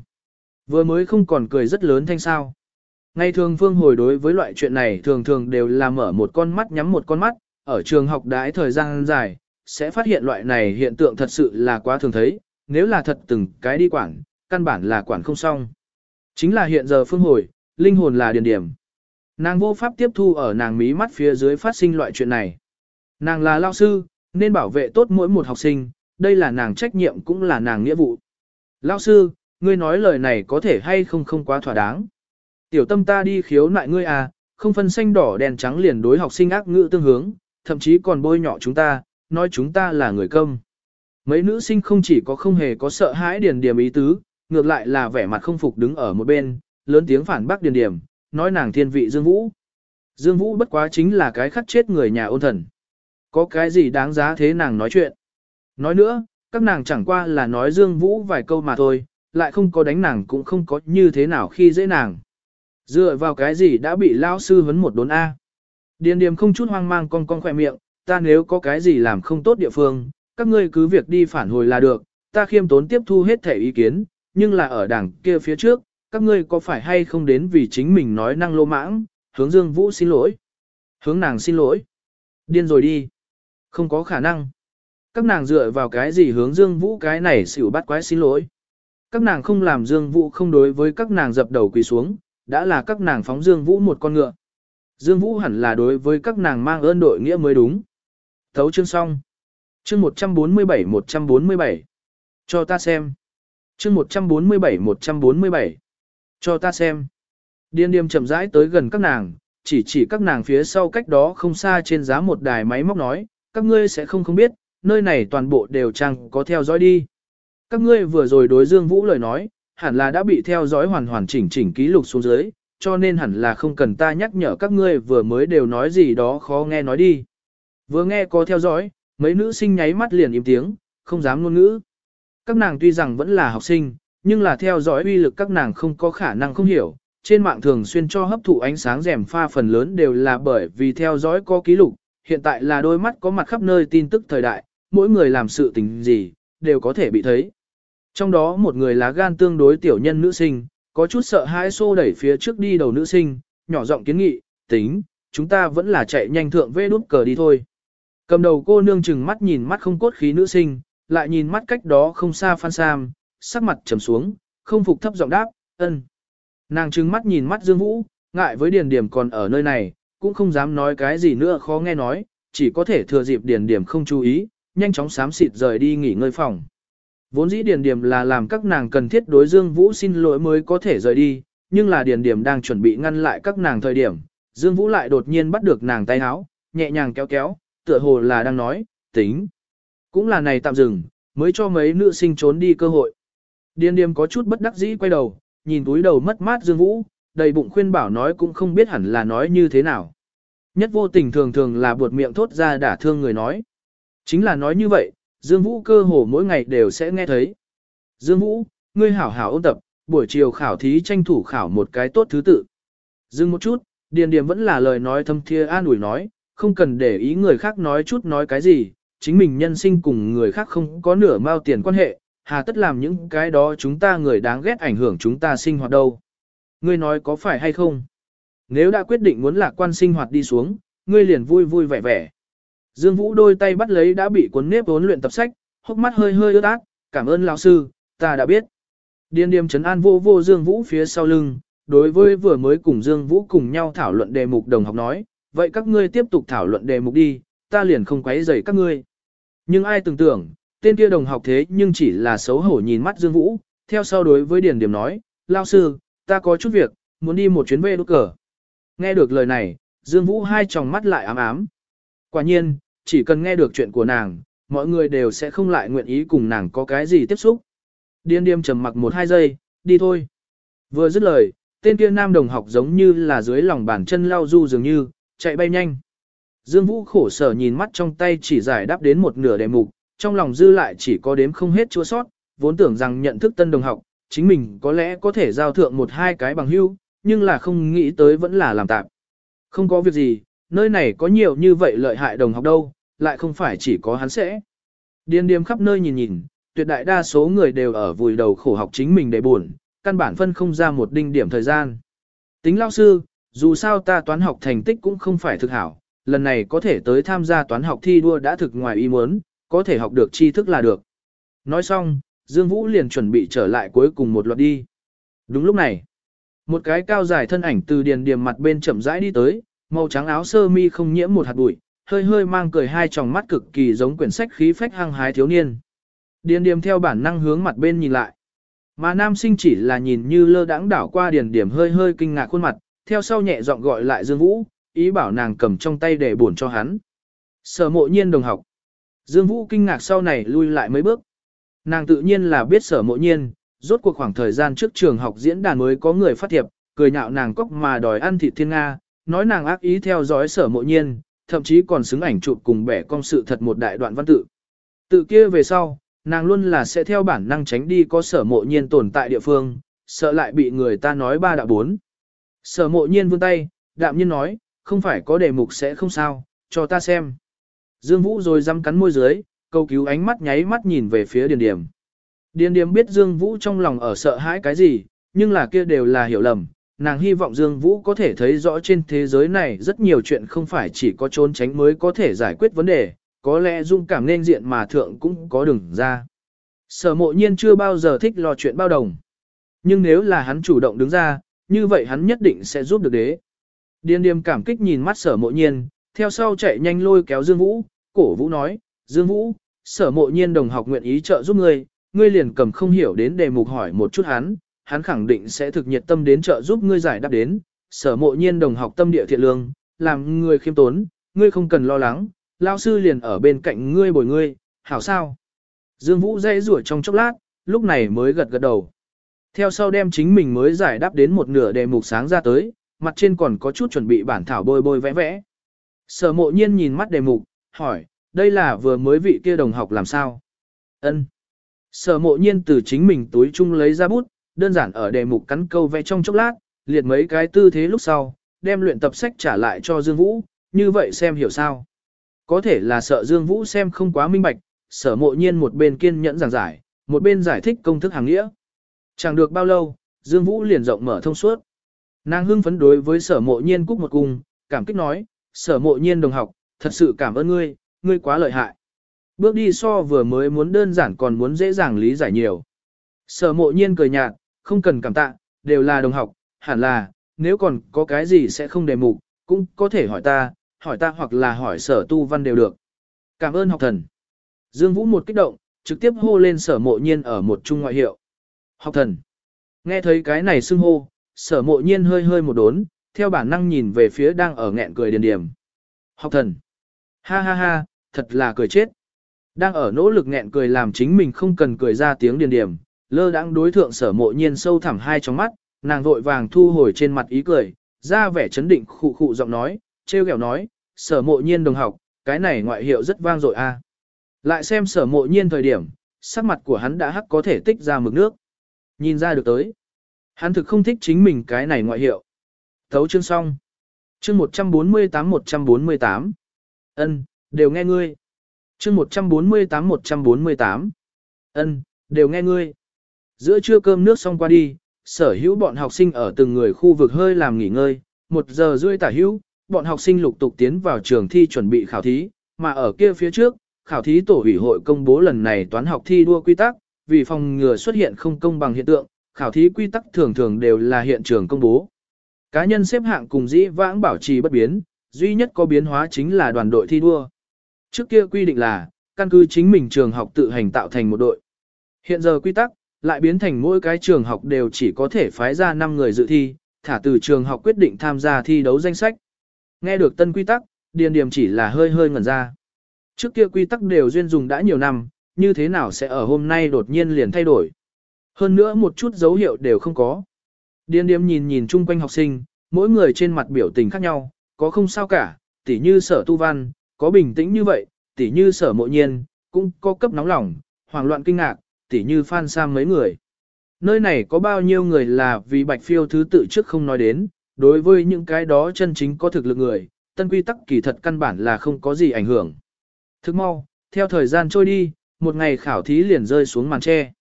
Vừa mới không còn cười rất lớn thanh sao. Ngày thường phương hồi đối với loại chuyện này thường thường đều là mở một con mắt nhắm một con mắt, ở trường học đãi thời gian dài, sẽ phát hiện loại này hiện tượng thật sự là quá thường thấy, nếu là thật từng cái đi quản, căn bản là quản không xong. Chính là hiện giờ phương hồi, linh hồn là điền điểm. Nàng vô pháp tiếp thu ở nàng mí mắt phía dưới phát sinh loại chuyện này. Nàng là lao sư, nên bảo vệ tốt mỗi một học sinh, đây là nàng trách nhiệm cũng là nàng nghĩa vụ. Lao sư, ngươi nói lời này có thể hay không không quá thỏa đáng. Tiểu tâm ta đi khiếu nại ngươi à, không phân xanh đỏ đèn trắng liền đối học sinh ác ngữ tương hướng, thậm chí còn bôi nhọ chúng ta, nói chúng ta là người công. Mấy nữ sinh không chỉ có không hề có sợ hãi điền điểm ý tứ, ngược lại là vẻ mặt không phục đứng ở một bên, lớn tiếng phản bác điền điểm, nói nàng thiên vị Dương Vũ. Dương Vũ bất quá chính là cái khắc chết người nhà ôn thần. Có cái gì đáng giá thế nàng nói chuyện. Nói nữa, các nàng chẳng qua là nói Dương Vũ vài câu mà thôi, lại không có đánh nàng cũng không có như thế nào khi dễ nàng. Dựa vào cái gì đã bị lao sư vấn một đốn A. Điền điềm không chút hoang mang con con khỏe miệng, ta nếu có cái gì làm không tốt địa phương, các ngươi cứ việc đi phản hồi là được, ta khiêm tốn tiếp thu hết thể ý kiến, nhưng là ở đảng kia phía trước, các ngươi có phải hay không đến vì chính mình nói năng lô mãng, hướng Dương Vũ xin lỗi. Hướng nàng xin lỗi. Điên rồi đi. Không có khả năng. Các nàng dựa vào cái gì hướng Dương Vũ cái này xỉu bắt quái xin lỗi. Các nàng không làm Dương Vũ không đối với các nàng dập đầu quỳ xuống, đã là các nàng phóng Dương Vũ một con ngựa. Dương Vũ hẳn là đối với các nàng mang ơn đội nghĩa mới đúng. Thấu chương xong. Chương 147-147. Cho ta xem. Chương 147-147. Cho ta xem. Điên điềm chậm rãi tới gần các nàng, chỉ chỉ các nàng phía sau cách đó không xa trên giá một đài máy móc nói, các ngươi sẽ không không biết, nơi này toàn bộ đều chẳng có theo dõi đi. Các ngươi vừa rồi đối Dương Vũ lời nói, hẳn là đã bị theo dõi hoàn hoàn chỉnh chỉnh ký lục xuống dưới, cho nên hẳn là không cần ta nhắc nhở các ngươi vừa mới đều nói gì đó khó nghe nói đi. Vừa nghe có theo dõi, mấy nữ sinh nháy mắt liền im tiếng, không dám ngôn ngữ. Các nàng tuy rằng vẫn là học sinh, nhưng là theo dõi uy lực các nàng không có khả năng không hiểu. Trên mạng thường xuyên cho hấp thụ ánh sáng rèm pha phần lớn đều là bởi vì theo dõi có ký lục, hiện tại là đôi mắt có mặt khắp nơi tin tức thời đại, mỗi người làm sự tình gì, đều có thể bị thấy. Trong đó một người lá gan tương đối tiểu nhân nữ sinh, có chút sợ hãi xô đẩy phía trước đi đầu nữ sinh, nhỏ giọng kiến nghị, tính, chúng ta vẫn là chạy nhanh thượng vê đút cờ đi thôi. Cầm đầu cô nương chừng mắt nhìn mắt không cốt khí nữ sinh, lại nhìn mắt cách đó không xa Phan Sam, sắc mặt trầm xuống, không phục thấp giọng đáp, ân. Nàng trừng mắt nhìn mắt Dương Vũ, ngại với Điền Điểm còn ở nơi này, cũng không dám nói cái gì nữa khó nghe nói, chỉ có thể thừa dịp Điền Điểm không chú ý, nhanh chóng xám xịt rời đi nghỉ ngơi phòng. Vốn dĩ Điền Điểm là làm các nàng cần thiết đối Dương Vũ xin lỗi mới có thể rời đi, nhưng là Điền Điểm đang chuẩn bị ngăn lại các nàng thời điểm, Dương Vũ lại đột nhiên bắt được nàng tay áo, nhẹ nhàng kéo kéo, tựa hồ là đang nói, tính. Cũng là này tạm dừng, mới cho mấy nữ sinh trốn đi cơ hội. Điền điềm có chút bất đắc dĩ quay đầu, nhìn túi đầu mất mát Dương Vũ, đầy bụng khuyên bảo nói cũng không biết hẳn là nói như thế nào. Nhất vô tình thường thường là buột miệng thốt ra đả thương người nói. Chính là nói như vậy, Dương Vũ cơ hồ mỗi ngày đều sẽ nghe thấy. Dương Vũ, ngươi hảo hảo ôn tập, buổi chiều khảo thí tranh thủ khảo một cái tốt thứ tự. Dừng một chút, Điền Điềm vẫn là lời nói thâm thiê an ủi nói, không cần để ý người khác nói chút nói cái gì, chính mình nhân sinh cùng người khác không có nửa mao tiền quan hệ, hà tất làm những cái đó chúng ta người đáng ghét ảnh hưởng chúng ta sinh hoạt đâu. Ngươi nói có phải hay không? Nếu đã quyết định muốn lạc quan sinh hoạt đi xuống, ngươi liền vui vui vẻ vẻ. Dương Vũ đôi tay bắt lấy đã bị cuốn nếp vốn luyện tập sách, hốc mắt hơi hơi ướt át, cảm ơn lão sư, ta đã biết. Điên điềm trấn an vô vô Dương Vũ phía sau lưng, đối với vừa mới cùng Dương Vũ cùng nhau thảo luận đề mục đồng học nói, vậy các ngươi tiếp tục thảo luận đề mục đi, ta liền không quấy rầy các ngươi. Nhưng ai tưởng tưởng, tên kia đồng học thế nhưng chỉ là xấu hổ nhìn mắt Dương Vũ, theo sau đối với Điền Điềm nói, lao sư, ta có chút việc, muốn đi một chuyến về đốt cờ. Nghe được lời này, Dương Vũ hai tròng mắt lại ám ám. Quả nhiên, chỉ cần nghe được chuyện của nàng, mọi người đều sẽ không lại nguyện ý cùng nàng có cái gì tiếp xúc. Điên điềm trầm mặc một hai giây, đi thôi. Vừa dứt lời, tên kia nam đồng học giống như là dưới lòng bàn chân lao du dường như, chạy bay nhanh. Dương Vũ khổ sở nhìn mắt trong tay chỉ giải đáp đến một nửa đề mục, trong lòng dư lại chỉ có đếm không hết chua sót, vốn tưởng rằng nhận thức tân đồng học, chính mình có lẽ có thể giao thượng một hai cái bằng hưu, nhưng là không nghĩ tới vẫn là làm tạm. Không có việc gì, nơi này có nhiều như vậy lợi hại đồng học đâu, lại không phải chỉ có hắn sẽ. Điên điếm khắp nơi nhìn nhìn, tuyệt đại đa số người đều ở vùi đầu khổ học chính mình để buồn, căn bản phân không ra một đinh điểm thời gian. Tính lao sư, dù sao ta toán học thành tích cũng không phải thực hảo, lần này có thể tới tham gia toán học thi đua đã thực ngoài ý muốn, có thể học được tri thức là được. Nói xong, Dương Vũ liền chuẩn bị trở lại cuối cùng một loạt đi. Đúng lúc này, một cái cao dài thân ảnh từ điền điểm mặt bên chậm rãi đi tới, màu trắng áo sơ mi không nhiễm một hạt bụi, hơi hơi mang cười hai tròng mắt cực kỳ giống quyển sách khí phách hăng hái thiếu niên. Điền điểm theo bản năng hướng mặt bên nhìn lại. Mà nam sinh chỉ là nhìn như lơ đãng đảo qua điền điểm hơi hơi kinh ngạc khuôn mặt, theo sau nhẹ giọng gọi lại Dương Vũ, ý bảo nàng cầm trong tay để buồn cho hắn. Sở mộ nhiên đồng học. Dương Vũ kinh ngạc sau này lui lại mấy bước. Nàng tự nhiên là biết sở mộ nhiên, rốt cuộc khoảng thời gian trước trường học diễn đàn mới có người phát thiệp, cười nhạo nàng cóc mà đòi ăn thịt thiên Nga, nói nàng ác ý theo dõi sở mộ nhiên, thậm chí còn xứng ảnh chụp cùng bẻ công sự thật một đại đoạn văn tự. Tự kia về sau, nàng luôn là sẽ theo bản năng tránh đi có sở mộ nhiên tồn tại địa phương, sợ lại bị người ta nói ba đạo bốn. Sở mộ nhiên vươn tay, đạm nhiên nói, không phải có đề mục sẽ không sao, cho ta xem. Dương Vũ rồi dám cắn môi dưới, câu cứu ánh mắt nháy mắt nhìn về phía Điền Điềm. Điền Điềm biết Dương Vũ trong lòng ở sợ hãi cái gì, nhưng là kia đều là hiểu lầm. Nàng hy vọng Dương Vũ có thể thấy rõ trên thế giới này rất nhiều chuyện không phải chỉ có trốn tránh mới có thể giải quyết vấn đề, có lẽ dung cảm nên diện mà thượng cũng có đường ra. Sở mộ nhiên chưa bao giờ thích lo chuyện bao đồng. Nhưng nếu là hắn chủ động đứng ra, như vậy hắn nhất định sẽ giúp được đế. Điền điềm cảm kích nhìn mắt sở mộ nhiên, theo sau chạy nhanh lôi kéo Dương Vũ, cổ Vũ nói, Dương Vũ, sở mộ nhiên đồng học nguyện ý trợ giúp ngươi, ngươi liền cầm không hiểu đến đề mục hỏi một chút hắn, hắn khẳng định sẽ thực nhiệt tâm đến trợ giúp ngươi giải đáp đến, sở mộ nhiên đồng học tâm địa thiện lương, làm người khiêm tốn, ngươi không cần lo lắng, lao sư liền ở bên cạnh ngươi bồi ngươi, hảo sao. Dương Vũ dây rủa trong chốc lát, lúc này mới gật gật đầu. Theo sau đem chính mình mới giải đáp đến một nửa đề mục sáng ra tới, mặt trên còn có chút chuẩn bị bản thảo bôi bôi vẽ vẽ. Sở mộ nhiên nhìn mắt đề mục, hỏi, đây là vừa mới vị kia đồng học làm sao? Ân. Sở mộ nhiên từ chính mình túi chung lấy ra bút, đơn giản ở đề mục cắn câu vẽ trong chốc lát, liệt mấy cái tư thế lúc sau, đem luyện tập sách trả lại cho Dương Vũ, như vậy xem hiểu sao. Có thể là sợ Dương Vũ xem không quá minh bạch, sở mộ nhiên một bên kiên nhẫn giảng giải, một bên giải thích công thức hàng nghĩa. Chẳng được bao lâu, Dương Vũ liền rộng mở thông suốt. Nàng hưng phấn đối với sở mộ nhiên cúc một cung, cảm kích nói, sở mộ nhiên đồng học, thật sự cảm ơn ngươi, ngươi quá lợi hại. Bước đi so vừa mới muốn đơn giản còn muốn dễ dàng lý giải nhiều. Sở mộ nhiên cười nhạt, không cần cảm tạ, đều là đồng học, hẳn là, nếu còn có cái gì sẽ không đề mục, cũng có thể hỏi ta, hỏi ta hoặc là hỏi sở tu văn đều được. Cảm ơn học thần. Dương Vũ một kích động, trực tiếp hô lên sở mộ nhiên ở một trung ngoại hiệu. Học thần. Nghe thấy cái này xưng hô, sở mộ nhiên hơi hơi một đốn, theo bản năng nhìn về phía đang ở nghẹn cười điền điểm. Học thần. Ha ha ha, thật là cười chết. Đang ở nỗ lực nghẹn cười làm chính mình không cần cười ra tiếng điền điểm, lơ đãng đối thượng sở mộ nhiên sâu thẳm hai trong mắt, nàng vội vàng thu hồi trên mặt ý cười, ra vẻ chấn định khụ khụ giọng nói, treo kẹo nói, sở mộ nhiên đồng học, cái này ngoại hiệu rất vang dội a. Lại xem sở mộ nhiên thời điểm, sắc mặt của hắn đã hắc có thể tích ra mực nước. Nhìn ra được tới. Hắn thực không thích chính mình cái này ngoại hiệu. Thấu chương xong. Chương 148-148. Ân, đều nghe ngươi. Chương 148-148. Ân, đều nghe ngươi. Giữa trưa cơm nước xong qua đi, sở hữu bọn học sinh ở từng người khu vực hơi làm nghỉ ngơi, một giờ rưỡi tả hữu, bọn học sinh lục tục tiến vào trường thi chuẩn bị khảo thí, mà ở kia phía trước, khảo thí tổ ủy hội công bố lần này toán học thi đua quy tắc, vì phòng ngừa xuất hiện không công bằng hiện tượng, khảo thí quy tắc thường thường đều là hiện trường công bố. Cá nhân xếp hạng cùng dĩ vãng bảo trì bất biến, duy nhất có biến hóa chính là đoàn đội thi đua. Trước kia quy định là, căn cứ chính mình trường học tự hành tạo thành một đội. Hiện giờ quy tắc, lại biến thành mỗi cái trường học đều chỉ có thể phái ra 5 người dự thi, thả từ trường học quyết định tham gia thi đấu danh sách. Nghe được tân quy tắc, điền điểm chỉ là hơi hơi ngẩn ra. Trước kia quy tắc đều duyên dùng đã nhiều năm, như thế nào sẽ ở hôm nay đột nhiên liền thay đổi. Hơn nữa một chút dấu hiệu đều không có. Điền điểm nhìn nhìn chung quanh học sinh, mỗi người trên mặt biểu tình khác nhau, có không sao cả, tỉ như sở tu văn, có bình tĩnh như vậy, tỉ như sở mộ nhiên, cũng có cấp nóng lòng, hoảng loạn kinh ngạc, tỉ như Phan Sam mấy người. Nơi này có bao nhiêu người là vì bạch phiêu thứ tự trước không nói đến, đối với những cái đó chân chính có thực lực người, tân quy tắc kỳ thật căn bản là không có gì ảnh hưởng. Thức mau, theo thời gian trôi đi, một ngày khảo thí liền rơi xuống màn tre.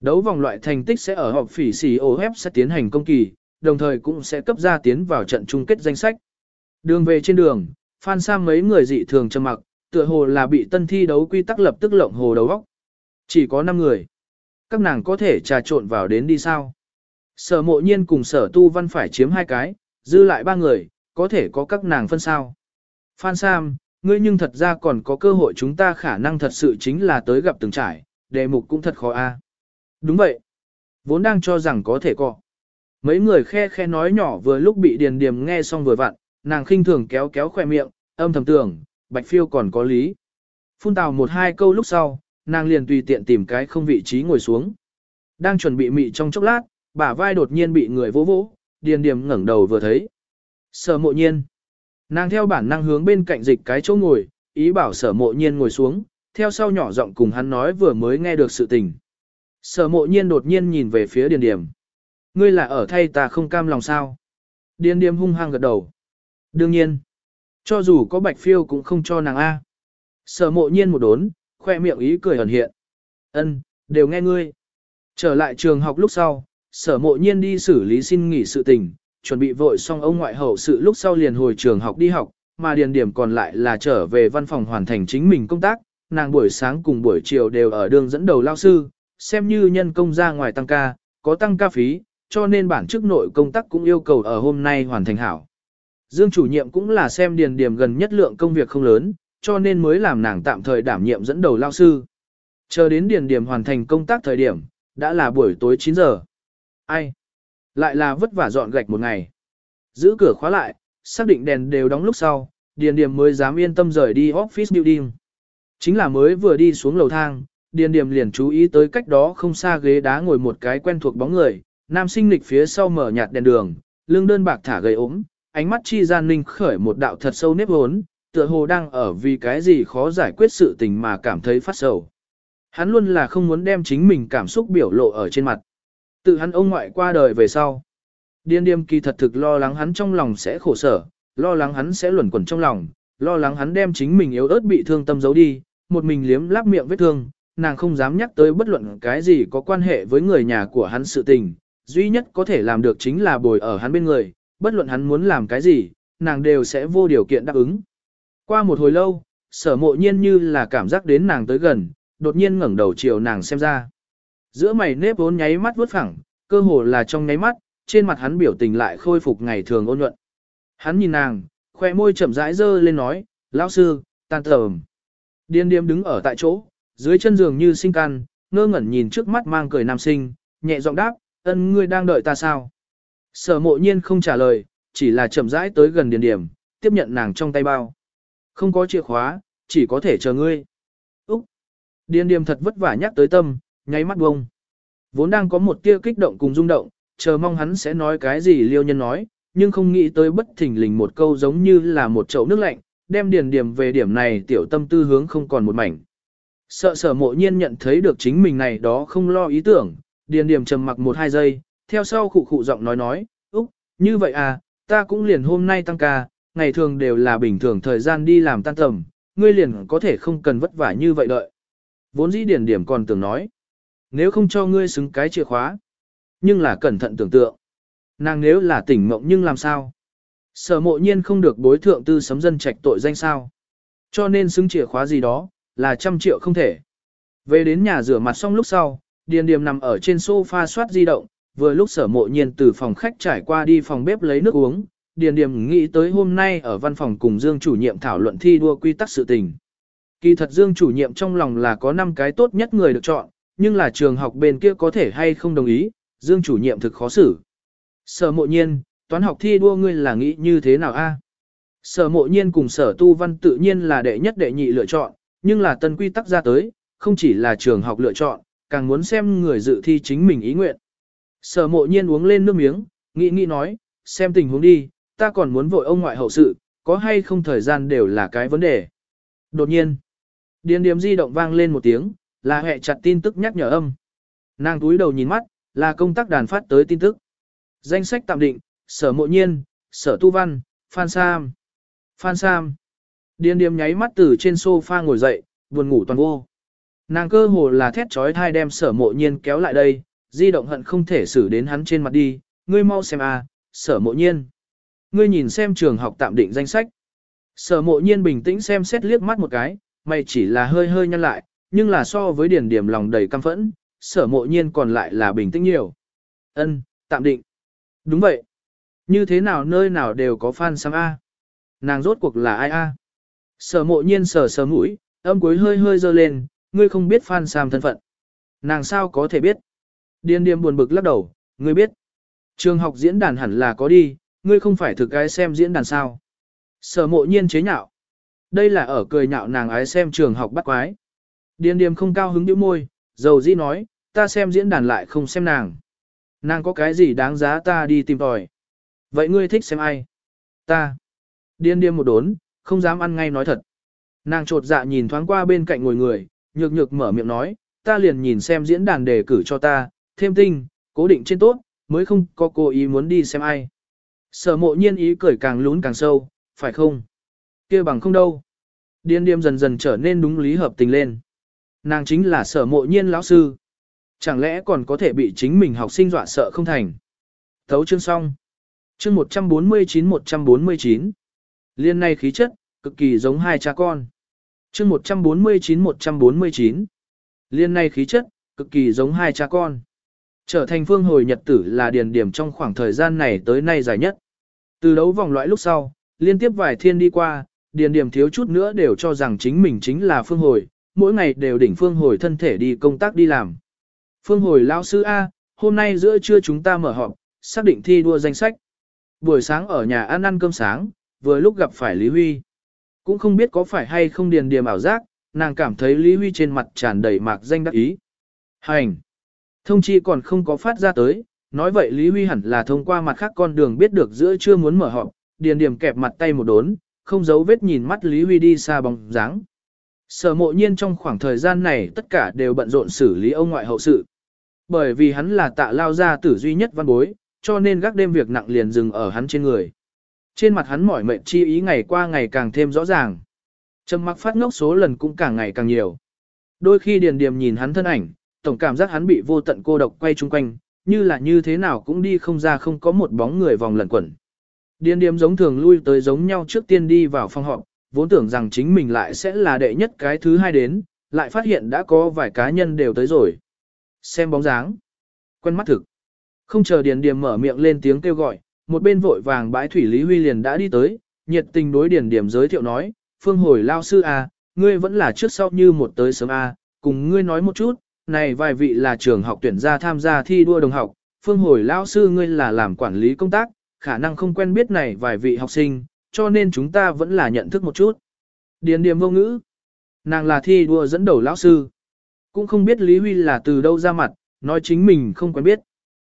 Đấu vòng loại thành tích sẽ ở họp phỉ xì OF sẽ tiến hành công kỳ, đồng thời cũng sẽ cấp ra tiến vào trận chung kết danh sách. Đường về trên đường, Phan Sam mấy người dị thường trầm mặc, tựa hồ là bị tân thi đấu quy tắc lập tức lộng hồ đầu góc. Chỉ có 5 người. Các nàng có thể trà trộn vào đến đi sao? Sở mộ nhiên cùng sở tu văn phải chiếm hai cái, dư lại ba người, có thể có các nàng phân sao. Phan Sam, ngươi nhưng thật ra còn có cơ hội chúng ta khả năng thật sự chính là tới gặp từng trải, đề mục cũng thật khó a. Đúng vậy. Vốn đang cho rằng có thể có. Mấy người khe khe nói nhỏ vừa lúc bị điền điềm nghe xong vừa vặn, nàng khinh thường kéo kéo khỏe miệng, âm thầm tưởng, bạch phiêu còn có lý. Phun tào một hai câu lúc sau, nàng liền tùy tiện tìm cái không vị trí ngồi xuống. Đang chuẩn bị mị trong chốc lát, bả vai đột nhiên bị người vỗ vỗ, điền điềm ngẩng đầu vừa thấy. Sở mộ nhiên. Nàng theo bản năng hướng bên cạnh dịch cái chỗ ngồi, ý bảo sở mộ nhiên ngồi xuống, theo sau nhỏ giọng cùng hắn nói vừa mới nghe được sự tình. Sở mộ nhiên đột nhiên nhìn về phía điền điềm. Ngươi là ở thay ta không cam lòng sao? Điền điềm hung hăng gật đầu. Đương nhiên. Cho dù có bạch phiêu cũng không cho nàng A. Sở mộ nhiên một đốn, khoe miệng ý cười ẩn hiện. Ân, đều nghe ngươi. Trở lại trường học lúc sau, sở mộ nhiên đi xử lý xin nghỉ sự tình, chuẩn bị vội xong ông ngoại hậu sự lúc sau liền hồi trường học đi học, mà điền điểm còn lại là trở về văn phòng hoàn thành chính mình công tác, nàng buổi sáng cùng buổi chiều đều ở đường dẫn đầu lao sư, xem như nhân công ra ngoài tăng ca, có tăng ca phí, cho nên bản chức nội công tác cũng yêu cầu ở hôm nay hoàn thành hảo. Dương chủ nhiệm cũng là xem điền điểm gần nhất lượng công việc không lớn, cho nên mới làm nàng tạm thời đảm nhiệm dẫn đầu lao sư. Chờ đến điền điểm hoàn thành công tác thời điểm, đã là buổi tối 9 giờ. Ai? Lại là vất vả dọn gạch một ngày. Giữ cửa khóa lại, xác định đèn đều đóng lúc sau, điền điểm mới dám yên tâm rời đi office building. Chính là mới vừa đi xuống lầu thang, điền điểm liền chú ý tới cách đó không xa ghế đá ngồi một cái quen thuộc bóng người, nam sinh lịch phía sau mở nhạt đèn đường, lưng đơn bạc thả gầy ốm, ánh mắt chi gian ninh khởi một đạo thật sâu nếp hốn, tựa hồ đang ở vì cái gì khó giải quyết sự tình mà cảm thấy phát sầu. Hắn luôn là không muốn đem chính mình cảm xúc biểu lộ ở trên mặt. Tự hắn ông ngoại qua đời về sau. Điên điềm kỳ thật thực lo lắng hắn trong lòng sẽ khổ sở, lo lắng hắn sẽ luẩn quẩn trong lòng, lo lắng hắn đem chính mình yếu ớt bị thương tâm giấu đi, một mình liếm láp miệng vết thương, nàng không dám nhắc tới bất luận cái gì có quan hệ với người nhà của hắn sự tình, duy nhất có thể làm được chính là bồi ở hắn bên người, bất luận hắn muốn làm cái gì, nàng đều sẽ vô điều kiện đáp ứng. Qua một hồi lâu, sở mộ nhiên như là cảm giác đến nàng tới gần, đột nhiên ngẩng đầu chiều nàng xem ra. Giữa mày nếp vốn nháy mắt vớt phẳng, cơ hồ là trong nháy mắt, trên mặt hắn biểu tình lại khôi phục ngày thường ôn nhuận. Hắn nhìn nàng, khoe môi chậm rãi dơ lên nói, lão sư, tan tờm. Điên điếm đứng ở tại chỗ, dưới chân giường như sinh can, ngơ ngẩn nhìn trước mắt mang cười nam sinh, nhẹ giọng đáp, ân ngươi đang đợi ta sao? Sở mộ nhiên không trả lời, chỉ là chậm rãi tới gần điền điểm, tiếp nhận nàng trong tay bao. Không có chìa khóa, chỉ có thể chờ ngươi. Úc! Điền điểm thật vất vả nhắc tới tâm, nháy mắt bông. Vốn đang có một tia kích động cùng rung động, chờ mong hắn sẽ nói cái gì liêu nhân nói, nhưng không nghĩ tới bất thình lình một câu giống như là một chậu nước lạnh, đem điền điểm về điểm này tiểu tâm tư hướng không còn một mảnh. Sợ sở mộ nhiên nhận thấy được chính mình này đó không lo ý tưởng, điền điểm trầm mặc một hai giây, theo sau khụ khụ giọng nói nói, Úc, như vậy à, ta cũng liền hôm nay tăng ca, ngày thường đều là bình thường thời gian đi làm tan tầm, ngươi liền có thể không cần vất vả như vậy đợi. Vốn dĩ điển điểm còn tưởng nói, nếu không cho ngươi xứng cái chìa khóa, nhưng là cẩn thận tưởng tượng. Nàng nếu là tỉnh mộng nhưng làm sao? Sở mộ nhiên không được bối thượng tư sấm dân trạch tội danh sao. Cho nên xứng chìa khóa gì đó, là trăm triệu không thể. Về đến nhà rửa mặt xong lúc sau, Điền Điềm nằm ở trên sofa soát di động, vừa lúc sở mộ nhiên từ phòng khách trải qua đi phòng bếp lấy nước uống, Điền Điềm nghĩ tới hôm nay ở văn phòng cùng Dương chủ nhiệm thảo luận thi đua quy tắc sự tình. Kỳ thật Dương chủ nhiệm trong lòng là có 5 cái tốt nhất người được chọn, nhưng là trường học bên kia có thể hay không đồng ý, Dương chủ nhiệm thực khó xử. Sở mộ nhiên, toán học thi đua ngươi là nghĩ như thế nào a? Sở mộ nhiên cùng sở tu văn tự nhiên là đệ nhất đệ nhị lựa chọn, nhưng là tân quy tắc ra tới, không chỉ là trường học lựa chọn, càng muốn xem người dự thi chính mình ý nguyện. Sở mộ nhiên uống lên nước miếng, nghĩ nghĩ nói, xem tình huống đi, ta còn muốn vội ông ngoại hậu sự, có hay không thời gian đều là cái vấn đề. Đột nhiên, điền điểm di động vang lên một tiếng, là hệ chặt tin tức nhắc nhở âm. Nàng túi đầu nhìn mắt, là công tác đàn phát tới tin tức. Danh sách tạm định, sở mộ nhiên, sở tu văn, Phan Sam. Phan Sam. Điền điểm nháy mắt từ trên sofa ngồi dậy, buồn ngủ toàn vô. Nàng cơ hồ là thét trói thai đem sở mộ nhiên kéo lại đây, di động hận không thể xử đến hắn trên mặt đi, ngươi mau xem a, à, sở mộ nhiên. Ngươi nhìn xem trường học tạm định danh sách. Sở mộ nhiên bình tĩnh xem xét liếc mắt một cái, mày chỉ là hơi hơi nhăn lại, nhưng là so với điển điểm lòng đầy căm phẫn, sở mộ nhiên còn lại là bình tĩnh nhiều. Ân, tạm định. Đúng vậy. Như thế nào nơi nào đều có fan xăm A. Nàng rốt cuộc là ai A. Sở mộ nhiên sở sờ mũi, âm cuối hơi hơi dơ lên, ngươi không biết fan xăm thân phận. Nàng sao có thể biết. Điên điềm buồn bực lắc đầu, ngươi biết. Trường học diễn đàn hẳn là có đi, ngươi không phải thực cái xem diễn đàn sao. Sở mộ nhiên chế nhạo. Đây là ở cười nhạo nàng ái xem trường học bắt quái. Điền điềm không cao hứng điệu môi, dầu dĩ nói, ta xem diễn đàn lại không xem nàng. Nàng có cái gì đáng giá ta đi tìm tòi. Vậy ngươi thích xem ai? Ta. Điên điên một đốn, không dám ăn ngay nói thật. Nàng trột dạ nhìn thoáng qua bên cạnh ngồi người, nhược nhược mở miệng nói, ta liền nhìn xem diễn đàn đề cử cho ta, thêm tinh, cố định trên tốt, mới không có cô ý muốn đi xem ai. Sở mộ nhiên ý cười càng lún càng sâu, phải không? kia bằng không đâu. Điên điềm dần dần trở nên đúng lý hợp tình lên. Nàng chính là sở mộ nhiên lão sư. Chẳng lẽ còn có thể bị chính mình học sinh dọa sợ không thành? Thấu chương xong. Chương 149-149. Liên này khí chất, cực kỳ giống hai cha con. Chương 149-149. Liên này khí chất, cực kỳ giống hai cha con. Trở thành phương hồi nhật tử là điền điểm trong khoảng thời gian này tới nay dài nhất. Từ đấu vòng loại lúc sau, liên tiếp vài thiên đi qua, điền điểm thiếu chút nữa đều cho rằng chính mình chính là phương hồi, mỗi ngày đều đỉnh phương hồi thân thể đi công tác đi làm. Phương hồi lão sư A, hôm nay giữa trưa chúng ta mở họp, xác định thi đua danh sách. Buổi sáng ở nhà ăn ăn cơm sáng, vừa lúc gặp phải Lý Huy. Cũng không biết có phải hay không điền điểm ảo giác, nàng cảm thấy Lý Huy trên mặt tràn đầy mạc danh đắc ý. Hành! Thông chi còn không có phát ra tới, nói vậy Lý Huy hẳn là thông qua mặt khác con đường biết được giữa chưa muốn mở họp, điền điểm kẹp mặt tay một đốn, không giấu vết nhìn mắt Lý Huy đi xa bóng dáng. Sở mộ nhiên trong khoảng thời gian này tất cả đều bận rộn xử lý ông ngoại hậu sự. Bởi vì hắn là tạ lao gia tử duy nhất văn bối, cho nên gác đêm việc nặng liền dừng ở hắn trên người. Trên mặt hắn mỏi mệt chi ý ngày qua ngày càng thêm rõ ràng. Trầm mặc phát ngốc số lần cũng càng ngày càng nhiều. Đôi khi điền điềm nhìn hắn thân ảnh, tổng cảm giác hắn bị vô tận cô độc quay chung quanh, như là như thế nào cũng đi không ra không có một bóng người vòng lẩn quẩn. Điền điềm giống thường lui tới giống nhau trước tiên đi vào phòng họp, vốn tưởng rằng chính mình lại sẽ là đệ nhất cái thứ hai đến, lại phát hiện đã có vài cá nhân đều tới rồi. Xem bóng dáng. Quen mắt thực. Không chờ Điền Điềm mở miệng lên tiếng kêu gọi, một bên vội vàng bãi thủy Lý Huy liền đã đi tới, nhiệt tình đối Điền Điềm giới thiệu nói, phương hồi lao sư A, ngươi vẫn là trước sau như một tới sớm A, cùng ngươi nói một chút, này vài vị là trường học tuyển ra tham gia thi đua đồng học, phương hồi lão sư ngươi là làm quản lý công tác, khả năng không quen biết này vài vị học sinh, cho nên chúng ta vẫn là nhận thức một chút. Điền Điềm vô ngữ, nàng là thi đua dẫn đầu lão sư, cũng không biết Lý Huy là từ đâu ra mặt, nói chính mình không quen biết.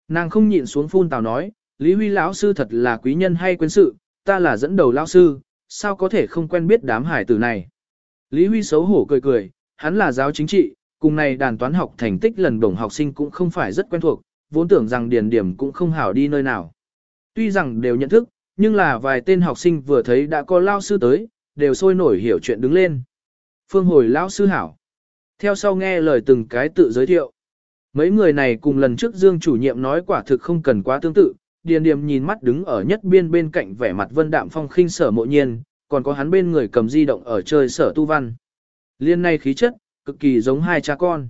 Nàng không nhịn xuống phun tào nói, Lý Huy lão sư thật là quý nhân hay quên sự, ta là dẫn đầu lão sư, sao có thể không quen biết đám hải tử này. Lý Huy xấu hổ cười cười, hắn là giáo chính trị, cùng này đàn toán học thành tích lần đồng học sinh cũng không phải rất quen thuộc, vốn tưởng rằng điền điểm cũng không hảo đi nơi nào. Tuy rằng đều nhận thức, nhưng là vài tên học sinh vừa thấy đã có lao sư tới, đều sôi nổi hiểu chuyện đứng lên. Phương hồi lão sư hảo. Theo sau nghe lời từng cái tự giới thiệu. Mấy người này cùng lần trước Dương chủ nhiệm nói quả thực không cần quá tương tự, Điền điểm nhìn mắt đứng ở nhất biên bên cạnh vẻ mặt vân đạm phong khinh sở mộ nhiên, còn có hắn bên người cầm di động ở chơi sở tu văn. Liên này khí chất, cực kỳ giống hai cha con.